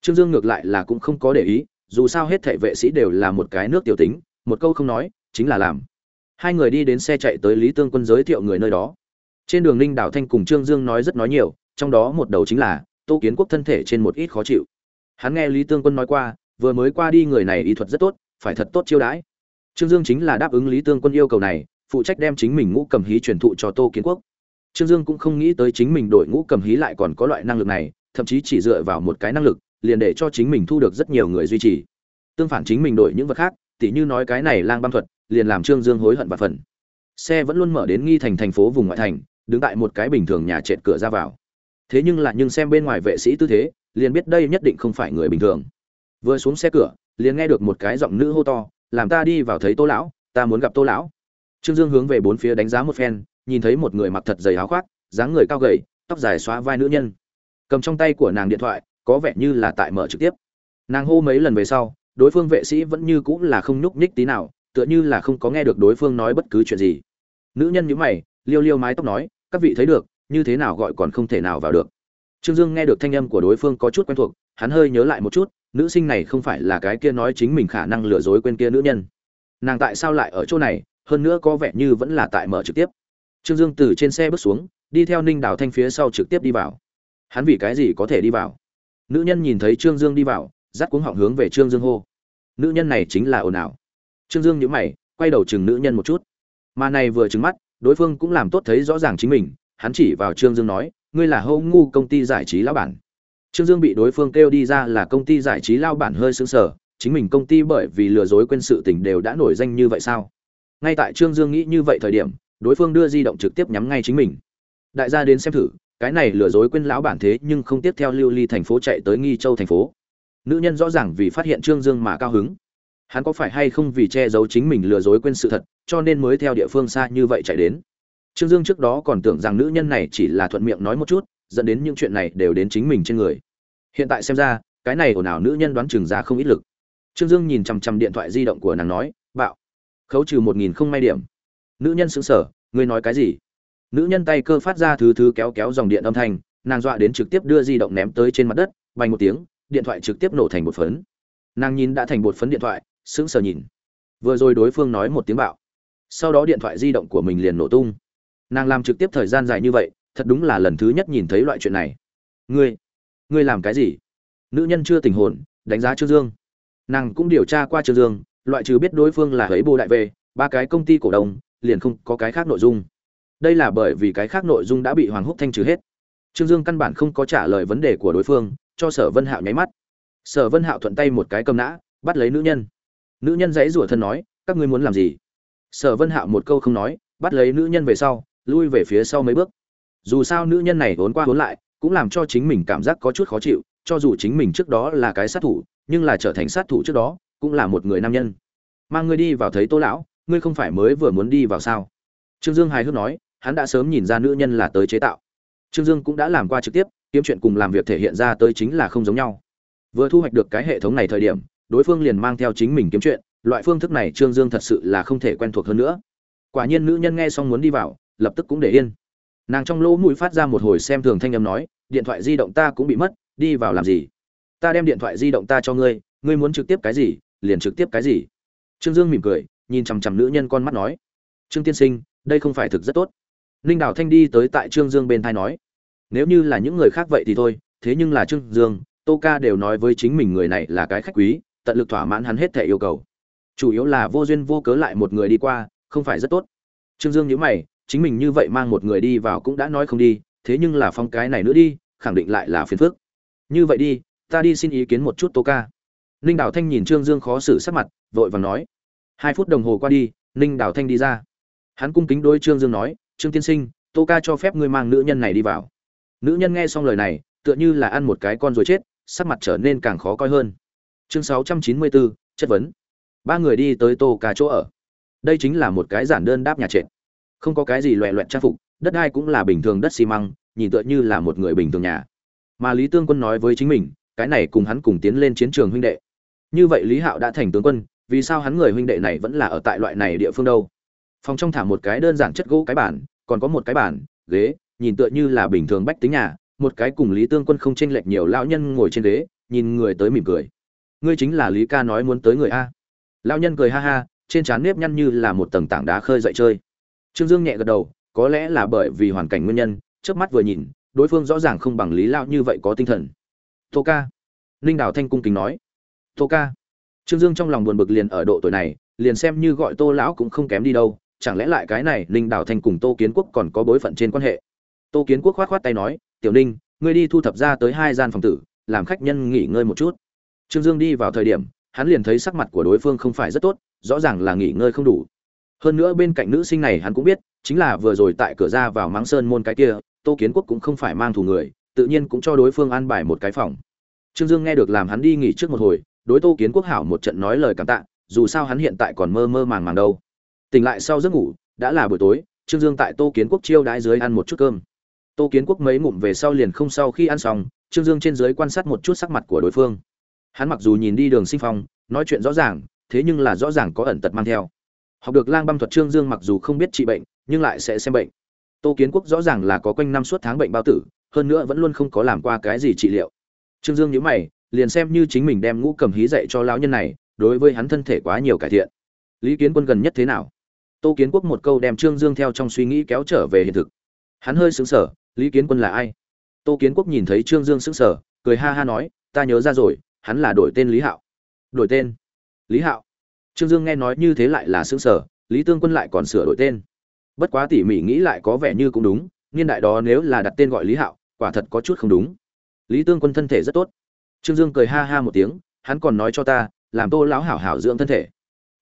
Trương dương ngược lại là cũng không có để ý, dù sao hết thệ vệ sĩ đều là một cái nước tiểu tính, một câu không nói, chính là làm. Hai người đi đến xe chạy tới lý tương quân giới thiệu người nơi đó. Trên đường ninh đào thanh cùng trương dương nói rất nói nhiều, trong đó một đầu chính là, tô kiến quốc thân thể trên một ít khó chịu. Hắn nghe lý tương quân nói qua, vừa mới qua đi người này y thuật rất tốt, phải thật tốt chiêu đãi. Trương dương chính là đáp ứng lý tương quân yêu cầu này, phụ trách đem chính mình ngũ cầm hí truyền thụ cho tô kiến quốc. Trương dương cũng không nghĩ tới chính mình đội ngũ cầm hí lại còn có loại năng lực này thậm chí chỉ dựa vào một cái năng lực, liền để cho chính mình thu được rất nhiều người duy trì. Tương phản chính mình đổi những vật khác, tỉ như nói cái này lang băng thuật, liền làm trương dương hối hận và phần. Xe vẫn luôn mở đến nghi thành thành phố vùng ngoại thành, đứng tại một cái bình thường nhà trệt cửa ra vào. Thế nhưng là nhưng xem bên ngoài vệ sĩ tư thế, liền biết đây nhất định không phải người bình thường. Vừa xuống xe cửa, liền nghe được một cái giọng nữ hô to, làm ta đi vào thấy tô lão, ta muốn gặp tô lão. Trương dương hướng về bốn phía đánh giá một phen, nhìn thấy một người mặc thật dày áo khoác, dáng người cao gầy, tóc dài xóa vai nữ nhân cầm trong tay của nàng điện thoại, có vẻ như là tại mở trực tiếp. Nàng hô mấy lần về sau, đối phương vệ sĩ vẫn như cũng là không nhúc nhích tí nào, tựa như là không có nghe được đối phương nói bất cứ chuyện gì. Nữ nhân nhíu mày, liêu liêu mái tóc nói, các vị thấy được, như thế nào gọi còn không thể nào vào được. Trương dương nghe được thanh âm của đối phương có chút quen thuộc, hắn hơi nhớ lại một chút, nữ sinh này không phải là cái kia nói chính mình khả năng lừa dối quên kia nữ nhân. Nàng tại sao lại ở chỗ này, hơn nữa có vẻ như vẫn là tại mở trực tiếp. Trương dương từ trên xe bước xuống, đi theo ninh đào thanh phía sau trực tiếp đi vào hắn vì cái gì có thể đi vào? Nữ nhân nhìn thấy trương dương đi vào, dắt cuống họng hướng về trương dương hô. Nữ nhân này chính là ồn ào. Trương dương nhíu mày, quay đầu chừng nữ nhân một chút. Mà này vừa trừng mắt, đối phương cũng làm tốt thấy rõ ràng chính mình, hắn chỉ vào trương dương nói, ngươi là hô ngu công ty giải trí lão bản. Trương dương bị đối phương kêu đi ra là công ty giải trí lao bản hơi xứng sờ, chính mình công ty bởi vì lừa dối quên sự tình đều đã nổi danh như vậy sao? Ngay tại trương dương nghĩ như vậy thời điểm, đối phương đưa di động trực tiếp nhắm ngay chính mình. Đại gia đến xem thử cái này lừa dối quên lão bản thế nhưng không tiếp theo lưu ly thành phố chạy tới nghi châu thành phố. Nữ nhân rõ ràng vì phát hiện trương dương mà cao hứng. Hắn có phải hay không vì che giấu chính mình lừa dối quên sự thật, cho nên mới theo địa phương xa như vậy chạy đến? Trương dương trước đó còn tưởng rằng nữ nhân này chỉ là thuận miệng nói một chút, dẫn đến những chuyện này đều đến chính mình trên người. Hiện tại xem ra, cái này ồn ào nữ nhân đoán chừng ra không ít lực. Trương dương nhìn chằm chằm điện thoại di động của nàng nói, bạo, khấu trừ một nghìn không may điểm. Nữ nhân sững sờ, ngươi nói cái gì? Nữ nhân tay cơ phát ra thứ thứ kéo kéo dòng điện âm thanh, nàng dọa đến trực tiếp đưa di động ném tới trên mặt đất vành một tiếng, điện thoại trực tiếp nổ thành bột phấn. Nàng nhìn đã thành bột phấn điện thoại, sững sờ nhìn. Vừa rồi đối phương nói một tiếng bạo. Sau đó điện thoại di động của mình liền nổ tung. Nàng làm trực tiếp thời gian dài như vậy, thật đúng là lần thứ nhất nhìn thấy loại chuyện này. Ngươi ngươi làm cái gì? Nữ nhân chưa tình hồn, đánh giá trương dương. Nàng cũng điều tra qua trương dương, loại trừ biết đối phương là ấy bồ đại về ba cái công ty cổ đông, liền không có cái khác nội dung đây là bởi vì cái khác nội dung đã bị hoàng húc thanh trừ hết. Trương dương căn bản không có trả lời vấn đề của đối phương, cho sở vân hạo nháy mắt. Sở vân hạo thuận tay một cái cầm nã, bắt lấy nữ nhân. Nữ nhân dãy rủa thân nói, các ngươi muốn làm gì? Sở vân hạo một câu không nói, bắt lấy nữ nhân về sau, lui về phía sau mấy bước. Dù sao nữ nhân này vốn qua vốn lại, cũng làm cho chính mình cảm giác có chút khó chịu, cho dù chính mình trước đó là cái sát thủ, nhưng là trở thành sát thủ trước đó, cũng là một người nam nhân. Mang ngươi đi vào thấy tô lão, ngươi không phải mới vừa muốn đi vào sao? Trương dương hài hước nói hắn đã sớm nhìn ra nữ nhân là tới chế tạo. Trương dương cũng đã làm qua trực tiếp, kiếm chuyện cùng làm việc thể hiện ra tới chính là không giống nhau. Vừa thu hoạch được cái hệ thống này thời điểm, đối phương liền mang theo chính mình kiếm chuyện, loại phương thức này trương dương thật sự là không thể quen thuộc hơn nữa. Quả nhiên nữ nhân nghe xong muốn đi vào, lập tức cũng để yên. Nàng trong lỗ mũi phát ra một hồi xem thường thanh âm nói, điện thoại di động ta cũng bị mất, đi vào làm gì? Ta đem điện thoại di động ta cho ngươi ngươi muốn trực tiếp cái gì, liền trực tiếp cái gì. Trương dương mỉm cười, nhìn chằm chằm nữ nhân con mắt nói, trương tiên sinh, đây không phải thực rất tốt ninh đào thanh đi tới tại trương dương bên thai nói, nếu như là những người khác vậy thì thôi, thế nhưng là trương dương, tô ca đều nói với chính mình người này là cái khách quý, tận lực thỏa mãn hắn hết thể yêu cầu. Chủ yếu là vô duyên vô cớ lại một người đi qua, không phải rất tốt. Trương dương nhớ mày, chính mình như vậy mang một người đi vào cũng đã nói không đi, thế nhưng là phong cái này nữa đi, khẳng định lại là phiền phức. Như vậy đi, ta đi xin ý kiến một chút tô ca. Ninh đào thanh nhìn trương dương khó xử sắc mặt, vội vàng nói, hai phút đồng hồ qua đi, ninh đào thanh đi ra. Hắn cung kính đôi trương dương nói trương tiên sinh tô ca cho phép ngươi mang nữ nhân này đi vào. Nữ nhân nghe xong lời này, tựa như là ăn một cái con rồi chết, sắc mặt trở nên càng khó coi hơn. Chương sáu trăm chín mươi bốn, chất vấn. Ba người đi tới tô ca chỗ ở. Đây chính là một cái giản đơn đáp nhà trệt. Không có cái gì loẹ loẹt trang phục, đất đai cũng là bình thường đất xi măng, nhìn tựa như là một người bình thường nhà. Mà lý tương quân nói với chính mình, cái này cùng hắn cùng tiến lên chiến trường huynh đệ. Như vậy lý hạo đã thành tướng quân, vì sao hắn người huynh đệ này vẫn là ở tại loại này địa phương đâu? Phòng trong thả một cái đơn giản chất gỗ cái bản còn có một cái bản ghế, nhìn tựa như là bình thường bách tính nhà, một cái cùng lý tương quân không chênh lệch nhiều lão nhân ngồi trên ghế, nhìn người tới mỉm cười. Ngươi chính là lý ca nói muốn tới người a. Lão nhân cười ha ha, trên trán nếp nhăn như là một tầng tảng đá khơi dậy chơi. Trương dương nhẹ gật đầu, có lẽ là bởi vì hoàn cảnh nguyên nhân trước mắt vừa nhìn, đối phương rõ ràng không bằng lý lao như vậy có tinh thần. Tô ca. Ninh đào thanh cung kính nói. Tô ca. Trương dương trong lòng buồn bực liền ở độ tuổi này, liền xem như gọi tô lão cũng không kém đi đâu chẳng lẽ lại cái này ninh đào thanh cùng tô kiến quốc còn có bối phận trên quan hệ? Tô kiến quốc khoát khoát tay nói, tiểu ninh, ngươi đi thu thập ra tới hai gian phòng tử, làm khách nhân nghỉ ngơi một chút. Trương dương đi vào thời điểm, hắn liền thấy sắc mặt của đối phương không phải rất tốt, rõ ràng là nghỉ ngơi không đủ. Hơn nữa bên cạnh nữ sinh này hắn cũng biết, chính là vừa rồi tại cửa ra vào mắng sơn môn cái kia, tô kiến quốc cũng không phải mang thù người, tự nhiên cũng cho đối phương an bài một cái phòng. Trương dương nghe được làm hắn đi nghỉ trước một hồi, đối tô kiến quốc hảo một trận nói lời cảm tạ, dù sao hắn hiện tại còn mơ mơ màng màng đâu tỉnh lại sau giấc ngủ, đã là buổi tối, trương dương tại tô kiến quốc chiêu đãi dưới ăn một chút cơm. Tô kiến quốc mấy ngụm về sau liền không sau khi ăn xong, trương dương trên dưới quan sát một chút sắc mặt của đối phương. Hắn mặc dù nhìn đi đường sinh phong, nói chuyện rõ ràng, thế nhưng là rõ ràng có ẩn tật mang theo. Học được lang băm thuật trương dương mặc dù không biết trị bệnh, nhưng lại sẽ xem bệnh. Tô kiến quốc rõ ràng là có quanh năm suốt tháng bệnh bao tử, hơn nữa vẫn luôn không có làm qua cái gì trị liệu. Trương dương nhớ mày, liền xem như chính mình đem ngũ cầm hí dạy cho lão nhân này, đối với hắn thân thể quá nhiều cải thiện. Lý kiến quân gần nhất thế nào? Tô kiến quốc một câu đem trương dương theo trong suy nghĩ kéo trở về hiện thực. Hắn hơi sững sở, lý kiến quân là ai? Tô kiến quốc nhìn thấy trương dương sững sở, cười ha ha nói ta nhớ ra rồi hắn là đổi tên lý hạo. Đổi tên? Lý hạo. Trương dương nghe nói như thế lại là sững sở, lý tương quân lại còn sửa đổi tên. Bất quá tỉ mỉ nghĩ lại có vẻ như cũng đúng niên đại đó nếu là đặt tên gọi lý hạo quả thật có chút không đúng. Lý tương quân thân thể rất tốt. Trương dương cười ha ha một tiếng hắn còn nói cho ta làm tô lão hảo hảo dưỡng thân thể.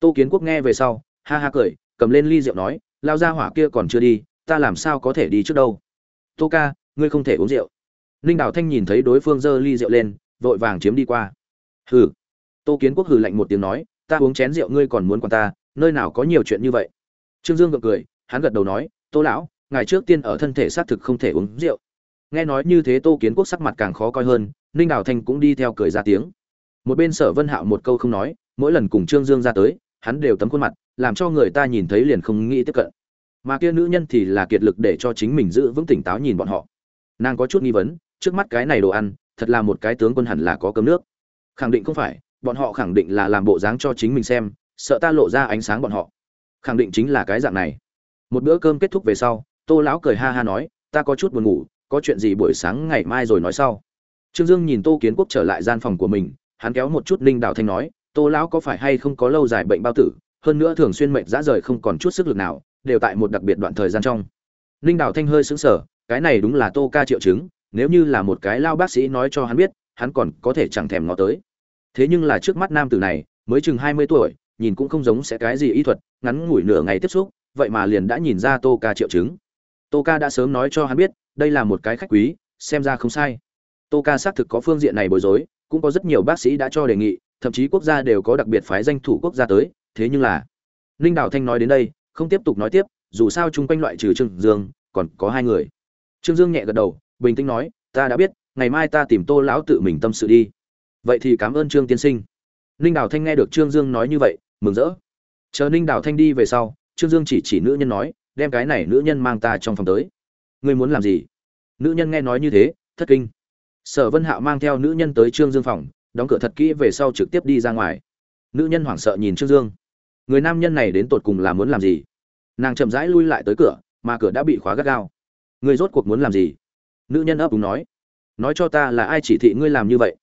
Tô kiến quốc nghe về sau ha ha cười cầm lên ly rượu nói, lao ra hỏa kia còn chưa đi, ta làm sao có thể đi trước đâu? Tô ca, ngươi không thể uống rượu. Ninh đào thanh nhìn thấy đối phương giơ ly rượu lên, vội vàng chiếm đi qua. Hừ. Tô kiến quốc hừ lạnh một tiếng nói, ta uống chén rượu ngươi còn muốn quan ta, nơi nào có nhiều chuyện như vậy? Trương dương gượng cười, hắn gật đầu nói, tô lão, ngài trước tiên ở thân thể xác thực không thể uống rượu. Nghe nói như thế tô kiến quốc sắc mặt càng khó coi hơn, ninh đào thanh cũng đi theo cười ra tiếng. Một bên sở vân hạo một câu không nói, mỗi lần cùng trương dương ra tới hắn đều tấm khuôn mặt, làm cho người ta nhìn thấy liền không nghĩ tiếp cận. Mà kia nữ nhân thì là kiệt lực để cho chính mình giữ vững tỉnh táo nhìn bọn họ. Nàng có chút nghi vấn, trước mắt cái này đồ ăn, thật là một cái tướng quân hẳn là có cơm nước. Khẳng định không phải, bọn họ khẳng định là làm bộ dáng cho chính mình xem, sợ ta lộ ra ánh sáng bọn họ. Khẳng định chính là cái dạng này. Một bữa cơm kết thúc về sau, tô lão cười ha ha nói, ta có chút buồn ngủ, có chuyện gì buổi sáng ngày mai rồi nói sau. Trương dương nhìn tô kiến quốc trở lại gian phòng của mình, hắn kéo một chút linh đào thanh nói tô lão có phải hay không có lâu dài bệnh bao tử, hơn nữa thường xuyên mệnh dã rời không còn chút sức lực nào, đều tại một đặc biệt đoạn thời gian trong. Linh đào thanh hơi sững sờ, cái này đúng là tô ca triệu chứng, nếu như là một cái lao bác sĩ nói cho hắn biết, hắn còn có thể chẳng thèm ngó tới. Thế nhưng là trước mắt nam tử này, mới chừng hai mươi tuổi, nhìn cũng không giống sẽ cái gì y thuật, ngắn ngủi nửa ngày tiếp xúc, vậy mà liền đã nhìn ra tô ca triệu chứng. Tô ca đã sớm nói cho hắn biết, đây là một cái khách quý, xem ra không sai. Tô ca xác thực có phương diện này bối rối, cũng có rất nhiều bác sĩ đã cho đề nghị thậm chí quốc gia đều có đặc biệt phái danh thủ quốc gia tới, thế nhưng là, ninh đào thanh nói đến đây, không tiếp tục nói tiếp, dù sao chung quanh loại trừ trương dương, còn có hai người. Trương dương nhẹ gật đầu, bình tĩnh nói, ta đã biết, ngày mai ta tìm tô lão tự mình tâm sự đi. Vậy thì cảm ơn trương tiên sinh. Ninh đào thanh nghe được trương dương nói như vậy, mừng rỡ. Chờ ninh đào thanh đi về sau, trương dương chỉ chỉ nữ nhân nói, đem cái này nữ nhân mang ta trong phòng tới. Ngươi muốn làm gì? Nữ nhân nghe nói như thế, thất kinh. Sở vân hạo mang theo nữ nhân tới trương dương phòng đóng cửa thật kỹ về sau trực tiếp đi ra ngoài. Nữ nhân hoảng sợ nhìn trương dương. Người nam nhân này đến tột cùng là muốn làm gì? Nàng chậm rãi lui lại tới cửa, mà cửa đã bị khóa gắt gao. Người rốt cuộc muốn làm gì? Nữ nhân ấp úng nói. Nói cho ta là ai chỉ thị ngươi làm như vậy?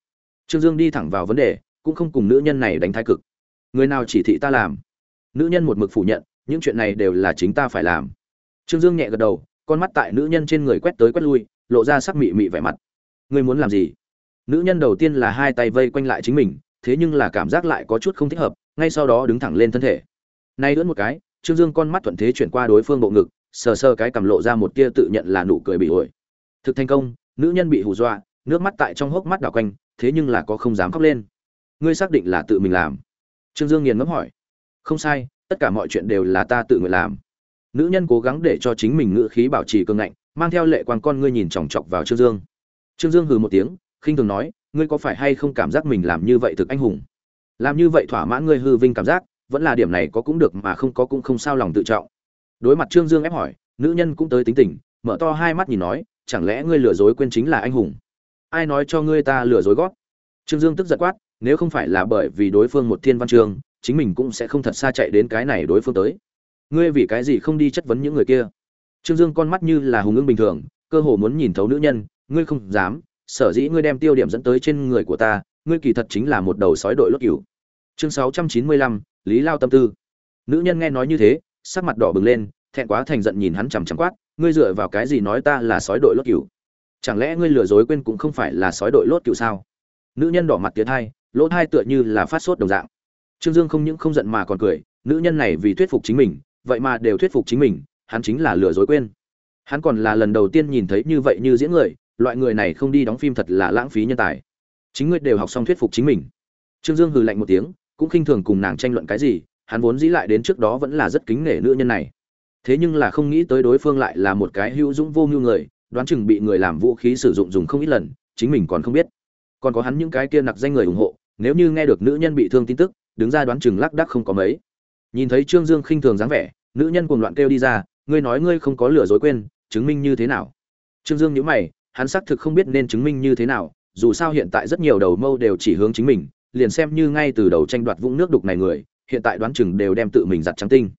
Trương dương đi thẳng vào vấn đề, cũng không cùng nữ nhân này đánh thái cực. Người nào chỉ thị ta làm? Nữ nhân một mực phủ nhận, những chuyện này đều là chính ta phải làm. Trương dương nhẹ gật đầu, con mắt tại nữ nhân trên người quét tới quét lui, lộ ra sắc mị mị vẻ mặt. Ngươi muốn làm gì? Nữ nhân đầu tiên là hai tay vây quanh lại chính mình, thế nhưng là cảm giác lại có chút không thích hợp, ngay sau đó đứng thẳng lên thân thể. Nay lưỡn một cái, trương dương con mắt thuận thế chuyển qua đối phương bộ ngực, sờ sờ cái cầm lộ ra một tia tự nhận là nụ cười bị ổi. Thực thành công, nữ nhân bị hù dọa, nước mắt tại trong hốc mắt đảo quanh, thế nhưng là có không dám khóc lên. Ngươi xác định là tự mình làm? Trương dương nghiền ngẫm hỏi. Không sai, tất cả mọi chuyện đều là ta tự nguyện làm. Nữ nhân cố gắng để cho chính mình ngữ khí bảo trì cương ngạnh, mang theo lệ quan con ngươi nhìn chòng chọc vào trương dương. Trương dương hừ một tiếng khinh thường nói, ngươi có phải hay không cảm giác mình làm như vậy thực anh hùng? Làm như vậy thỏa mãn ngươi hư vinh cảm giác, vẫn là điểm này có cũng được mà không có cũng không sao lòng tự trọng. Đối mặt trương dương ép hỏi, nữ nhân cũng tới tính tình, mở to hai mắt nhìn nói, chẳng lẽ ngươi lừa dối quên chính là anh hùng? Ai nói cho ngươi ta lừa dối gót? Trương dương tức giận quát, nếu không phải là bởi vì đối phương một thiên văn chương chính mình cũng sẽ không thật xa chạy đến cái này đối phương tới. Ngươi vì cái gì không đi chất vấn những người kia? Trương dương con mắt như là hùng ưng bình thường, cơ hồ muốn nhìn thấu nữ nhân, ngươi không dám sở dĩ ngươi đem tiêu điểm dẫn tới trên người của ta, ngươi kỳ thật chính là một đầu sói đội lốt cửu chương sáu trăm chín mươi lăm, lý lao tâm tư. Nữ nhân nghe nói như thế, sắc mặt đỏ bừng lên, thẹn quá thành giận nhìn hắn chằm chằm quát, ngươi dựa vào cái gì nói ta là sói đội lốt cửu chẳng lẽ ngươi lừa dối quên cũng không phải là sói đội lốt cửu sao? Nữ nhân đỏ mặt tiến hai lỗ hai tựa như là phát sốt đồng dạng. Trương dương không những không giận mà còn cười, nữ nhân này vì thuyết phục chính mình, vậy mà đều thuyết phục chính mình, hắn chính là lừa dối quên. Hắn còn là lần đầu tiên nhìn thấy như vậy như diễn người loại người này không đi đóng phim thật là lãng phí nhân tài. Chính ngươi đều học xong thuyết phục chính mình. Trương dương hừ lạnh một tiếng, cũng khinh thường cùng nàng tranh luận cái gì, hắn vốn dĩ lại đến trước đó vẫn là rất kính nể nữ nhân này. Thế nhưng là không nghĩ tới đối phương lại là một cái hữu dũng vô mưu người, đoán chừng bị người làm vũ khí sử dụng dùng không ít lần, chính mình còn không biết. Còn có hắn những cái kia nặc danh người ủng hộ, nếu như nghe được nữ nhân bị thương tin tức, đứng ra đoán chừng lác đắc không có mấy. Nhìn thấy trương dương khinh thường dáng vẻ, nữ nhân cuồng loạn kêu đi ra, ngươi nói ngươi không có lừa dối quên, chứng minh như thế nào? Trương dương nhíu mày hắn xác thực không biết nên chứng minh như thế nào, dù sao hiện tại rất nhiều đầu mâu đều chỉ hướng chính mình, liền xem như ngay từ đầu tranh đoạt vũng nước đục này người, hiện tại đoán chừng đều đem tự mình giặt trắng tinh.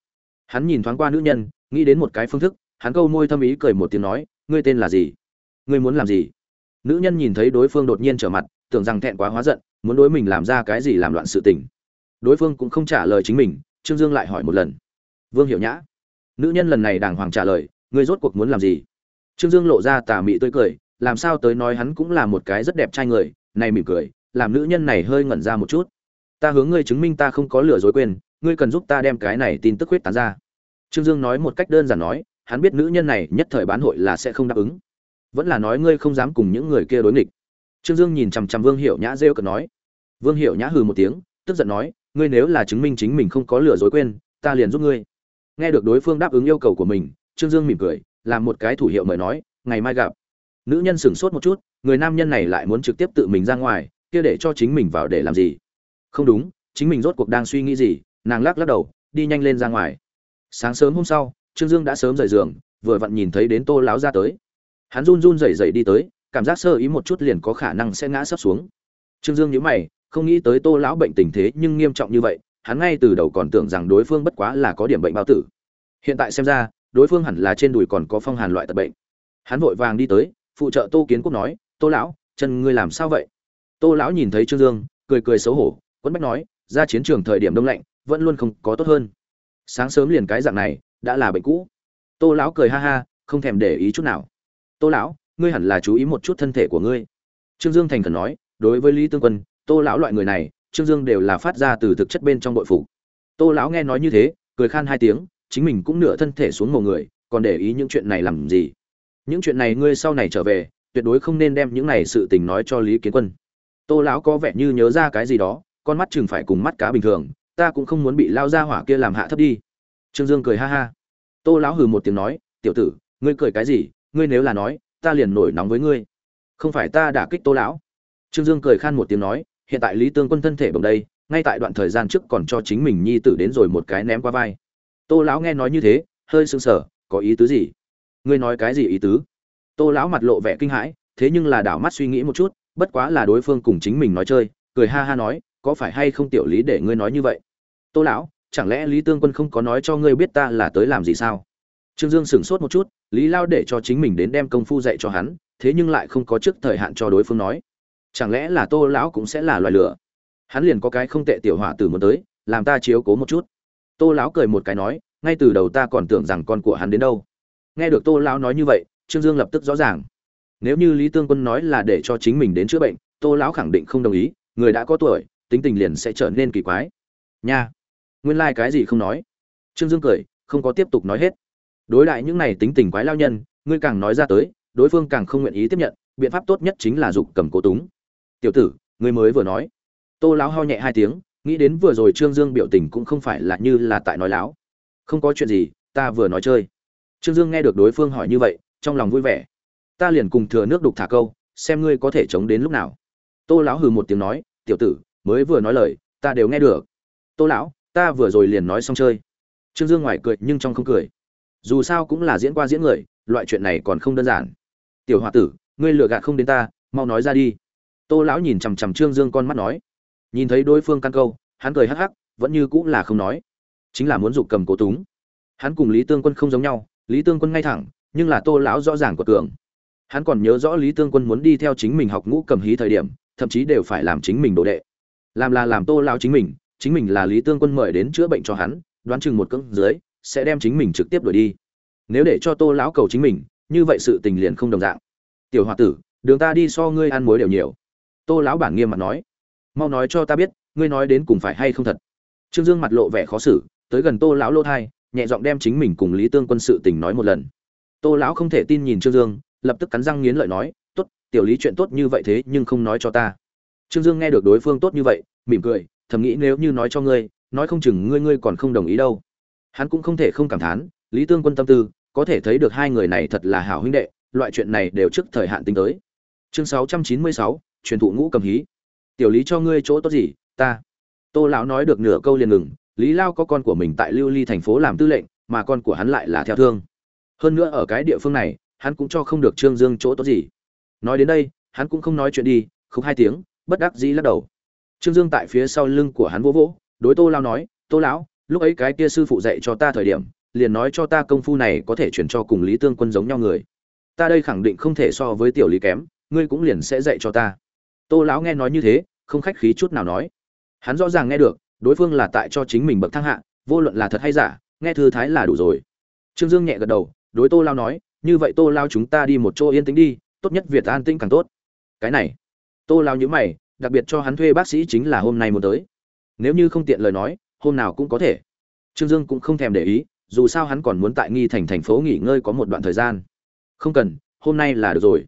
Hắn nhìn thoáng qua nữ nhân, nghĩ đến một cái phương thức, hắn câu môi thâm ý cười một tiếng nói, ngươi tên là gì? Ngươi muốn làm gì? Nữ nhân nhìn thấy đối phương đột nhiên trở mặt, tưởng rằng thẹn quá hóa giận, muốn đối mình làm ra cái gì làm loạn sự tình. Đối phương cũng không trả lời chính mình, trương dương lại hỏi một lần. Vương hiểu nhã? Nữ nhân lần này đàng hoàng trả lời, ngươi rốt cuộc muốn làm gì? Trương dương lộ ra tà mị tươi cười làm sao tới nói hắn cũng là một cái rất đẹp trai người, này mỉm cười, làm nữ nhân này hơi ngẩn ra một chút. Ta hướng ngươi chứng minh ta không có lừa dối quên, ngươi cần giúp ta đem cái này tin tức huyết tán ra. Trương dương nói một cách đơn giản nói, hắn biết nữ nhân này nhất thời bán hội là sẽ không đáp ứng. Vẫn là nói ngươi không dám cùng những người kia đối nghịch. Trương dương nhìn chằm chằm vương Hiệu nhã rêu cợt nói. Vương Hiệu nhã hừ một tiếng, tức giận nói, ngươi nếu là chứng minh chính mình không có lừa dối quên, ta liền giúp ngươi. Nghe được đối phương đáp ứng yêu cầu của mình, trương dương mỉm cười, làm một cái thủ hiệu mời nói, ngày mai gặp nữ nhân sửng sốt một chút, người nam nhân này lại muốn trực tiếp tự mình ra ngoài, kia để cho chính mình vào để làm gì? Không đúng, chính mình rốt cuộc đang suy nghĩ gì? Nàng lắc lắc đầu, đi nhanh lên ra ngoài. Sáng sớm hôm sau, trương dương đã sớm rời giường, vừa vặn nhìn thấy đến tô láo ra tới. Hắn run run rẩy rẩy đi tới, cảm giác sơ ý một chút liền có khả năng sẽ ngã sấp xuống. Trương dương nhớ mày, không nghĩ tới tô lão bệnh tình thế nhưng nghiêm trọng như vậy, hắn ngay từ đầu còn tưởng rằng đối phương bất quá là có điểm bệnh bao tử. Hiện tại xem ra, đối phương hẳn là trên đùi còn có phong hàn loại tật bệnh. Hắn vội vàng đi tới phụ trợ tô kiến quốc nói, tô lão chân ngươi làm sao vậy? Tô lão nhìn thấy trương dương, cười cười xấu hổ, quấn bách nói, ra chiến trường thời điểm đông lạnh, vẫn luôn không có tốt hơn. Sáng sớm liền cái dạng này, đã là bệnh cũ. Tô lão cười ha ha, không thèm để ý chút nào. Tô lão, ngươi hẳn là chú ý một chút thân thể của ngươi. Trương dương thành khẩn nói, đối với lý tương quân, tô lão loại người này, trương dương đều là phát ra từ thực chất bên trong bội phủ tô lão nghe nói như thế, cười khan hai tiếng, chính mình cũng nửa thân thể xuống mồ người, còn để ý những chuyện này làm gì? Những chuyện này ngươi sau này trở về, tuyệt đối không nên đem những này sự tình nói cho lý kiến quân. Tô lão có vẻ như nhớ ra cái gì đó, con mắt chừng phải cùng mắt cá bình thường, ta cũng không muốn bị lao ra hỏa kia làm hạ thấp đi. Trương dương cười ha ha. Tô lão hừ một tiếng nói, tiểu tử, ngươi cười cái gì? Ngươi nếu là nói, ta liền nổi nóng với ngươi. Không phải ta đả kích tô lão. Trương dương cười khan một tiếng nói, hiện tại lý tương quân thân thể bồng đây, ngay tại đoạn thời gian trước còn cho chính mình nhi tử đến rồi một cái ném qua vai. Tô lão nghe nói như thế, hơi sưng sờ, có ý tứ gì? Ngươi nói cái gì ý tứ? Tô lão mặt lộ vẻ kinh hãi, thế nhưng là đảo mắt suy nghĩ một chút, bất quá là đối phương cùng chính mình nói chơi, cười ha ha nói, có phải hay không tiểu lý để ngươi nói như vậy? Tô lão, chẳng lẽ lý tương quân không có nói cho ngươi biết ta là tới làm gì sao? Trương dương sửng sốt một chút, lý lao để cho chính mình đến đem công phu dạy cho hắn, thế nhưng lại không có trước thời hạn cho đối phương nói. Chẳng lẽ là tô lão cũng sẽ là loài lửa? Hắn liền có cái không tệ tiểu họa tử muốn tới, làm ta chiếu cố một chút. Tô lão cười một cái nói, ngay từ đầu ta còn tưởng rằng con của hắn đến đâu nghe được tô lão nói như vậy, trương dương lập tức rõ ràng. Nếu như lý tương quân nói là để cho chính mình đến chữa bệnh, tô lão khẳng định không đồng ý, người đã có tuổi, tính tình liền sẽ trở nên kỳ quái. Nha, nguyên lai、like、cái gì không nói? Trương dương cười, không có tiếp tục nói hết. Đối lại những này tính tình quái lao nhân, ngươi càng nói ra tới, đối phương càng không nguyện ý tiếp nhận, biện pháp tốt nhất chính là dục cầm cố túng. Tiểu tử, ngươi mới vừa nói. Tô lão ho nhẹ hai tiếng, nghĩ đến vừa rồi trương dương biểu tình cũng không phải là như là tại nói láo. Không có chuyện gì, ta vừa nói chơi trương dương nghe được đối phương hỏi như vậy, trong lòng vui vẻ. Ta liền cùng thừa nước đục thả câu, xem ngươi có thể chống đến lúc nào. Tô lão hừ một tiếng nói, tiểu tử, mới vừa nói lời, ta đều nghe được. Tô lão, ta vừa rồi liền nói xong chơi. Trương dương ngoài cười nhưng trong không cười. Dù sao cũng là diễn qua diễn người, loại chuyện này còn không đơn giản. Tiểu h o a tử, ngươi lừa gạt không đến ta, mau nói ra đi. Tô lão nhìn chằm chằm trương dương con mắt nói. Nhìn thấy đối phương căn câu, hắn cười hắc hắc, vẫn như cũng là không nói. Chính là muốn dục cầm cố túng. Hắn cùng lý tương quân không giống nhau lý tương quân ngay thẳng, nhưng là tô lão rõ ràng của cường. Hắn còn nhớ rõ lý tương quân muốn đi theo chính mình học ngũ cầm hí thời điểm, thậm chí đều phải làm chính mình đồ đệ. Làm là làm tô lão chính mình chính mình là lý tương quân mời đến chữa bệnh cho hắn, đoán chừng một cưỡng dưới, sẽ đem chính mình trực tiếp đuổi đi. Nếu để cho tô lão cầu chính mình, như vậy sự tình liền không đồng dạng. Tiểu h o a tử, đường ta đi so ngươi ăn muối đều nhiều. Tô lão bản nghiêm mặt nói. Mau nói cho ta biết, ngươi nói đến cùng phải hay không thật. Trương dương mặt lộ vẻ khó xử, tới gần tô lão lô thai nhẹ giọng đem chính mình cùng lý tương quân sự tình nói một lần. Tô lão không thể tin nhìn trương dương lập tức cắn răng nghiến lợi nói t ố t tiểu lý chuyện tốt như vậy thế nhưng không nói cho ta. Trương dương nghe được đối phương tốt như vậy mỉm cười thầm nghĩ nếu như nói cho ngươi nói không chừng ngươi ngươi còn không đồng ý đâu. Hắn cũng không thể không cảm thán lý tương quân tâm tư có thể thấy được hai người này thật là hảo huynh đệ loại chuyện này đều trước thời hạn tính tới. Chương 696, truyền thụ ngũ cầm hí. Tiểu lý cho ngươi chỗ tốt gì ta. Tô lão nói được nửa câu liền ngừng lý lao có con của mình tại lưu ly thành phố làm tư lệnh, mà con của hắn lại là theo thương. Hơn nữa ở cái địa phương này, hắn cũng cho không được trương dương chỗ tốt gì. Nói đến đây, hắn cũng không nói chuyện đi không hai tiếng, bất đắc dĩ lắc đầu. Trương dương tại phía sau lưng của hắn vỗ vỗ, đối tô lao nói, tô lão, lúc ấy cái kia sư phụ dạy cho ta thời điểm, liền nói cho ta công phu này có thể chuyển cho cùng lý tương quân giống nhau người. Ta đây khẳng định không thể so với tiểu lý kém, ngươi cũng liền sẽ dạy cho ta. Tô lão nghe nói như thế, không khách khí chút nào nói. Hắn rõ ràng nghe được đối phương là tại cho chính mình bậc thang hạ, vô luận là thật hay giả, nghe thư thái là đủ rồi. Trương dương nhẹ gật đầu, đối tô lao nói, như vậy tô lao chúng ta đi một chỗ yên tĩnh đi, tốt nhất việt an tĩnh càng tốt. Cái này, tô lao nhữ mày, đặc biệt cho hắn thuê bác sĩ chính là hôm nay muốn tới. Nếu như không tiện lời nói, hôm nào cũng có thể. Trương dương cũng không thèm để ý, dù sao hắn còn muốn tại nghi thành thành phố nghỉ ngơi có một đoạn thời gian. Không cần, hôm nay là được rồi.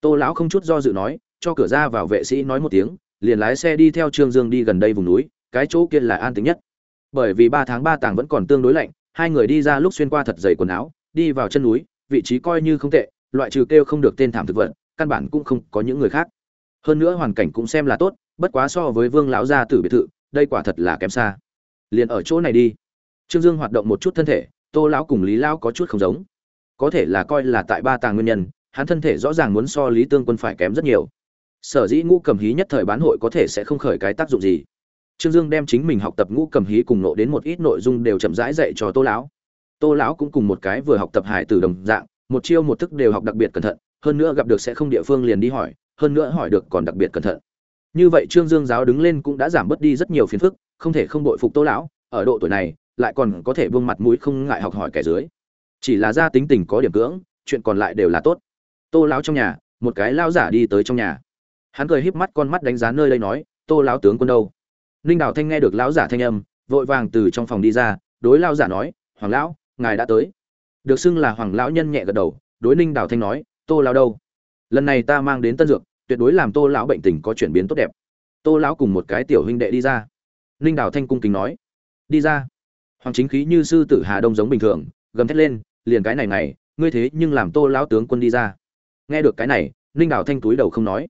Tô lão không chút do dự nói, cho cửa ra vào vệ sĩ nói một tiếng, liền lái xe đi theo trương dương đi gần đây vùng núi cái chỗ kia là an tính nhất. Bởi vì ba tháng ba tàng vẫn còn tương đối lạnh, hai người đi ra lúc xuyên qua thật dày quần áo, đi vào chân núi, vị trí coi như không tệ, loại trừ kêu không được tên thảm thực vật, căn bản cũng không có những người khác. Hơn nữa hoàn cảnh cũng xem là tốt, bất quá so với vương lão gia tử biệt thự, đây quả thật là kém xa. Liền ở chỗ này đi. Trương dương hoạt động một chút thân thể, tô lão cùng lý lão có chút không giống. Có thể là coi là tại ba tàng nguyên nhân, hắn thân thể rõ ràng muốn so lý tương quân phải kém rất nhiều. Sở dĩ ngũ cầm hí nhất thời bán hội có thể sẽ không khởi cái tác dụng gì trương dương đem chính mình học tập ngũ cầm hí cùng nộ đến một ít nội dung đều chậm rãi dạy cho tô lão. Tô lão cũng cùng một cái vừa học tập hải từ đồng dạng, một chiêu một thức đều học đặc biệt cẩn thận, hơn nữa gặp được sẽ không địa phương liền đi hỏi, hơn nữa hỏi được còn đặc biệt cẩn thận. Như vậy trương dương giáo đứng lên cũng đã giảm bớt đi rất nhiều phiền phức, không thể không đội phục tô lão, ở độ tuổi này, lại còn có thể buông mặt mũi không ngại học hỏi kẻ dưới. Chỉ là ra tính tình có điểm cưỡng, chuyện còn lại đều là tốt. Tô lão trong nhà, một cái lão giả đi tới trong nhà. Hắn cười híp mắt con mắt đánh giá nơi đây nói, tô lão tướng quân đâu? Ninh đào thanh nghe được lão giả thanh âm, vội vàng từ trong phòng đi ra, đối lão giả nói, hoàng lão, ngài đã tới. Được xưng là hoàng lão nhân nhẹ gật đầu, đối ninh đào thanh nói, tô lão đâu? Lần này ta mang đến tân dược, tuyệt đối làm tô lão bệnh tình có chuyển biến tốt đẹp. Tô lão cùng một cái tiểu huynh đệ đi ra. Ninh đào thanh cung kính nói, đi ra. Hoàng chính khí như sư tử hà đông giống bình thường, gầm thét lên, liền cái này này, ngươi thế nhưng làm tô lão tướng quân đi ra. Nghe được cái này, ninh đào thanh túi đầu không nói.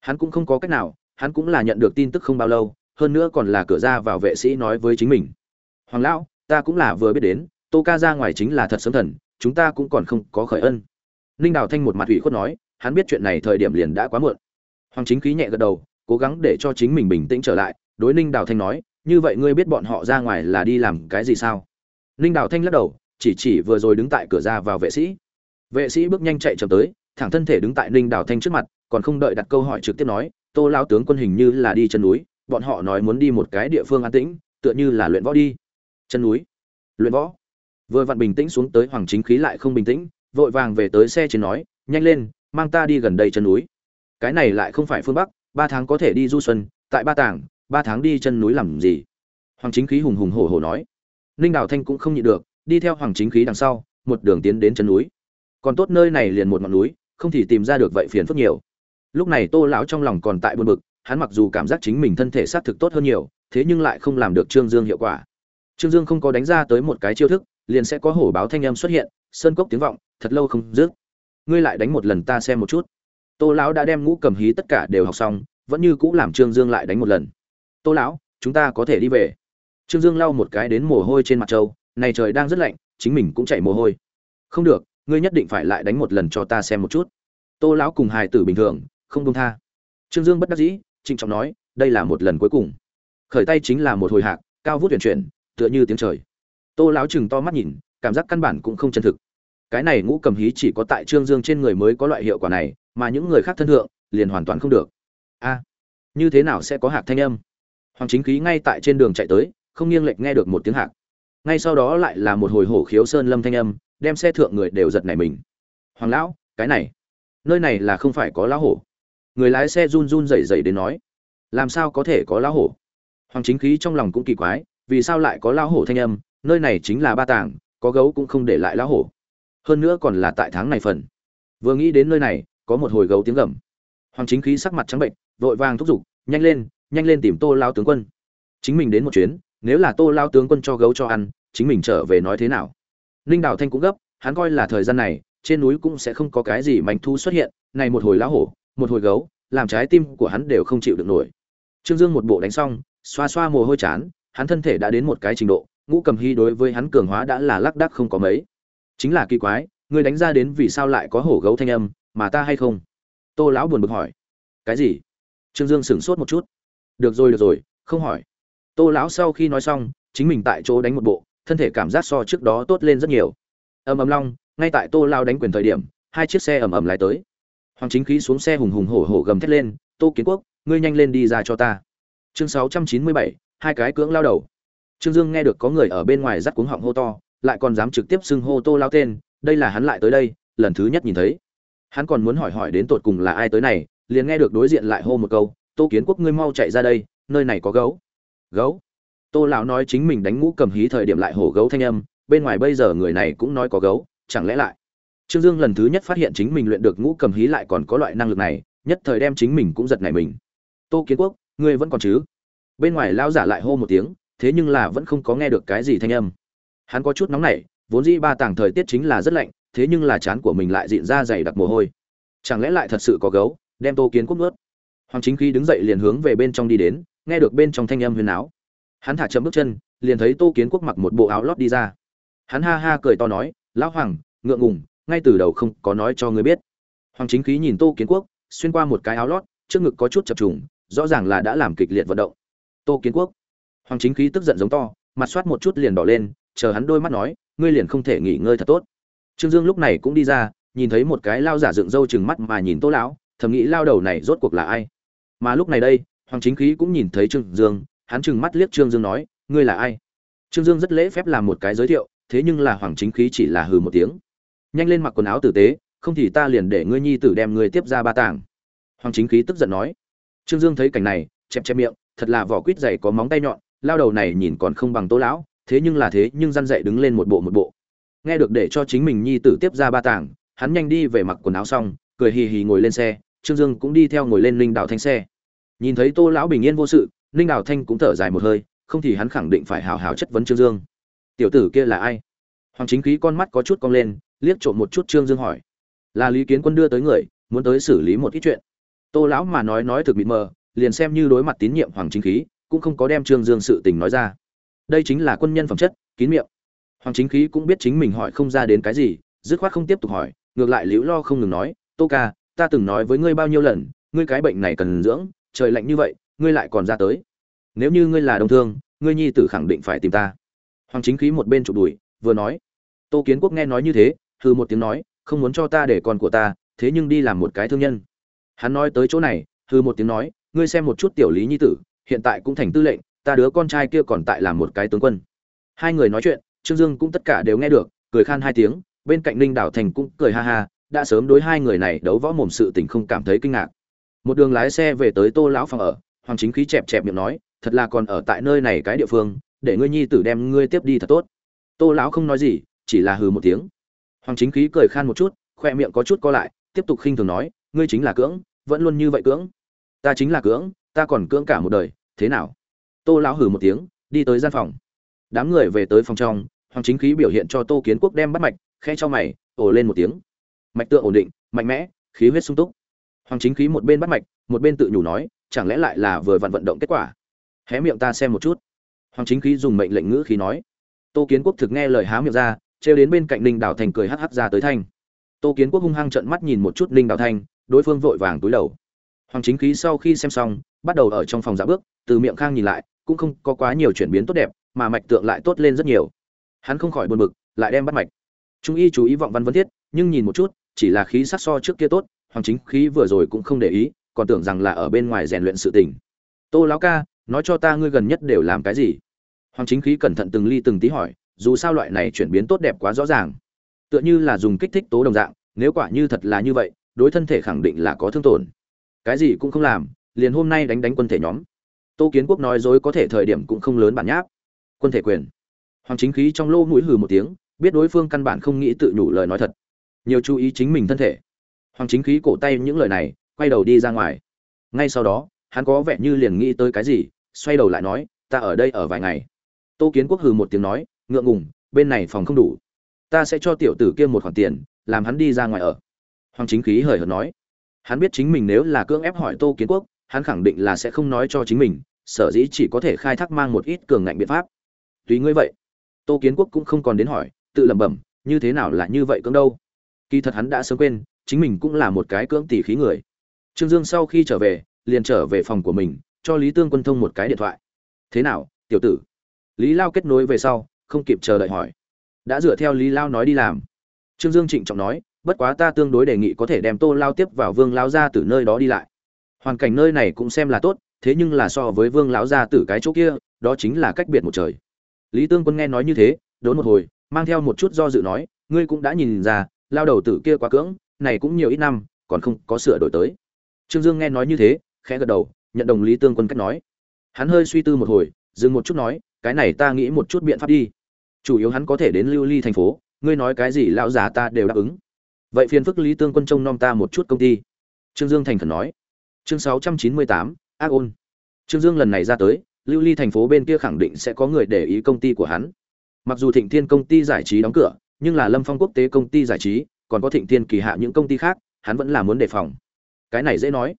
Hắn cũng không có cách nào, hắn cũng là nhận được tin tức không bao lâu hơn nữa còn là cửa ra vào vệ sĩ nói với chính mình. Hoàng lão, ta cũng là vừa biết đến, tô ca ra ngoài chính là thật sớm thần, chúng ta cũng còn không có khởi ân. Ninh đào thanh một mặt ủy khuất nói, hắn biết chuyện này thời điểm liền đã quá muộn. Hoàng chính khí nhẹ gật đầu, cố gắng để cho chính mình bình tĩnh trở lại, đối ninh đào thanh nói, như vậy ngươi biết bọn họ ra ngoài là đi làm cái gì sao? Ninh đào thanh lắc đầu, chỉ chỉ vừa rồi đứng tại cửa ra vào vệ sĩ. Vệ sĩ bước nhanh chạy chậm tới, thẳng thân thể đứng tại ninh đào thanh trước mặt, còn không đợi đặt câu hỏi trực tiếp nói, tô lao tướng quân hình như là đi chân núi bọn họ nói muốn đi một cái địa phương an tĩnh, tựa như là luyện võ đi. Chân núi. Luyện võ. Vừa vặn bình tĩnh xuống tới hoàng chính khí lại không bình tĩnh, vội vàng về tới xe trên nói, nhanh lên, mang ta đi gần đây chân núi. Cái này lại không phải phương bắc, ba tháng có thể đi du xuân, tại ba tảng, ba tháng đi chân núi làm gì? Hoàng chính khí hùng hùng hổ hổ nói. Ninh đào thanh cũng không nhịn được, đi theo hoàng chính khí đằng sau, một đường tiến đến chân núi. Còn tốt nơi này liền một ngọn núi, không thì tìm ra được vậy phiền phức nhiều. Lúc này tô lão trong lòng còn tại buồn bực hắn mặc dù cảm giác chính mình thân thể xác thực tốt hơn nhiều, thế nhưng lại không làm được trương dương hiệu quả. Trương dương không có đánh ra tới một cái chiêu thức, liền sẽ có hổ báo thanh âm xuất hiện, sơn cốc tiếng vọng, thật lâu không dứt. Ngươi lại đánh một lần ta xem một chút. Tô lão đã đem ngũ cầm hí tất cả đều học xong, vẫn như cũ làm trương dương lại đánh một lần. Tô lão, chúng ta có thể đi về. Trương dương lau một cái đến mồ hôi trên mặt trâu, này trời đang rất lạnh, chính mình cũng chảy mồ hôi. Không được, ngươi nhất định phải lại đánh một lần cho ta xem một chút. Tô lão cùng hài tử bình thường, không dung tha. Trương dương bất đắc dĩ trịnh trọng nói, đây là một lần cuối cùng. Khởi tay chính là một hồi hạc, cao vút chuyển chuyển, tựa như tiếng trời. Tô lão chừng to mắt nhìn, cảm giác căn bản cũng không chân thực. Cái này ngũ cầm hí chỉ có tại trương dương trên người mới có loại hiệu quả này, mà những người khác thân thượng, liền hoàn toàn không được. A, như thế nào sẽ có hạc thanh âm? Hoàng chính khí ngay tại trên đường chạy tới, không nghiêng lệch nghe được một tiếng hạc. Ngay sau đó lại là một hồi hổ khiếu sơn lâm thanh âm, đem xe thượng người đều giật nảy mình. Hoàng lão, cái này, nơi này là không phải có lão hổ người lái xe run run rẩy rẩy đến nói, làm sao có thể có lão hổ? Hoàng chính khí trong lòng cũng kỳ quái, vì sao lại có lão hổ thanh âm, nơi này chính là ba tàng có gấu cũng không để lại lão hổ. Hơn nữa còn là tại tháng này phần. Vừa nghĩ đến nơi này, có một hồi gấu tiếng gầm. Hoàng chính khí sắc mặt trắng bệnh, vội vàng thúc giục, nhanh lên nhanh lên tìm tô lao tướng quân. Chính mình đến một chuyến, nếu là tô lao tướng quân cho gấu cho ăn, chính mình trở về nói thế nào? Ninh đào thanh cũng gấp, hắn coi là thời gian này, trên núi cũng sẽ không có cái gì manh thu xuất hiện, này một hồi lão hổ một hồi gấu, làm trái tim của hắn đều không chịu được nổi. Trương dương một bộ đánh xong, xoa xoa mồ hôi chán, hắn thân thể đã đến một cái trình độ, ngũ cầm hy đối với hắn cường hóa đã là lác đác không có mấy. Chính là kỳ quái ngươi đánh ra đến vì sao lại có hổ gấu thanh âm, mà ta hay không? Tô lão buồn bực hỏi. Cái gì? Trương dương sửng sốt một chút. Được rồi được rồi, không hỏi. Tô lão sau khi nói xong, chính mình tại chỗ đánh một bộ, thân thể cảm giác so trước đó tốt lên rất nhiều. Ầm ầm long, ngay tại tô lao đánh quyền thời điểm, hai chiếc xe ầm ầm lái tới hoàng chính khí xuống xe hùng hùng hổ hổ gầm thét lên, tô kiến quốc, ngươi nhanh lên đi ra cho ta. Chương sáu trăm chín mươi bảy, hai cái cưỡng lao đầu. Trương dương nghe được có người ở bên ngoài dắt cuống họng hô to, lại còn dám trực tiếp xưng hô tô lao tên, đây là hắn lại tới đây, lần thứ nhất nhìn thấy. Hắn còn muốn hỏi hỏi đến tột cùng là ai tới này, liền nghe được đối diện lại hô một câu, tô kiến quốc, ngươi mau chạy ra đây, nơi này có gấu. Gấu? Tô lão nói chính mình đánh ngũ cầm hí thời điểm lại hổ gấu thanh âm, bên ngoài bây giờ người này cũng nói có gấu, chẳng lẽ lại trương dương lần thứ nhất phát hiện chính mình luyện được ngũ cầm hí lại còn có loại năng lực này, nhất thời đem chính mình cũng giật nảy mình. Tô kiến quốc, ngươi vẫn còn chứ? Bên ngoài lao giả lại hô một tiếng, thế nhưng là vẫn không có nghe được cái gì thanh âm. Hắn có chút nóng nảy, vốn dĩ ba tảng thời tiết chính là rất lạnh, thế nhưng là chán của mình lại dịn ra dày đặc mồ hôi. Chẳng lẽ lại thật sự có gấu, đem tô kiến quốc nuốt? Hoàng chính khí đứng dậy liền hướng về bên trong đi đến, nghe được bên trong thanh âm huyền áo. Hắn thả chậm bước chân, liền thấy tô kiến quốc mặc một bộ áo lót đi ra. Hắn ha ha cười to nói, lão hoàng, ngượng ngùng ngay từ đầu không có nói cho ngươi biết. Hoàng chính khí nhìn tô kiến quốc, xuyên qua một cái áo lót, trước ngực có chút chập trùng, rõ ràng là đã làm kịch liệt vận động. Tô kiến quốc. Hoàng chính khí tức giận giống to, mặt soát một chút liền đỏ lên, chờ hắn đôi mắt nói, ngươi liền không thể nghỉ ngơi thật tốt. Trương dương lúc này cũng đi ra, nhìn thấy một cái lao giả dựng râu chừng mắt mà nhìn tô lão, thầm nghĩ lao đầu này rốt cuộc là ai? Mà lúc này đây, hoàng chính khí cũng nhìn thấy trương dương, hắn chừng mắt liếc trương dương nói, ngươi là ai? Trương dương rất lễ phép làm một cái giới thiệu, thế nhưng là hoàng chính khí chỉ là hừ một tiếng nhanh lên mặc quần áo tử tế, không thì ta liền để ngươi nhi tử đem ngươi tiếp ra ba tàng hoàng chính khí tức giận nói. Trương dương thấy cảnh này, chẹp chẹp miệng, thật là vỏ quýt dày có móng tay nhọn, lao đầu này nhìn còn không bằng tô lão, thế nhưng là thế, nhưng răn dậy đứng lên một bộ một bộ. Nghe được để cho chính mình nhi tử tiếp ra ba tàng hắn nhanh đi về mặc quần áo xong, cười hì hì ngồi lên xe, trương dương cũng đi theo ngồi lên linh đảo thanh xe. Nhìn thấy tô lão bình yên vô sự linh đảo thanh cũng thở dài một hơi, không thì hắn khẳng định phải hào hào chất vấn trương dương. Tiểu tử kia là ai? Hoàng chính khí con mắt có chút cong lên liếc trộm một chút trương dương hỏi. Là lý kiến quân đưa tới người, muốn tới xử lý một ít chuyện. Tô lão mà nói nói thực bị mờ, liền xem như đối mặt tín nhiệm hoàng chính khí, cũng không có đem trương dương sự tình nói ra. Đây chính là quân nhân phẩm chất, kín miệng. Hoàng chính khí cũng biết chính mình hỏi không ra đến cái gì, dứt khoát không tiếp tục hỏi, ngược lại liễu lo không ngừng nói, tô ca, ta từng nói với ngươi bao nhiêu lần, ngươi cái bệnh này cần dưỡng, trời lạnh như vậy, ngươi lại còn ra tới. Nếu như ngươi là đồng thương, ngươi nhi tử khẳng định phải tìm ta. Hoàng chính khí một bên chụp đùi, vừa nói, tô kiến quốc nghe nói như thế hừ một tiếng nói, không muốn cho ta để con của ta, thế nhưng đi làm một cái thương nhân. Hắn nói tới chỗ này, hừ một tiếng nói, ngươi xem một chút tiểu lý nhi tử, hiện tại cũng thành tư lệnh, ta đứa con trai kia còn tại làm một cái tướng quân. Hai người nói chuyện, trương dương cũng tất cả đều nghe được, cười khan hai tiếng, bên cạnh ninh đảo thành cũng cười ha ha, đã sớm đối hai người này đấu võ mồm sự tình không cảm thấy kinh ngạc. Một đường lái xe về tới tô lão phòng ở, hoàng chính khí chẹp chẹp miệng nói, thật là còn ở tại nơi này cái địa phương, để ngươi nhi tử đem ngươi tiếp đi thật tốt. Tô lão không nói gì, chỉ là hừ một tiếng hoàng chính khí cười khan một chút, khoe miệng có chút co lại, tiếp tục khinh thường nói, ngươi chính là cưỡng, vẫn luôn như vậy cưỡng. Ta chính là cưỡng, ta còn cưỡng cả một đời, thế nào? Tô lão hừ một tiếng, đi tới gian phòng. Đám người về tới phòng trong, hoàng chính khí biểu hiện cho tô kiến quốc đem bắt mạch, khe cho mày, ồ lên một tiếng. Mạch tượng ổn định, mạnh mẽ, khí huyết sung túc. Hoàng chính khí một bên bắt mạch, một bên tự nhủ nói, chẳng lẽ lại là vừa vặn vận động kết quả? Hé miệng ta xem một chút. Hoàng chính khí dùng mệnh lệnh ngữ khí nói. Tô kiến quốc thực nghe lời há miệng ra trêu đến bên cạnh ninh đào thành cười hắc hắc ra tới thanh. Tô kiến quốc hung hăng trợn mắt nhìn một chút ninh đào thanh đối phương vội vàng túi đầu. Hoàng chính khí sau khi xem xong, bắt đầu ở trong phòng giả bước, từ miệng khang nhìn lại, cũng không có quá nhiều chuyển biến tốt đẹp, mà mạch tượng lại tốt lên rất nhiều. Hắn không khỏi buồn bực, lại đem bắt mạch. Trung y chú ý vọng văn vân thiết, nhưng nhìn một chút, chỉ là khí sắc so trước kia tốt, hoàng chính khí vừa rồi cũng không để ý, còn tưởng rằng là ở bên ngoài rèn luyện sự tình. Tô lão ca, nói cho ta ngươi gần nhất đều làm cái gì? Hoàng chính khí cẩn thận từng ly từng tí hỏi dù sao loại này chuyển biến tốt đẹp quá rõ ràng. Tựa như là dùng kích thích tố đồng dạng, nếu quả như thật là như vậy, đối thân thể khẳng định là có thương tổn. Cái gì cũng không làm, liền hôm nay đánh đánh quân thể nhóm. Tô kiến quốc nói dối có thể thời điểm cũng không lớn bản nháp. Quân thể quyền. Hoàng chính khí trong lô mũi hừ một tiếng, biết đối phương căn bản không nghĩ tự nhủ lời nói thật. Nhiều chú ý chính mình thân thể. Hoàng chính khí cổ tay những lời này, quay đầu đi ra ngoài. Ngay sau đó, hắn có vẻ như liền nghĩ tới cái gì, xoay đầu lại nói, ta ở đây ở vài ngày. Tô kiến quốc hừ một tiếng nói ngượng ngùng, bên này phòng không đủ. Ta sẽ cho tiểu tử kia một khoản tiền, làm hắn đi ra ngoài ở. Hoàng chính khí hời hợt nói. Hắn biết chính mình nếu là cưỡng ép hỏi tô kiến quốc, hắn khẳng định là sẽ không nói cho chính mình, sở dĩ chỉ có thể khai thác mang một ít cường ngạnh biện pháp. Tùy ngươi vậy. Tô kiến quốc cũng không còn đến hỏi, tự lẩm bẩm, như thế nào là như vậy cưỡng đâu? Kỳ thật hắn đã sớm quên, chính mình cũng là một cái cưỡng tỷ khí người. Trương dương sau khi trở về, liền trở về phòng của mình, cho lý tương quân thông một cái điện thoại. Thế nào, tiểu tử? Lý lao kết nối về sau không kịp chờ đợi hỏi. Đã dựa theo lý lao nói đi làm. Trương dương trịnh trọng nói, bất quá ta tương đối đề nghị có thể đem tô lao tiếp vào vương lao ra từ nơi đó đi lại. Hoàn cảnh nơi này cũng xem là tốt, thế nhưng là so với vương lão gia tử cái chỗ kia, đó chính là cách biệt một trời. Lý tương quân nghe nói như thế, đốn một hồi, mang theo một chút do dự nói, ngươi cũng đã nhìn ra, lao đầu tử kia quá cưỡng, này cũng nhiều ít năm, còn không có sửa đổi tới. Trương dương nghe nói như thế, khẽ gật đầu, nhận đồng lý tương quân cách nói. Hắn hơi suy tư một hồi, dừng một chút nói, cái này ta nghĩ một chút biện pháp đi chủ yếu hắn có thể đến lưu ly thành phố, ngươi nói cái gì lão già ta đều đáp ứng. Vậy phiền phức lý tương quân trông nom ta một chút công ty. Trương dương thành khẩn nói. Chương sáu trăm chín mươi tám, ác ôn. Trương dương lần này ra tới, lưu ly thành phố bên kia khẳng định sẽ có người để ý công ty của hắn. Mặc dù thịnh thiên công ty giải trí đóng cửa, nhưng là lâm phong quốc tế công ty giải trí, còn có thịnh thiên kỳ hạ những công ty khác, hắn vẫn là muốn đề phòng. Cái này dễ nói.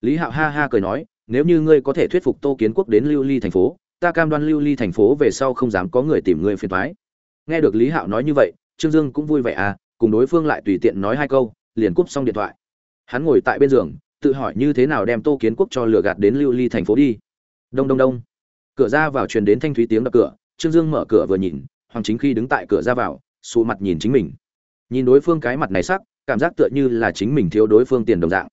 Lý hạo ha ha cười nói, nếu như ngươi có thể thuyết phục tô kiến quốc đến lưu ly thành phố ta cam đoan lưu ly thành phố về sau không dám có người tìm ngươi phiền thoái. Nghe được lý hạo nói như vậy, trương dương cũng vui vẻ à cùng đối phương lại tùy tiện nói hai câu, liền cúp xong điện thoại. Hắn ngồi tại bên giường, tự hỏi như thế nào đem tô kiến quốc cho lừa gạt đến lưu ly thành phố đi. Đông đông đông. Cửa ra vào truyền đến thanh thúy tiếng đập cửa, trương dương mở cửa vừa nhìn, hoàng chính khi đứng tại cửa ra vào xù mặt nhìn chính mình. Nhìn đối phương cái mặt này sắc, cảm giác tựa như là chính mình thiếu đối phương tiền đồng dạng.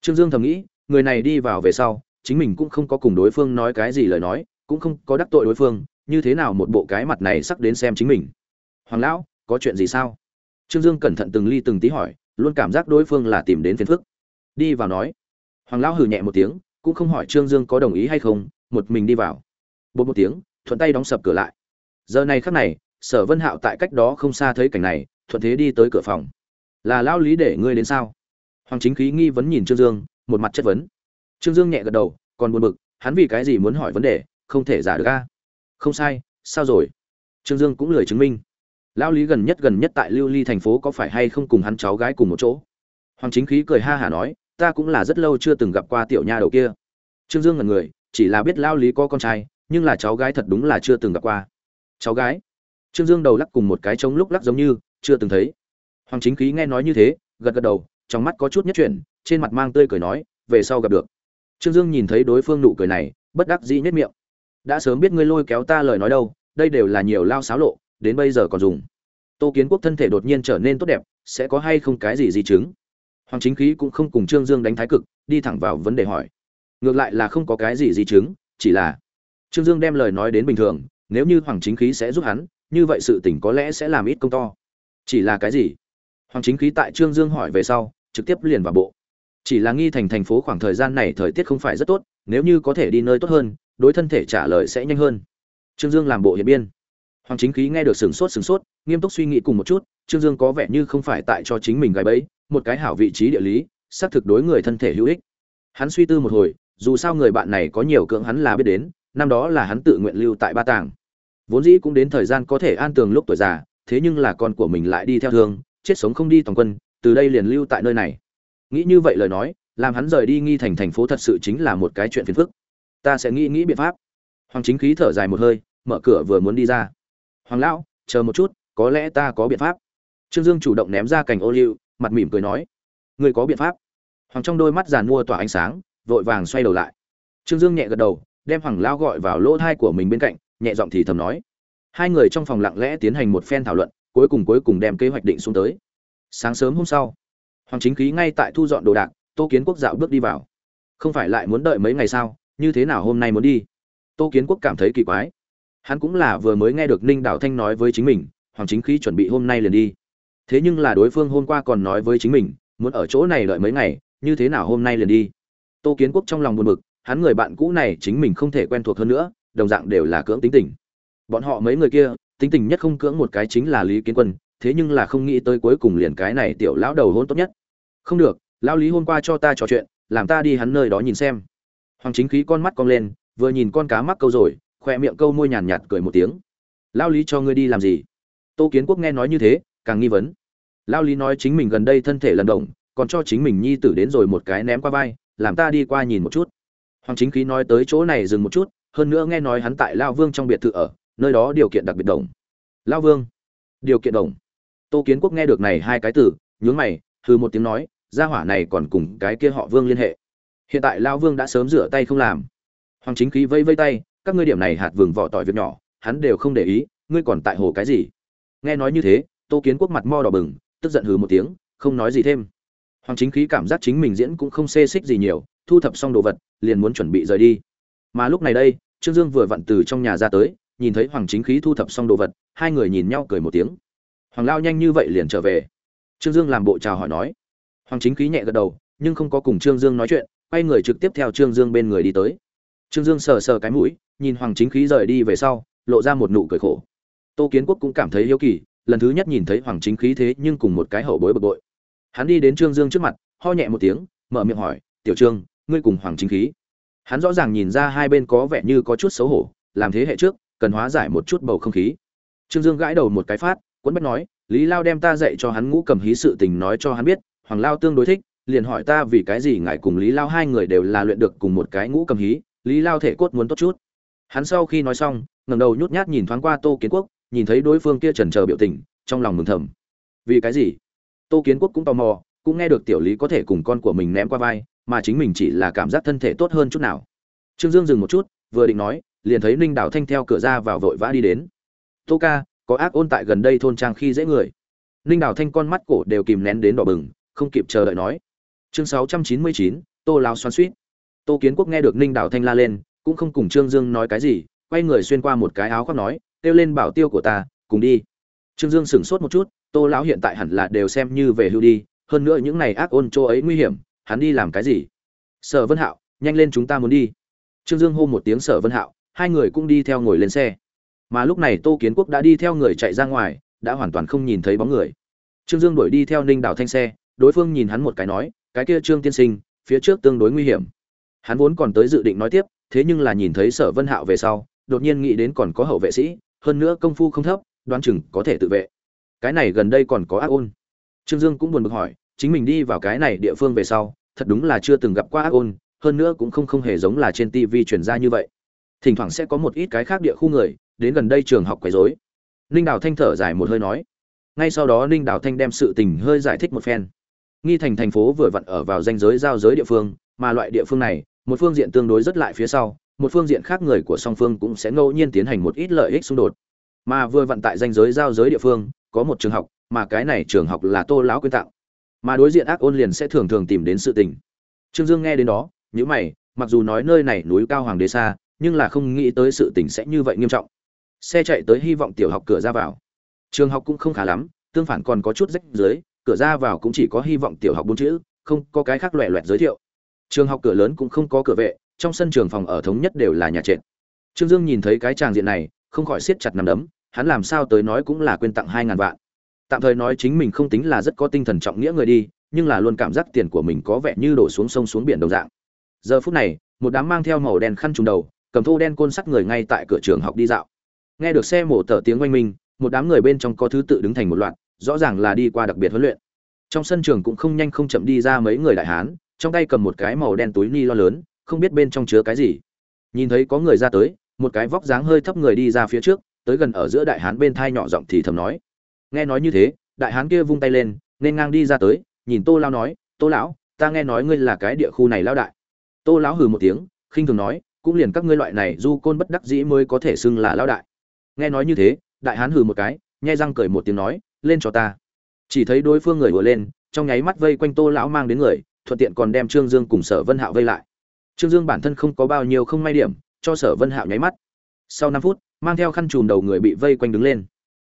Trương dương thầm nghĩ, người này đi vào về sau, chính mình cũng không có cùng đối phương nói cái gì lời nói cũng không có đắc tội đối phương, như thế nào một bộ cái mặt này sắc đến xem chính mình? Hoàng lão, có chuyện gì sao? Trương dương cẩn thận từng ly từng tí hỏi, luôn cảm giác đối phương là tìm đến phiền phức. Đi vào nói. Hoàng lão hừ nhẹ một tiếng, cũng không hỏi trương dương có đồng ý hay không, một mình đi vào. Bột một tiếng, thuận tay đóng sập cửa lại. Giờ này khắc này, sở vân hạo tại cách đó không xa thấy cảnh này, thuận thế đi tới cửa phòng. Là lão lý để ngươi đến sao? Hoàng chính khí nghi vấn nhìn trương dương, một mặt chất vấn. Trương dương nhẹ gật đầu, còn buồn bực, hắn vì cái gì muốn hỏi vấn đề không thể giả được a. Không sai, sao rồi? Trương dương cũng lười chứng minh. Lão lý gần nhất gần nhất tại lưu ly thành phố có phải hay không cùng hắn cháu gái cùng một chỗ? Hoàng chính khí cười ha hả nói, ta cũng là rất lâu chưa từng gặp qua tiểu nha đầu kia. Trương dương ngần người, chỉ là biết lão lý có con trai, nhưng là cháu gái thật đúng là chưa từng gặp qua. Cháu gái? Trương dương đầu lắc cùng một cái trống lúc lắc giống như, chưa từng thấy. Hoàng chính khí nghe nói như thế, gật gật đầu, trong mắt có chút nhất chuyển, trên mặt mang tươi cười nói, về sau gặp được. Trương dương nhìn thấy đối phương nụ cười này, bất đắc dĩ nhất miệng đã sớm biết ngươi lôi kéo ta lời nói đâu, đây đều là nhiều lao xáo lộ, đến bây giờ còn dùng. Tô kiến quốc thân thể đột nhiên trở nên tốt đẹp, sẽ có hay không cái gì di chứng? Hoàng chính khí cũng không cùng trương dương đánh thái cực, đi thẳng vào vấn đề hỏi. Ngược lại là không có cái gì di chứng, chỉ là trương dương đem lời nói đến bình thường, nếu như hoàng chính khí sẽ giúp hắn, như vậy sự tỉnh có lẽ sẽ làm ít công to. Chỉ là cái gì? Hoàng chính khí tại trương dương hỏi về sau, trực tiếp liền vào bộ. Chỉ là nghi thành thành phố khoảng thời gian này thời tiết không phải rất tốt, nếu như có thể đi nơi tốt hơn đối thân thể trả lời sẽ nhanh hơn. Trương dương làm bộ hiện biên. Hoàng chính khí nghe được sửng sốt sửng sốt, nghiêm túc suy nghĩ cùng một chút, trương dương có vẻ như không phải tại cho chính mình gài bẫy, một cái hảo vị trí địa lý, xác thực đối người thân thể hữu ích. Hắn suy tư một hồi, dù sao người bạn này có nhiều cưỡng hắn là biết đến, năm đó là hắn tự nguyện lưu tại ba tàng. Vốn dĩ cũng đến thời gian có thể an tường lúc tuổi già, thế nhưng là con của mình lại đi theo thương, chết sống không đi toàn quân, từ đây liền lưu tại nơi này. Nghĩ như vậy lời nói, làm hắn rời đi nghi thành thành phố thật sự chính là một cái chuyện phiền phức ta sẽ nghĩ nghĩ biện pháp. Hoàng chính khí thở dài một hơi, mở cửa vừa muốn đi ra. Hoàng lão, chờ một chút, có lẽ ta có biện pháp. Trương dương chủ động ném ra cành ô liu, mặt mỉm cười nói người có biện pháp. Hoàng trong đôi mắt giàn mua tỏa ánh sáng, vội vàng xoay đầu lại. Trương dương nhẹ gật đầu, đem hoàng lão gọi vào lỗ thai của mình bên cạnh, nhẹ giọng thì thầm nói, hai người trong phòng lặng lẽ tiến hành một phen thảo luận, cuối cùng cuối cùng đem kế hoạch định xuống tới. Sáng sớm hôm sau, hoàng chính khí ngay tại thu dọn đồ đạc, tô kiến quốc dạo bước đi vào. Không phải lại muốn đợi mấy ngày sao? Như thế nào hôm nay muốn đi? Tô kiến quốc cảm thấy kỳ quái. Hắn cũng là vừa mới nghe được ninh Đạo thanh nói với chính mình, hoàng chính khí chuẩn bị hôm nay liền đi. Thế nhưng là đối phương hôm qua còn nói với chính mình, muốn ở chỗ này đợi mấy ngày, như thế nào hôm nay liền đi? Tô kiến quốc trong lòng buồn bực, hắn người bạn cũ này chính mình không thể quen thuộc hơn nữa, đồng dạng đều là cưỡng tính tình. Bọn họ mấy người kia, tính tình nhất không cưỡng một cái chính là lý kiến quân, thế nhưng là không nghĩ tới cuối cùng liền cái này tiểu lão đầu hôn tốt nhất. Không được, lão lý hôm qua cho ta trò chuyện, làm ta đi hắn nơi đó nhìn xem hoàng chính khí con mắt cong lên, vừa nhìn con cá mắc câu rồi khoe miệng câu môi nhàn nhạt cười một tiếng. Lão lý cho ngươi đi làm gì? Tô kiến quốc nghe nói như thế, càng nghi vấn. Lão lý nói chính mình gần đây thân thể lần động, còn cho chính mình nhi tử đến rồi một cái ném qua vai, làm ta đi qua nhìn một chút. Hoàng chính khí nói tới chỗ này dừng một chút, hơn nữa nghe nói hắn tại lao vương trong biệt thự ở, nơi đó điều kiện đặc biệt đồng. Lao vương? Điều kiện đồng. Tô kiến quốc nghe được này hai cái từ, nhướng mày hư một tiếng nói, gia hỏa này còn cùng cái kia họ vương liên hệ hiện tại lao vương đã sớm rửa tay không làm. Hoàng chính khí vây vây tay, các ngươi điểm này hạt vừng vỏ tỏi việc nhỏ, hắn đều không để ý, ngươi còn tại hồ cái gì? Nghe nói như thế, tô kiến quốc mặt mo đỏ bừng, tức giận hừ một tiếng, không nói gì thêm. Hoàng chính khí cảm giác chính mình diễn cũng không xê xích gì nhiều, thu thập xong đồ vật, liền muốn chuẩn bị rời đi. Mà lúc này đây, trương dương vừa vặn từ trong nhà ra tới, nhìn thấy hoàng chính khí thu thập xong đồ vật, hai người nhìn nhau cười một tiếng. Hoàng lao nhanh như vậy liền trở về. Trương dương làm bộ chào hỏi nói. Hoàng chính khí nhẹ gật đầu, nhưng không có cùng trương dương nói chuyện quay người trực tiếp theo trương dương bên người đi tới. Trương dương sờ sờ cái mũi, nhìn hoàng chính khí rời đi về sau, lộ ra một nụ cười khổ. Tô kiến quốc cũng cảm thấy hiếu kỳ, lần thứ nhất nhìn thấy hoàng chính khí thế nhưng cùng một cái hậu bối bực bội. Hắn đi đến trương dương trước mặt, ho nhẹ một tiếng, mở miệng hỏi, tiểu trương, ngươi cùng hoàng chính khí? Hắn rõ ràng nhìn ra hai bên có vẻ như có chút xấu hổ, làm thế hệ trước, cần hóa giải một chút bầu không khí. Trương dương gãi đầu một cái phát, quấn bách nói, lý lao đem ta dạy cho hắn ngũ cầm hí sự tình nói cho hắn biết, hoàng lao tương đối thích liền hỏi ta vì cái gì ngài cùng lý lao hai người đều là luyện được cùng một cái ngũ cầm hí, lý lao thể cốt muốn tốt chút. Hắn sau khi nói xong, ngẩng đầu nhút nhát nhìn thoáng qua tô kiến quốc, nhìn thấy đối phương kia trần trờ biểu tình, trong lòng mừng thầm. Vì cái gì? Tô kiến quốc cũng tò mò, cũng nghe được tiểu lý có thể cùng con của mình ném qua vai, mà chính mình chỉ là cảm giác thân thể tốt hơn chút nào. Trương dương dừng một chút, vừa định nói, liền thấy ninh đào thanh theo cửa ra vào vội vã đi đến. Tô ca, có ác ôn tại gần đây thôn trang khi dễ người. Ninh đào thanh con mắt cổ đều kìm nén đến đỏ bừng, không kịp chờ đợi nói chương sáu trăm chín mươi chín, tô lao xoan suýt. Tô kiến quốc nghe được ninh Đảo thanh la lên, cũng không cùng trương dương nói cái gì, quay người xuyên qua một cái áo khoác nói, kêu lên bảo tiêu của ta, cùng đi. Trương dương sửng sốt một chút, tô lão hiện tại hẳn là đều xem như về hưu đi, hơn nữa những này ác ôn chỗ ấy nguy hiểm, hắn đi làm cái gì? Sở vân hạo, nhanh lên chúng ta muốn đi. Trương dương hô một tiếng sở vân hạo, hai người cũng đi theo ngồi lên xe. Mà lúc này tô kiến quốc đã đi theo người chạy ra ngoài, đã hoàn toàn không nhìn thấy bóng người. Trương dương đuổi đi theo ninh đào thanh xe, đối phương nhìn hắn một cái nói cái kia trương tiên sinh, phía trước tương đối nguy hiểm. Hắn vốn còn tới dự định nói tiếp, thế nhưng là nhìn thấy sở vân hạo về sau, đột nhiên nghĩ đến còn có hậu vệ sĩ, hơn nữa công phu không thấp, đoán chừng có thể tự vệ. Cái này gần đây còn có ác ôn. Trương dương cũng buồn bực hỏi, chính mình đi vào cái này địa phương về sau, thật đúng là chưa từng gặp qua ác ôn, hơn nữa cũng không không hề giống là trên tv truyền ra như vậy. Thỉnh thoảng sẽ có một ít cái khác địa khu người, đến gần đây trường học quấy rối. Ninh đào thanh thở dài một hơi nói. Ngay sau đó ninh đào thanh đem sự tình hơi giải thích một phen nghi thành thành phố vừa vặn ở vào danh giới giao giới địa phương, mà loại địa phương này, một phương diện tương đối rất lại phía sau, một phương diện khác người của song phương cũng sẽ ngẫu nhiên tiến hành một ít lợi ích xung đột. Mà vừa vặn tại danh giới giao giới địa phương, có một trường học, mà cái này trường học là tô lão quyên tạo. Mà đối diện ác ôn liền sẽ thường thường tìm đến sự tình. Trương dương nghe đến đó nhữ mày, mặc dù nói nơi này núi cao hoàng đế xa, nhưng là không nghĩ tới sự tình sẽ như vậy nghiêm trọng. Xe chạy tới hy vọng tiểu học cửa ra vào. Trường học cũng không khá lắm, tương phản còn có chút rách dưới cửa ra vào cũng chỉ có hy vọng tiểu học bốn chữ, không có cái khác loẹ loẹt giới thiệu. Trường học cửa lớn cũng không có cửa vệ, trong sân trường phòng ở thống nhất đều là nhà trệt. Trương dương nhìn thấy cái tràng diện này, không khỏi siết chặt nằm đấm, hắn làm sao tới nói cũng là quên tặng hai ngàn vạn. Tạm thời nói chính mình không tính là rất có tinh thần trọng nghĩa người đi, nhưng là luôn cảm giác tiền của mình có vẻ như đổ xuống sông xuống biển đồng dạng. Giờ phút này, một đám mang theo màu đen khăn trùng đầu, cầm thô đen côn sắt người ngay tại cửa trường học đi dạo. Nghe được xe mổ tờ tiếng oanh minh, một đám người bên trong có thứ tự đứng thành một loạt rõ ràng là đi qua đặc biệt huấn luyện. Trong sân trường cũng không nhanh không chậm đi ra mấy người đại hán, trong tay cầm một cái màu đen túi ni lo lớn, không biết bên trong chứa cái gì. Nhìn thấy có người ra tới, một cái vóc dáng hơi thấp người đi ra phía trước, tới gần ở giữa đại hán bên thai nhỏ giọng thì thầm nói. Nghe nói như thế, đại hán kia vung tay lên, nên ngang đi ra tới, nhìn tô lao nói, tô lão, ta nghe nói ngươi là cái địa khu này lao đại. Tô lão hừ một tiếng, khinh thường nói, cũng liền các ngươi loại này du côn bất đắc dĩ mới có thể xưng là lao đại. Nghe nói như thế, đại hán hừ một cái, nhai răng cười một tiếng nói lên cho ta. Chỉ thấy đối phương người vừa lên, trong nháy mắt vây quanh tô lão mang đến người, thuận tiện còn đem trương dương cùng sở vân hạo vây lại. Trương dương bản thân không có bao nhiêu không may điểm, cho sở vân hạo nháy mắt. Sau năm phút, mang theo khăn chùm đầu người bị vây quanh đứng lên.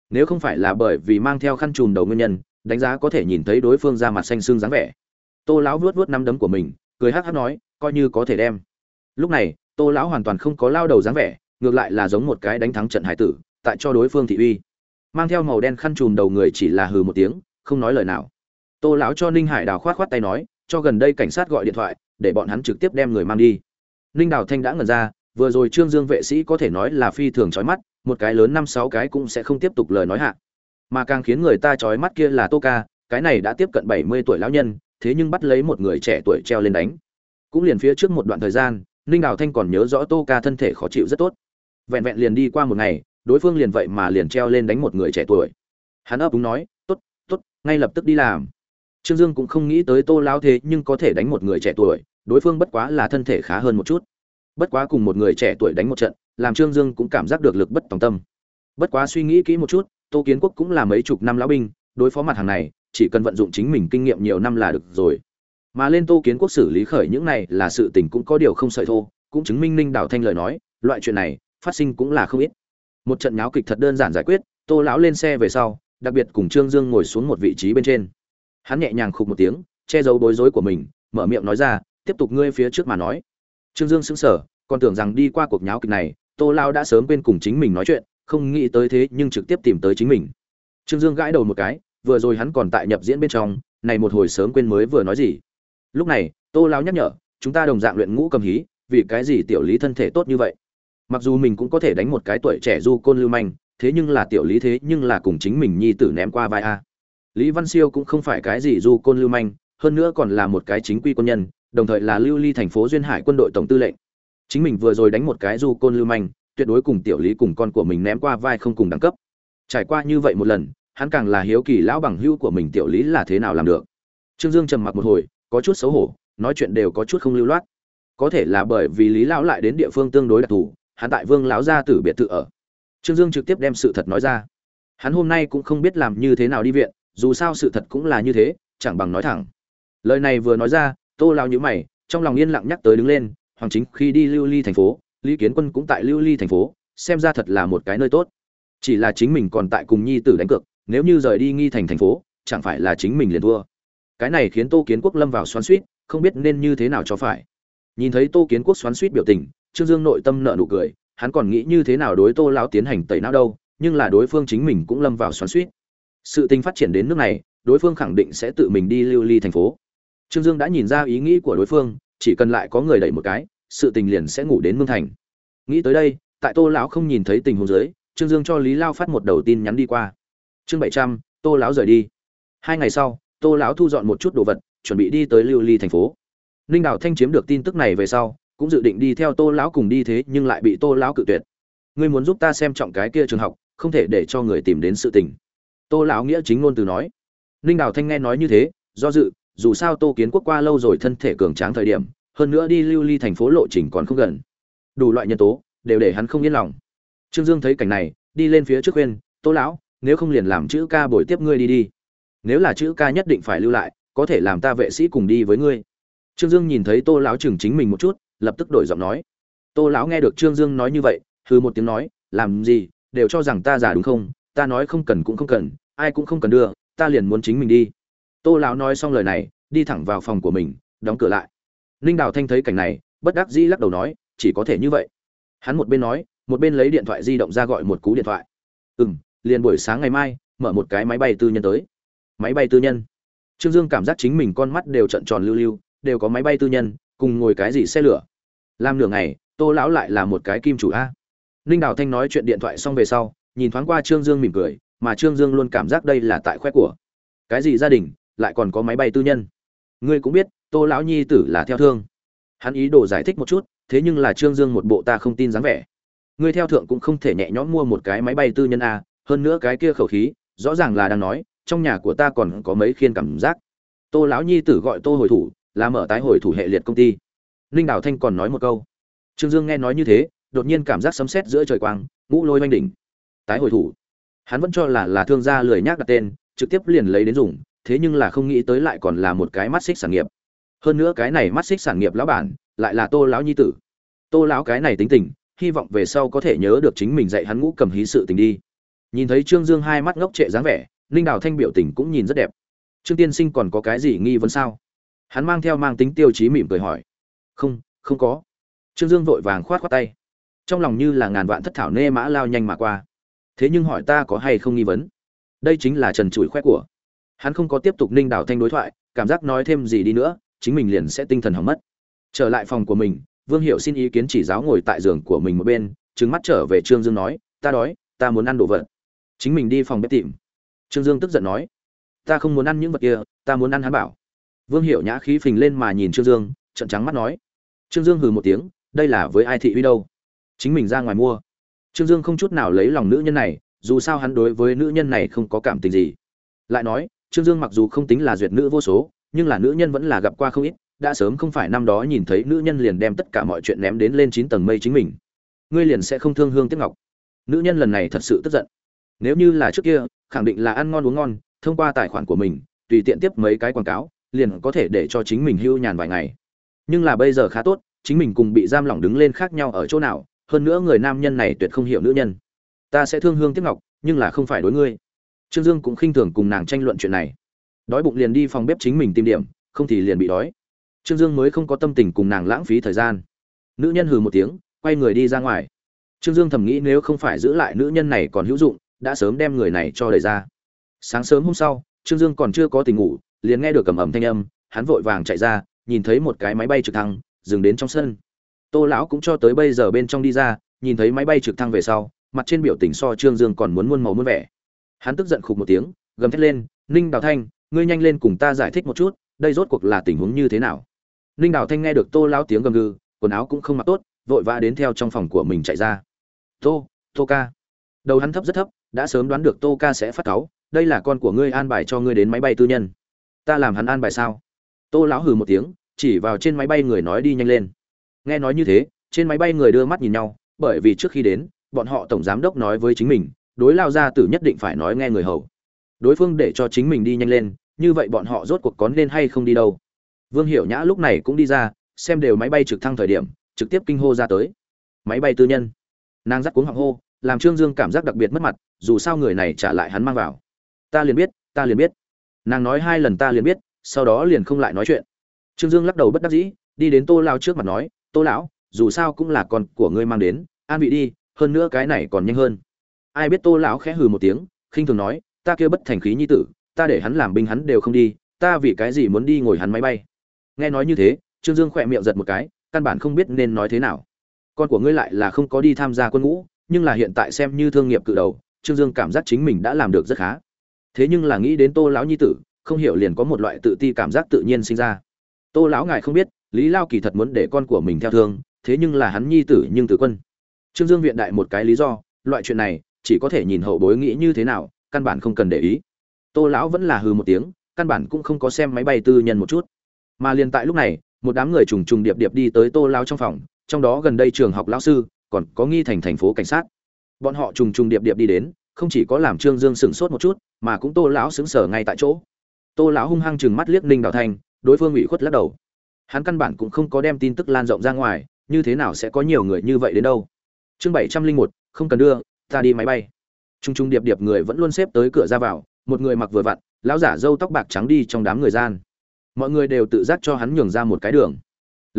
Nếu không phải là bởi vì mang theo khăn chùm đầu nguyên nhân, đánh giá có thể nhìn thấy đối phương ra mặt xanh xương dáng vẻ. Tô lão vuốt vuốt năm đấm của mình, cười hắc hắc nói, coi như có thể đem. Lúc này, tô lão hoàn toàn không có lao đầu dáng vẻ, ngược lại là giống một cái đánh thắng trận hải tử, tại cho đối phương thị uy mang theo màu đen khăn trùm đầu người chỉ là hừ một tiếng, không nói lời nào. Tô lão cho ninh hải đào khoát khoát tay nói, cho gần đây cảnh sát gọi điện thoại, để bọn hắn trực tiếp đem người mang đi. Ninh đào thanh đã ngần ra, vừa rồi trương dương vệ sĩ có thể nói là phi thường trói mắt, một cái lớn năm sáu cái cũng sẽ không tiếp tục lời nói hạ. Mà càng khiến người ta trói mắt kia là tô ca, cái này đã tiếp cận bảy mươi tuổi lão nhân, thế nhưng bắt lấy một người trẻ tuổi treo lên đánh. Cũng liền phía trước một đoạn thời gian, ninh đào thanh còn nhớ rõ tô ca thân thể khó chịu rất tốt. Vẹn vẹn liền đi qua một ngày đối phương liền vậy mà liền treo lên đánh một người trẻ tuổi. Hắn ấp úng nói t ố t t ố t ngay lập tức đi làm. Trương dương cũng không nghĩ tới tô lao thế nhưng có thể đánh một người trẻ tuổi, đối phương bất quá là thân thể khá hơn một chút. Bất quá cùng một người trẻ tuổi đánh một trận, làm trương dương cũng cảm giác được lực bất tòng tâm. Bất quá suy nghĩ kỹ một chút, tô kiến quốc cũng là mấy chục năm lão binh, đối phó mặt hàng này, chỉ cần vận dụng chính mình kinh nghiệm nhiều năm là được rồi. Mà lên tô kiến quốc xử lý khởi những này là sự tình cũng có điều không sợi thô, cũng chứng minh ninh đào thanh lời nói, loại chuyện này, phát sinh cũng là không ít một trận nháo kịch thật đơn giản giải quyết, tô lão lên xe về sau, đặc biệt cùng trương dương ngồi xuống một vị trí bên trên. Hắn nhẹ nhàng khục một tiếng, che giấu bối rối của mình, mở miệng nói ra, tiếp tục ngươi phía trước mà nói. Trương dương sững sờ, còn tưởng rằng đi qua cuộc nháo kịch này, tô lao đã sớm quên cùng chính mình nói chuyện, không nghĩ tới thế nhưng trực tiếp tìm tới chính mình. Trương dương gãi đầu một cái, vừa rồi hắn còn tại nhập diễn bên trong, này một hồi sớm quên mới vừa nói gì. Lúc này, tô lao nhắc nhở, chúng ta đồng dạng luyện ngũ cầm hí, vì cái gì tiểu lý thân thể tốt như vậy? Mặc dù mình cũng có thể đánh một cái tuổi trẻ du côn lưu manh, thế nhưng là tiểu lý thế nhưng là cùng chính mình nhi tử ném qua vai a. Lý văn siêu cũng không phải cái gì du côn lưu manh, hơn nữa còn là một cái chính quy quân nhân, đồng thời là lưu ly thành phố duyên hải quân đội tổng tư lệnh. Chính mình vừa rồi đánh một cái du côn lưu manh, tuyệt đối cùng tiểu lý cùng con của mình ném qua vai không cùng đẳng cấp. Trải qua như vậy một lần, hắn càng là hiếu kỳ lão bằng hữu của mình tiểu lý là thế nào làm được. Trương dương trầm mặc một hồi, có chút xấu hổ, nói chuyện đều có chút không lưu loát. Có thể là bởi vì lý lão lại đến địa phương tương đối đặc thù hắn tại vương lão gia tử biệt thự ở. Trương dương trực tiếp đem sự thật nói ra. Hắn hôm nay cũng không biết làm như thế nào đi viện, dù sao sự thật cũng là như thế, chẳng bằng nói thẳng. Lời này vừa nói ra, tô lao nhữ mày, trong lòng yên lặng nhắc tới đứng lên, hoàng chính khi đi lưu ly thành phố, lý kiến quân cũng tại lưu ly thành phố, xem ra thật là một cái nơi tốt. Chỉ là chính mình còn tại cùng nhi tử đánh cược, nếu như rời đi nghi thành thành phố, chẳng phải là chính mình liền thua. Cái này khiến tô kiến quốc lâm vào xoắn suýt không biết nên như thế nào cho phải. Nhìn thấy tô kiến quốc xoắn suýt biểu tình trương dương nội tâm nợ nụ cười, hắn còn nghĩ như thế nào đối tô lão tiến hành tẩy não đâu, nhưng là đối phương chính mình cũng lâm vào xoắn suýt sự tình phát triển đến nước này, đối phương khẳng định sẽ tự mình đi lưu ly thành phố. Trương dương đã nhìn ra ý nghĩ của đối phương, chỉ cần lại có người đẩy một cái, sự tình liền sẽ ngủ đến mương thành. Nghĩ tới đây, tại tô lão không nhìn thấy tình huống dưới, trương dương cho lý lao phát một đầu tin nhắn đi qua. Chương bảy trăm, tô lão rời đi. Hai ngày sau, tô lão thu dọn một chút đồ vật, chuẩn bị đi tới lưu ly thành phố. Ninh đào thanh chiếm được tin tức này về sau cũng dự định đi theo tô lão cùng đi thế nhưng lại bị tô lão cự tuyệt. Ngươi muốn giúp ta xem trọng cái kia trường học, không thể để cho người tìm đến sự tình. Tô lão nghĩa chính ngôn từ nói. Ninh đào thanh nghe nói như thế, do dự, dù sao tô kiến quốc qua lâu rồi thân thể cường tráng thời điểm, hơn nữa đi lưu ly thành phố lộ trình còn không gần. Đủ loại nhân tố, đều để hắn không yên lòng. Trương dương thấy cảnh này, đi lên phía trước khuyên, tô lão, nếu không liền làm chữ ca bồi tiếp ngươi đi đi. Nếu là chữ ca nhất định phải lưu lại, có thể làm ta vệ sĩ cùng đi với ngươi. Trương dương nhìn thấy tô lão chừng chính mình một chút lập tức đổi giọng nói. Tô lão nghe được trương dương nói như vậy hư một tiếng nói, làm gì, đều cho rằng ta giả đúng không? Ta nói không cần cũng không cần, ai cũng không cần đưa, ta liền muốn chính mình đi. Tô lão nói xong lời này, đi thẳng vào phòng của mình, đóng cửa lại. Ninh đào thanh thấy cảnh này, bất đắc dĩ lắc đầu nói, chỉ có thể như vậy. Hắn một bên nói, một bên lấy điện thoại di động ra gọi một cú điện thoại. Ừ m liền buổi sáng ngày mai, mở một cái máy bay tư nhân tới. Máy bay tư nhân? Trương dương cảm giác chính mình con mắt đều trận tròn lưu lưu, đều có máy bay tư nhân cùng ngồi cái gì xe lửa? Làm nửa ngày, tô lão lại là một cái kim chủ a. Ninh đào thanh nói chuyện điện thoại xong về sau, nhìn thoáng qua trương dương mỉm cười, mà trương dương luôn cảm giác đây là tại khoe của. Cái gì gia đình, lại còn có máy bay tư nhân? Ngươi cũng biết, tô lão nhi tử là theo thương. Hắn ý đồ giải thích một chút, thế nhưng là trương dương một bộ ta không tin dáng vẻ. Ngươi theo thượng cũng không thể nhẹ nhõm mua một cái máy bay tư nhân a, hơn nữa cái kia khẩu khí, rõ ràng là đang nói, trong nhà của ta còn có mấy khiên cảm giác. Tô lão nhi tử gọi tô hồi thủ là mở tái hồi thủ hệ liệt công ty. Ninh đào thanh còn nói một câu. Trương dương nghe nói như thế, đột nhiên cảm giác sấm sét giữa trời quang, ngũ lôi oanh đỉnh. Tái hồi thủ. Hắn vẫn cho là là thương gia lười nhác đặt tên, trực tiếp liền lấy đến dùng, thế nhưng là không nghĩ tới lại còn là một cái mắt xích sản nghiệp. Hơn nữa cái này mắt xích sản nghiệp lão bản, lại là tô lão nhi tử. Tô lão cái này tính tình, hy vọng về sau có thể nhớ được chính mình dạy hắn ngũ cầm hí sự tình đi. Nhìn thấy trương dương hai mắt ngốc trệ dáng vẻ, ninh đào thanh biểu tình cũng nhìn rất đẹp. Trương tiên sinh còn có cái gì nghi vấn sao? Hắn mang theo mang tính tiêu chí mỉm cười hỏi. Không không có. Trương dương vội vàng khoát khoát tay. Trong lòng như là ngàn vạn thất thảo nê mã lao nhanh mà qua. Thế nhưng hỏi ta có hay không nghi vấn? Đây chính là trần trụi khoét của. Hắn không có tiếp tục ninh đào thanh đối thoại, cảm giác nói thêm gì đi nữa, chính mình liền sẽ tinh thần hỏng mất. Trở lại phòng của mình, vương hiệu xin ý kiến chỉ giáo ngồi tại giường của mình một bên trứng mắt trở về trương dương nói, ta đói, ta muốn ăn đồ vật. Chính mình đi phòng bếp tìm. Trương dương tức giận nói, ta không muốn ăn những vật kia, ta muốn ăn hắn bảo vương hiệu nhã khí phình lên mà nhìn trương dương trận trắng mắt nói. Trương dương hừ một tiếng, đây là với ai thị uy đâu? Chính mình ra ngoài mua. Trương dương không chút nào lấy lòng nữ nhân này, dù sao hắn đối với nữ nhân này không có cảm tình gì. Lại nói, trương dương mặc dù không tính là duyệt nữ vô số, nhưng là nữ nhân vẫn là gặp qua không ít, đã sớm không phải năm đó nhìn thấy nữ nhân liền đem tất cả mọi chuyện ném đến lên chín tầng mây chính mình. Ngươi liền sẽ không thương hương tiếc ngọc. Nữ nhân lần này thật sự tức giận. Nếu như là trước kia, khẳng định là ăn ngon uống ngon, thông qua tài khoản của mình, tùy tiện tiếp mấy cái quảng cáo liền có thể để cho chính mình hưu nhàn vài ngày. Nhưng là bây giờ khá tốt, chính mình cùng bị giam lỏng đứng lên khác nhau ở chỗ nào, hơn nữa người nam nhân này tuyệt không hiểu nữ nhân. Ta sẽ thương hương tiếc ngọc, nhưng là không phải đối ngươi. Trương dương cũng khinh thường cùng nàng tranh luận chuyện này. Đói bụng liền đi phòng bếp chính mình tìm điểm, không thì liền bị đói. Trương dương mới không có tâm tình cùng nàng lãng phí thời gian. Nữ nhân hừ một tiếng, quay người đi ra ngoài. Trương dương thầm nghĩ nếu không phải giữ lại nữ nhân này còn hữu dụng, đã sớm đem người này cho đẩy ra. Sáng sớm hôm sau, trương dương còn chưa có tình ngủ liền nghe được cầm ầm thanh âm, hắn vội vàng chạy ra, nhìn thấy một cái máy bay trực thăng dừng đến trong sân. Tô lão cũng cho tới bây giờ bên trong đi ra, nhìn thấy máy bay trực thăng về sau, mặt trên biểu tình so trương dương còn muốn muôn màu muôn vẻ. Hắn tức giận khục một tiếng, gầm thét lên, ninh đào thanh, ngươi nhanh lên cùng ta giải thích một chút, đây rốt cuộc là tình huống như thế nào? Ninh đào thanh nghe được tô lão tiếng gầm gừ, quần áo cũng không mặc tốt, vội vã đến theo trong phòng của mình chạy ra. Tô tô ca. Đầu hắn thấp rất thấp, đã sớm đoán được tô ca sẽ phát cáu, đây là con của ngươi an bài cho ngươi đến máy bay tư nhân ta làm hắn an bài sao? Tô lão hừ một tiếng, chỉ vào trên máy bay người nói đi nhanh lên. Nghe nói như thế, trên máy bay người đưa mắt nhìn nhau, bởi vì trước khi đến, bọn họ tổng giám đốc nói với chính mình, đối lao ra tử nhất định phải nói nghe người hầu. Đối phương để cho chính mình đi nhanh lên, như vậy bọn họ rốt cuộc có nên hay không đi đâu? Vương hiểu nhã lúc này cũng đi ra, xem đều máy bay trực thăng thời điểm, trực tiếp kinh hô ra tới. Máy bay tư nhân. Nàng dắt cuống hoàng hô, làm trương dương cảm giác đặc biệt mất mặt, dù sao người này trả lại hắn mang vào. Ta liền biết, ta liền biết nàng nói hai lần ta liền biết, sau đó liền không lại nói chuyện. Trương dương lắc đầu bất đắc dĩ, đi đến tô lao trước mặt nói, tô lão, dù sao cũng là con của ngươi mang đến, an vị đi, hơn nữa cái này còn nhanh hơn. Ai biết tô lão khẽ hừ một tiếng, khinh thường nói, ta kêu bất thành khí nhi tử, ta để hắn làm binh hắn đều không đi, ta vì cái gì muốn đi ngồi hắn máy bay? Nghe nói như thế, trương dương khỏe miệng giật một cái, căn bản không biết nên nói thế nào. Con của ngươi lại là không có đi tham gia quân ngũ, nhưng là hiện tại xem như thương nghiệp cự đầu, trương dương cảm giác chính mình đã làm được rất khá thế nhưng là nghĩ đến tô lão nhi tử, không hiểu liền có một loại tự ti cảm giác tự nhiên sinh ra. Tô lão ngài không biết, lý lao kỳ thật muốn để con của mình theo thương, thế nhưng là hắn nhi tử nhưng tử quân. Trương dương viện đại một cái lý do, loại chuyện này, chỉ có thể nhìn hậu bối nghĩ như thế nào, căn bản không cần để ý. Tô lão vẫn là hừ một tiếng, căn bản cũng không có xem máy bay tư nhân một chút. Mà liền tại lúc này, một đám người trùng trùng điệp điệp đi tới tô lão trong phòng, trong đó gần đây trường học lão sư, còn có nghi thành thành phố cảnh sát. Bọn họ trùng trùng điệp điệp đi đến, không chỉ có làm trương dương sửng sốt một chút mà cũng tô lão xứng sở ngay tại chỗ. Tô lão hung hăng chừng mắt liếc ninh đào thanh, đối phương ủy khuất lắc đầu. Hắn căn bản cũng không có đem tin tức lan rộng ra ngoài, như thế nào sẽ có nhiều người như vậy đến đâu? Chương bảy trăm linh một, không cần đưa, ta đi máy bay. T r u n g t r u n g điệp điệp người vẫn luôn xếp tới cửa ra vào, một người mặc vừa vặn, lão giả râu tóc bạc trắng đi trong đám người gian. Mọi người đều tự giác cho hắn nhường ra một cái đường.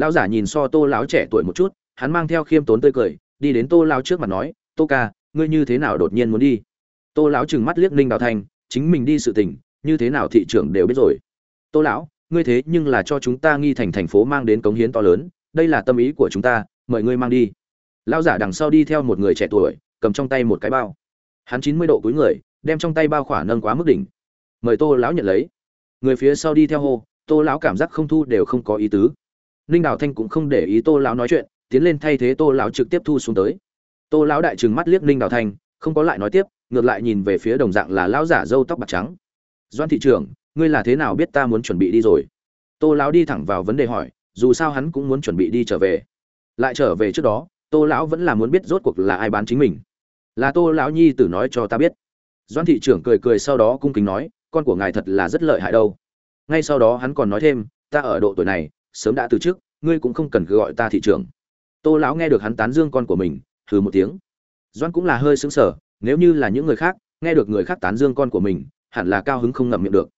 Lão giả nhìn so tô lão trẻ tuổi một chút, hắn mang theo khiêm tốn tươi cười, đi đến tô lão trước mặt nói, tô ca, ngươi như thế nào đột nhiên muốn đi? Tô lão trừng mắt liếc ninh đào thanh, chính mình đi sự tình, như thế nào thị trưởng đều biết rồi. Tô lão, ngươi thế nhưng là cho chúng ta nghi thành thành phố mang đến cống hiến to lớn, đây là tâm ý của chúng ta, mời ngươi mang đi. Lão giả đằng sau đi theo một người trẻ tuổi, cầm trong tay một cái bao. Hắn chín mươi độ cúi người, đem trong tay bao khỏa nâng quá mức đỉnh. Mời tô lão nhận lấy. Người phía sau đi theo hô, tô lão cảm giác không thu đều không có ý tứ. Ninh đào thanh cũng không để ý tô lão nói chuyện, tiến lên thay thế tô lão trực tiếp thu xuống tới. Tô lão đại trừng mắt liếc ninh đào thanh, không có lại nói tiếp ngược lại nhìn về phía đồng dạng là lão giả râu tóc bạc trắng. Doan thị trưởng, ngươi là thế nào biết ta muốn chuẩn bị đi rồi? Tô lão đi thẳng vào vấn đề hỏi, dù sao hắn cũng muốn chuẩn bị đi trở về. Lại trở về trước đó, tô lão vẫn là muốn biết rốt cuộc là ai bán chính mình. Là tô lão nhi tử nói cho ta biết. Doan thị trưởng cười cười sau đó cung kính nói, con của ngài thật là rất lợi hại đâu. Ngay sau đó hắn còn nói thêm, ta ở độ tuổi này, sớm đã từ trước ngươi cũng không cần cứ gọi ta thị trưởng. Tô lão nghe được hắn tán dương con của mình, hừ một tiếng. Doan cũng là hơi sững sờ nếu như là những người khác, nghe được người khác tán dương con của mình, hẳn là cao hứng không ngậm miệng được.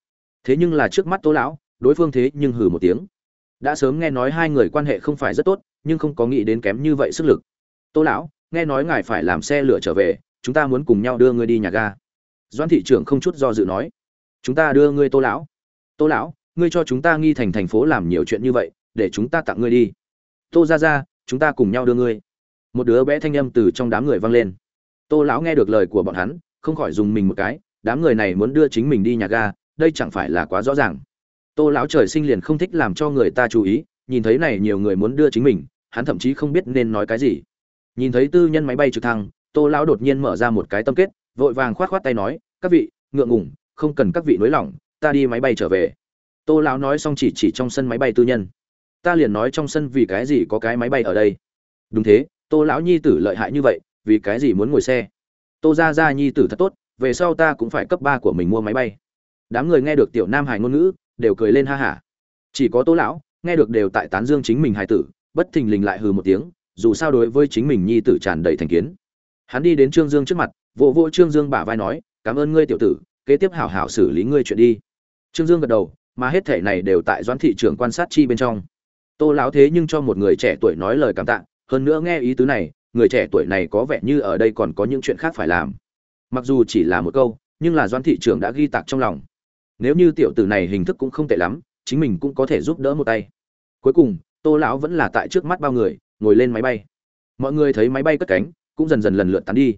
Thế nhưng là trước mắt tô lão, đối phương thế nhưng hừ một tiếng. Đã sớm nghe nói hai người quan hệ không phải rất tốt, nhưng không có nghĩ đến kém như vậy sức lực. Tô lão, nghe nói ngài phải làm xe lửa trở về, chúng ta muốn cùng nhau đưa ngươi đi nhà ga. Doan thị trưởng không chút do dự nói. Chúng ta đưa ngươi tô lão. Tô lão, ngươi cho chúng ta nghi thành thành phố làm nhiều chuyện như vậy, để chúng ta tặng ngươi đi. Tô ra ra chúng ta cùng nhau đưa ngươi. Một đứa bé thanh âm từ trong đám người vang lên tô lão nghe được lời của bọn hắn, không khỏi dùng mình một cái, đám người này muốn đưa chính mình đi nhà ga, đây chẳng phải là quá rõ ràng. Tô lão trời sinh liền không thích làm cho người ta chú ý, nhìn thấy này nhiều người muốn đưa chính mình, hắn thậm chí không biết nên nói cái gì. Nhìn thấy tư nhân máy bay trực thăng, tô lão đột nhiên mở ra một cái tâm kết, vội vàng khoát khoát tay nói, các vị, ngượng ngủng không cần các vị nới lỏng, ta đi máy bay trở về. Tô lão nói xong chỉ chỉ trong sân máy bay tư nhân. Ta liền nói trong sân vì cái gì có cái máy bay ở đây? Đúng thế, tô lão nhi tử lợi hại như vậy vì cái gì muốn ngồi xe? Tô ra ra nhi tử thật tốt, về sau ta cũng phải cấp ba của mình mua máy bay. Đám người nghe được tiểu nam hải ngôn ngữ, đều cười lên ha hả. Chỉ có tô lão, nghe được đều tại tán dương chính mình hải tử, bất thình lình lại hừ một tiếng, dù sao đối với chính mình nhi tử tràn đầy thành kiến. Hắn đi đến trương dương trước mặt, vỗ vỗ trương dương bả vai nói, cảm ơn ngươi tiểu tử, kế tiếp hảo hảo xử lý ngươi chuyện đi. Trương dương gật đầu, mà hết thể này đều tại doãn thị trường quan sát chi bên trong. Tô lão thế nhưng cho một người trẻ tuổi nói lời cảm tạ, hơn nữa nghe ý tứ này người trẻ tuổi này có vẻ như ở đây còn có những chuyện khác phải làm. Mặc dù chỉ là một câu, nhưng là Doan thị trường đã ghi tạc trong lòng. Nếu như tiểu tử này hình thức cũng không tệ lắm, chính mình cũng có thể giúp đỡ một tay. Cuối cùng, tô lão vẫn là tại trước mắt bao người, ngồi lên máy bay. Mọi người thấy máy bay cất cánh, cũng dần dần lần lượt tán đi.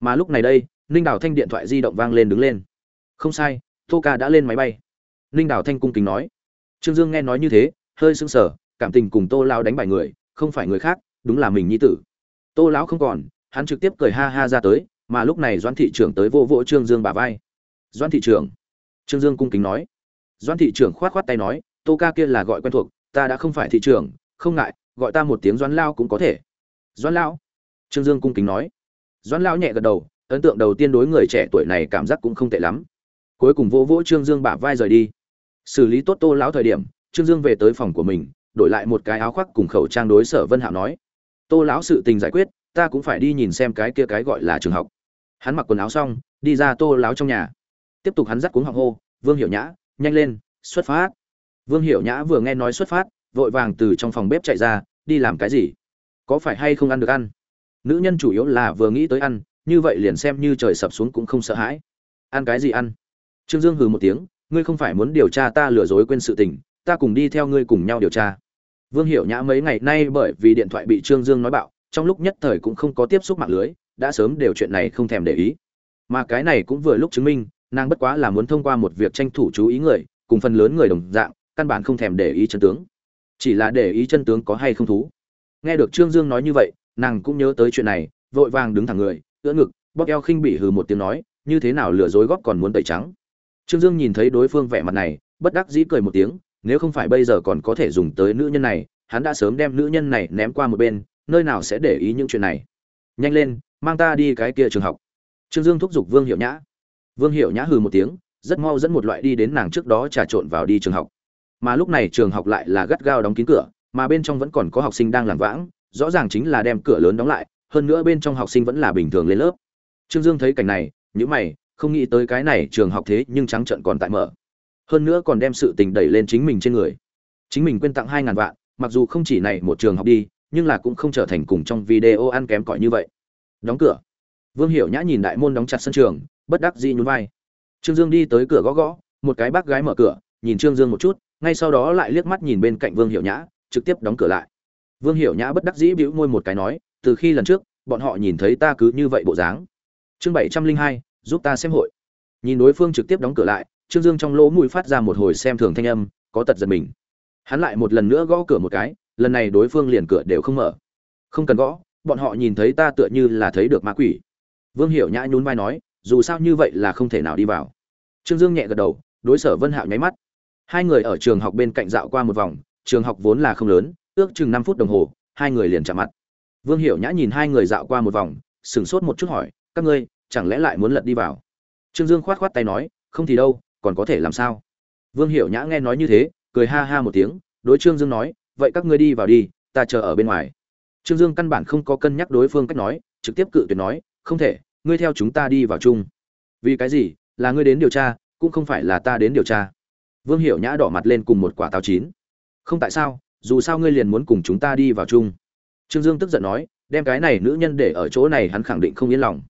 Mà lúc này đây, ninh đào thanh điện thoại di động vang lên đứng lên. Không sai, tô ca đã lên máy bay. Ninh đào thanh cung kính nói. Trương dương nghe nói như thế, hơi sưng sờ, cảm tình cùng tô lão đánh bại người, không phải người khác, đúng là mình nhi tử tô lão không còn, hắn trực tiếp cười ha ha ra tới, mà lúc này doãn thị trưởng tới vô vỗ trương dương bả vai. Doãn thị trưởng, trương dương cung kính nói. Doãn thị trưởng khoát khoát tay nói, tô ca kia là gọi quen thuộc, ta đã không phải thị trưởng, không ngại, gọi ta một tiếng doãn lao cũng có thể. Doãn lão trương dương cung kính nói. Doãn lão nhẹ gật đầu, ấn tượng đầu tiên đối người trẻ tuổi này cảm giác cũng không tệ lắm. Cuối cùng vỗ vỗ trương dương bả vai rời đi. Xử lý tốt tô lão thời điểm, trương dương về tới phòng của mình, đổi lại một cái áo khoác cùng khẩu trang đối sở vân hạo nói tô lão sự tình giải quyết, ta cũng phải đi nhìn xem cái kia cái gọi là trường học. Hắn mặc quần áo xong, đi ra tô lão trong nhà. Tiếp tục hắn dắt cuống họng hô, vương hiểu nhã, nhanh lên, xuất phát. Vương hiểu nhã vừa nghe nói xuất phát, vội vàng từ trong phòng bếp chạy ra, đi làm cái gì? Có phải hay không ăn được ăn? Nữ nhân chủ yếu là vừa nghĩ tới ăn, như vậy liền xem như trời sập xuống cũng không sợ hãi. Ăn cái gì ăn? Trương dương hừ một tiếng, ngươi không phải muốn điều tra ta lừa dối quên sự tình, ta cùng đi theo ngươi cùng nhau điều tra vương hiểu nhã mấy ngày nay bởi vì điện thoại bị trương dương nói bạo, trong lúc nhất thời cũng không có tiếp xúc mạng lưới, đã sớm đều chuyện này không thèm để ý. Mà cái này cũng vừa lúc chứng minh, nàng bất quá là muốn thông qua một việc tranh thủ chú ý người, cùng phần lớn người đồng dạng, căn bản không thèm để ý chân tướng. Chỉ là để ý chân tướng có hay không thú. Nghe được trương dương nói như vậy, nàng cũng nhớ tới chuyện này, vội vàng đứng thẳng người, ưỡn ngực, bóp eo khinh bỉ hừ một tiếng nói, như thế nào lừa dối góp còn muốn tẩy trắng? Trương dương nhìn thấy đối phương vẻ mặt này, bất đắc dĩ cười một tiếng nếu không phải bây giờ còn có thể dùng tới nữ nhân này, hắn đã sớm đem nữ nhân này ném qua một bên, nơi nào sẽ để ý những chuyện này. Nhanh lên, mang ta đi cái kia trường học. Trương dương thúc giục vương hiệu nhã. Vương hiệu nhã hừ một tiếng, rất mau dẫn một loại đi đến nàng trước đó trà trộn vào đi trường học. Mà lúc này trường học lại là gắt gao đóng kín cửa, mà bên trong vẫn còn có học sinh đang làm vãng, rõ ràng chính là đem cửa lớn đóng lại, hơn nữa bên trong học sinh vẫn là bình thường lên lớp. Trương dương thấy cảnh này nhữ mày, không nghĩ tới cái này trường học thế nhưng trắng trợn còn tại mở hơn nữa còn đem sự tình đẩy lên chính mình trên người. Chính mình quên tặng hai ngàn vạn, mặc dù không chỉ này một trường học đi, nhưng là cũng không trở thành cùng trong video ăn kém cỏi như vậy. Đóng cửa. Vương hiểu nhã nhìn đại môn đóng chặt sân trường, bất đắc dĩ nhún vai. Trương dương đi tới cửa gõ gõ, một cái bác gái mở cửa, nhìn trương dương một chút, ngay sau đó lại liếc mắt nhìn bên cạnh vương hiểu nhã, trực tiếp đóng cửa lại. Vương hiểu nhã bất đắc dĩ bĩu môi một cái nói, từ khi lần trước, bọn họ nhìn thấy ta cứ như vậy bộ dáng. Chương bảy trăm linh hai, giúp ta xem hội. Nhìn đối phương trực tiếp đóng cửa lại trương dương trong lỗ mũi phát ra một hồi xem thường thanh âm, có tật giật mình. Hắn lại một lần nữa gõ cửa một cái, lần này đối phương liền cửa đều không mở. Không cần gõ, bọn họ nhìn thấy ta tựa như là thấy được ma quỷ. Vương hiểu nhã nhún vai nói, dù sao như vậy là không thể nào đi vào. Trương dương nhẹ gật đầu, đối sở vân hạo nháy mắt. Hai người ở trường học bên cạnh dạo qua một vòng, trường học vốn là không lớn, ước chừng năm phút đồng hồ, hai người liền chạm mặt. Vương hiểu nhã nhìn hai người dạo qua một vòng, sửng sốt một chút hỏi, các ngươi, chẳng lẽ lại muốn lật đi vào? Trương dương khoát khoát tay nói, không thì đâu còn có thể làm sao? Vương hiểu nhã nghe nói như thế, cười ha ha một tiếng, đối trương dương nói, vậy các ngươi đi vào đi, ta chờ ở bên ngoài. Trương dương căn bản không có cân nhắc đối phương cách nói, trực tiếp cự tuyệt nói, không thể, ngươi theo chúng ta đi vào chung. Vì cái gì? Là ngươi đến điều tra, cũng không phải là ta đến điều tra. Vương hiểu nhã đỏ mặt lên cùng một quả táo chín. Không tại sao, dù sao ngươi liền muốn cùng chúng ta đi vào chung. Trương dương tức giận nói, đem cái này nữ nhân để ở chỗ này hắn khẳng định không yên lòng.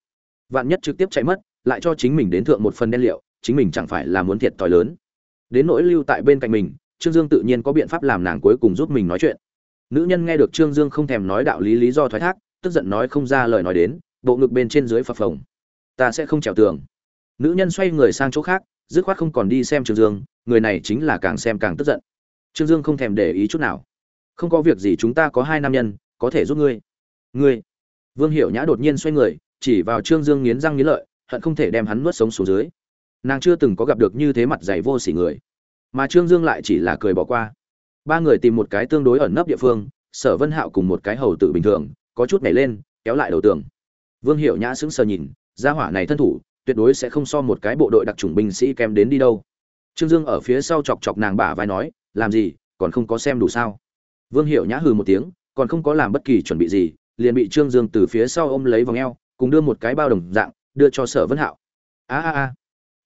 Vạn nhất trực tiếp chạy mất, lại cho chính mình đến thượng một phần đen liệu chính mình chẳng phải là muốn thiệt thòi lớn. Đến nỗi lưu tại bên cạnh mình, trương dương tự nhiên có biện pháp làm nàng cuối cùng giúp mình nói chuyện. Nữ nhân nghe được trương dương không thèm nói đạo lý lý do thoái thác, tức giận nói không ra lời nói đến, bộ ngực bên trên dưới phập phồng. Ta sẽ không trèo tường. Nữ nhân xoay người sang chỗ khác, dứt khoát không còn đi xem trương dương, người này chính là càng xem càng tức giận. Trương dương không thèm để ý chút nào. Không có việc gì chúng ta có hai nam nhân, có thể giúp ngươi. Ngươi? Vương hiểu nhã đột nhiên xoay người, chỉ vào trương dương nghiến răng nghiến lợi, hận không thể đem hắn nuốt sống xuống dưới nàng chưa từng có gặp được như thế mặt dày vô sỉ người. Mà trương dương lại chỉ là cười bỏ qua. Ba người tìm một cái tương đối ẩn nấp địa phương, sở vân hạo cùng một cái hầu tử bình thường, có chút nhảy lên, kéo lại đầu tường. Vương hiệu nhã sững sờ nhìn, gia hỏa này thân thủ, tuyệt đối sẽ không so một cái bộ đội đặc trùng binh sĩ kém đến đi đâu. Trương dương ở phía sau chọc chọc nàng bả vai nói, làm gì, còn không có xem đủ sao? Vương hiệu nhã hừ một tiếng, còn không có làm bất kỳ chuẩn bị gì, liền bị trương dương từ phía sau ôm lấy vòng eo, cùng đưa một cái bao đồng dạng, đưa cho sở vân hạo. A a a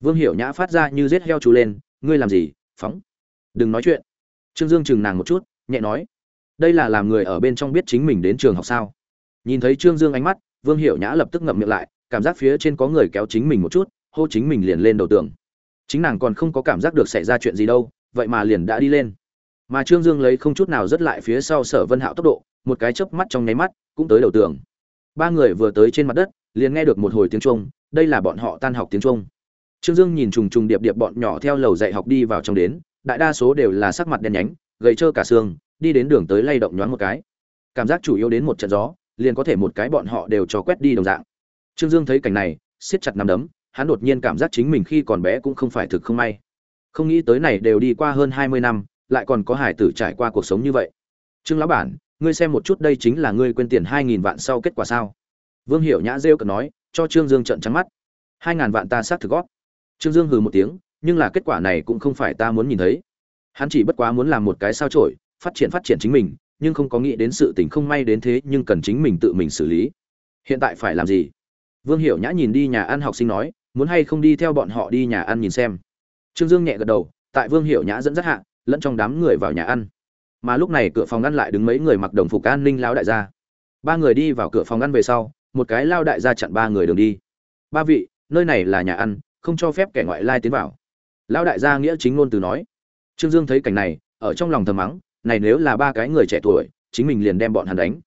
vương hiểu nhã phát ra như rết heo chú lên, ngươi làm gì? Phóng. Đừng nói chuyện. Trương dương chừng nàng một chút, nhẹ nói, đây là làm người ở bên trong biết chính mình đến trường học sao? Nhìn thấy trương dương ánh mắt, vương hiểu nhã lập tức ngậm miệng lại, cảm giác phía trên có người kéo chính mình một chút, hô chính mình liền lên đầu tường. Chính nàng còn không có cảm giác được xảy ra chuyện gì đâu, vậy mà liền đã đi lên. Mà trương dương lấy không chút nào rất lại phía sau sở vân hạo tốc độ, một cái chớp mắt trong nháy mắt, cũng tới đầu tường. Ba người vừa tới trên mặt đất, liền nghe được một hồi tiếng trung đây là bọn họ tan học tiếng trung trương dương nhìn trùng trùng điệp điệp bọn nhỏ theo lầu dạy học đi vào trong đến, đại đa số đều là sắc mặt đen nhánh, gầy trơ cả xương, đi đến đường tới lay động nhoáng một cái. Cảm giác chủ yếu đến một trận gió, liền có thể một cái bọn họ đều cho quét đi đồng dạng. Trương dương thấy cảnh này, siết chặt nắm đấm, hắn đột nhiên cảm giác chính mình khi còn bé cũng không phải thực không may. Không nghĩ tới này đều đi qua hơn hai mươi năm, lại còn có hải tử trải qua cuộc sống như vậy. Trương lão bản, ngươi xem một chút đây chính là ngươi quên tiền hai nghìn vạn sau kết quả sao? Vương hiểu nhã rêu cợt nói, cho trương dương trận trắng mắt. Hai ngàn vạn ta xác thực gót trương dương hừ một tiếng nhưng là kết quả này cũng không phải ta muốn nhìn thấy. Hắn chỉ bất quá muốn làm một cái sao chổi, phát triển phát triển chính mình nhưng không có nghĩ đến sự tình không may đến thế nhưng cần chính mình tự mình xử lý. Hiện tại phải làm gì? Vương hiểu nhã nhìn đi nhà ăn học sinh nói muốn hay không đi theo bọn họ đi nhà ăn nhìn xem. Trương dương nhẹ gật đầu tại vương hiểu nhã dẫn dắt hạ lẫn trong đám người vào nhà ăn. Mà lúc này cửa phòng ngăn lại đứng mấy người mặc đồng phục an ninh lão đại gia. Ba người đi vào cửa phòng ngăn về sau một cái lao đại gia chặn ba người đường đi. Ba vị nơi này là nhà ăn không cho phép kẻ ngoại lai tiến vào. Lão đại gia nghĩa chính ngôn từ nói. Trương dương thấy cảnh này, ở trong lòng thầm mắng, này nếu là ba cái người trẻ tuổi, chính mình liền đem bọn hắn đánh.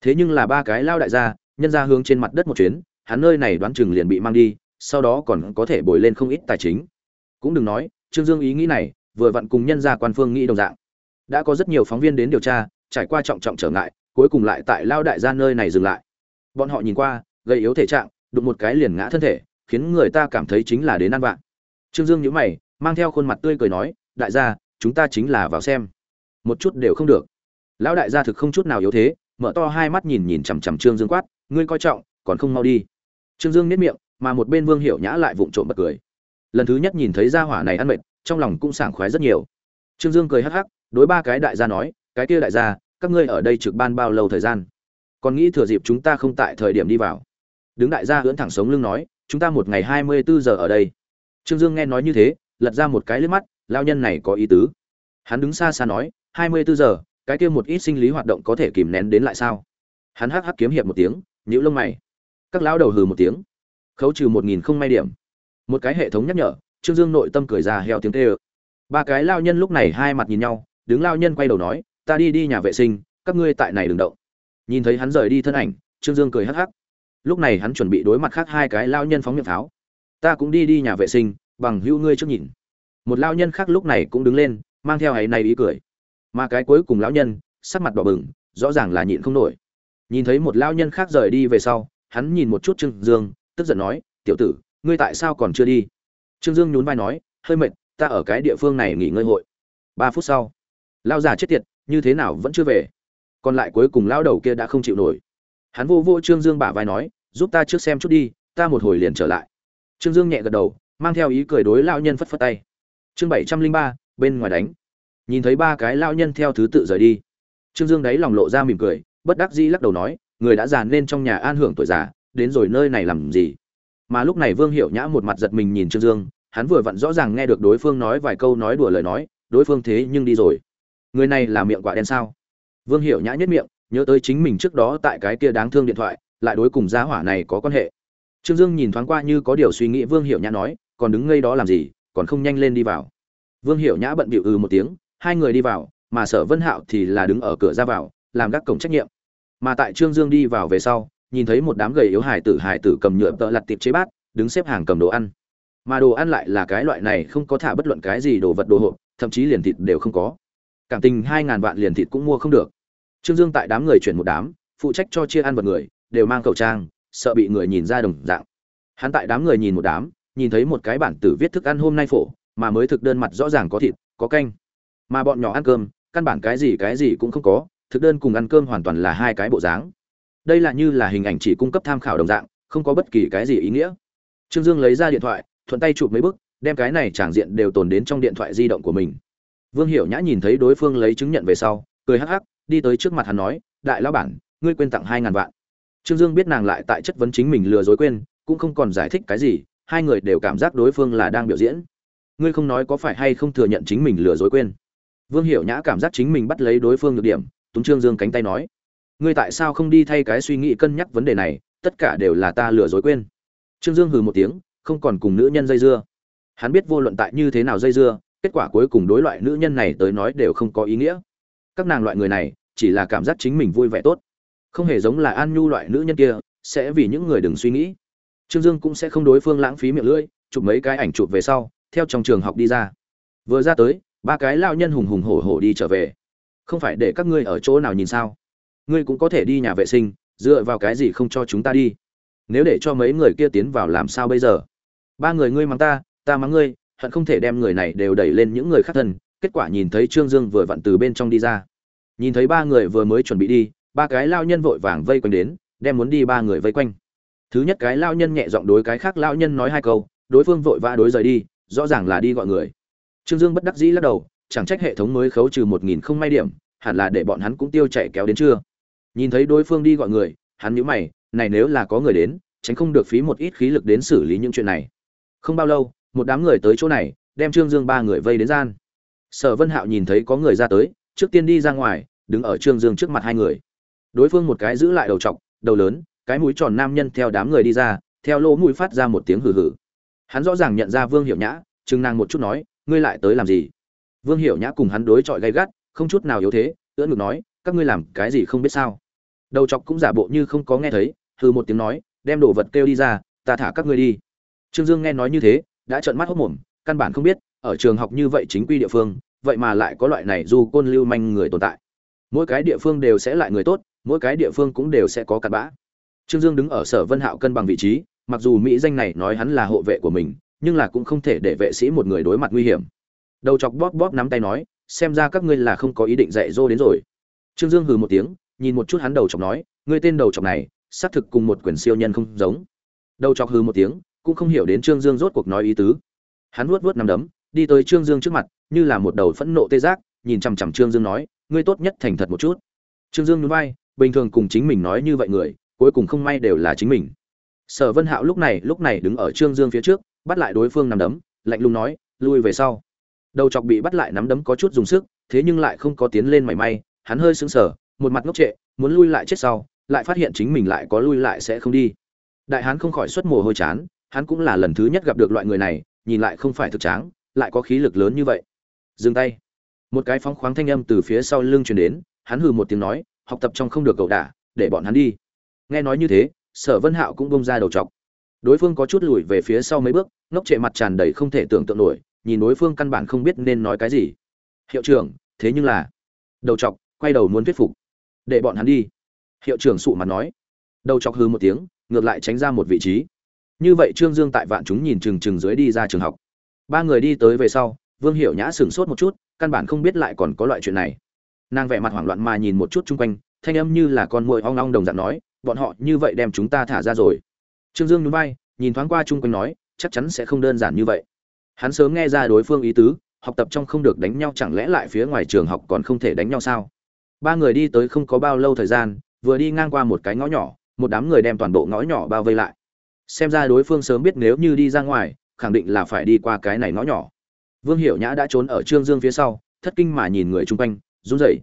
Thế nhưng là ba cái lao đại gia, nhân ra hướng trên mặt đất một chuyến, hắn nơi này đoán chừng liền bị mang đi, sau đó còn có thể bồi lên không ít tài chính. Cũng đừng nói, trương dương ý nghĩ này, vừa vặn cùng nhân gia quan phương nghĩ đồng dạng. Đã có rất nhiều phóng viên đến điều tra, trải qua trọng trọng trở ngại, cuối cùng lại tại lao đại gia nơi này dừng lại. Bọn họ nhìn qua gây yếu thể trạng, đụng một cái liền ngã thân thể khiến người ta cảm thấy chính là đến ăn vạn trương dương nhíu mày, mang theo khuôn mặt tươi cười nói, đại gia, chúng ta chính là vào xem. Một chút đều không được. Lão đại gia thực không chút nào yếu thế, mở to hai mắt nhìn nhìn chằm chằm trương dương quát, ngươi coi trọng, còn không mau đi. Trương dương nếp miệng, mà một bên vương hiểu nhã lại vụng trộm bật cười. Lần thứ nhất nhìn thấy gia hỏa này ăn mệt, trong lòng cũng sảng khoái rất nhiều. Trương dương cười hắc hắc, đối ba cái đại gia nói, cái kia đại gia, các ngươi ở đây trực ban bao lâu thời gian? Còn nghĩ thừa dịp chúng ta không tại thời điểm đi vào. Đứng đại gia hưỡn thẳng sống lưng nói chúng ta một ngày hai mươi bốn giờ ở đây. Trương dương nghe nói như thế, lật ra một cái liếc mắt lao nhân này có ý tứ. Hắn đứng xa xa nói, hai mươi bốn giờ, cái kia một ít sinh lý hoạt động có thể kìm nén đến lại sao? Hắn hắc hắc kiếm hiệp một tiếng, nhíu lông mày. Các lão đầu hừ một tiếng. Khấu trừ một nghìn không may điểm. Một cái hệ thống nhắc nhở, trương dương nội tâm cười ra heo tiếng tê ơ ba cái lao nhân lúc này hai mặt nhìn nhau, đứng lao nhân quay đầu nói, ta đi đi nhà vệ sinh, các ngươi tại này đừng động. Nhìn thấy hắn rời đi thân ảnh, trương dương cười hắc hắc lúc này hắn chuẩn bị đối mặt khác hai cái lao nhân phóng miệng pháo. Ta cũng đi đi nhà vệ sinh, bằng hữu ngươi trước nhìn. Một lao nhân khác lúc này cũng đứng lên, mang theo ấy này ý cười. Mà cái cuối cùng lão nhân, sắc mặt đỏ bừng, rõ ràng là nhịn không nổi. Nhìn thấy một lão nhân khác rời đi về sau, hắn nhìn một chút trương dương, tức giận nói, tiểu tử, ngươi tại sao còn chưa đi? Trương dương nhún vai nói, hơi mệt, ta ở cái địa phương này nghỉ ngơi hội. Ba phút sau, lao già chết tiệt, như thế nào vẫn chưa về. Còn lại cuối cùng lao đầu kia đã không chịu nổi hắn vô vô trương dương bả vai nói, giúp ta trước xem chút đi, ta một hồi liền trở lại. Trương dương nhẹ gật đầu, mang theo ý cười đối lao nhân phất phất tay. Chương bảy trăm linh ba, bên ngoài đánh. Nhìn thấy ba cái lao nhân theo thứ tự rời đi, trương dương đáy lòng lộ ra mỉm cười, bất đắc dĩ lắc đầu nói, người đã già nên trong nhà an hưởng tuổi già, đến rồi nơi này làm gì? Mà lúc này vương hiệu nhã một mặt giật mình nhìn trương dương, hắn vừa vặn rõ ràng nghe được đối phương nói vài câu nói đùa lời nói, đối phương thế nhưng đi rồi. Người này là miệng quả đen sao? Vương hiệu nhã nhất miệng nhớ tới chính mình trước đó tại cái kia đáng thương điện thoại, lại đối cùng giá hỏa này có quan hệ. Trương dương nhìn thoáng qua như có điều suy nghĩ vương hiệu nhã nói, còn đứng ngây đó làm gì, còn không nhanh lên đi vào. Vương hiệu nhã bận bịu ừ một tiếng, hai người đi vào, mà sở vân hạo thì là đứng ở cửa ra vào, làm gác cổng trách nhiệm. Mà tại trương dương đi vào về sau, nhìn thấy một đám gầy yếu hải tử hải tử cầm nhựa tợ lặt tiệp chế bát, đứng xếp hàng cầm đồ ăn. Mà đồ ăn lại là cái loại này không có thả bất luận cái gì đồ vật đồ hộp, thậm chí liền thịt đều không có. Cảm tình hai ngàn vạn liền thịt cũng mua không được trương dương tại đám người chuyển một đám, phụ trách cho chia ăn vật người, đều mang khẩu trang, sợ bị người nhìn ra đồng dạng. Hắn tại đám người nhìn một đám, nhìn thấy một cái bản tử viết thức ăn hôm nay phổ, mà mới thực đơn mặt rõ ràng có thịt, có canh. Mà bọn nhỏ ăn cơm, căn bản cái gì cái gì cũng không có, thực đơn cùng ăn cơm hoàn toàn là hai cái bộ dáng. Đây là như là hình ảnh chỉ cung cấp tham khảo đồng dạng, không có bất kỳ cái gì ý nghĩa. Trương dương lấy ra điện thoại, thuận tay chụp mấy bức, đem cái này tràng diện đều tồn đến trong điện thoại di động của mình. Vương hiểu nhã nhìn thấy đối phương lấy chứng nhận về sau, cười hắc hắc đi tới trước mặt hắn nói, đại lão bản, ngươi quên tặng hai ngàn vạn. Trương dương biết nàng lại tại chất vấn chính mình lừa dối quên, cũng không còn giải thích cái gì, hai người đều cảm giác đối phương là đang biểu diễn. Ngươi không nói có phải hay không thừa nhận chính mình lừa dối quên. Vương hiểu nhã cảm giác chính mình bắt lấy đối phương được điểm túng trương dương cánh tay nói, ngươi tại sao không đi thay cái suy nghĩ cân nhắc vấn đề này, tất cả đều là ta lừa dối quên. Trương dương hừ một tiếng, không còn cùng nữ nhân dây dưa. Hắn biết vô luận tại như thế nào dây dưa, kết quả cuối cùng đối loại nữ nhân này tới nói đều không có ý nghĩa. Các nàng loại người này chỉ là cảm giác chính mình vui vẻ tốt. Không hề giống là an nhu loại nữ nhân kia, sẽ vì những người đừng suy nghĩ. Trương dương cũng sẽ không đối phương lãng phí miệng lưỡi, chụp mấy cái ảnh chụp về sau, theo trong trường học đi ra. Vừa ra tới, ba cái lao nhân hùng hùng hổ hổ đi trở về. Không phải để các ngươi ở chỗ nào nhìn sao? Ngươi cũng có thể đi nhà vệ sinh, dựa vào cái gì không cho chúng ta đi? Nếu để cho mấy người kia tiến vào làm sao bây giờ? Ba người ngươi mắng ta ta mắng ngươi, hận không thể đem người này đều đẩy lên những người khác thân. Kết quả nhìn thấy trương dương vừa vặn từ bên trong đi ra nhìn thấy ba người vừa mới chuẩn bị đi, ba cái lao nhân vội vàng vây quanh đến, đem muốn đi ba người vây quanh. Thứ nhất cái lao nhân nhẹ giọng đối cái khác lao nhân nói hai câu, đối phương vội vã đối rời đi, rõ ràng là đi gọi người. Trương dương bất đắc dĩ lắc đầu, chẳng trách hệ thống mới khấu trừ một nghìn không may điểm, hẳn là để bọn hắn cũng tiêu chạy kéo đến chưa nhìn thấy đối phương đi gọi người, hắn nhíu mày, này nếu là có người đến, tránh không được phí một ít khí lực đến xử lý những chuyện này. Không bao lâu, một đám người tới chỗ này, đem trương dương ba người vây đến gian. Sở vân hạo nhìn thấy có người ra tới trước tiên đi ra ngoài, đứng ở trương dương trước mặt hai người. Đối phương một cái giữ lại đầu t đầu lớn, cái mũi tròn nam nhân theo đám người đi ra, theo lỗ mũi phát ra một tiếng hừ hừ. Hắn rõ ràng nhận ra vương hiệu nhã, chừng nàng một chút nói, ngươi lại tới làm gì? Vương hiệu nhã cùng hắn đối chọi gay gắt, không chút nào yếu thế, ưỡn ngực nói, các ngươi làm cái gì không biết sao? Đầu chọc cũng giả bộ như không có nghe thấy, hừ một tiếng nói, đem đồ vật kêu đi ra, ta thả các ngươi đi. Trương dương nghe nói như thế, đã trợn mắt hốc mồm, căn bản không biết, ở trường học như vậy chính quy địa phương vậy mà lại có loại này du côn lưu manh người tồn tại. Mỗi cái địa phương đều sẽ lại người tốt, mỗi cái địa phương cũng đều sẽ có cặn bã. Trương dương đứng ở sở vân hạo cân bằng vị trí, mặc dù mỹ danh này nói hắn là hộ vệ của mình, nhưng là cũng không thể để vệ sĩ một người đối mặt nguy hiểm. Đầu chọc bóp bóp nắm tay nói, xem ra các ngươi là không có ý định dạy dỗ đến rồi. Trương dương hừ một tiếng, nhìn một chút hắn đầu chọc nói, ngươi tên đầu chọc này, xác thực cùng một quyển siêu nhân không giống. Đầu chọc hừ một tiếng, cũng không hiểu đến trương dương rốt cuộc nói ý tứ. Hắn vuốt vuốt nằm đấm, đi tới trương dương trước mặt như là một đầu phẫn nộ tê giác, nhìn chằm chằm trương dương nói, ngươi tốt nhất thành thật một chút. Trương dương nhún vai, bình thường cùng chính mình nói như vậy người, cuối cùng không may đều là chính mình. Sở vân hạo lúc này lúc này đứng ở trương dương phía trước, bắt lại đối phương nắm đấm, lạnh lùng nói, lui về sau. Đầu chọc bị bắt lại nắm đấm có chút dùng sức, thế nhưng lại không có tiến lên mảy may, hắn hơi sững sờ, một mặt ngốc trệ, muốn lui lại chết sau, lại phát hiện chính mình lại có lui lại sẽ không đi. Đại hán không khỏi xuất mồ hôi chán, hắn cũng là lần thứ nhất gặp được loại người này, nhìn lại không phải thực tráng, lại có khí lực lớn như vậy dừng tay. Một cái phóng khoáng thanh âm từ phía sau lưng truyền đến, hắn hừ một tiếng nói, học tập trong không được cậu đả, để bọn hắn đi. Nghe nói như thế, sở vân hạo cũng bông ra đầu chọc. Đối phương có chút lùi về phía sau mấy bước, ngốc trệ mặt tràn đầy không thể tưởng tượng nổi, nhìn đối phương căn bản không biết nên nói cái gì. Hiệu trưởng, thế nhưng là đầu chọc, quay đầu muốn thuyết phục. Để bọn hắn đi. Hiệu trưởng sụ mặt nói. Đầu chọc hư một tiếng, ngược lại tránh ra một vị trí. Như vậy trương dương tại vạn chúng nhìn chừng chừng dưới đi ra trường học. Ba người đi tới về sau vương hiểu nhã sửng sốt một chút, căn bản không biết lại còn có loại chuyện này. Nàng vẻ mặt hoảng loạn mà nhìn một chút chung quanh, thanh âm như là con muội ong ong đồng dạng nói, bọn họ như vậy đem chúng ta thả ra rồi. Trương dương nhún vai, nhìn thoáng qua chung quanh nói, chắc chắn sẽ không đơn giản như vậy. Hắn sớm nghe ra đối phương ý tứ, học tập trong không được đánh nhau chẳng lẽ lại phía ngoài trường học còn không thể đánh nhau sao? Ba người đi tới không có bao lâu thời gian, vừa đi ngang qua một cái ngõ nhỏ, một đám người đem toàn bộ ngõ nhỏ bao vây lại. Xem ra đối phương sớm biết nếu như đi ra ngoài, khẳng định là phải đi qua cái này ngõ nhỏ vương hiểu nhã đã trốn ở trương dương phía sau, thất kinh mà nhìn người chung quanh, run rẩy.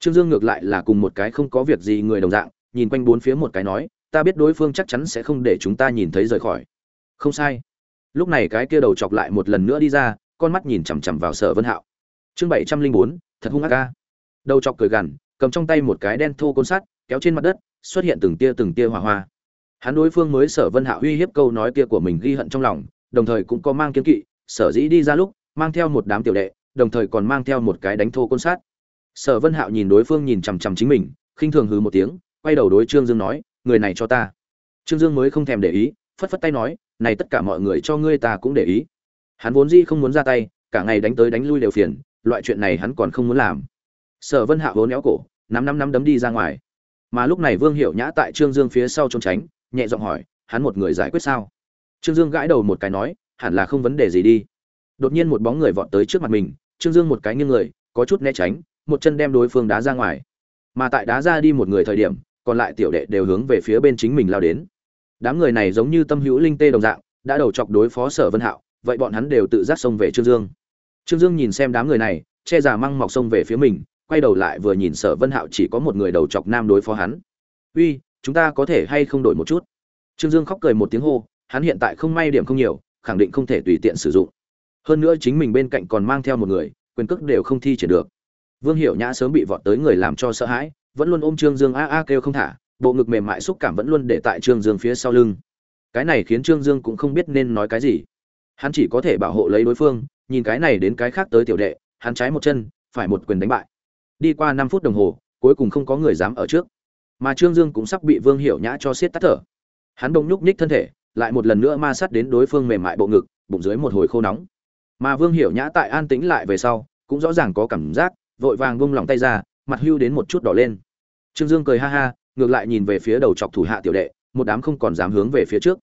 Trương dương ngược lại là cùng một cái không có việc gì người đồng dạng, nhìn quanh bốn phía một cái nói, ta biết đối phương chắc chắn sẽ không để chúng ta nhìn thấy rời khỏi. Không sai. Lúc này cái kia đầu chọc lại một lần nữa đi ra, con mắt nhìn chằm chằm vào sở vân hạo. Chương bảy trăm linh bốn, thật hung ác a. đầu chọc cười gằn, cầm trong tay một cái đen thô côn sắt, kéo trên mặt đất, xuất hiện từng tia từng tia hỏa hoa. Hắn đối phương mới sở vân hạo uy hiếp câu nói kia của mình ghi hận trong lòng, đồng thời cũng có mang kiến kỵ, sở dĩ đi ra lúc mang theo một đám tiểu đệ, đồng thời còn mang theo một cái đánh thô côn sát. Sở vân hạo nhìn đối phương nhìn chằm chằm chính mình, khinh thường hừ một tiếng, quay đầu đối trương dương nói, người này cho ta. Trương dương mới không thèm để ý, phất phất tay nói, này tất cả mọi người cho ngươi ta cũng để ý. Hắn vốn dĩ không muốn ra tay, cả ngày đánh tới đánh lui đều phiền, loại chuyện này hắn còn không muốn làm. Sở vân hạ vốn éo cổ năm năm năm đấm đi ra ngoài. Mà lúc này vương Hiểu nhã tại trương dương phía sau trốn tránh, nhẹ giọng hỏi, hắn một người giải quyết sao? Trương dương gãi đầu một cái nói, hẳn là không vấn đề gì đi đột nhiên một bóng người vọt tới trước mặt mình, trương dương một cái nghiêng người, có chút né tránh, một chân đem đối phương đá ra ngoài. Mà tại đá ra đi một người thời điểm, còn lại tiểu đệ đều hướng về phía bên chính mình lao đến. Đám người này giống như tâm hữu linh tê đồng dạng, đã đầu chọc đối phó sở vân hạo, vậy bọn hắn đều tự giác xông về trương dương. Trương dương nhìn xem đám người này, che giả măng mọc xông về phía mình, quay đầu lại vừa nhìn sở vân hạo chỉ có một người đầu chọc nam đối phó hắn. Uy, chúng ta có thể hay không đổi một chút? Trương dương khóc cười một tiếng hô, hắn hiện tại không may điểm không nhiều, khẳng định không thể tùy tiện sử dụng hơn nữa chính mình bên cạnh còn mang theo một người, quyền cước đều không thi triển được. Vương hiểu nhã sớm bị vọt tới người làm cho sợ hãi, vẫn luôn ôm trương dương a a kêu không thả, bộ ngực mềm mại xúc cảm vẫn luôn để tại trương dương phía sau lưng. Cái này khiến trương dương cũng không biết nên nói cái gì. Hắn chỉ có thể bảo hộ lấy đối phương, nhìn cái này đến cái khác tới tiểu đệ, hắn trái một chân, phải một quyền đánh bại. Đi qua năm phút đồng hồ, cuối cùng không có người dám ở trước. Mà trương dương cũng sắp bị vương hiểu nhã cho siết tắt thở. Hắn bỗng nhúc nhích thân thể, lại một lần nữa ma sát đến đối phương mềm mại bộ ngực, bụng dưới một hồi khô nóng mà vương hiểu nhã tại an tĩnh lại về sau, cũng rõ ràng có cảm giác, vội vàng bông lòng tay ra, mặt hưu đến một chút đỏ lên. Trương dương cười ha ha, ngược lại nhìn về phía đầu chọc thủ hạ tiểu đệ, một đám không còn dám hướng về phía trước.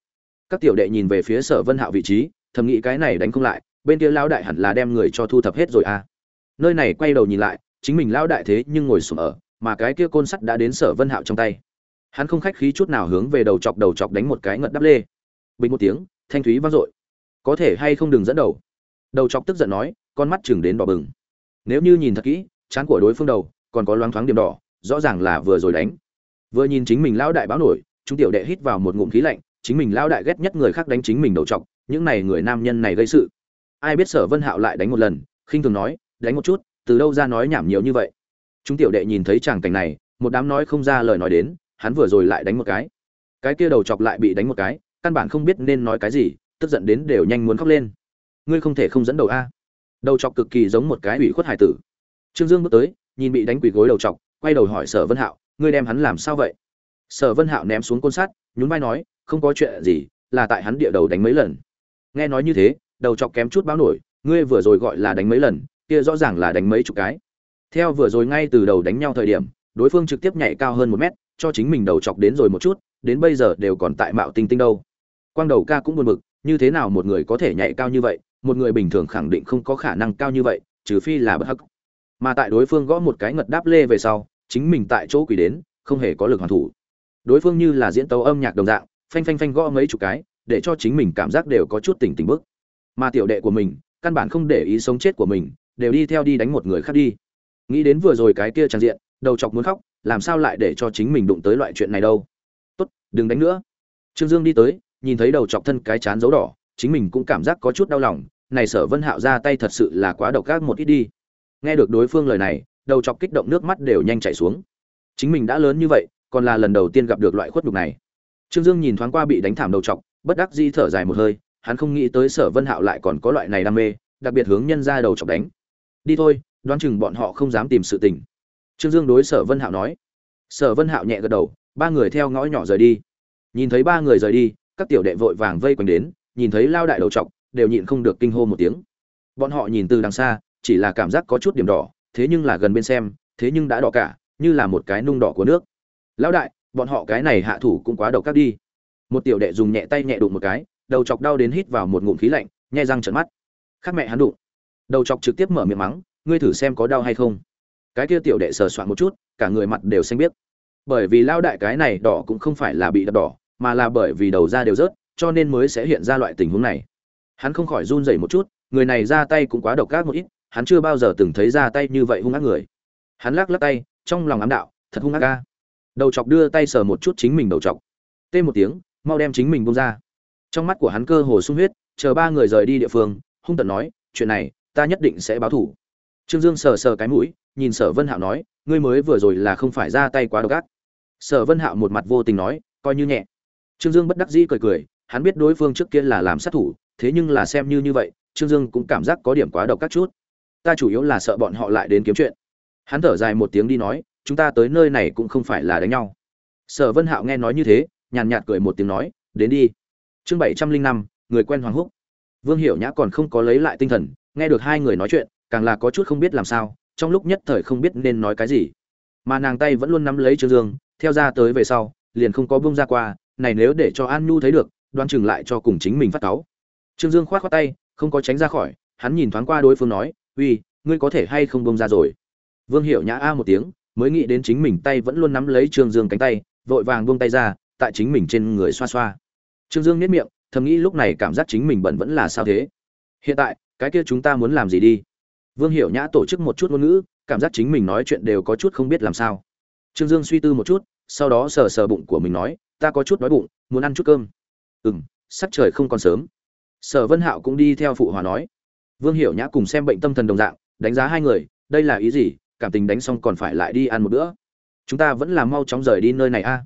Các tiểu đệ nhìn về phía sở vân hạo vị trí, thầm nghĩ cái này đánh không lại, bên kia lão đại hẳn là đem người cho thu thập hết rồi à. Nơi này quay đầu nhìn lại, chính mình lão đại thế nhưng ngồi sụp ở, mà cái kia côn sắt đã đến sở vân hạo trong tay. Hắn không khách khí chút nào hướng về đầu chọc đầu chọc đánh một cái ngật đắp lê. Bình một tiếng, thanh thúy vang dội. Có thể hay không đừng dẫn đầu đầu chọc tức giận nói, con mắt chừng đến đỏ bừng. Nếu như nhìn thật kỹ, chán của đối phương đầu, còn có loáng thoáng điểm đỏ, rõ ràng là vừa rồi đánh. Vừa nhìn chính mình lão đại báo nổi, chúng tiểu đệ hít vào một ngụm khí lạnh, chính mình lão đại ghét nhất người khác đánh chính mình đầu chọc, những này người nam nhân này gây sự. Ai biết sở vân hạo lại đánh một lần, khinh thường nói, đánh một chút, từ đâu ra nói nhảm nhiều như vậy. Chúng tiểu đệ nhìn thấy chàng cảnh này, một đám nói không ra lời nói đến, hắn vừa rồi lại đánh một cái. Cái kia đầu chọc lại bị đánh một cái, căn bản không biết nên nói cái gì, tức giận đến đều nhanh muốn khóc lên ngươi không thể không dẫn đầu a. Đầu chọc cực kỳ giống một cái ủy khuất hải tử. Trương dương bước tới, nhìn bị đánh quỳ gối đầu chọc, quay đầu hỏi sở vân hạo, ngươi đem hắn làm sao vậy? Sở vân hạo ném xuống côn sắt, nhún vai nói, không có chuyện gì, là tại hắn địa đầu đánh mấy lần. Nghe nói như thế, đầu chọc kém chút báo nổi, ngươi vừa rồi gọi là đánh mấy lần, kia rõ ràng là đánh mấy chục cái. Theo vừa rồi ngay từ đầu đánh nhau thời điểm, đối phương trực tiếp nhảy cao hơn một mét, cho chính mình đầu chọc đến rồi một chút, đến bây giờ đều còn tại mạo tinh tinh đâu. Quang đầu ca cũng buồn bực, như thế nào một người có thể nhảy cao như vậy một người bình thường khẳng định không có khả năng cao như vậy, trừ phi là bất hắc. Mà tại đối phương gõ một cái ngật đáp lê về sau, chính mình tại chỗ quỷ đến, không hề có lực hoàn thủ. Đối phương như là diễn tấu âm nhạc đồng dạng, phanh phanh phanh gõ mấy chục cái, để cho chính mình cảm giác đều có chút tỉnh tỉnh bức mà tiểu đệ của mình, căn bản không để ý sống chết của mình, đều đi theo đi đánh một người khác đi. Nghĩ đến vừa rồi cái kia tràn diện, đầu chọc muốn khóc, làm sao lại để cho chính mình đụng tới loại chuyện này đâu. Tốt, đừng đánh nữa. Trương dương đi tới, nhìn thấy đầu chọc thân cái chán dấu đỏ chính mình cũng cảm giác có chút đau lòng, này sở vân hạo ra tay thật sự là quá độc ác một ít đi. Nghe được đối phương lời này, đầu chọc kích động nước mắt đều nhanh chảy xuống. Chính mình đã lớn như vậy, còn là lần đầu tiên gặp được loại khuất nhục này. Trương dương nhìn thoáng qua bị đánh thảm đầu chọc, bất đắc di thở dài một hơi, hắn không nghĩ tới sở vân hạo lại còn có loại này đam mê, đặc biệt hướng nhân ra đầu chọc đánh. Đi thôi, đoán chừng bọn họ không dám tìm sự tình. Trương dương đối sở vân hạo nói. Sở vân hạo nhẹ gật đầu, ba người theo ngõ nhỏ rời đi. Nhìn thấy ba người rời đi, các tiểu đệ vội vàng vây quanh đến nhìn thấy lao đại đầu trọc đều nhịn không được kinh hô một tiếng. Bọn họ nhìn từ đằng xa, chỉ là cảm giác có chút điểm đỏ, thế nhưng là gần bên xem, thế nhưng đã đỏ cả, như là một cái nung đỏ của nước. Lão đại, bọn họ cái này hạ thủ cũng quá độc các đi. Một tiểu đệ dùng nhẹ tay nhẹ đụng một cái, đầu chọc đau đến hít vào một ngụm khí lạnh nhai răng trợn mắt. Khác mẹ hắn đụng. Đầu chọc trực tiếp mở miệng mắng, ngươi thử xem có đau hay không? Cái kia tiểu đệ sờ soạn một chút, cả người mặt đều xanh biết bởi vì lao đại cái này đỏ cũng không phải là bị đập đỏ, mà là bởi vì đầu da đều rớt cho nên mới sẽ hiện ra loại tình huống này. Hắn không khỏi run rẩy một chút, người này ra tay cũng quá độc ác một ít, hắn chưa bao giờ từng thấy ra tay như vậy hung ác người. Hắn lắc lắc tay, trong lòng ám đạo, thật hung ác ca đầu chọc đưa tay sờ một chút chính mình đầu chọc. Tê một tiếng, mau đem chính mình bông ra. Trong mắt của hắn cơ hồ sung huyết, chờ ba người rời đi địa phương, hung tận nói, chuyện này, ta nhất định sẽ báo thủ. Trương dương sờ sờ cái mũi, nhìn sở vân hạo nói, ngươi mới vừa rồi là không phải ra tay quá độc ác. Sở vân hạo một mặt vô tình nói, coi như nhẹ. Trương dương bất đắc dĩ cười cười hắn biết đối phương trước kia là làm sát thủ, thế nhưng là xem như như vậy, trương dương cũng cảm giác có điểm quá độc các chút. Ta chủ yếu là sợ bọn họ lại đến kiếm chuyện. Hắn thở dài một tiếng đi nói, chúng ta tới nơi này cũng không phải là đánh nhau. Sở vân hạo nghe nói như thế, nhàn nhạt cười một tiếng nói, đến đi. Chương bảy trăm linh năm, người quen hoàng húc. Vương hiểu nhã còn không có lấy lại tinh thần, nghe được hai người nói chuyện, càng là có chút không biết làm sao, trong lúc nhất thời không biết nên nói cái gì. Mà nàng tay vẫn luôn nắm lấy trương dương, theo ra tới về sau, liền không có bông ra qua, này nếu để cho an nhu thấy được đoan chừng lại cho cùng chính mình phát cáu. Trương dương khoát khoát tay, không có tránh ra khỏi, hắn nhìn thoáng qua đối phương nói, uy, ngươi có thể hay không bông ra rồi? Vương hiệu nhã a một tiếng, mới nghĩ đến chính mình tay vẫn luôn nắm lấy trương dương cánh tay, vội vàng buông tay ra, tại chính mình trên người xoa xoa. Trương dương nếp miệng, thầm nghĩ lúc này cảm giác chính mình bẩn vẫn là sao thế? Hiện tại, cái kia chúng ta muốn làm gì đi? Vương hiểu nhã tổ chức một chút ngôn ngữ, cảm giác chính mình nói chuyện đều có chút không biết làm sao. Trương dương suy tư một chút, sau đó sờ sờ bụng của mình nói, ta có chút đói bụng, muốn ăn chút cơm ừ m sắc trời không còn sớm. Sở vân hạo cũng đi theo phụ hòa nói. Vương hiểu nhã cùng xem bệnh tâm thần đồng dạng, đánh giá hai người, đây là ý gì, cảm tình đánh xong còn phải lại đi ăn một bữa. Chúng ta vẫn là mau chóng rời đi nơi này a.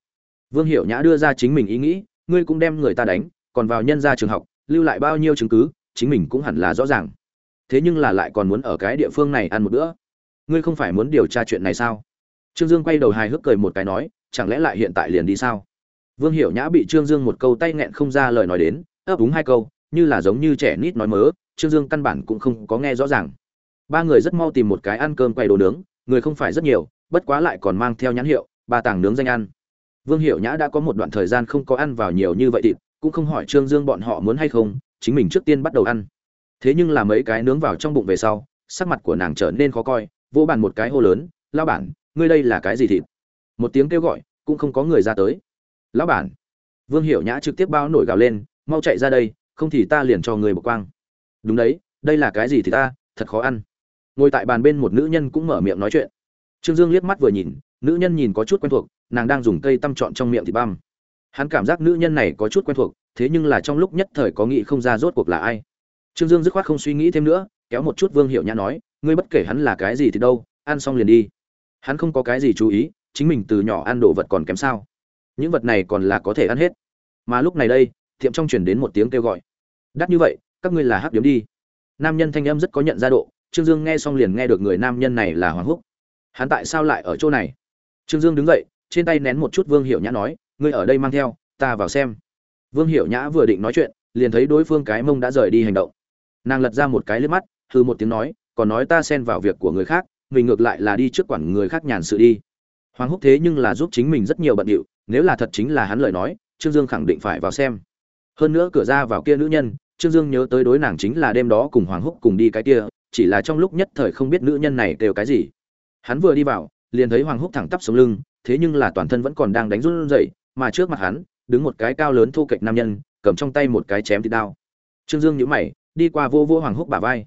Vương hiểu nhã đưa ra chính mình ý nghĩ, ngươi cũng đem người ta đánh, còn vào nhân ra trường học, lưu lại bao nhiêu chứng cứ, chính mình cũng hẳn là rõ ràng. Thế nhưng là lại còn muốn ở cái địa phương này ăn một bữa. Ngươi không phải muốn điều tra chuyện này sao? Trương dương quay đầu hài hước cười một cái nói, chẳng lẽ lại hiện tại liền đi sao? Vương hiểu nhã bị trương dương một câu tay nghẹn không ra lời nói đến, ấp úng hai câu, như là giống như trẻ nít nói mớ, trương dương căn bản cũng không có nghe rõ ràng. Ba người rất mau tìm một cái ăn cơm quay đồ nướng, người không phải rất nhiều, bất quá lại còn mang theo nhãn hiệu, ba tàng nướng danh ăn. Vương hiểu nhã đã có một đoạn thời gian không có ăn vào nhiều như vậy thịt, cũng không hỏi trương dương bọn họ muốn hay không, chính mình trước tiên bắt đầu ăn. Thế nhưng là mấy cái nướng vào trong bụng về sau, sắc mặt của nàng trở nên khó coi, vỗ bàn một cái hô lớn lao bản, ngươi đây là cái gì thịt? Một tiếng kêu gọi, cũng không có người ra tới lão bản. Vương hiểu nhã trực tiếp bao nổi gào lên, mau chạy ra đây, không thì ta liền cho người bọc quang. Đúng đấy, đây là cái gì thì ta, thật khó ăn. Ngồi tại bàn bên một nữ nhân cũng mở miệng nói chuyện. Trương dương liếc mắt vừa nhìn, nữ nhân nhìn có chút quen thuộc, nàng đang dùng cây tăm trọn trong miệng thịt băm. Hắn cảm giác nữ nhân này có chút quen thuộc, thế nhưng là trong lúc nhất thời có nghĩ không ra rốt cuộc là ai. Trương dương dứt khoát không suy nghĩ thêm nữa, kéo một chút vương hiệu nhã nói, ngươi bất kể hắn là cái gì thì đâu, ăn xong liền đi. Hắn không có cái gì chú ý, chính mình từ nhỏ ăn đồ vật còn kém sao những vật này còn là có thể ăn hết. Mà lúc này đây tiệm trong chuyển đến một tiếng kêu gọi. Đắt như vậy, các ngươi là hắc điếm đi. Nam nhân thanh âm rất có nhận ra độ, trương dương nghe xong liền nghe được người nam nhân này là hoàng húc. Hắn tại sao lại ở chỗ này? Trương dương đứng dậy, trên tay nén một chút vương hiệu nhã nói, ngươi ở đây mang theo, ta vào xem. Vương hiệu nhã vừa định nói chuyện, liền thấy đối phương cái mông đã rời đi hành động. Nàng lật ra một cái liếp mắt hư một tiếng nói, còn nói ta xen vào việc của người khác, mình ngược lại là đi trước quản người khác nhàn sự đi. Hoàng húc thế nhưng là giúp chính mình rất nhiều bận điệu nếu là thật chính là hắn lời nói, trương dương khẳng định phải vào xem. Hơn nữa cửa ra vào kia nữ nhân, trương dương nhớ tới đối nàng chính là đêm đó cùng hoàng húc cùng đi cái kia, chỉ là trong lúc nhất thời không biết nữ nhân này kêu cái gì. Hắn vừa đi vào, liền thấy hoàng húc thẳng tắp sống lưng, thế nhưng là toàn thân vẫn còn đang đánh run rẩy, mà trước mặt hắn, đứng một cái cao lớn thu kệch nam nhân, cầm trong tay một cái chém thịt đao. Trương dương nhữ mày, đi qua vô vô hoàng húc bả vai.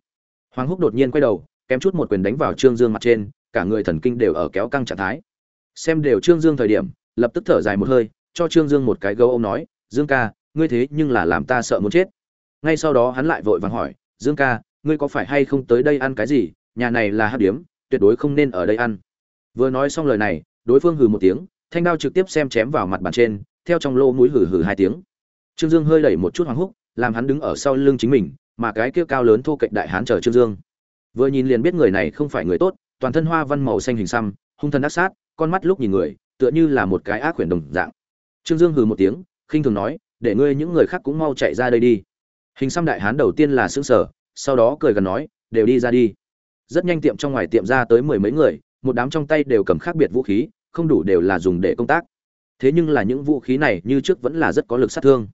Hoàng húc đột nhiên quay đầu, kém chút một quyền đánh vào trương dương mặt trên, cả người thần kinh đều ở kéo căng trạng thái. Xem đều trương dương thời điểm lập tức thở dài một hơi, cho trương dương một cái gấu ông nói, dương ca, ngươi thế nhưng là làm ta sợ muốn chết. Ngay sau đó hắn lại vội vàng hỏi, dương ca, ngươi có phải hay không tới đây ăn cái gì? Nhà này là hát điếm, tuyệt đối không nên ở đây ăn. Vừa nói xong lời này, đối phương hừ một tiếng, thanh đao trực tiếp xem chém vào mặt bàn trên, theo trong lô mũi hừ hừ hai tiếng. Trương dương hơi đẩy một chút hoàng húc, làm hắn đứng ở sau lưng chính mình, mà cái kia cao lớn thô cạnh đại hán chờ trương dương. Vừa nhìn liền biết người này không phải người tốt, toàn thân hoa văn màu xanh hình xăm, hung thần ác sát, con mắt lúc nhìn người tựa như là một cái ác quyển đồng dạng. Trương dương hừ một tiếng, khinh thường nói, để ngươi những người khác cũng mau chạy ra đây đi. Hình xăm đại hán đầu tiên là xương sở sau đó cười gần nói, đều đi ra đi. Rất nhanh tiệm trong ngoài tiệm ra tới mười mấy người, một đám trong tay đều cầm khác biệt vũ khí, không đủ đều là dùng để công tác. Thế nhưng là những vũ khí này như trước vẫn là rất có lực sát thương.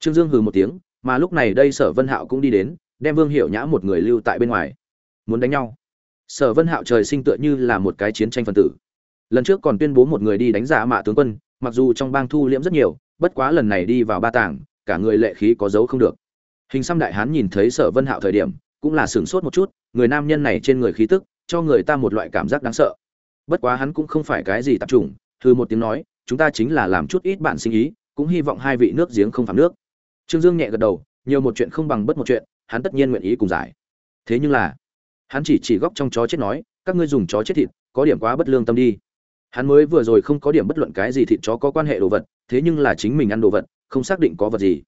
Trương dương hừ một tiếng, mà lúc này đây sở vân hạo cũng đi đến, đem vương hiệu nhã một người lưu tại bên ngoài. Muốn đánh nhau. Sở vân hạo trời sinh tựa như là một cái chiến tranh phân tử lần trước còn tuyên bố một người đi đánh giả mạ tướng quân, mặc dù trong bang thu liễm rất nhiều, bất quá lần này đi vào ba tảng, cả người lệ khí có dấu không được. Hình xăm đại hán nhìn thấy sở vân hạo thời điểm, cũng là sửng sốt một chút, người nam nhân này trên người khí tức, cho người ta một loại cảm giác đáng sợ. Bất quá hắn cũng không phải cái gì tạp chủng thư một tiếng nói, chúng ta chính là làm chút ít bạn sinh ý, cũng hy vọng hai vị nước giếng không phạm nước. Trương dương nhẹ gật đầu, nhiều một chuyện không bằng bất một chuyện, hắn tất nhiên nguyện ý cùng giải. Thế nhưng là, hắn chỉ chỉ góc trong chó chết nói, các ngươi dùng chó chết thịt, có điểm quá bất lương tâm đi hắn mới vừa rồi không có điểm bất luận cái gì thịt chó có quan hệ đồ vật, thế nhưng là chính mình ăn đồ vật, không xác định có vật gì.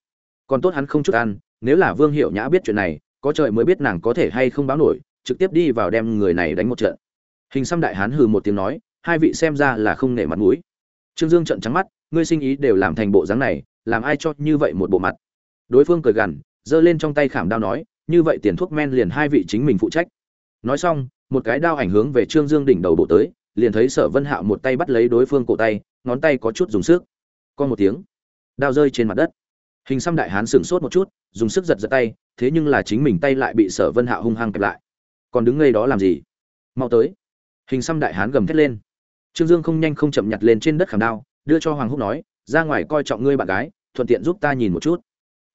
Còn tốt hắn không chút ăn, nếu là vương hiệu nhã biết chuyện này, có trời mới biết nàng có thể hay không báo nổi, trực tiếp đi vào đem người này đánh một trận. Hình xăm đại hán hừ một tiếng nói, hai vị xem ra là không nể mặt mũi. Trương dương trận trắng mắt, ngươi sinh ý đều làm thành bộ dáng này, làm ai cho như vậy một bộ mặt? Đối phương cười gằn, giơ lên trong tay khảm đao nói, như vậy tiền thuốc men liền hai vị chính mình phụ trách. Nói xong, một cái đao ảnh hướng về trương dương đỉnh đầu bộ tới liền thấy sở vân hạo một tay bắt lấy đối phương cổ tay, ngón tay có chút dùng sức. Con một tiếng, đao rơi trên mặt đất. Hình xăm đại hán sửng sốt một chút, dùng sức giật giật tay, thế nhưng là chính mình tay lại bị sở vân hạo hung hăng kẹp lại. Còn đứng ngây đó làm gì? Mau tới. Hình xăm đại hán gầm thét lên. Trương dương không nhanh không chậm nhặt lên trên đất khảm đao, đưa cho hoàng húc nói, ra ngoài coi trọng ngươi bạn gái, thuận tiện giúp ta nhìn một chút.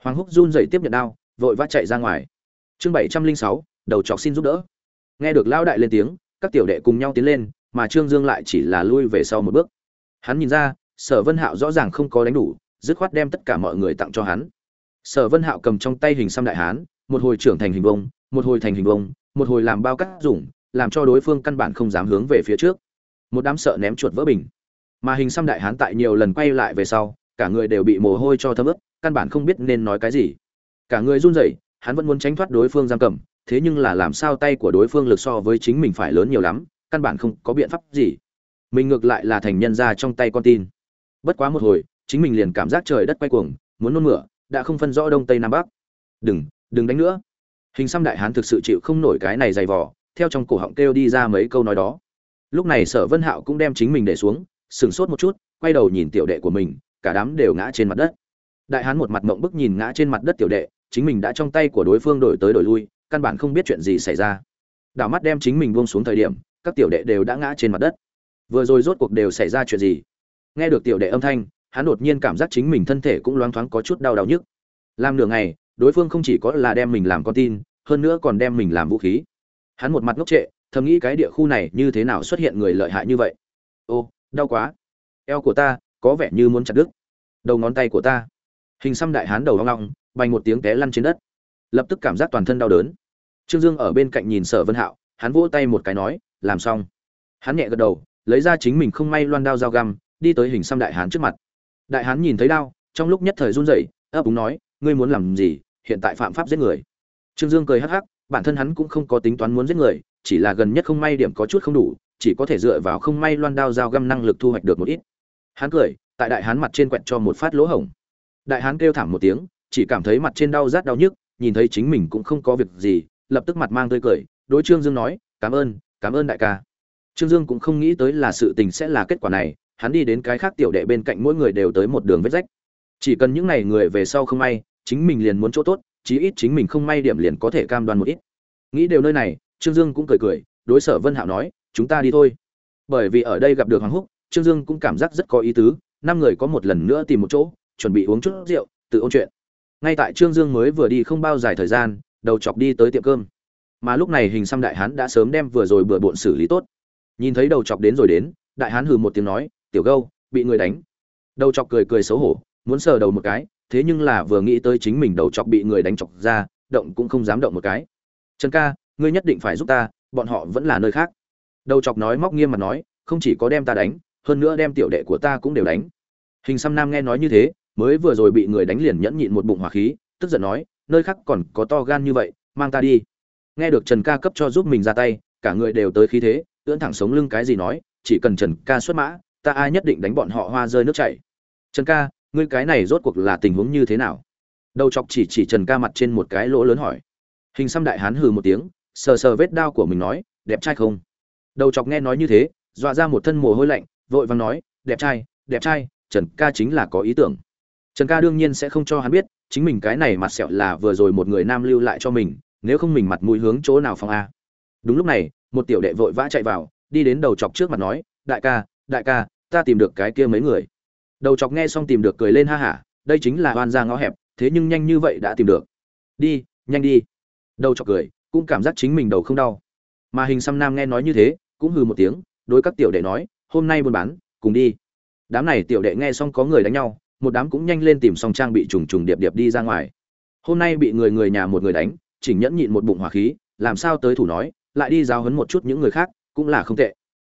Hoàng húc run rẩy tiếp nhận đao, vội vã chạy ra ngoài. Chương bảy trăm linh sáu, đầu chọc xin giúp đỡ. Nghe được lão đại lên tiếng, các tiểu đệ cùng nhau tiến lên mà trương dương lại chỉ là lui về sau một bước. Hắn nhìn ra, sở vân hạo rõ ràng không có đánh đủ, dứt khoát đem tất cả mọi người tặng cho hắn. Sở vân hạo cầm trong tay hình xăm đại hán, một hồi trưởng thành hình vuông, một hồi thành hình vuông, một hồi làm bao cắt dùng, làm cho đối phương căn bản không dám hướng về phía trước. Một đám sợ ném chuột vỡ bình. Mà hình xăm đại hán tại nhiều lần quay lại về sau, cả người đều bị mồ hôi cho thấm ướt, căn bản không biết nên nói cái gì. Cả người run rẩy, hắn vẫn muốn tránh thoát đối phương giam cầm, thế nhưng là làm sao tay của đối phương lực so với chính mình phải lớn nhiều lắm căn bản không có biện pháp gì. Mình ngược lại là thành nhân ra trong tay con tin. Bất quá một hồi, chính mình liền cảm giác trời đất quay cuồng, muốn nôn mửa, đã không phân rõ đông tây nam bắc. Đừng đừng đánh nữa. Hình xăm đại hán thực sự chịu không nổi cái này dày vò, theo trong cổ họng kêu đi ra mấy câu nói đó. Lúc này sở vân hạo cũng đem chính mình để xuống, sửng sốt một chút, quay đầu nhìn tiểu đệ của mình, cả đám đều ngã trên mặt đất. Đại hán một mặt mộng bức nhìn ngã trên mặt đất tiểu đệ, chính mình đã trong tay của đối phương đổi tới đổi lui, căn bản không biết chuyện gì xảy ra. Đảo mắt đem chính mình buông xuống thời điểm các tiểu đệ đều đã ngã trên mặt đất. Vừa rồi rốt cuộc đều xảy ra chuyện gì? Nghe được tiểu đệ âm thanh, hắn đột nhiên cảm giác chính mình thân thể cũng loáng thoáng có chút đau đau nhức. Làm nửa ngày, đối phương không chỉ có là đem mình làm con tin, hơn nữa còn đem mình làm vũ khí. Hắn một mặt ngốc trệ, thầm nghĩ cái địa khu này như thế nào xuất hiện người lợi hại như vậy. Ô, đau quá. Eo của ta, có vẻ như muốn chặt đứt. Đầu ngón tay của ta. Hình xăm đại hán đầu hoang long bành một tiếng té lăn trên đất. Lập tức cảm giác toàn thân đau đớn. Trương dương ở bên cạnh nhìn sở vân hạo, hắn vỗ tay một cái nói làm xong. Hắn nhẹ gật đầu, lấy ra chính mình không may loan đao dao găm, đi tới hình xăm đại hán trước mặt. Đại hán nhìn thấy đao, trong lúc nhất thời run rẩy, ấp úng nói, ngươi muốn làm gì? Hiện tại phạm pháp giết người. Trương dương cười hắc hắc, bản thân hắn cũng không có tính toán muốn giết người, chỉ là gần nhất không may điểm có chút không đủ, chỉ có thể dựa vào không may loan đao dao găm năng lực thu hoạch được một ít. Hắn cười, tại đại hán mặt trên quẹt cho một phát lỗ hổng. Đại hán kêu thảm một tiếng, chỉ cảm thấy mặt trên đau rát đau nhức, nhìn thấy chính mình cũng không có việc gì, lập tức mặt mang tươi cười, đối trương dương nói, cảm ơn cảm ơn đại ca. Trương dương cũng không nghĩ tới là sự tình sẽ là kết quả này, hắn đi đến cái khác tiểu đệ bên cạnh mỗi người đều tới một đường vết rách. Chỉ cần những ngày người về sau không may, chính mình liền muốn chỗ tốt, chí ít chính mình không may điểm liền có thể cam đoan một ít. Nghĩ đều nơi này, trương dương cũng cười cười, đối sở vân hạo nói, chúng ta đi thôi. Bởi vì ở đây gặp được hoàng húc, trương dương cũng cảm giác rất có ý tứ, năm người có một lần nữa tìm một chỗ, chuẩn bị uống chút rượu, tự ôn chuyện. Ngay tại trương dương mới vừa đi không bao dài thời gian, đầu chọc đi tới tiệm cơm mà lúc này hình xăm đại hán đã sớm đem vừa rồi bừa bộn xử lý tốt. Nhìn thấy đầu chọc đến rồi đến, đại hán hừ một tiếng nói, tiểu gâu, bị người đánh. Đầu chọc cười cười xấu hổ, muốn sờ đầu một cái, thế nhưng là vừa nghĩ tới chính mình đầu chọc bị người đánh chọc ra, động cũng không dám động một cái. Trần ca, ngươi nhất định phải giúp ta, bọn họ vẫn là nơi khác. Đầu chọc nói móc nghiêm mặt nói, không chỉ có đem ta đánh, hơn nữa đem tiểu đệ của ta cũng đều đánh. Hình xăm nam nghe nói như thế, mới vừa rồi bị người đánh liền nhẫn nhịn một bụng hỏa khí, tức giận nói, nơi khác còn có to gan như vậy, mang ta đi nghe được trần ca cấp cho giúp mình ra tay, cả người đều tới khí thế, ưỡn thẳng sống lưng cái gì nói, chỉ cần trần ca xuất mã, ta ai nhất định đánh bọn họ hoa rơi nước chảy. Trần ca, ngươi cái này rốt cuộc là tình huống như thế nào? Đầu chọc chỉ chỉ trần ca mặt trên một cái lỗ lớn hỏi. Hình xăm đại hán hừ một tiếng, sờ sờ vết đao của mình nói, đẹp trai không? Đầu chọc nghe nói như thế, dọa ra một thân mồ hôi lạnh, vội vàng nói, đẹp trai đẹp trai, trần ca chính là có ý tưởng. Trần ca đương nhiên sẽ không cho hắn biết, chính mình cái này mặt sẹo là vừa rồi một người nam lưu lại cho mình nếu không mình mặt mũi hướng chỗ nào phòng a. Đúng lúc này, một tiểu đệ vội vã chạy vào, đi đến đầu chọc trước mặt nói, đại ca đại ca, ta tìm được cái kia mấy người. Đầu chọc nghe xong tìm được cười lên ha hả, đây chính là oan ra ngõ hẹp, thế nhưng nhanh như vậy đã tìm được. Đi, nhanh đi. Đầu chọc cười, cũng cảm giác chính mình đầu không đau. Mà hình xăm nam nghe nói như thế, cũng hừ một tiếng, đối các tiểu đệ nói, hôm nay buôn bán, cùng đi. Đám này tiểu đệ nghe xong có người đánh nhau, một đám cũng nhanh lên tìm xong trang bị trùng trùng điệp điệp đi ra ngoài. Hôm nay bị người người nhà một người đánh chỉnh nhẫn nhịn một bụng hỏa khí, làm sao tới thủ nói, lại đi giáo hấn một chút những người khác, cũng là không tệ.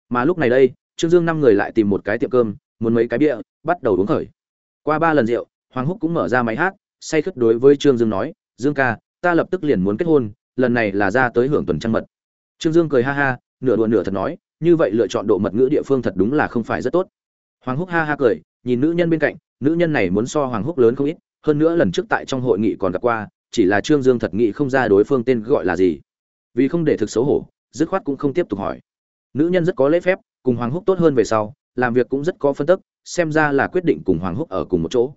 Mà lúc này đây, trương dương năm người lại tìm một cái tiệm cơm, muốn mấy cái bia, bắt đầu uống khởi. Qua ba lần rượu, hoàng húc cũng mở ra máy hát, say khất đối với trương dương nói, dương ca, ta lập tức liền muốn kết hôn, lần này là ra tới hưởng tuần trăng mật. Trương dương cười ha ha, nửa đùa nửa thật nói, như vậy lựa chọn độ mật ngữ địa phương thật đúng là không phải rất tốt. Hoàng húc ha ha cười, nhìn nữ nhân bên cạnh, nữ nhân này muốn so hoàng húc lớn không ít, hơn nữa lần trước tại trong hội nghị còn gặp qua chỉ là trương dương thật nghĩ không ra đối phương tên gọi là gì. Vì không để thực xấu hổ, dứt khoát cũng không tiếp tục hỏi. Nữ nhân rất có lễ phép, cùng hoàng húc tốt hơn về sau, làm việc cũng rất có phân tức, xem ra là quyết định cùng hoàng húc ở cùng một chỗ.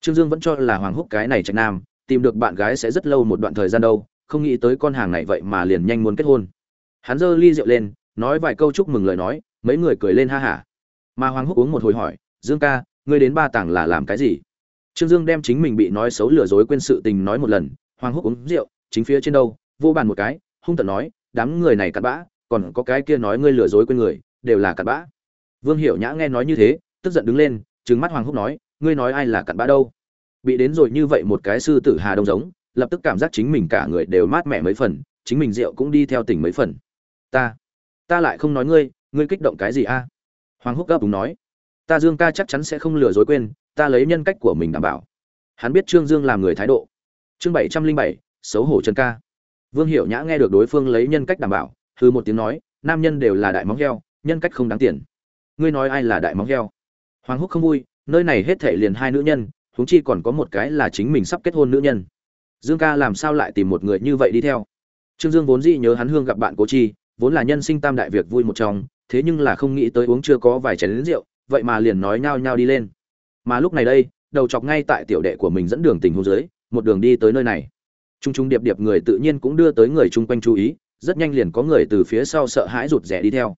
Trương dương vẫn cho là hoàng húc cái này trạch nam, tìm được bạn gái sẽ rất lâu một đoạn thời gian đâu, không nghĩ tới con hàng này vậy mà liền nhanh muốn kết hôn. Hắn giơ ly rượu lên, nói vài câu chúc mừng lời nói, mấy người cười lên ha hả. Mà hoàng húc uống một hồi hỏi, dương ca, ngươi đến ba tảng là làm cái gì? Trương dương đem chính mình bị nói xấu lừa dối quên sự tình nói một lần, hoàng húc uống rượu, chính phía trên đâu, vô bàn một cái, hung tợn nói, đám người này cặn bã, còn có cái kia nói ngươi lừa dối quên người, đều là cặn bã. Vương hiểu nhã nghe nói như thế, tức giận đứng lên, trừng mắt hoàng húc nói, ngươi nói ai là cặn bã đâu? Bị đến rồi như vậy một cái sư tử hà đông giống, lập tức cảm giác chính mình cả người đều mát mẻ mấy phần, chính mình rượu cũng đi theo tỉnh mấy phần. Ta ta lại không nói ngươi ngươi kích động cái gì a? Hoàng húc gấp đúng nói, ta dương ca chắc chắn sẽ không lừa dối quên ta lấy nhân cách của mình đảm bảo. Hắn biết trương dương làm người thái độ. Chương bảy trăm linh bảy, xấu hổ chân ca. Vương hiểu nhã nghe được đối phương lấy nhân cách đảm bảo hư một tiếng nói, nam nhân đều là đại móng heo, nhân cách không đáng tiền. Ngươi nói ai là đại móng heo? Hoàng húc không vui, nơi này hết thể liền hai nữ nhân, huống chi còn có một cái là chính mình sắp kết hôn nữ nhân. Dương ca làm sao lại tìm một người như vậy đi theo? Trương dương vốn dĩ nhớ hắn hương gặp bạn cố chi, vốn là nhân sinh tam đại việc vui một trong, thế nhưng là không nghĩ tới uống chưa có vài chén lính rượu, vậy mà liền nói nhao nhao đi lên mà lúc này đây, đầu chọc ngay tại tiểu đệ của mình dẫn đường tình hôn dưới, một đường đi tới nơi này. T r u n g t r u n g điệp điệp người tự nhiên cũng đưa tới người chung quanh chú ý, rất nhanh liền có người từ phía sau sợ hãi rụt rè đi theo.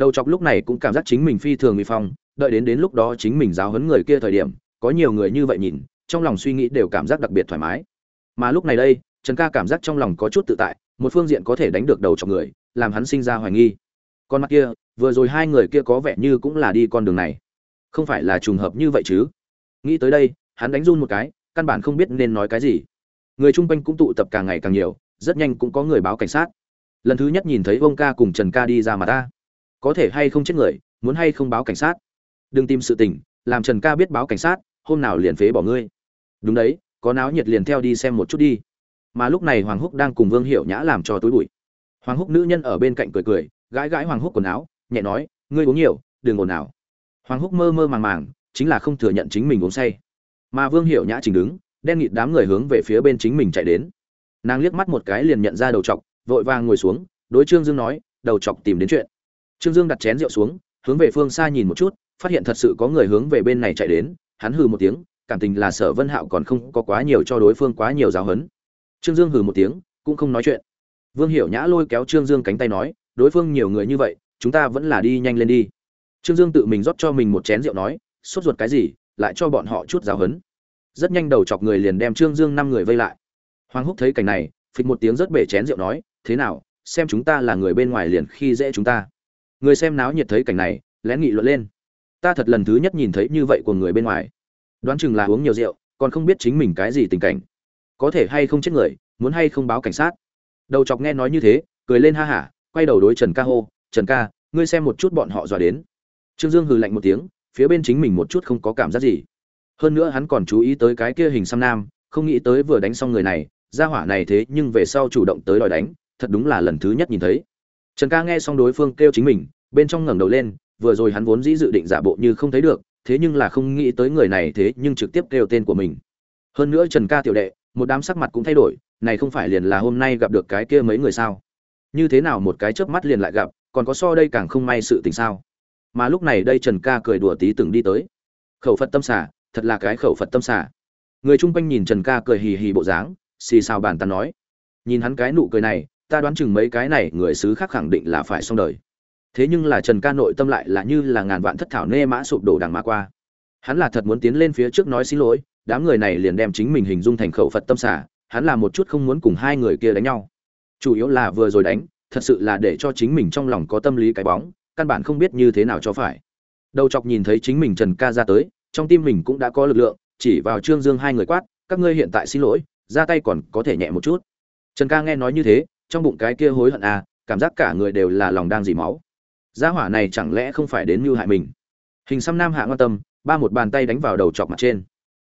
Đầu chọc lúc này cũng cảm giác chính mình phi thường bị phong, đợi đến đến lúc đó chính mình giáo hấn người kia thời điểm, có nhiều người như vậy nhìn, trong lòng suy nghĩ đều cảm giác đặc biệt thoải mái. Mà lúc này đây, trần ca cảm giác trong lòng có chút tự tại, một phương diện có thể đánh được đầu chọc người, làm hắn sinh ra hoài nghi. Con mắt kia, vừa rồi hai người kia có vẻ như cũng là đi con đường này không phải là trùng hợp như vậy chứ. Nghĩ tới đây, hắn đánh run một cái, căn bản không biết nên nói cái gì. Người chung quanh cũng tụ tập càng ngày càng nhiều, rất nhanh cũng có người báo cảnh sát. Lần thứ nhất nhìn thấy ông ca cùng trần ca đi ra mà ta. Có thể hay không chết người, muốn hay không báo cảnh sát. Đừng tìm sự tình, làm trần ca biết báo cảnh sát, hôm nào liền phế bỏ ngươi. Đúng đấy, có náo nhiệt liền theo đi xem một chút đi. Mà lúc này hoàng húc đang cùng vương hiệu nhã làm cho túi bụi. Hoàng húc nữ nhân ở bên cạnh cười cười, gãi gãi hoàng húc quần áo, nhẹ nói, ngươi uống nhiều, đừng ồn ào hoàng húc mơ mơ màng màng, chính là không thừa nhận chính mình uống say. Mà vương hiểu nhã chỉnh đứng, đen nghịt đám người hướng về phía bên chính mình chạy đến. Nàng liếc mắt một cái liền nhận ra đầu chọc, vội vàng ngồi xuống, đối trương dương nói, đầu chọc tìm đến chuyện. Trương dương đặt chén rượu xuống, hướng về phương xa nhìn một chút, phát hiện thật sự có người hướng về bên này chạy đến, hắn hừ một tiếng, cảm tình là sở vân hạo còn không có quá nhiều cho đối phương quá nhiều giáo hấn trương dương hừ một tiếng, cũng không nói chuyện. Vương hiểu nhã lôi kéo trương dương cánh tay nói, đối phương nhiều người như vậy, chúng ta vẫn là đi nhanh lên đi trương dương tự mình rót cho mình một chén rượu nói, sốt ruột cái gì, lại cho bọn họ chút giáo hấn rất nhanh đầu chọc người liền đem trương dương năm người vây lại. Hoàng húc thấy cảnh này, phịch một tiếng rất bể chén rượu nói, thế nào, xem chúng ta là người bên ngoài liền khi dễ chúng ta. Người xem náo nhiệt thấy cảnh này, lén nghị luận lên. Ta thật lần thứ nhất nhìn thấy như vậy của người bên ngoài. Đoán chừng là uống nhiều rượu, còn không biết chính mình cái gì tình cảnh. Có thể hay không chết người, muốn hay không báo cảnh sát. Đầu chọc nghe nói như thế, cười lên ha hả, quay đầu đối trần ca hô, trần ca, ngươi xem một chút bọn họ dọa đến trương dương hừ lạnh một tiếng, phía bên chính mình một chút không có cảm giác gì. Hơn nữa hắn còn chú ý tới cái kia hình xăm nam, không nghĩ tới vừa đánh xong người này ra hỏa này thế nhưng về sau chủ động tới đòi đánh, thật đúng là lần thứ nhất nhìn thấy. Trần ca nghe xong đối phương kêu chính mình, bên trong ngẩng đầu lên, vừa rồi hắn vốn dĩ dự định giả bộ như không thấy được, thế nhưng là không nghĩ tới người này thế nhưng trực tiếp kêu tên của mình. Hơn nữa trần ca tiểu đệ, một đám sắc mặt cũng thay đổi, này không phải liền là hôm nay gặp được cái kia mấy người sao? Như thế nào một cái chớp mắt liền lại gặp, còn có so đây càng không may sự tình sao? Mà lúc này đây trần ca cười đùa tí từng đi tới. Khẩu phật tâm xả, thật là cái khẩu phật tâm xả. Người chung quanh nhìn trần ca cười hì hì bộ dáng, xì xào bàn tán nói, nhìn hắn cái nụ cười này, ta đoán chừng mấy cái này người xứ khác khẳng định là phải xong đời. Thế nhưng là trần ca nội tâm lại là như là ngàn vạn thất thảo nê mã sụp đổ đằng mã qua. Hắn là thật muốn tiến lên phía trước nói xin lỗi, đám người này liền đem chính mình hình dung thành khẩu phật tâm xả, hắn là một chút không muốn cùng hai người kia đánh nhau. Chủ yếu là vừa rồi đánh, thật sự là để cho chính mình trong lòng có tâm lý cái bóng căn bản không biết như thế nào cho phải. Đầu chọc nhìn thấy chính mình trần ca ra tới, trong tim mình cũng đã có lực lượng, chỉ vào trương dương hai người quát, các ngươi hiện tại xin lỗi, ra tay còn có thể nhẹ một chút. Trần ca nghe nói như thế, trong bụng cái kia hối hận à cảm giác cả người đều là lòng đang dì máu. Gia hỏa này chẳng lẽ không phải đến mưu hại mình? Hình xăm nam hạ quan tâm, ba một bàn tay đánh vào đầu chọc mặt trên.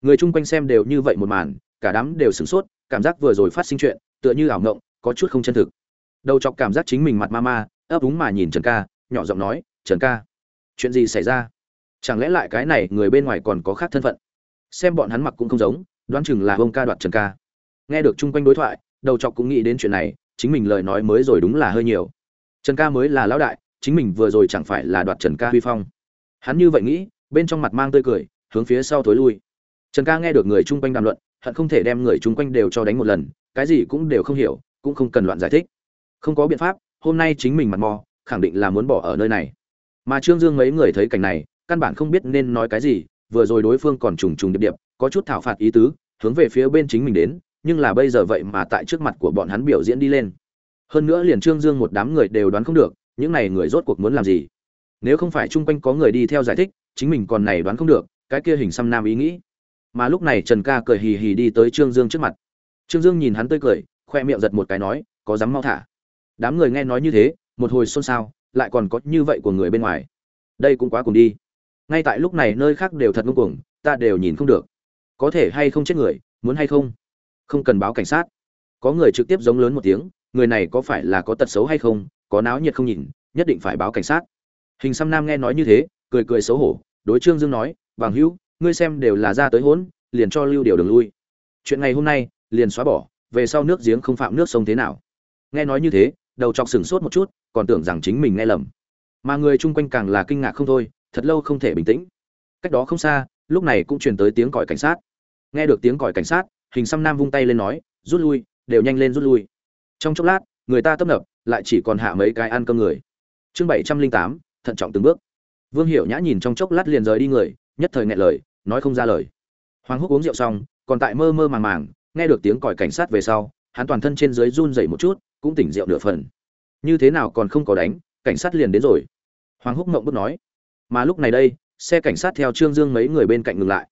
Người chung quanh xem đều như vậy một màn, cả đám đều sửng sốt, cảm giác vừa rồi phát sinh chuyện, tựa như ảo ngộng, có chút không chân thực. Đầu chọc cảm giác chính mình mặt ma ma, ấp úng mà nhìn trần ca nhỏ giọng nói, trần ca, chuyện gì xảy ra? Chẳng lẽ lại cái này người bên ngoài còn có khác thân phận? Xem bọn hắn mặc cũng không giống, đoán chừng là ông ca đoạt trần ca. Nghe được chung quanh đối thoại, đầu chọc cũng nghĩ đến chuyện này, chính mình lời nói mới rồi đúng là hơi nhiều. Trần ca mới là lão đại, chính mình vừa rồi chẳng phải là đoạt trần ca huy phong. Hắn như vậy nghĩ, bên trong mặt mang tươi cười, hướng phía sau thối lui. Trần ca nghe được người chung quanh đàm luận, hận không thể đem người chung quanh đều cho đánh một lần, cái gì cũng đều không hiểu, cũng không cần loạn giải thích. Không có biện pháp, hôm nay chính mình mặt mò khẳng định là muốn bỏ ở nơi này. Mà trương dương mấy người thấy cảnh này, căn bản không biết nên nói cái gì, vừa rồi đối phương còn trùng trùng điệp điệp, có chút thảo phạt ý tứ, hướng về phía bên chính mình đến, nhưng là bây giờ vậy mà tại trước mặt của bọn hắn biểu diễn đi lên. Hơn nữa liền trương dương một đám người đều đoán không được, những này người rốt cuộc muốn làm gì. Nếu không phải chung quanh có người đi theo giải thích, chính mình còn này đoán không được, cái kia hình xăm nam ý nghĩ. Mà lúc này trần ca cười hì hì đi tới trương dương trước mặt. Trương dương nhìn hắn tươi cười, khoe miệng giật một cái nói, có dám mau thả? Đám người nghe nói như thế một hồi xôn xao, lại còn có như vậy của người bên ngoài. Đây cũng quá cùng đi. Ngay tại lúc này nơi khác đều thật ngông cuồng, ta đều nhìn không được. Có thể hay không chết người, muốn hay không? Không cần báo cảnh sát. Có người trực tiếp giống lớn một tiếng, người này có phải là có tật xấu hay không, có náo nhiệt không nhìn, nhất định phải báo cảnh sát. Hình xăm nam nghe nói như thế, cười cười xấu hổ, đối trương dương nói vàng hữu, ngươi xem đều là ra tới hỗn liền cho lưu điều đường lui. Chuyện ngày hôm nay, liền xóa bỏ, về sau nước giếng không phạm nước sông thế nào. Nghe nói như thế đầu chọc sừng sốt một chút, còn tưởng rằng chính mình nghe lầm. Mà người chung quanh càng là kinh ngạc không thôi, thật lâu không thể bình tĩnh. Cách đó không xa, lúc này cũng truyền tới tiếng còi cảnh sát. Nghe được tiếng còi cảnh sát, hình xăm nam vung tay lên nói, rút lui, đều nhanh lên rút lui. Trong chốc lát, người ta tấp nập, lại chỉ còn hạ mấy cái ăn cơm người. Chương bảy trăm linh tám, thận trọng từng bước. Vương hiểu nhã nhìn trong chốc lát liền rời đi người, nhất thời nghẹn lời, nói không ra lời. Hoàng húc uống rượu xong, còn tại mơ mơ màng màng, nghe được tiếng còi cảnh sát về sau, hắn toàn thân trên dưới run rẩy một chút cũng tỉnh rượu nửa phần. Như thế nào còn không có đánh, cảnh sát liền đến rồi. Hoàng húc mộng bức nói. Mà lúc này đây, xe cảnh sát theo trương dương mấy người bên cạnh ngừng lại.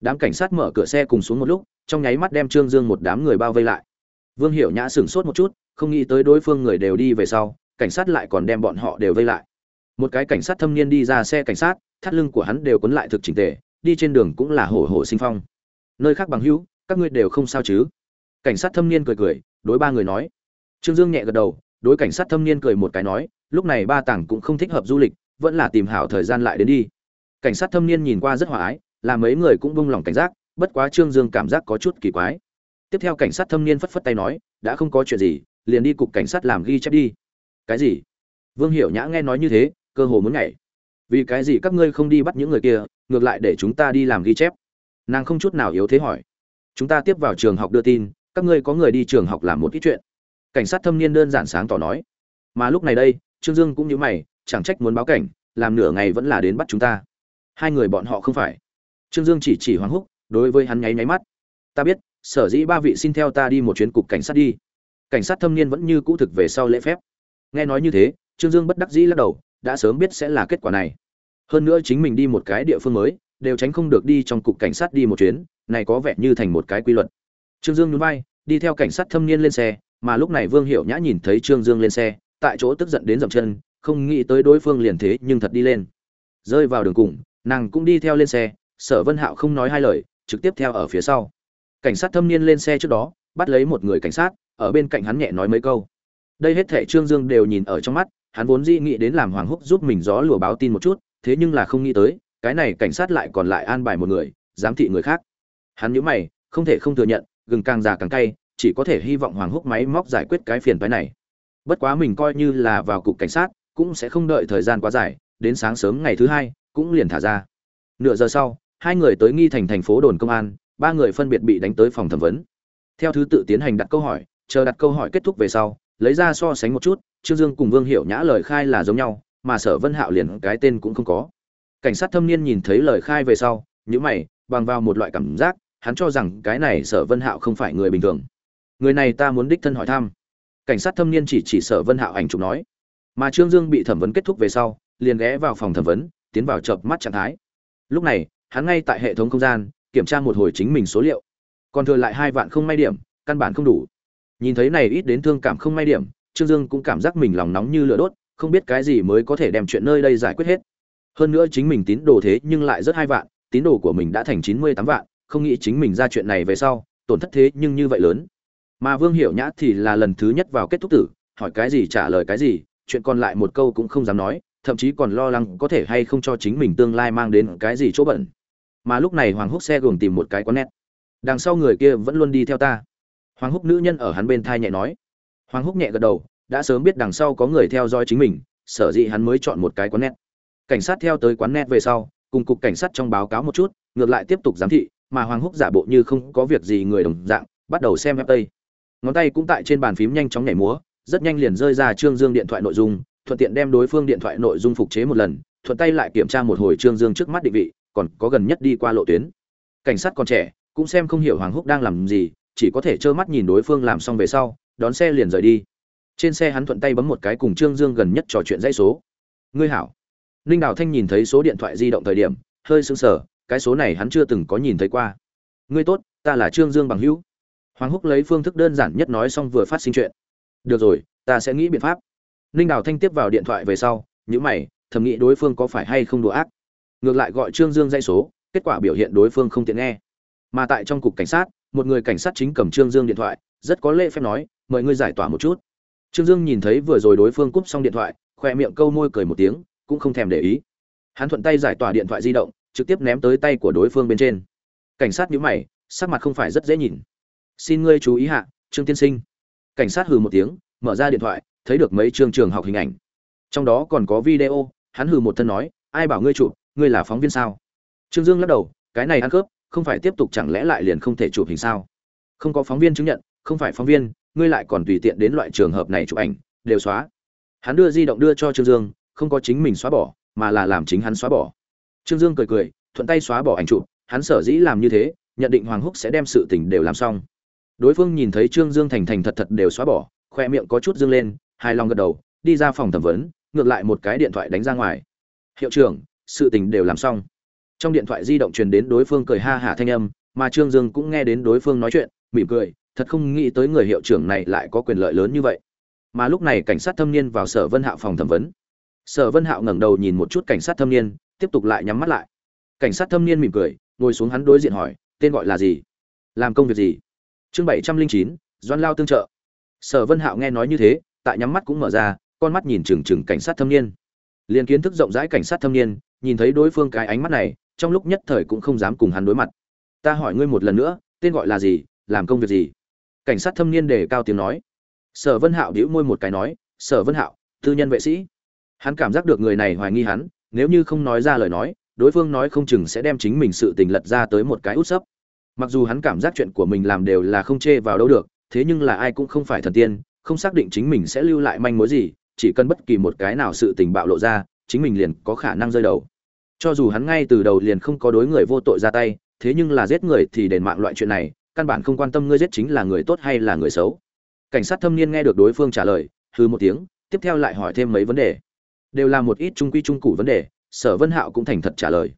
Đám cảnh sát mở cửa xe cùng xuống một lúc, trong nháy mắt đem trương dương một đám người bao vây lại. Vương hiểu nhã sửng sốt một chút, không nghĩ tới đối phương người đều đi về sau, cảnh sát lại còn đem bọn họ đều vây lại. Một cái cảnh sát thâm niên đi ra xe cảnh sát, thắt lưng của hắn đều quấn lại thực chỉnh tề, đi trên đường cũng là hổ hổ sinh phong. Nơi khác bằng hữu, các ngươi đều không sao chứ? Cảnh sát thâm niên cười cười, đối ba người nói trương dương nhẹ gật đầu, đối cảnh sát thâm niên cười một cái nói, lúc này ba tảng cũng không thích hợp du lịch, vẫn là tìm hảo thời gian lại đến đi. Cảnh sát thâm niên nhìn qua rất hòa ái, là mấy người cũng buông lòng cảnh giác, bất quá trương dương cảm giác có chút kỳ quái. Tiếp theo cảnh sát thâm niên phất phất tay nói, đã không có chuyện gì, liền đi cục cảnh sát làm ghi chép đi. Cái gì? Vương hiểu nhã nghe nói như thế, cơ hồ muốn nhảy. Vì cái gì các ngươi không đi bắt những người kia, ngược lại để chúng ta đi làm ghi chép? Nàng không chút nào yếu thế hỏi. Chúng ta tiếp vào trường học đưa tin, các ngươi có người đi trường học làm một ít chuyện cảnh sát thâm niên đơn giản sáng tỏ nói. Mà lúc này đây, trương dương cũng như mày, chẳng trách muốn báo cảnh, làm nửa ngày vẫn là đến bắt chúng ta. Hai người bọn họ không phải. Trương dương chỉ chỉ hoàng húc, đối với hắn nháy nháy mắt. Ta biết, sở dĩ ba vị xin theo ta đi một chuyến cục cảnh sát đi. Cảnh sát thâm niên vẫn như cũ thực về sau lễ phép. Nghe nói như thế, trương dương bất đắc dĩ lắc đầu, đã sớm biết sẽ là kết quả này. Hơn nữa chính mình đi một cái địa phương mới, đều tránh không được đi trong cục cảnh sát đi một chuyến, này có vẻ như thành một cái quy luật. Trương dương nhún vai, đi theo cảnh sát thâm niên lên xe mà lúc này vương hiệu nhã nhìn thấy trương dương lên xe, tại chỗ tức giận đến dậm chân, không nghĩ tới đối phương liền thế nhưng thật đi lên. Rơi vào đường cùng, nàng cũng đi theo lên xe, sở vân hạo không nói hai lời, trực tiếp theo ở phía sau. Cảnh sát thâm niên lên xe trước đó, bắt lấy một người cảnh sát, ở bên cạnh hắn nhẹ nói mấy câu. Đây hết thảy trương dương đều nhìn ở trong mắt, hắn vốn dĩ nghĩ đến làm hoàng húc giúp mình gió lùa báo tin một chút, thế nhưng là không nghĩ tới, cái này cảnh sát lại còn lại an bài một người, giám thị người khác. Hắn nhíu mày, không thể không thừa nhận, gừng càng già càng cay chỉ có thể hy vọng hoàng húc máy móc giải quyết cái phiền phái này. Bất quá mình coi như là vào cục cảnh sát, cũng sẽ không đợi thời gian quá dài, đến sáng sớm ngày thứ hai, cũng liền thả ra. Nửa giờ sau, hai người tới nghi thành thành phố đồn công an, ba người phân biệt bị đánh tới phòng thẩm vấn. Theo thứ tự tiến hành đặt câu hỏi, chờ đặt câu hỏi kết thúc về sau, lấy ra so sánh một chút, trương dương cùng vương hiệu nhã lời khai là giống nhau, mà sở vân hạo liền cái tên cũng không có. Cảnh sát thâm niên nhìn thấy lời khai về sau nhữ mày, bằng vào một loại cảm giác, hắn cho rằng cái này sở vân hạo không phải người bình thường người này ta muốn đích thân hỏi thăm. Cảnh sát thâm niên chỉ chỉ sở vân hạo ảnh chụp nói. Mà trương dương bị thẩm vấn kết thúc về sau, liền ghé vào phòng thẩm vấn, tiến vào chợp mắt trạng thái. Lúc này, hắn ngay tại hệ thống không gian, kiểm tra một hồi chính mình số liệu. Còn thừa lại hai vạn không may điểm, căn bản không đủ. Nhìn thấy này ít đến thương cảm không may điểm, trương dương cũng cảm giác mình lòng nóng như lửa đốt, không biết cái gì mới có thể đem chuyện nơi đây giải quyết hết. Hơn nữa chính mình tín đồ thế nhưng lại rất hai vạn, tín đồ của mình đã thành chín mươi tám vạn, không nghĩ chính mình ra chuyện này về sau, tổn thất thế nhưng như vậy lớn mà vương hiểu nhã thì là lần thứ nhất vào kết thúc tử, hỏi cái gì trả lời cái gì, chuyện còn lại một câu cũng không dám nói, thậm chí còn lo lắng có thể hay không cho chính mình tương lai mang đến cái gì chỗ bẩn. Mà lúc này hoàng húc xe gồm tìm một cái quán nét đằng sau người kia vẫn luôn đi theo ta. Hoàng húc nữ nhân ở hắn bên thai nhẹ nói. Hoàng húc nhẹ gật đầu, đã sớm biết đằng sau có người theo dõi chính mình, sở dĩ hắn mới chọn một cái quán nét cảnh sát theo tới quán nét về sau, cùng cục cảnh sát trong báo cáo một chút, ngược lại tiếp tục giám thị, mà hoàng húc giả bộ như không có việc gì người đồng dạng, bắt đầu xem web tây ngón tay cũng tại trên bàn phím nhanh chóng nhảy múa, rất nhanh liền rơi ra trương dương điện thoại nội dung, thuận tiện đem đối phương điện thoại nội dung phục chế một lần, thuận tay lại kiểm tra một hồi trương dương trước mắt định vị, còn có gần nhất đi qua lộ tuyến. Cảnh sát còn trẻ, cũng xem không hiểu hoàng húc đang làm gì, chỉ có thể trơ mắt nhìn đối phương làm xong về sau, đón xe liền rời đi. Trên xe hắn thuận tay bấm một cái cùng trương dương gần nhất trò chuyện dãy số. Ngươi hảo. Ninh đào thanh nhìn thấy số điện thoại di động thời điểm, hơi sững sờ, cái số này hắn chưa từng có nhìn thấy qua. Ngươi tốt, ta là trương dương bằng hữu hoàng húc lấy phương thức đơn giản nhất nói xong vừa phát sinh chuyện. Được rồi, ta sẽ nghĩ biện pháp. Ninh đào thanh tiếp vào điện thoại về sau nhữ mày, thầm nghĩ đối phương có phải hay không đùa ác. Ngược lại gọi trương dương dây số, kết quả biểu hiện đối phương không tiện nghe. Mà tại trong cục cảnh sát, một người cảnh sát chính cầm trương dương điện thoại, rất có lễ phép nói, mời ngươi giải tỏa một chút. Trương dương nhìn thấy vừa rồi đối phương cúp xong điện thoại, khoe miệng câu môi cười một tiếng, cũng không thèm để ý. Hắn thuận tay giải tỏa điện thoại di động, trực tiếp ném tới tay của đối phương bên trên. Cảnh sát nhíu mày, sắc mặt không phải rất dễ nhìn xin ngươi chú ý hạ, trương tiên sinh. Cảnh sát hừ một tiếng, mở ra điện thoại, thấy được mấy chương trường học hình ảnh. Trong đó còn có video, hắn hừ một thân nói, ai bảo ngươi chụp, ngươi là phóng viên sao? Trương dương lắc đầu, cái này ăn cướp, không phải tiếp tục chẳng lẽ lại liền không thể chụp hình sao? Không có phóng viên chứng nhận, không phải phóng viên, ngươi lại còn tùy tiện đến loại trường hợp này chụp ảnh, đều xóa. Hắn đưa di động đưa cho trương dương, không có chính mình xóa bỏ, mà là làm chính hắn xóa bỏ. Trương dương cười cười, thuận tay xóa bỏ ảnh chụp, hắn sở dĩ làm như thế, nhận định hoàng húc sẽ đem sự tình đều làm xong đối phương nhìn thấy trương dương thành thành thật thật đều xóa bỏ, khoe miệng có chút dương lên, hài lòng gật đầu, đi ra phòng thẩm vấn, ngược lại một cái điện thoại đánh ra ngoài. Hiệu trưởng, sự tình đều làm xong. Trong điện thoại di động truyền đến đối phương cười ha hả thanh âm, mà trương dương cũng nghe đến đối phương nói chuyện, mỉm cười, thật không nghĩ tới người hiệu trưởng này lại có quyền lợi lớn như vậy. Mà lúc này cảnh sát thâm niên vào sở vân hạo phòng thẩm vấn. Sở vân hạo ngẩng đầu nhìn một chút cảnh sát thâm niên, tiếp tục lại nhắm mắt lại. Cảnh sát thâm niên mỉm cười, ngồi xuống hắn đối diện hỏi, tên gọi là gì? Làm công việc gì? Chương bảy trăm linh chín, doan lao tương trợ. Sở vân hạo nghe nói như thế, tại nhắm mắt cũng mở ra, con mắt nhìn chừng chừng cảnh sát thâm niên. Liền kiến thức rộng rãi cảnh sát thâm niên, nhìn thấy đối phương cái ánh mắt này, trong lúc nhất thời cũng không dám cùng hắn đối mặt. Ta hỏi ngươi một lần nữa, tên gọi là gì, làm công việc gì? Cảnh sát thâm niên đề cao tiếng nói. Sở vân hạo đĩu môi một cái nói, sở vân hạo, tư nhân vệ sĩ. Hắn cảm giác được người này hoài nghi hắn, nếu như không nói ra lời nói, đối phương nói không chừng sẽ đem chính mình sự tình lật ra tới một cái út sấp mặc dù hắn cảm giác chuyện của mình làm đều là không chê vào đâu được, thế nhưng là ai cũng không phải thần tiên, không xác định chính mình sẽ lưu lại manh mối gì, chỉ cần bất kỳ một cái nào sự tình bạo lộ ra, chính mình liền có khả năng rơi đầu. Cho dù hắn ngay từ đầu liền không có đối người vô tội ra tay, thế nhưng là giết người thì đền mạng loại chuyện này, căn bản không quan tâm ngươi giết chính là người tốt hay là người xấu. Cảnh sát thâm niên nghe được đối phương trả lời hư một tiếng, tiếp theo lại hỏi thêm mấy vấn đề. Đều là một ít trung quy trung cụ vấn đề, sở vân hạo cũng thành thật trả lời.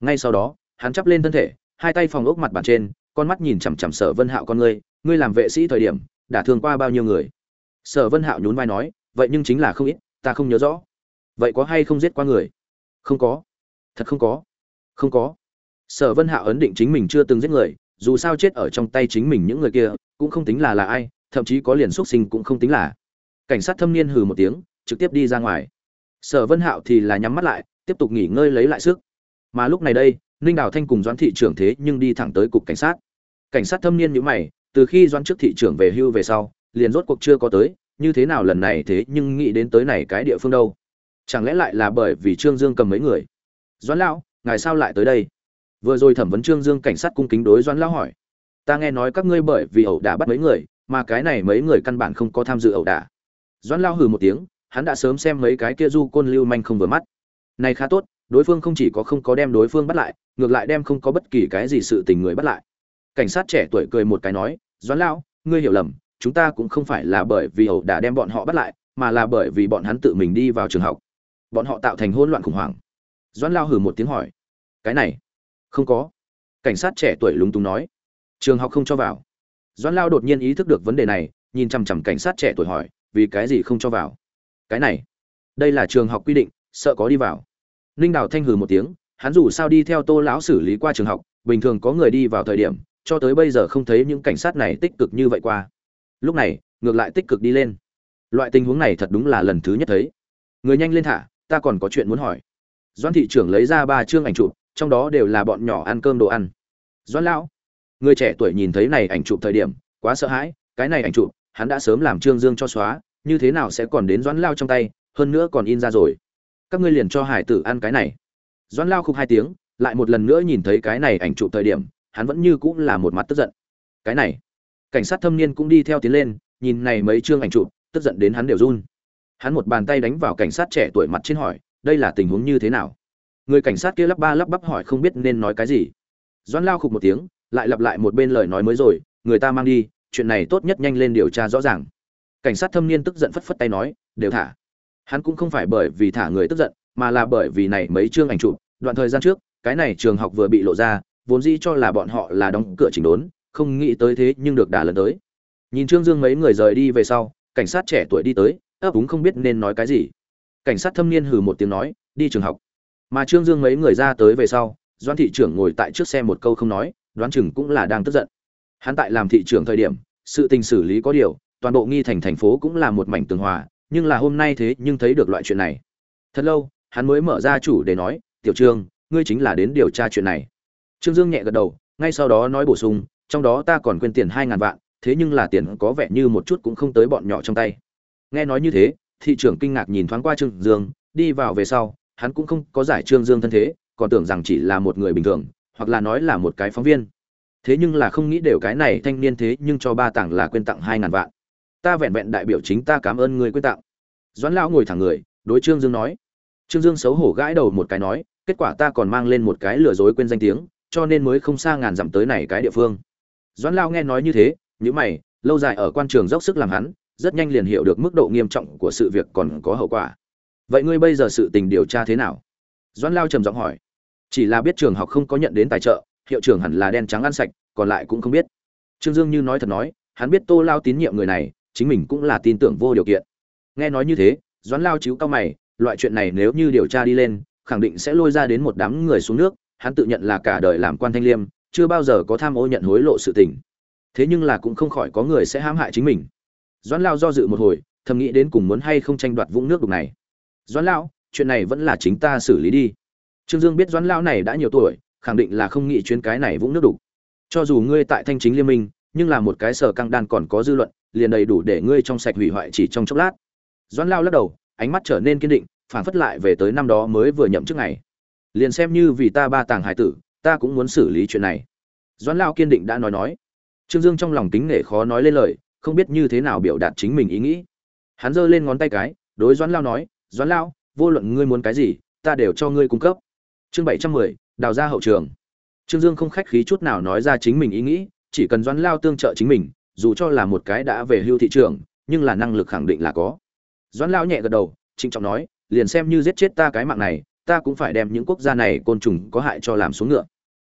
Ngay sau đó, hắn chắp lên thân thể hai tay phòng ốc mặt bàn trên, con mắt nhìn chằm chằm sở vân hạo con ngươi ngươi làm vệ sĩ thời điểm, đã thương qua bao nhiêu người? Sở vân hạo nhún vai nói, vậy nhưng chính là không ít, ta không nhớ rõ. Vậy có hay không giết qua người? Không có. Thật không có. Không có. Sở vân hạo ấn định chính mình chưa từng giết người, dù sao chết ở trong tay chính mình những người kia, cũng không tính là là ai, thậm chí có liền xuất sinh cũng không tính là. Cảnh sát thâm niên hừ một tiếng, trực tiếp đi ra ngoài. Sở vân hạo thì là nhắm mắt lại, tiếp tục nghỉ ngơi lấy lại sức. Mà lúc này đây ninh đào thanh cùng doãn thị trưởng thế nhưng đi thẳng tới cục cảnh sát. Cảnh sát thâm niên nhữ mày, từ khi doãn trước thị trưởng về hưu về sau, liền rốt cuộc chưa có tới, như thế nào lần này thế nhưng nghĩ đến tới này cái địa phương đâu? Chẳng lẽ lại là bởi vì trương dương cầm mấy người? Doãn lão, ngài sao lại tới đây? Vừa rồi thẩm vấn trương dương cảnh sát cung kính đối doãn lão hỏi. Ta nghe nói các ngươi bởi vì ẩu đả bắt mấy người, mà cái này mấy người căn bản không có tham dự ẩu đả. Doãn lão hừ một tiếng, hắn đã sớm xem mấy cái kia du côn lưu manh không vừa mắt. Này khá tốt đối phương không chỉ có không có đem đối phương bắt lại, ngược lại đem không có bất kỳ cái gì sự tình người bắt lại. Cảnh sát trẻ tuổi cười một cái nói, doãn lão, ngươi hiểu lầm, chúng ta cũng không phải là bởi vì ẩu đả đem bọn họ bắt lại, mà là bởi vì bọn hắn tự mình đi vào trường học. Bọn họ tạo thành hỗn loạn khủng hoảng. Doãn lao hừ một tiếng hỏi, cái này? Không có. Cảnh sát trẻ tuổi lúng túng nói, trường học không cho vào. Doãn lao đột nhiên ý thức được vấn đề này, nhìn chằm chằm cảnh sát trẻ tuổi hỏi, vì cái gì không cho vào? Cái này, đây là trường học quy định, sợ có đi vào ninh đào thanh hừ một tiếng, hắn dù sao đi theo tô lão xử lý qua trường học, bình thường có người đi vào thời điểm, cho tới bây giờ không thấy những cảnh sát này tích cực như vậy qua. Lúc này, ngược lại tích cực đi lên. Loại tình huống này thật đúng là lần thứ nhất thấy. Người nhanh lên thả, ta còn có chuyện muốn hỏi. Doan thị trưởng lấy ra ba chương ảnh chụp, trong đó đều là bọn nhỏ ăn cơm đồ ăn. Doan lão, người trẻ tuổi nhìn thấy này ảnh chụp thời điểm, quá sợ hãi, cái này ảnh chụp, hắn đã sớm làm trương dương cho xóa, như thế nào sẽ còn đến doãn lao trong tay, hơn nữa còn in ra rồi các ngươi liền cho hải tử ăn cái này. Doãn lao khục hai tiếng, lại một lần nữa nhìn thấy cái này ảnh chụp thời điểm, hắn vẫn như cũng là một mặt tức giận. Cái này, cảnh sát thâm niên cũng đi theo tiến lên, nhìn này mấy chương ảnh chụp, tức giận đến hắn đều run. Hắn một bàn tay đánh vào cảnh sát trẻ tuổi mặt trên hỏi, đây là tình huống như thế nào? Người cảnh sát kia lắp ba lắp bắp hỏi không biết nên nói cái gì. Doãn lao khục một tiếng, lại lặp lại một bên lời nói mới rồi, người ta mang đi, chuyện này tốt nhất nhanh lên điều tra rõ ràng. Cảnh sát thâm niên tức giận phất phất tay nói, đều thả hắn cũng không phải bởi vì thả người tức giận, mà là bởi vì này mấy chương ảnh chụp, đoạn thời gian trước, cái này trường học vừa bị lộ ra, vốn dĩ cho là bọn họ là đóng cửa chỉnh đốn, không nghĩ tới thế nhưng được đả lần tới. Nhìn trương dương mấy người rời đi về sau, cảnh sát trẻ tuổi đi tới, ấp úng không biết nên nói cái gì. Cảnh sát thâm niên hừ một tiếng nói, đi trường học. Mà trương dương mấy người ra tới về sau doan thị trưởng ngồi tại trước xe một câu không nói, đoán chừng cũng là đang tức giận. Hắn tại làm thị trưởng thời điểm, sự tình xử lý có điều, toàn bộ nghi thành thành phố cũng là một mảnh tường hòa nhưng là hôm nay thế nhưng thấy được loại chuyện này. Thật lâu, hắn mới mở ra chủ để nói, tiểu trương, ngươi chính là đến điều tra chuyện này. Trương dương nhẹ gật đầu, ngay sau đó nói bổ sung, trong đó ta còn quên tiền hai ngàn vạn, thế nhưng là tiền có vẻ như một chút cũng không tới bọn nhỏ trong tay. Nghe nói như thế, thị trưởng kinh ngạc nhìn thoáng qua trương dương, đi vào về sau, hắn cũng không có giải trương dương thân thế, còn tưởng rằng chỉ là một người bình thường, hoặc là nói là một cái phóng viên. Thế nhưng là không nghĩ đều cái này thanh niên thế nhưng cho ba tặng là quên tặng hai ngàn vạn ta vẹn vẹn đại biểu chính ta cảm ơn người quy tặng. Doãn lão ngồi thẳng người, đối trương dương nói. Trương dương xấu hổ gãi đầu một cái nói, kết quả ta còn mang lên một cái lừa dối quên danh tiếng, cho nên mới không xa ngàn dặm tới này cái địa phương. Doãn lão nghe nói như thế những mày, lâu dài ở quan trường dốc sức làm hắn, rất nhanh liền hiểu được mức độ nghiêm trọng của sự việc còn có hậu quả. Vậy ngươi bây giờ sự tình điều tra thế nào? Doãn lao trầm giọng hỏi. Chỉ là biết trường học không có nhận đến tài trợ, hiệu trưởng hẳn là đen trắng ăn sạch, còn lại cũng không biết. Trương dương như nói thật nói, hắn biết tô lao tín nhiệm người này chính mình cũng là tin tưởng vô điều kiện. Nghe nói như thế, doãn lao chiếu cao mày, loại chuyện này nếu như điều tra đi lên, khẳng định sẽ lôi ra đến một đám người xuống nước, hắn tự nhận là cả đời làm quan thanh liêm, chưa bao giờ có tham ô nhận hối lộ sự tình. Thế nhưng là cũng không khỏi có người sẽ hãm hại chính mình. Doãn lao do dự một hồi, thầm nghĩ đến cùng muốn hay không tranh đoạt vũng nước đục này. Doãn lão chuyện này vẫn là chính ta xử lý đi. Trương dương biết doãn lão này đã nhiều tuổi, khẳng định là không nghĩ chuyến cái này vũng nước đục. Cho dù ngươi tại thanh chính liên minh, nhưng là một cái sở căng đan còn có dư luận liền đầy đủ để ngươi trong sạch hủy hoại chỉ trong chốc lát. Doãn lao lắc đầu, ánh mắt trở nên kiên định, phản phất lại về tới năm đó mới vừa nhậm chức ngày. Liền xem như vì ta ba tàng hải tử, ta cũng muốn xử lý chuyện này. Doãn lao kiên định đã nói nói. Trương dương trong lòng tính nể khó nói lên lời, không biết như thế nào biểu đạt chính mình ý nghĩ. Hắn giơ lên ngón tay cái, đối doãn lao nói, doãn lao, vô luận ngươi muốn cái gì, ta đều cho ngươi cung cấp. Chương bảy trăm mười, đào ra hậu trường. Trương dương không khách khí chút nào nói ra chính mình ý nghĩ, chỉ cần doãn lao tương trợ chính mình dù cho là một cái đã về hưu thị trường, nhưng là năng lực khẳng định là có. Doãn Lão nhẹ gật đầu, trịnh trọng nói, liền xem như giết chết ta cái mạng này, ta cũng phải đem những quốc gia này côn trùng có hại cho làm xuống ngựa.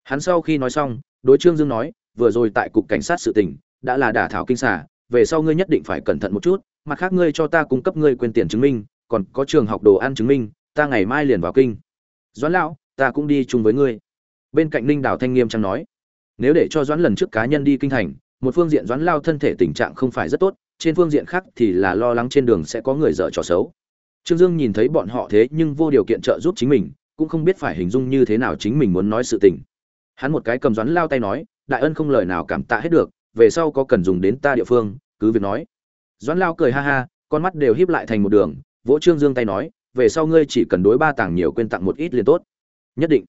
Hắn sau khi nói xong, đối trương dương nói, vừa rồi tại cục cảnh sát sự tình, đã là đả thảo kinh xả về sau ngươi nhất định phải cẩn thận một chút, mặt khác ngươi cho ta cung cấp ngươi quyền tiền chứng minh, còn có trường học đồ ăn chứng minh, ta ngày mai liền vào kinh. Doãn lão, ta cũng đi chung với ngươi. Bên cạnh ninh đào thanh nghiêm trang nói, nếu để cho doãn lần trước cá nhân đi kinh thành một phương diện doãn lao thân thể tình trạng không phải rất tốt, trên phương diện khác thì là lo lắng trên đường sẽ có người dở trò xấu. Trương dương nhìn thấy bọn họ thế nhưng vô điều kiện trợ giúp chính mình, cũng không biết phải hình dung như thế nào chính mình muốn nói sự tình. Hắn một cái cầm doãn lao tay nói, đại ân không lời nào cảm tạ hết được, về sau có cần dùng đến ta địa phương, cứ việc nói. Doãn lao cười ha ha, con mắt đều híp lại thành một đường, vỗ trương dương tay nói, về sau ngươi chỉ cần đối ba tàng nhiều quên tặng một ít liền tốt. Nhất định.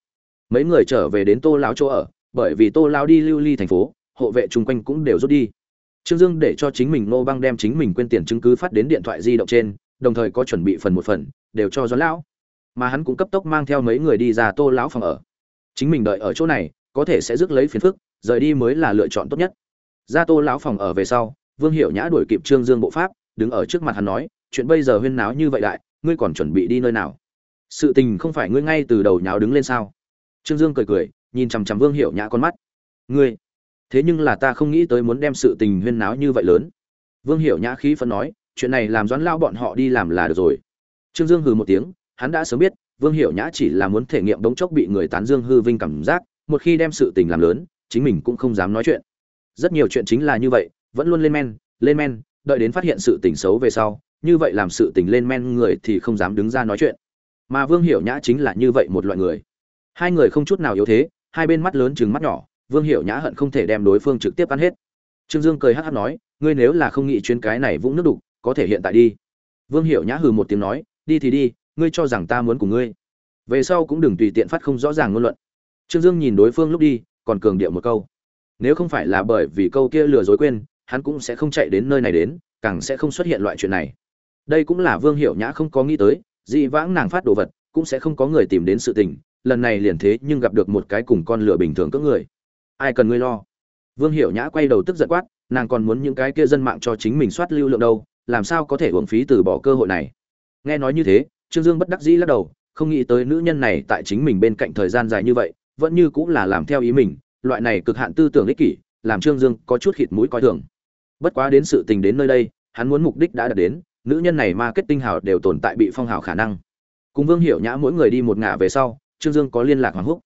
Mấy người trở về đến tô lão chỗ ở, bởi vì tô lão đi lưu ly thành phố hộ vệ chung quanh cũng đều rút đi. Trương dương để cho chính mình nô băng đem chính mình quên tiền chứng cứ phát đến điện thoại di động trên, đồng thời có chuẩn bị phần một phần, đều cho doãn lão. Mà hắn cũng cấp tốc mang theo mấy người đi ra tô lão phòng ở. Chính mình đợi ở chỗ này, có thể sẽ rước lấy phiền phức, rời đi mới là lựa chọn tốt nhất. Ra tô lão phòng ở về sau, vương hiệu nhã đuổi kịp trương dương bộ pháp, đứng ở trước mặt hắn nói, chuyện bây giờ huyên náo như vậy đại, ngươi còn chuẩn bị đi nơi nào? Sự tình không phải ngươi ngay từ đầu nháo đứng lên sao? Trương dương cười cười, nhìn chằm chằm vương hiệu nhã con mắt. Ngươi thế nhưng là ta không nghĩ tới muốn đem sự tình huyên náo như vậy lớn. Vương Hiểu nhã khí phấn nói, chuyện này làm doãn lao bọn họ đi làm là được rồi. Trương dương hừ một tiếng, hắn đã sớm biết, vương Hiểu nhã chỉ là muốn thể nghiệm đống chốc bị người tán dương hư vinh cảm giác, một khi đem sự tình làm lớn, chính mình cũng không dám nói chuyện. Rất nhiều chuyện chính là như vậy, vẫn luôn lên men lên men, đợi đến phát hiện sự tình xấu về sau, như vậy làm sự tình lên men người thì không dám đứng ra nói chuyện. Mà vương hiểu nhã chính là như vậy một loại người. Hai người không chút nào yếu thế, hai bên mắt lớn chừng mắt nhỏ vương hiểu nhã hận không thể đem đối phương trực tiếp ăn hết. Trương dương cười hát hát nói, ngươi nếu là không nghĩ chuyến cái này vũng nước đục, có thể hiện tại đi. Vương hiểu nhã hừ một tiếng nói, đi thì đi, ngươi cho rằng ta muốn cùng ngươi. Về sau cũng đừng tùy tiện phát không rõ ràng ngôn luận. Trương dương nhìn đối phương lúc đi, còn cường điệu một câu. Nếu không phải là bởi vì câu kia lừa dối quên, hắn cũng sẽ không chạy đến nơi này đến, càng sẽ không xuất hiện loại chuyện này. Đây cũng là vương hiệu nhã không có nghĩ tới, dị vãng nàng phát đồ vật, cũng sẽ không có người tìm đến sự tình, lần này liền thế nhưng gặp được một cái cùng con lửa bình thường cỡ người ai cần ngươi lo? Vương Hiểu nhã quay đầu tức giận quát, nàng còn muốn những cái kia dân mạng cho chính mình soát lưu lượng đâu, làm sao có thể uổng phí từ bỏ cơ hội này? Nghe nói như thế, trương dương bất đắc dĩ lắc đầu, không nghĩ tới nữ nhân này tại chính mình bên cạnh thời gian dài như vậy, vẫn như cũng là làm theo ý mình, loại này cực hạn tư tưởng ích kỷ, làm trương dương có chút khịt mũi coi thường. Bất quá đến sự tình đến nơi đây, hắn muốn mục đích đã đạt đến, nữ nhân này marketing hào đều tồn tại bị phong hào khả năng. Cùng vương hiểu nhã mỗi người đi một ngả về sau, trương dương có liên lạc hoàng húc.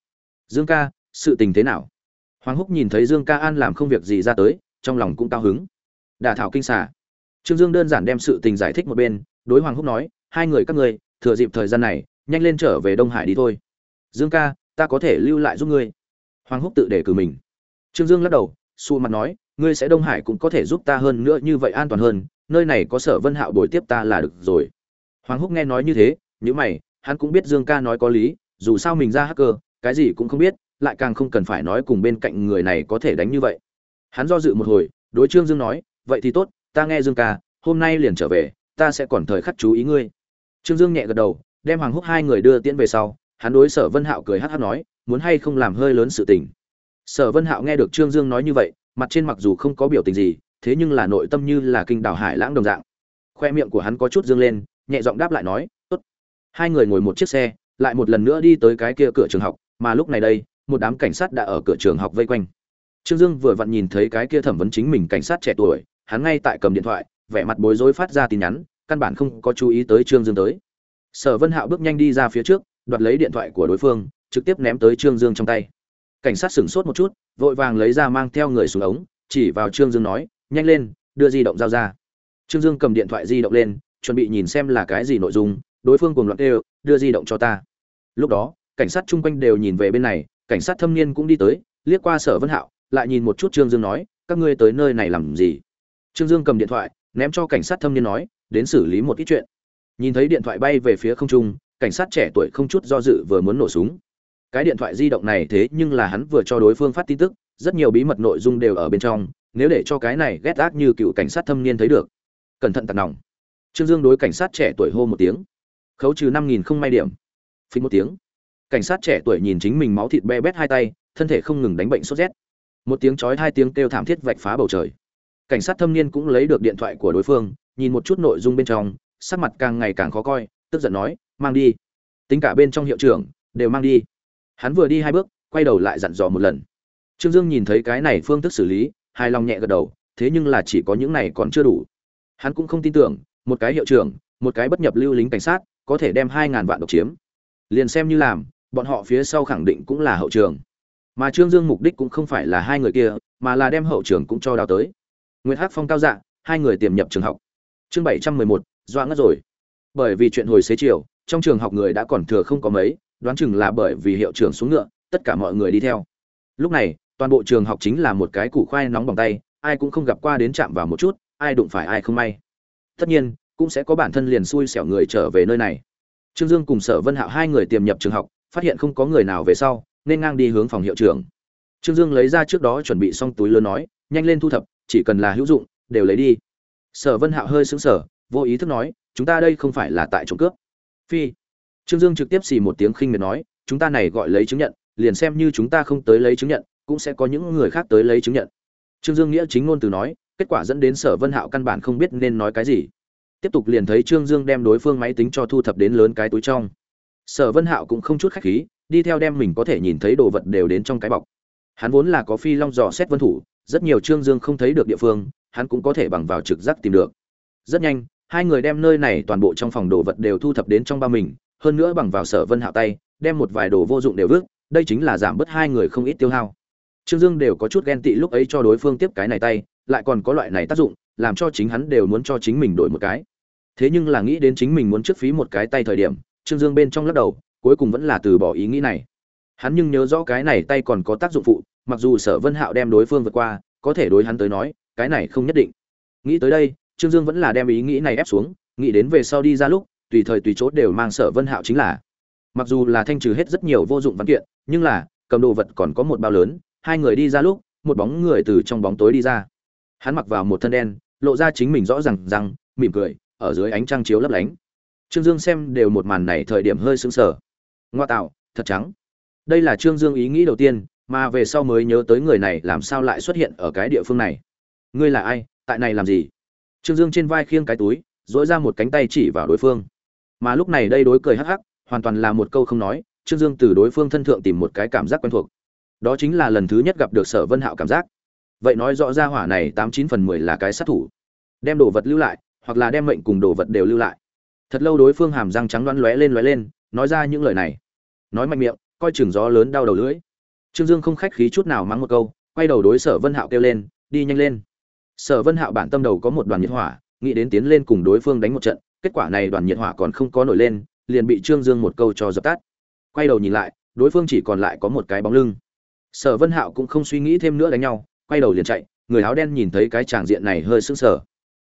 Dương ca, sự tình thế nào? Hoàng húc nhìn thấy dương ca an làm không việc gì ra tới, trong lòng cũng cao hứng. Đả thảo kinh xà. Trương dương đơn giản đem sự tình giải thích một bên, đối hoàng húc nói, hai người các ngươi, thừa dịp thời gian này, nhanh lên trở về đông hải đi thôi. Dương ca, ta có thể lưu lại giúp ngươi. Hoàng húc tự để cử mình. Trương dương lắc đầu xù mặt nói, ngươi sẽ đông hải cũng có thể giúp ta hơn nữa như vậy an toàn hơn, nơi này có sở vân hạo bồi tiếp ta là được rồi. Hoàng húc nghe nói như thế nhữ mày, hắn cũng biết dương ca nói có lý, dù sao mình ra hacker, cái gì cũng không biết lại càng không cần phải nói cùng bên cạnh người này có thể đánh như vậy. Hắn do dự một hồi, đối trương dương nói, vậy thì tốt, ta nghe dương ca, hôm nay liền trở về, ta sẽ còn thời khắc chú ý ngươi. Trương dương nhẹ gật đầu, đem hoàng húc hai người đưa tiễn về sau, hắn đối sở vân hạo cười hát hát nói, muốn hay không làm hơi lớn sự tình? Sở vân hạo nghe được trương dương nói như vậy, mặt trên mặc dù không có biểu tình gì, thế nhưng là nội tâm như là kinh đảo hải lãng đồng dạng. Khoe miệng của hắn có chút dương lên, nhẹ giọng đáp lại nói, tốt. Hai người ngồi một chiếc xe, lại một lần nữa đi tới cái kia cửa trường học, mà lúc này đây một đám cảnh sát đã ở cửa trường học vây quanh. Trương dương vừa vặn nhìn thấy cái kia thẩm vấn chính mình cảnh sát trẻ tuổi, hắn ngay tại cầm điện thoại, vẻ mặt bối rối phát ra tin nhắn, căn bản không có chú ý tới trương dương tới. Sở vân hạo bước nhanh đi ra phía trước, đoạt lấy điện thoại của đối phương, trực tiếp ném tới trương dương trong tay. Cảnh sát sửng sốt một chút, vội vàng lấy ra mang theo người xuống ống, chỉ vào trương dương nói, nhanh lên, đưa di động giao ra. Trương dương cầm điện thoại di động lên, chuẩn bị nhìn xem là cái gì nội dung, đối phương cùng loạn đều đưa di động cho ta. Lúc đó, cảnh sát chung quanh đều nhìn về bên này cảnh sát thâm niên cũng đi tới, liếc qua sở vân hạo, lại nhìn một chút trương dương nói, các ngươi tới nơi này làm gì? Trương dương cầm điện thoại, ném cho cảnh sát thâm niên nói, đến xử lý một ít chuyện. Nhìn thấy điện thoại bay về phía không trung, cảnh sát trẻ tuổi không chút do dự vừa muốn nổ súng. Cái điện thoại di động này thế nhưng là hắn vừa cho đối phương phát tin tức, rất nhiều bí mật nội dung đều ở bên trong, nếu để cho cái này ghét ác như cựu cảnh sát thâm niên thấy được. Cẩn thận tạt nòng. Trương dương đối cảnh sát trẻ tuổi hô một tiếng. Khấu trừ năm nghìn không may điểm. Phí một tiếng cảnh sát trẻ tuổi nhìn chính mình máu thịt be bét hai tay, thân thể không ngừng đánh bệnh sốt rét. Một tiếng chói hai tiếng kêu thảm thiết vạch phá bầu trời. Cảnh sát thâm niên cũng lấy được điện thoại của đối phương, nhìn một chút nội dung bên trong, sắc mặt càng ngày càng khó coi, tức giận nói, mang đi. Tính cả bên trong hiệu trưởng, đều mang đi. Hắn vừa đi hai bước, quay đầu lại dặn dò một lần. Trương dương nhìn thấy cái này phương thức xử lý, hài lòng nhẹ gật đầu, thế nhưng là chỉ có những này còn chưa đủ. Hắn cũng không tin tưởng, một cái hiệu trưởng, một cái bất nhập lưu lính cảnh sát, có thể đem hai ngàn vạn độc chiếm. Liền xem như làm bọn họ phía sau khẳng định cũng là hậu trường. Mà trương dương mục đích cũng không phải là hai người kia, mà là đem hậu trường cũng cho đào tới. Nguyễn hắc phong cao dạ hai người tiềm nhập trường học. Chương bảy trăm mười một doa ngất rồi. Bởi vì chuyện hồi xế chiều, trong trường học người đã còn thừa không có mấy, đoán chừng là bởi vì hiệu trưởng xuống ngựa, tất cả mọi người đi theo. Lúc này, toàn bộ trường học chính là một cái củ khoai nóng bằng tay, ai cũng không gặp qua đến chạm vào một chút, ai đụng phải ai không may. Tất nhiên, cũng sẽ có bản thân liền xui xẻo người trở về nơi này. Trương dương cùng sở vân hạo hai người tiềm nhập trường học phát hiện không có người nào về sau, nên ngang đi hướng phòng hiệu trưởng. Trương dương lấy ra trước đó chuẩn bị xong túi lớn nói, nhanh lên thu thập, chỉ cần là hữu dụng, đều lấy đi. Sở vân hạo hơi sững sờ, vô ý thức nói, chúng ta đây không phải là tại trộm cướp. Phi. Trương dương trực tiếp xì một tiếng khinh miệt nói, chúng ta này gọi lấy chứng nhận, liền xem như chúng ta không tới lấy chứng nhận, cũng sẽ có những người khác tới lấy chứng nhận. Trương dương nghĩa chính ngôn từ nói, kết quả dẫn đến sở vân hạo căn bản không biết nên nói cái gì. Tiếp tục liền thấy trương dương đem đối phương máy tính cho thu thập đến lớn cái túi trong sở vân hạo cũng không chút khách khí, đi theo đem mình có thể nhìn thấy đồ vật đều đến trong cái bọc. Hắn vốn là có phi long dò xét vân thủ, rất nhiều trương dương không thấy được địa phương, hắn cũng có thể bằng vào trực giác tìm được. Rất nhanh, hai người đem nơi này toàn bộ trong phòng đồ vật đều thu thập đến trong ba mình, hơn nữa bằng vào sở vân hạo tay, đem một vài đồ vô dụng đều vứt, đây chính là giảm bớt hai người không ít tiêu hao. Trương dương đều có chút ghen tị lúc ấy cho đối phương tiếp cái này tay, lại còn có loại này tác dụng, làm cho chính hắn đều muốn cho chính mình đổi một cái. Thế nhưng là nghĩ đến chính mình muốn trước phí một cái tay thời điểm trương dương bên trong lắc đầu, cuối cùng vẫn là từ bỏ ý nghĩ này. Hắn nhưng nhớ rõ cái này tay còn có tác dụng phụ, mặc dù sở vân hạo đem đối phương vượt qua, có thể đối hắn tới nói, cái này không nhất định. Nghĩ tới đây, trương dương vẫn là đem ý nghĩ này ép xuống, nghĩ đến về sau đi ra lúc, tùy thời tùy chốt đều mang sở vân hạo chính là. Mặc dù là thanh trừ hết rất nhiều vô dụng văn kiện, nhưng là, cầm đồ vật còn có một bao lớn, hai người đi ra lúc, một bóng người từ trong bóng tối đi ra. Hắn mặc vào một thân đen, lộ ra chính mình rõ ràng rằng mỉm cười, ở dưới ánh trăng chiếu lấp lánh trương dương xem đều một màn này thời điểm hơi sững sờ. Ngoa tạo, thật trắng. Đây là trương dương ý nghĩ đầu tiên, mà về sau mới nhớ tới người này làm sao lại xuất hiện ở cái địa phương này. Ngươi là ai, tại này làm gì? Trương dương trên vai khiêng cái túi dỗi ra một cánh tay chỉ vào đối phương. Mà lúc này đây đối cười hắc hắc, hoàn toàn là một câu không nói, trương dương từ đối phương thân thượng tìm một cái cảm giác quen thuộc. Đó chính là lần thứ nhất gặp được sở vân hạo cảm giác. Vậy nói rõ ra hỏa này tám chín phần mười là cái sát thủ. Đem đồ vật lưu lại, hoặc là đem mệnh cùng đồ vật đều lưu lại thật lâu đối phương hàm răng trắng đoán lóe lên lóe lên, nói ra những lời này. Nói mạnh miệng, coi chừng gió lớn đau đầu lưỡi. Trương dương không khách khí chút nào mắng một câu, quay đầu đối sở vân hạo kêu lên, đi nhanh lên. Sở vân hạo bản tâm đầu có một đoàn nhiệt hỏa, nghĩ đến tiến lên cùng đối phương đánh một trận, kết quả này đoàn nhiệt hỏa còn không có nổi lên, liền bị trương dương một câu cho dập tắt. Quay đầu nhìn lại, đối phương chỉ còn lại có một cái bóng lưng. Sở vân hạo cũng không suy nghĩ thêm nữa đánh nhau, quay đầu liền chạy, người áo đen nhìn thấy cái tràng diện này hơi sững sờ.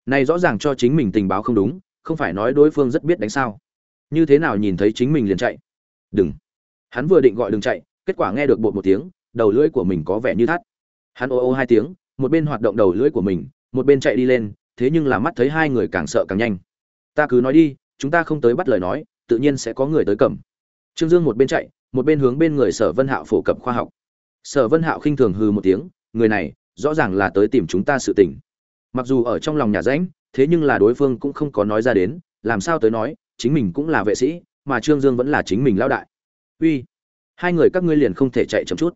Này rõ ràng cho chính mình tình báo không đúng không phải nói đối phương rất biết đánh sao? Như thế nào nhìn thấy chính mình liền chạy? Đừng. Hắn vừa định gọi đừng chạy, kết quả nghe được bột một tiếng, đầu lưỡi của mình có vẻ như thắt. Hắn ô ô hai tiếng, một bên hoạt động đầu lưỡi của mình, một bên chạy đi lên, thế nhưng là mắt thấy hai người càng sợ càng nhanh. Ta cứ nói đi, chúng ta không tới bắt lời nói, tự nhiên sẽ có người tới cầm. Trương dương một bên chạy, một bên hướng bên người sở vân hạo phổ cập khoa học. Sở vân hạo khinh thường hừ một tiếng, người này, rõ ràng là tới tìm chúng ta sự tình. Mặc dù ở trong lòng nhà rãnh thế nhưng là đối phương cũng không có nói ra đến, làm sao tới nói, chính mình cũng là vệ sĩ, mà trương dương vẫn là chính mình lão đại. Uy, hai người các ngươi liền không thể chạy chậm chút.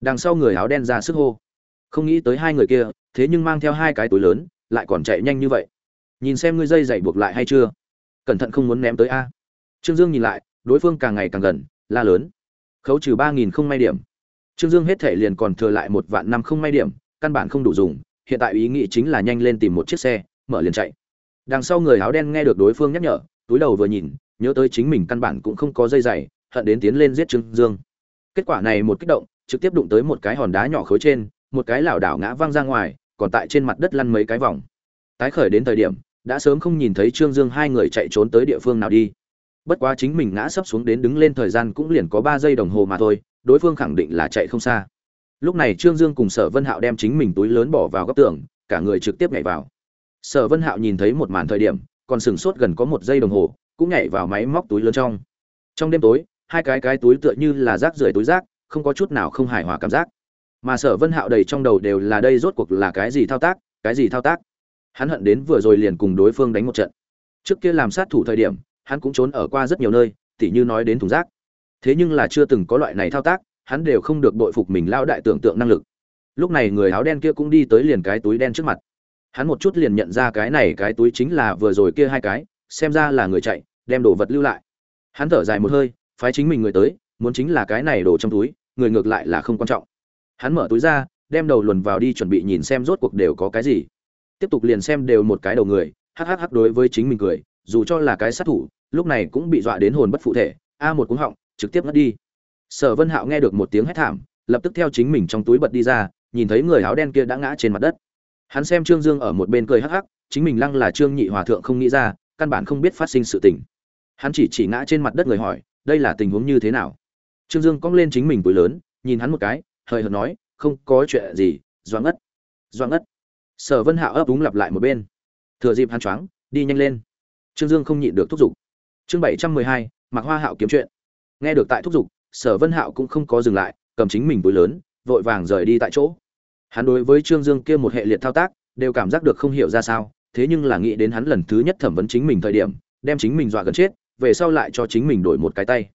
Đằng sau người áo đen ra sức hô. Không nghĩ tới hai người kia, thế nhưng mang theo hai cái túi lớn, lại còn chạy nhanh như vậy. Nhìn xem ngươi dây dày buộc lại hay chưa? Cẩn thận không muốn ném tới a. Trương dương nhìn lại, đối phương càng ngày càng gần, la lớn. Khấu trừ ba nghìn không may điểm. Trương dương hết thể liền còn thừa lại một vạn năm không may điểm, căn bản không đủ dùng, hiện tại ý nghĩ chính là nhanh lên tìm một chiếc xe mở liền chạy. Đằng sau người áo đen nghe được đối phương nhắc nhở, túi đầu vừa nhìn, nhớ tới chính mình căn bản cũng không có dây dày, hận đến tiến lên giết trương dương. Kết quả này một kích động, trực tiếp đụng tới một cái hòn đá nhỏ khối trên, một cái lảo đảo ngã văng ra ngoài, còn tại trên mặt đất lăn mấy cái vòng. Tái khởi đến thời điểm, đã sớm không nhìn thấy trương dương hai người chạy trốn tới địa phương nào đi. Bất quá chính mình ngã sấp xuống đến đứng lên thời gian cũng liền có ba giây đồng hồ mà thôi, đối phương khẳng định là chạy không xa. Lúc này trương dương cùng sở vân hạo đem chính mình túi lớn bỏ vào góc tường, cả người trực tiếp nhảy vào sở vân hạo nhìn thấy một màn thời điểm, còn sửng sốt gần có một giây đồng hồ, cũng nhảy vào máy móc túi lớn trong. Trong đêm tối, hai cái cái túi tựa như là rác rưởi túi rác, không có chút nào không hài hòa cảm giác. Mà sở vân hạo đầy trong đầu đều là đây rốt cuộc là cái gì thao tác, cái gì thao tác. Hắn hận đến vừa rồi liền cùng đối phương đánh một trận. Trước kia làm sát thủ thời điểm, hắn cũng trốn ở qua rất nhiều nơi, tỉ như nói đến thùng rác. Thế nhưng là chưa từng có loại này thao tác, hắn đều không được bội phục mình lao đại tưởng tượng năng lực. Lúc này người áo đen kia cũng đi tới liền cái túi đen trước mặt hắn một chút liền nhận ra cái này cái túi chính là vừa rồi kia hai cái, xem ra là người chạy, đem đồ vật lưu lại. Hắn thở dài một hơi, phái chính mình người tới, muốn chính là cái này đổ trong túi, người ngược lại là không quan trọng. Hắn mở túi ra, đem đầu luồn vào đi chuẩn bị nhìn xem rốt cuộc đều có cái gì. Tiếp tục liền xem đều một cái đầu người, hắc hắc hắc đối với chính mình cười, dù cho là cái sát thủ, lúc này cũng bị dọa đến hồn bất phụ thể, a một cúng họng, trực tiếp ngất đi. Sở vân hạo nghe được một tiếng hét thảm, lập tức theo chính mình trong túi bật đi ra, nhìn thấy người áo đen kia đã ngã trên mặt đất hắn xem trương dương ở một bên cười hắc hắc, chính mình lăng là trương nhị hòa thượng không nghĩ ra, căn bản không biết phát sinh sự tình. Hắn chỉ chỉ ngã trên mặt đất người hỏi, đây là tình huống như thế nào? Trương dương cong lên chính mình túi lớn, nhìn hắn một cái, hời hợt nói, không có chuyện gì, doãn ất doãn ất sở vân hạo ấp úng lặp lại một bên. Thừa dịp hắn choáng, đi nhanh lên. Trương dương không nhịn được thúc giục. Chương bảy trăm mười hai mặc hoa hạo kiếm chuyện. Nghe được tại thúc giục, sở vân hạo cũng không có dừng lại, cầm chính mình túi lớn, vội vàng rời đi tại chỗ hắn đối với trương dương kia một hệ liệt thao tác, đều cảm giác được không hiểu ra sao, thế nhưng là nghĩ đến hắn lần thứ nhất thẩm vấn chính mình thời điểm, đem chính mình dọa gần chết, về sau lại cho chính mình đổi một cái tay.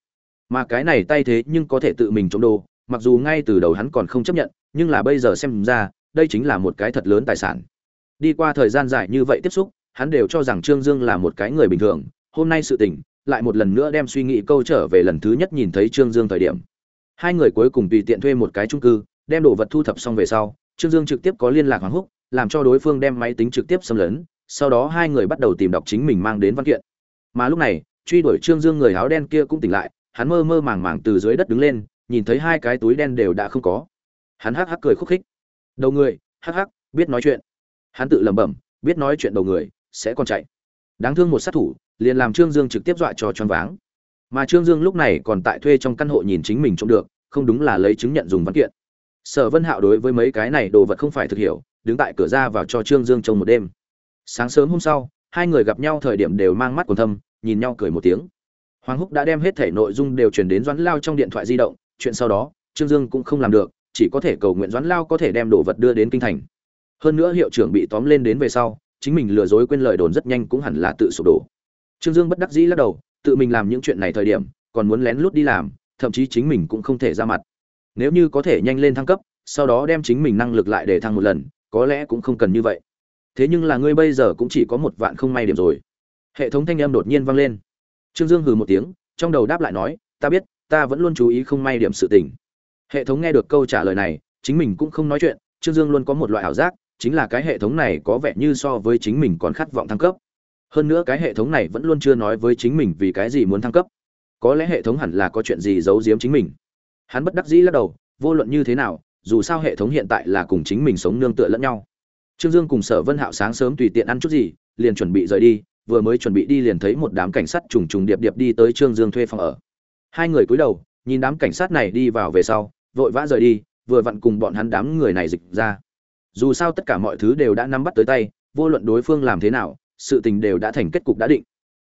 Mà cái này tay thế nhưng có thể tự mình chống đồ, mặc dù ngay từ đầu hắn còn không chấp nhận, nhưng là bây giờ xem ra, đây chính là một cái thật lớn tài sản. Đi qua thời gian dài như vậy tiếp xúc, hắn đều cho rằng trương dương là một cái người bình thường, hôm nay sự tình, lại một lần nữa đem suy nghĩ câu trở về lần thứ nhất nhìn thấy trương dương thời điểm. Hai người cuối cùng tùy tiện thuê một cái trung cư, đem đồ vật thu thập xong về sau trương dương trực tiếp có liên lạc hoàng húc, làm cho đối phương đem máy tính trực tiếp xâm lấn, sau đó hai người bắt đầu tìm đọc chính mình mang đến văn kiện. Mà lúc này, truy đuổi trương dương người áo đen kia cũng tỉnh lại, hắn mơ mơ màng màng từ dưới đất đứng lên, nhìn thấy hai cái túi đen đều đã không có. Hắn hắc hắc cười khúc khích. Đầu người, hắc hắc, biết nói chuyện. Hắn tự lẩm bẩm, biết nói chuyện đầu người, sẽ còn chạy. Đáng thương một sát thủ, liền làm trương dương trực tiếp dọa cho choáng váng. Mà trương dương lúc này còn tại thuê trong căn hộ nhìn chính mình trông được, không đúng là lấy chứng nhận dùng văn kiện sở vân hạo đối với mấy cái này đồ vật không phải thực hiểu, đứng tại cửa ra vào cho trương dương trông một đêm. Sáng sớm hôm sau, hai người gặp nhau thời điểm đều mang mắt còn thâm, nhìn nhau cười một tiếng. Hoàng húc đã đem hết thể nội dung đều truyền đến doãn lao trong điện thoại di động, chuyện sau đó, trương dương cũng không làm được, chỉ có thể cầu nguyện doãn lao có thể đem đồ vật đưa đến kinh thành. Hơn nữa hiệu trưởng bị tóm lên đến về sau, chính mình lừa dối quên lời đồn rất nhanh cũng hẳn là tự sụp đổ. Trương dương bất đắc dĩ lắc đầu, tự mình làm những chuyện này thời điểm, còn muốn lén lút đi làm, thậm chí chính mình cũng không thể ra mặt nếu như có thể nhanh lên thăng cấp, sau đó đem chính mình năng lực lại để thăng một lần, có lẽ cũng không cần như vậy. Thế nhưng là ngươi bây giờ cũng chỉ có một vạn không may điểm rồi. Hệ thống thanh âm đột nhiên vang lên. Trương dương hừ một tiếng, trong đầu đáp lại nói, ta biết, ta vẫn luôn chú ý không may điểm sự tình. Hệ thống nghe được câu trả lời này, chính mình cũng không nói chuyện, trương dương luôn có một loại ảo giác, chính là cái hệ thống này có vẻ như so với chính mình còn khát vọng thăng cấp. Hơn nữa cái hệ thống này vẫn luôn chưa nói với chính mình vì cái gì muốn thăng cấp. Có lẽ hệ thống hẳn là có chuyện gì giấu giếm chính mình hắn bất đắc dĩ lắc đầu, vô luận như thế nào, dù sao hệ thống hiện tại là cùng chính mình sống nương tựa lẫn nhau. Trương dương cùng sở vân hạo sáng sớm tùy tiện ăn chút gì, liền chuẩn bị rời đi, vừa mới chuẩn bị đi liền thấy một đám cảnh sát trùng trùng điệp điệp đi tới trương dương thuê phòng ở. Hai người cúi đầu, nhìn đám cảnh sát này đi vào về sau, vội vã rời đi, vừa vặn cùng bọn hắn đám người này dịch ra. Dù sao tất cả mọi thứ đều đã nắm bắt tới tay, vô luận đối phương làm thế nào, sự tình đều đã thành kết cục đã định.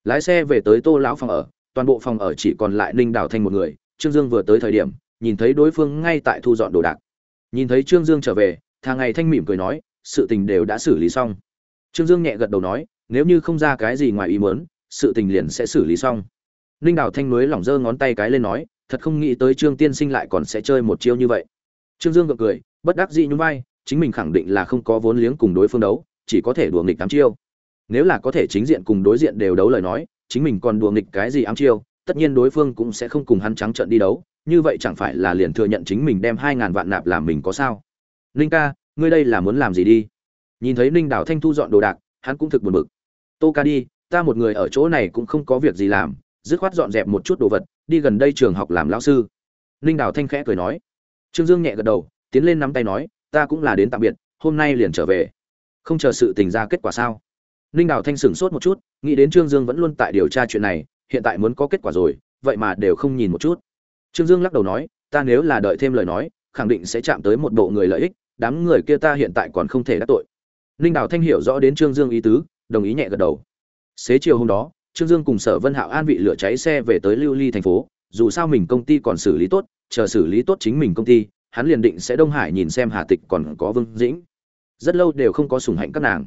Lái xe về tới tô lão phòng ở, toàn bộ phòng ở chỉ còn lại ninh đào thanh một người, trương dương vừa tới thời điểm nhìn thấy đối phương ngay tại thu dọn đồ đạc. Nhìn thấy trương dương trở về thằng ngày thanh mỉm cười nói, sự tình đều đã xử lý xong. Trương dương nhẹ gật đầu nói, nếu như không ra cái gì ngoài ý muốn, sự tình liền sẽ xử lý xong. Ninh đào thanh núi lỏng giơ ngón tay cái lên nói, thật không nghĩ tới trương tiên sinh lại còn sẽ chơi một chiêu như vậy. Trương dương gật cười, bất đắc dĩ nhún vai, chính mình khẳng định là không có vốn liếng cùng đối phương đấu, chỉ có thể đùa nghịch tám chiêu. Nếu là có thể chính diện cùng đối diện đều đấu lời nói, chính mình còn đùa nghịch cái gì ám chiêu, tất nhiên đối phương cũng sẽ không cùng hắn trắng trợn đi đấu như vậy chẳng phải là liền thừa nhận chính mình đem hai ngàn vạn nạp làm mình có sao? Ninh ca, ngươi đây là muốn làm gì đi? Nhìn thấy ninh đảo thanh thu dọn đồ đạc, hắn cũng thực buồn bực. Tô ca đi, ta một người ở chỗ này cũng không có việc gì làm, dứt khoát dọn dẹp một chút đồ vật, đi gần đây trường học làm lão sư. Ninh đảo thanh khẽ cười nói. Trương dương nhẹ gật đầu, tiến lên nắm tay nói, ta cũng là đến tạm biệt, hôm nay liền trở về. Không chờ sự tình ra kết quả sao? Ninh đảo thanh sửng sốt một chút, nghĩ đến trương dương vẫn luôn tại điều tra chuyện này, hiện tại muốn có kết quả rồi, vậy mà đều không nhìn một chút trương dương lắc đầu nói, ta nếu là đợi thêm lời nói, khẳng định sẽ chạm tới một bộ người lợi ích, đám người kia ta hiện tại còn không thể đắc tội. Ninh đào thanh hiểu rõ đến trương dương ý tứ, đồng ý nhẹ gật đầu. Xế chiều hôm đó, trương dương cùng sở vân hạo an vị lửa cháy xe về tới lưu ly thành phố, dù sao mình công ty còn xử lý tốt, chờ xử lý tốt chính mình công ty, hắn liền định sẽ đông hải nhìn xem hà tịch còn có vương dĩnh. Rất lâu đều không có sủng hạnh các nàng.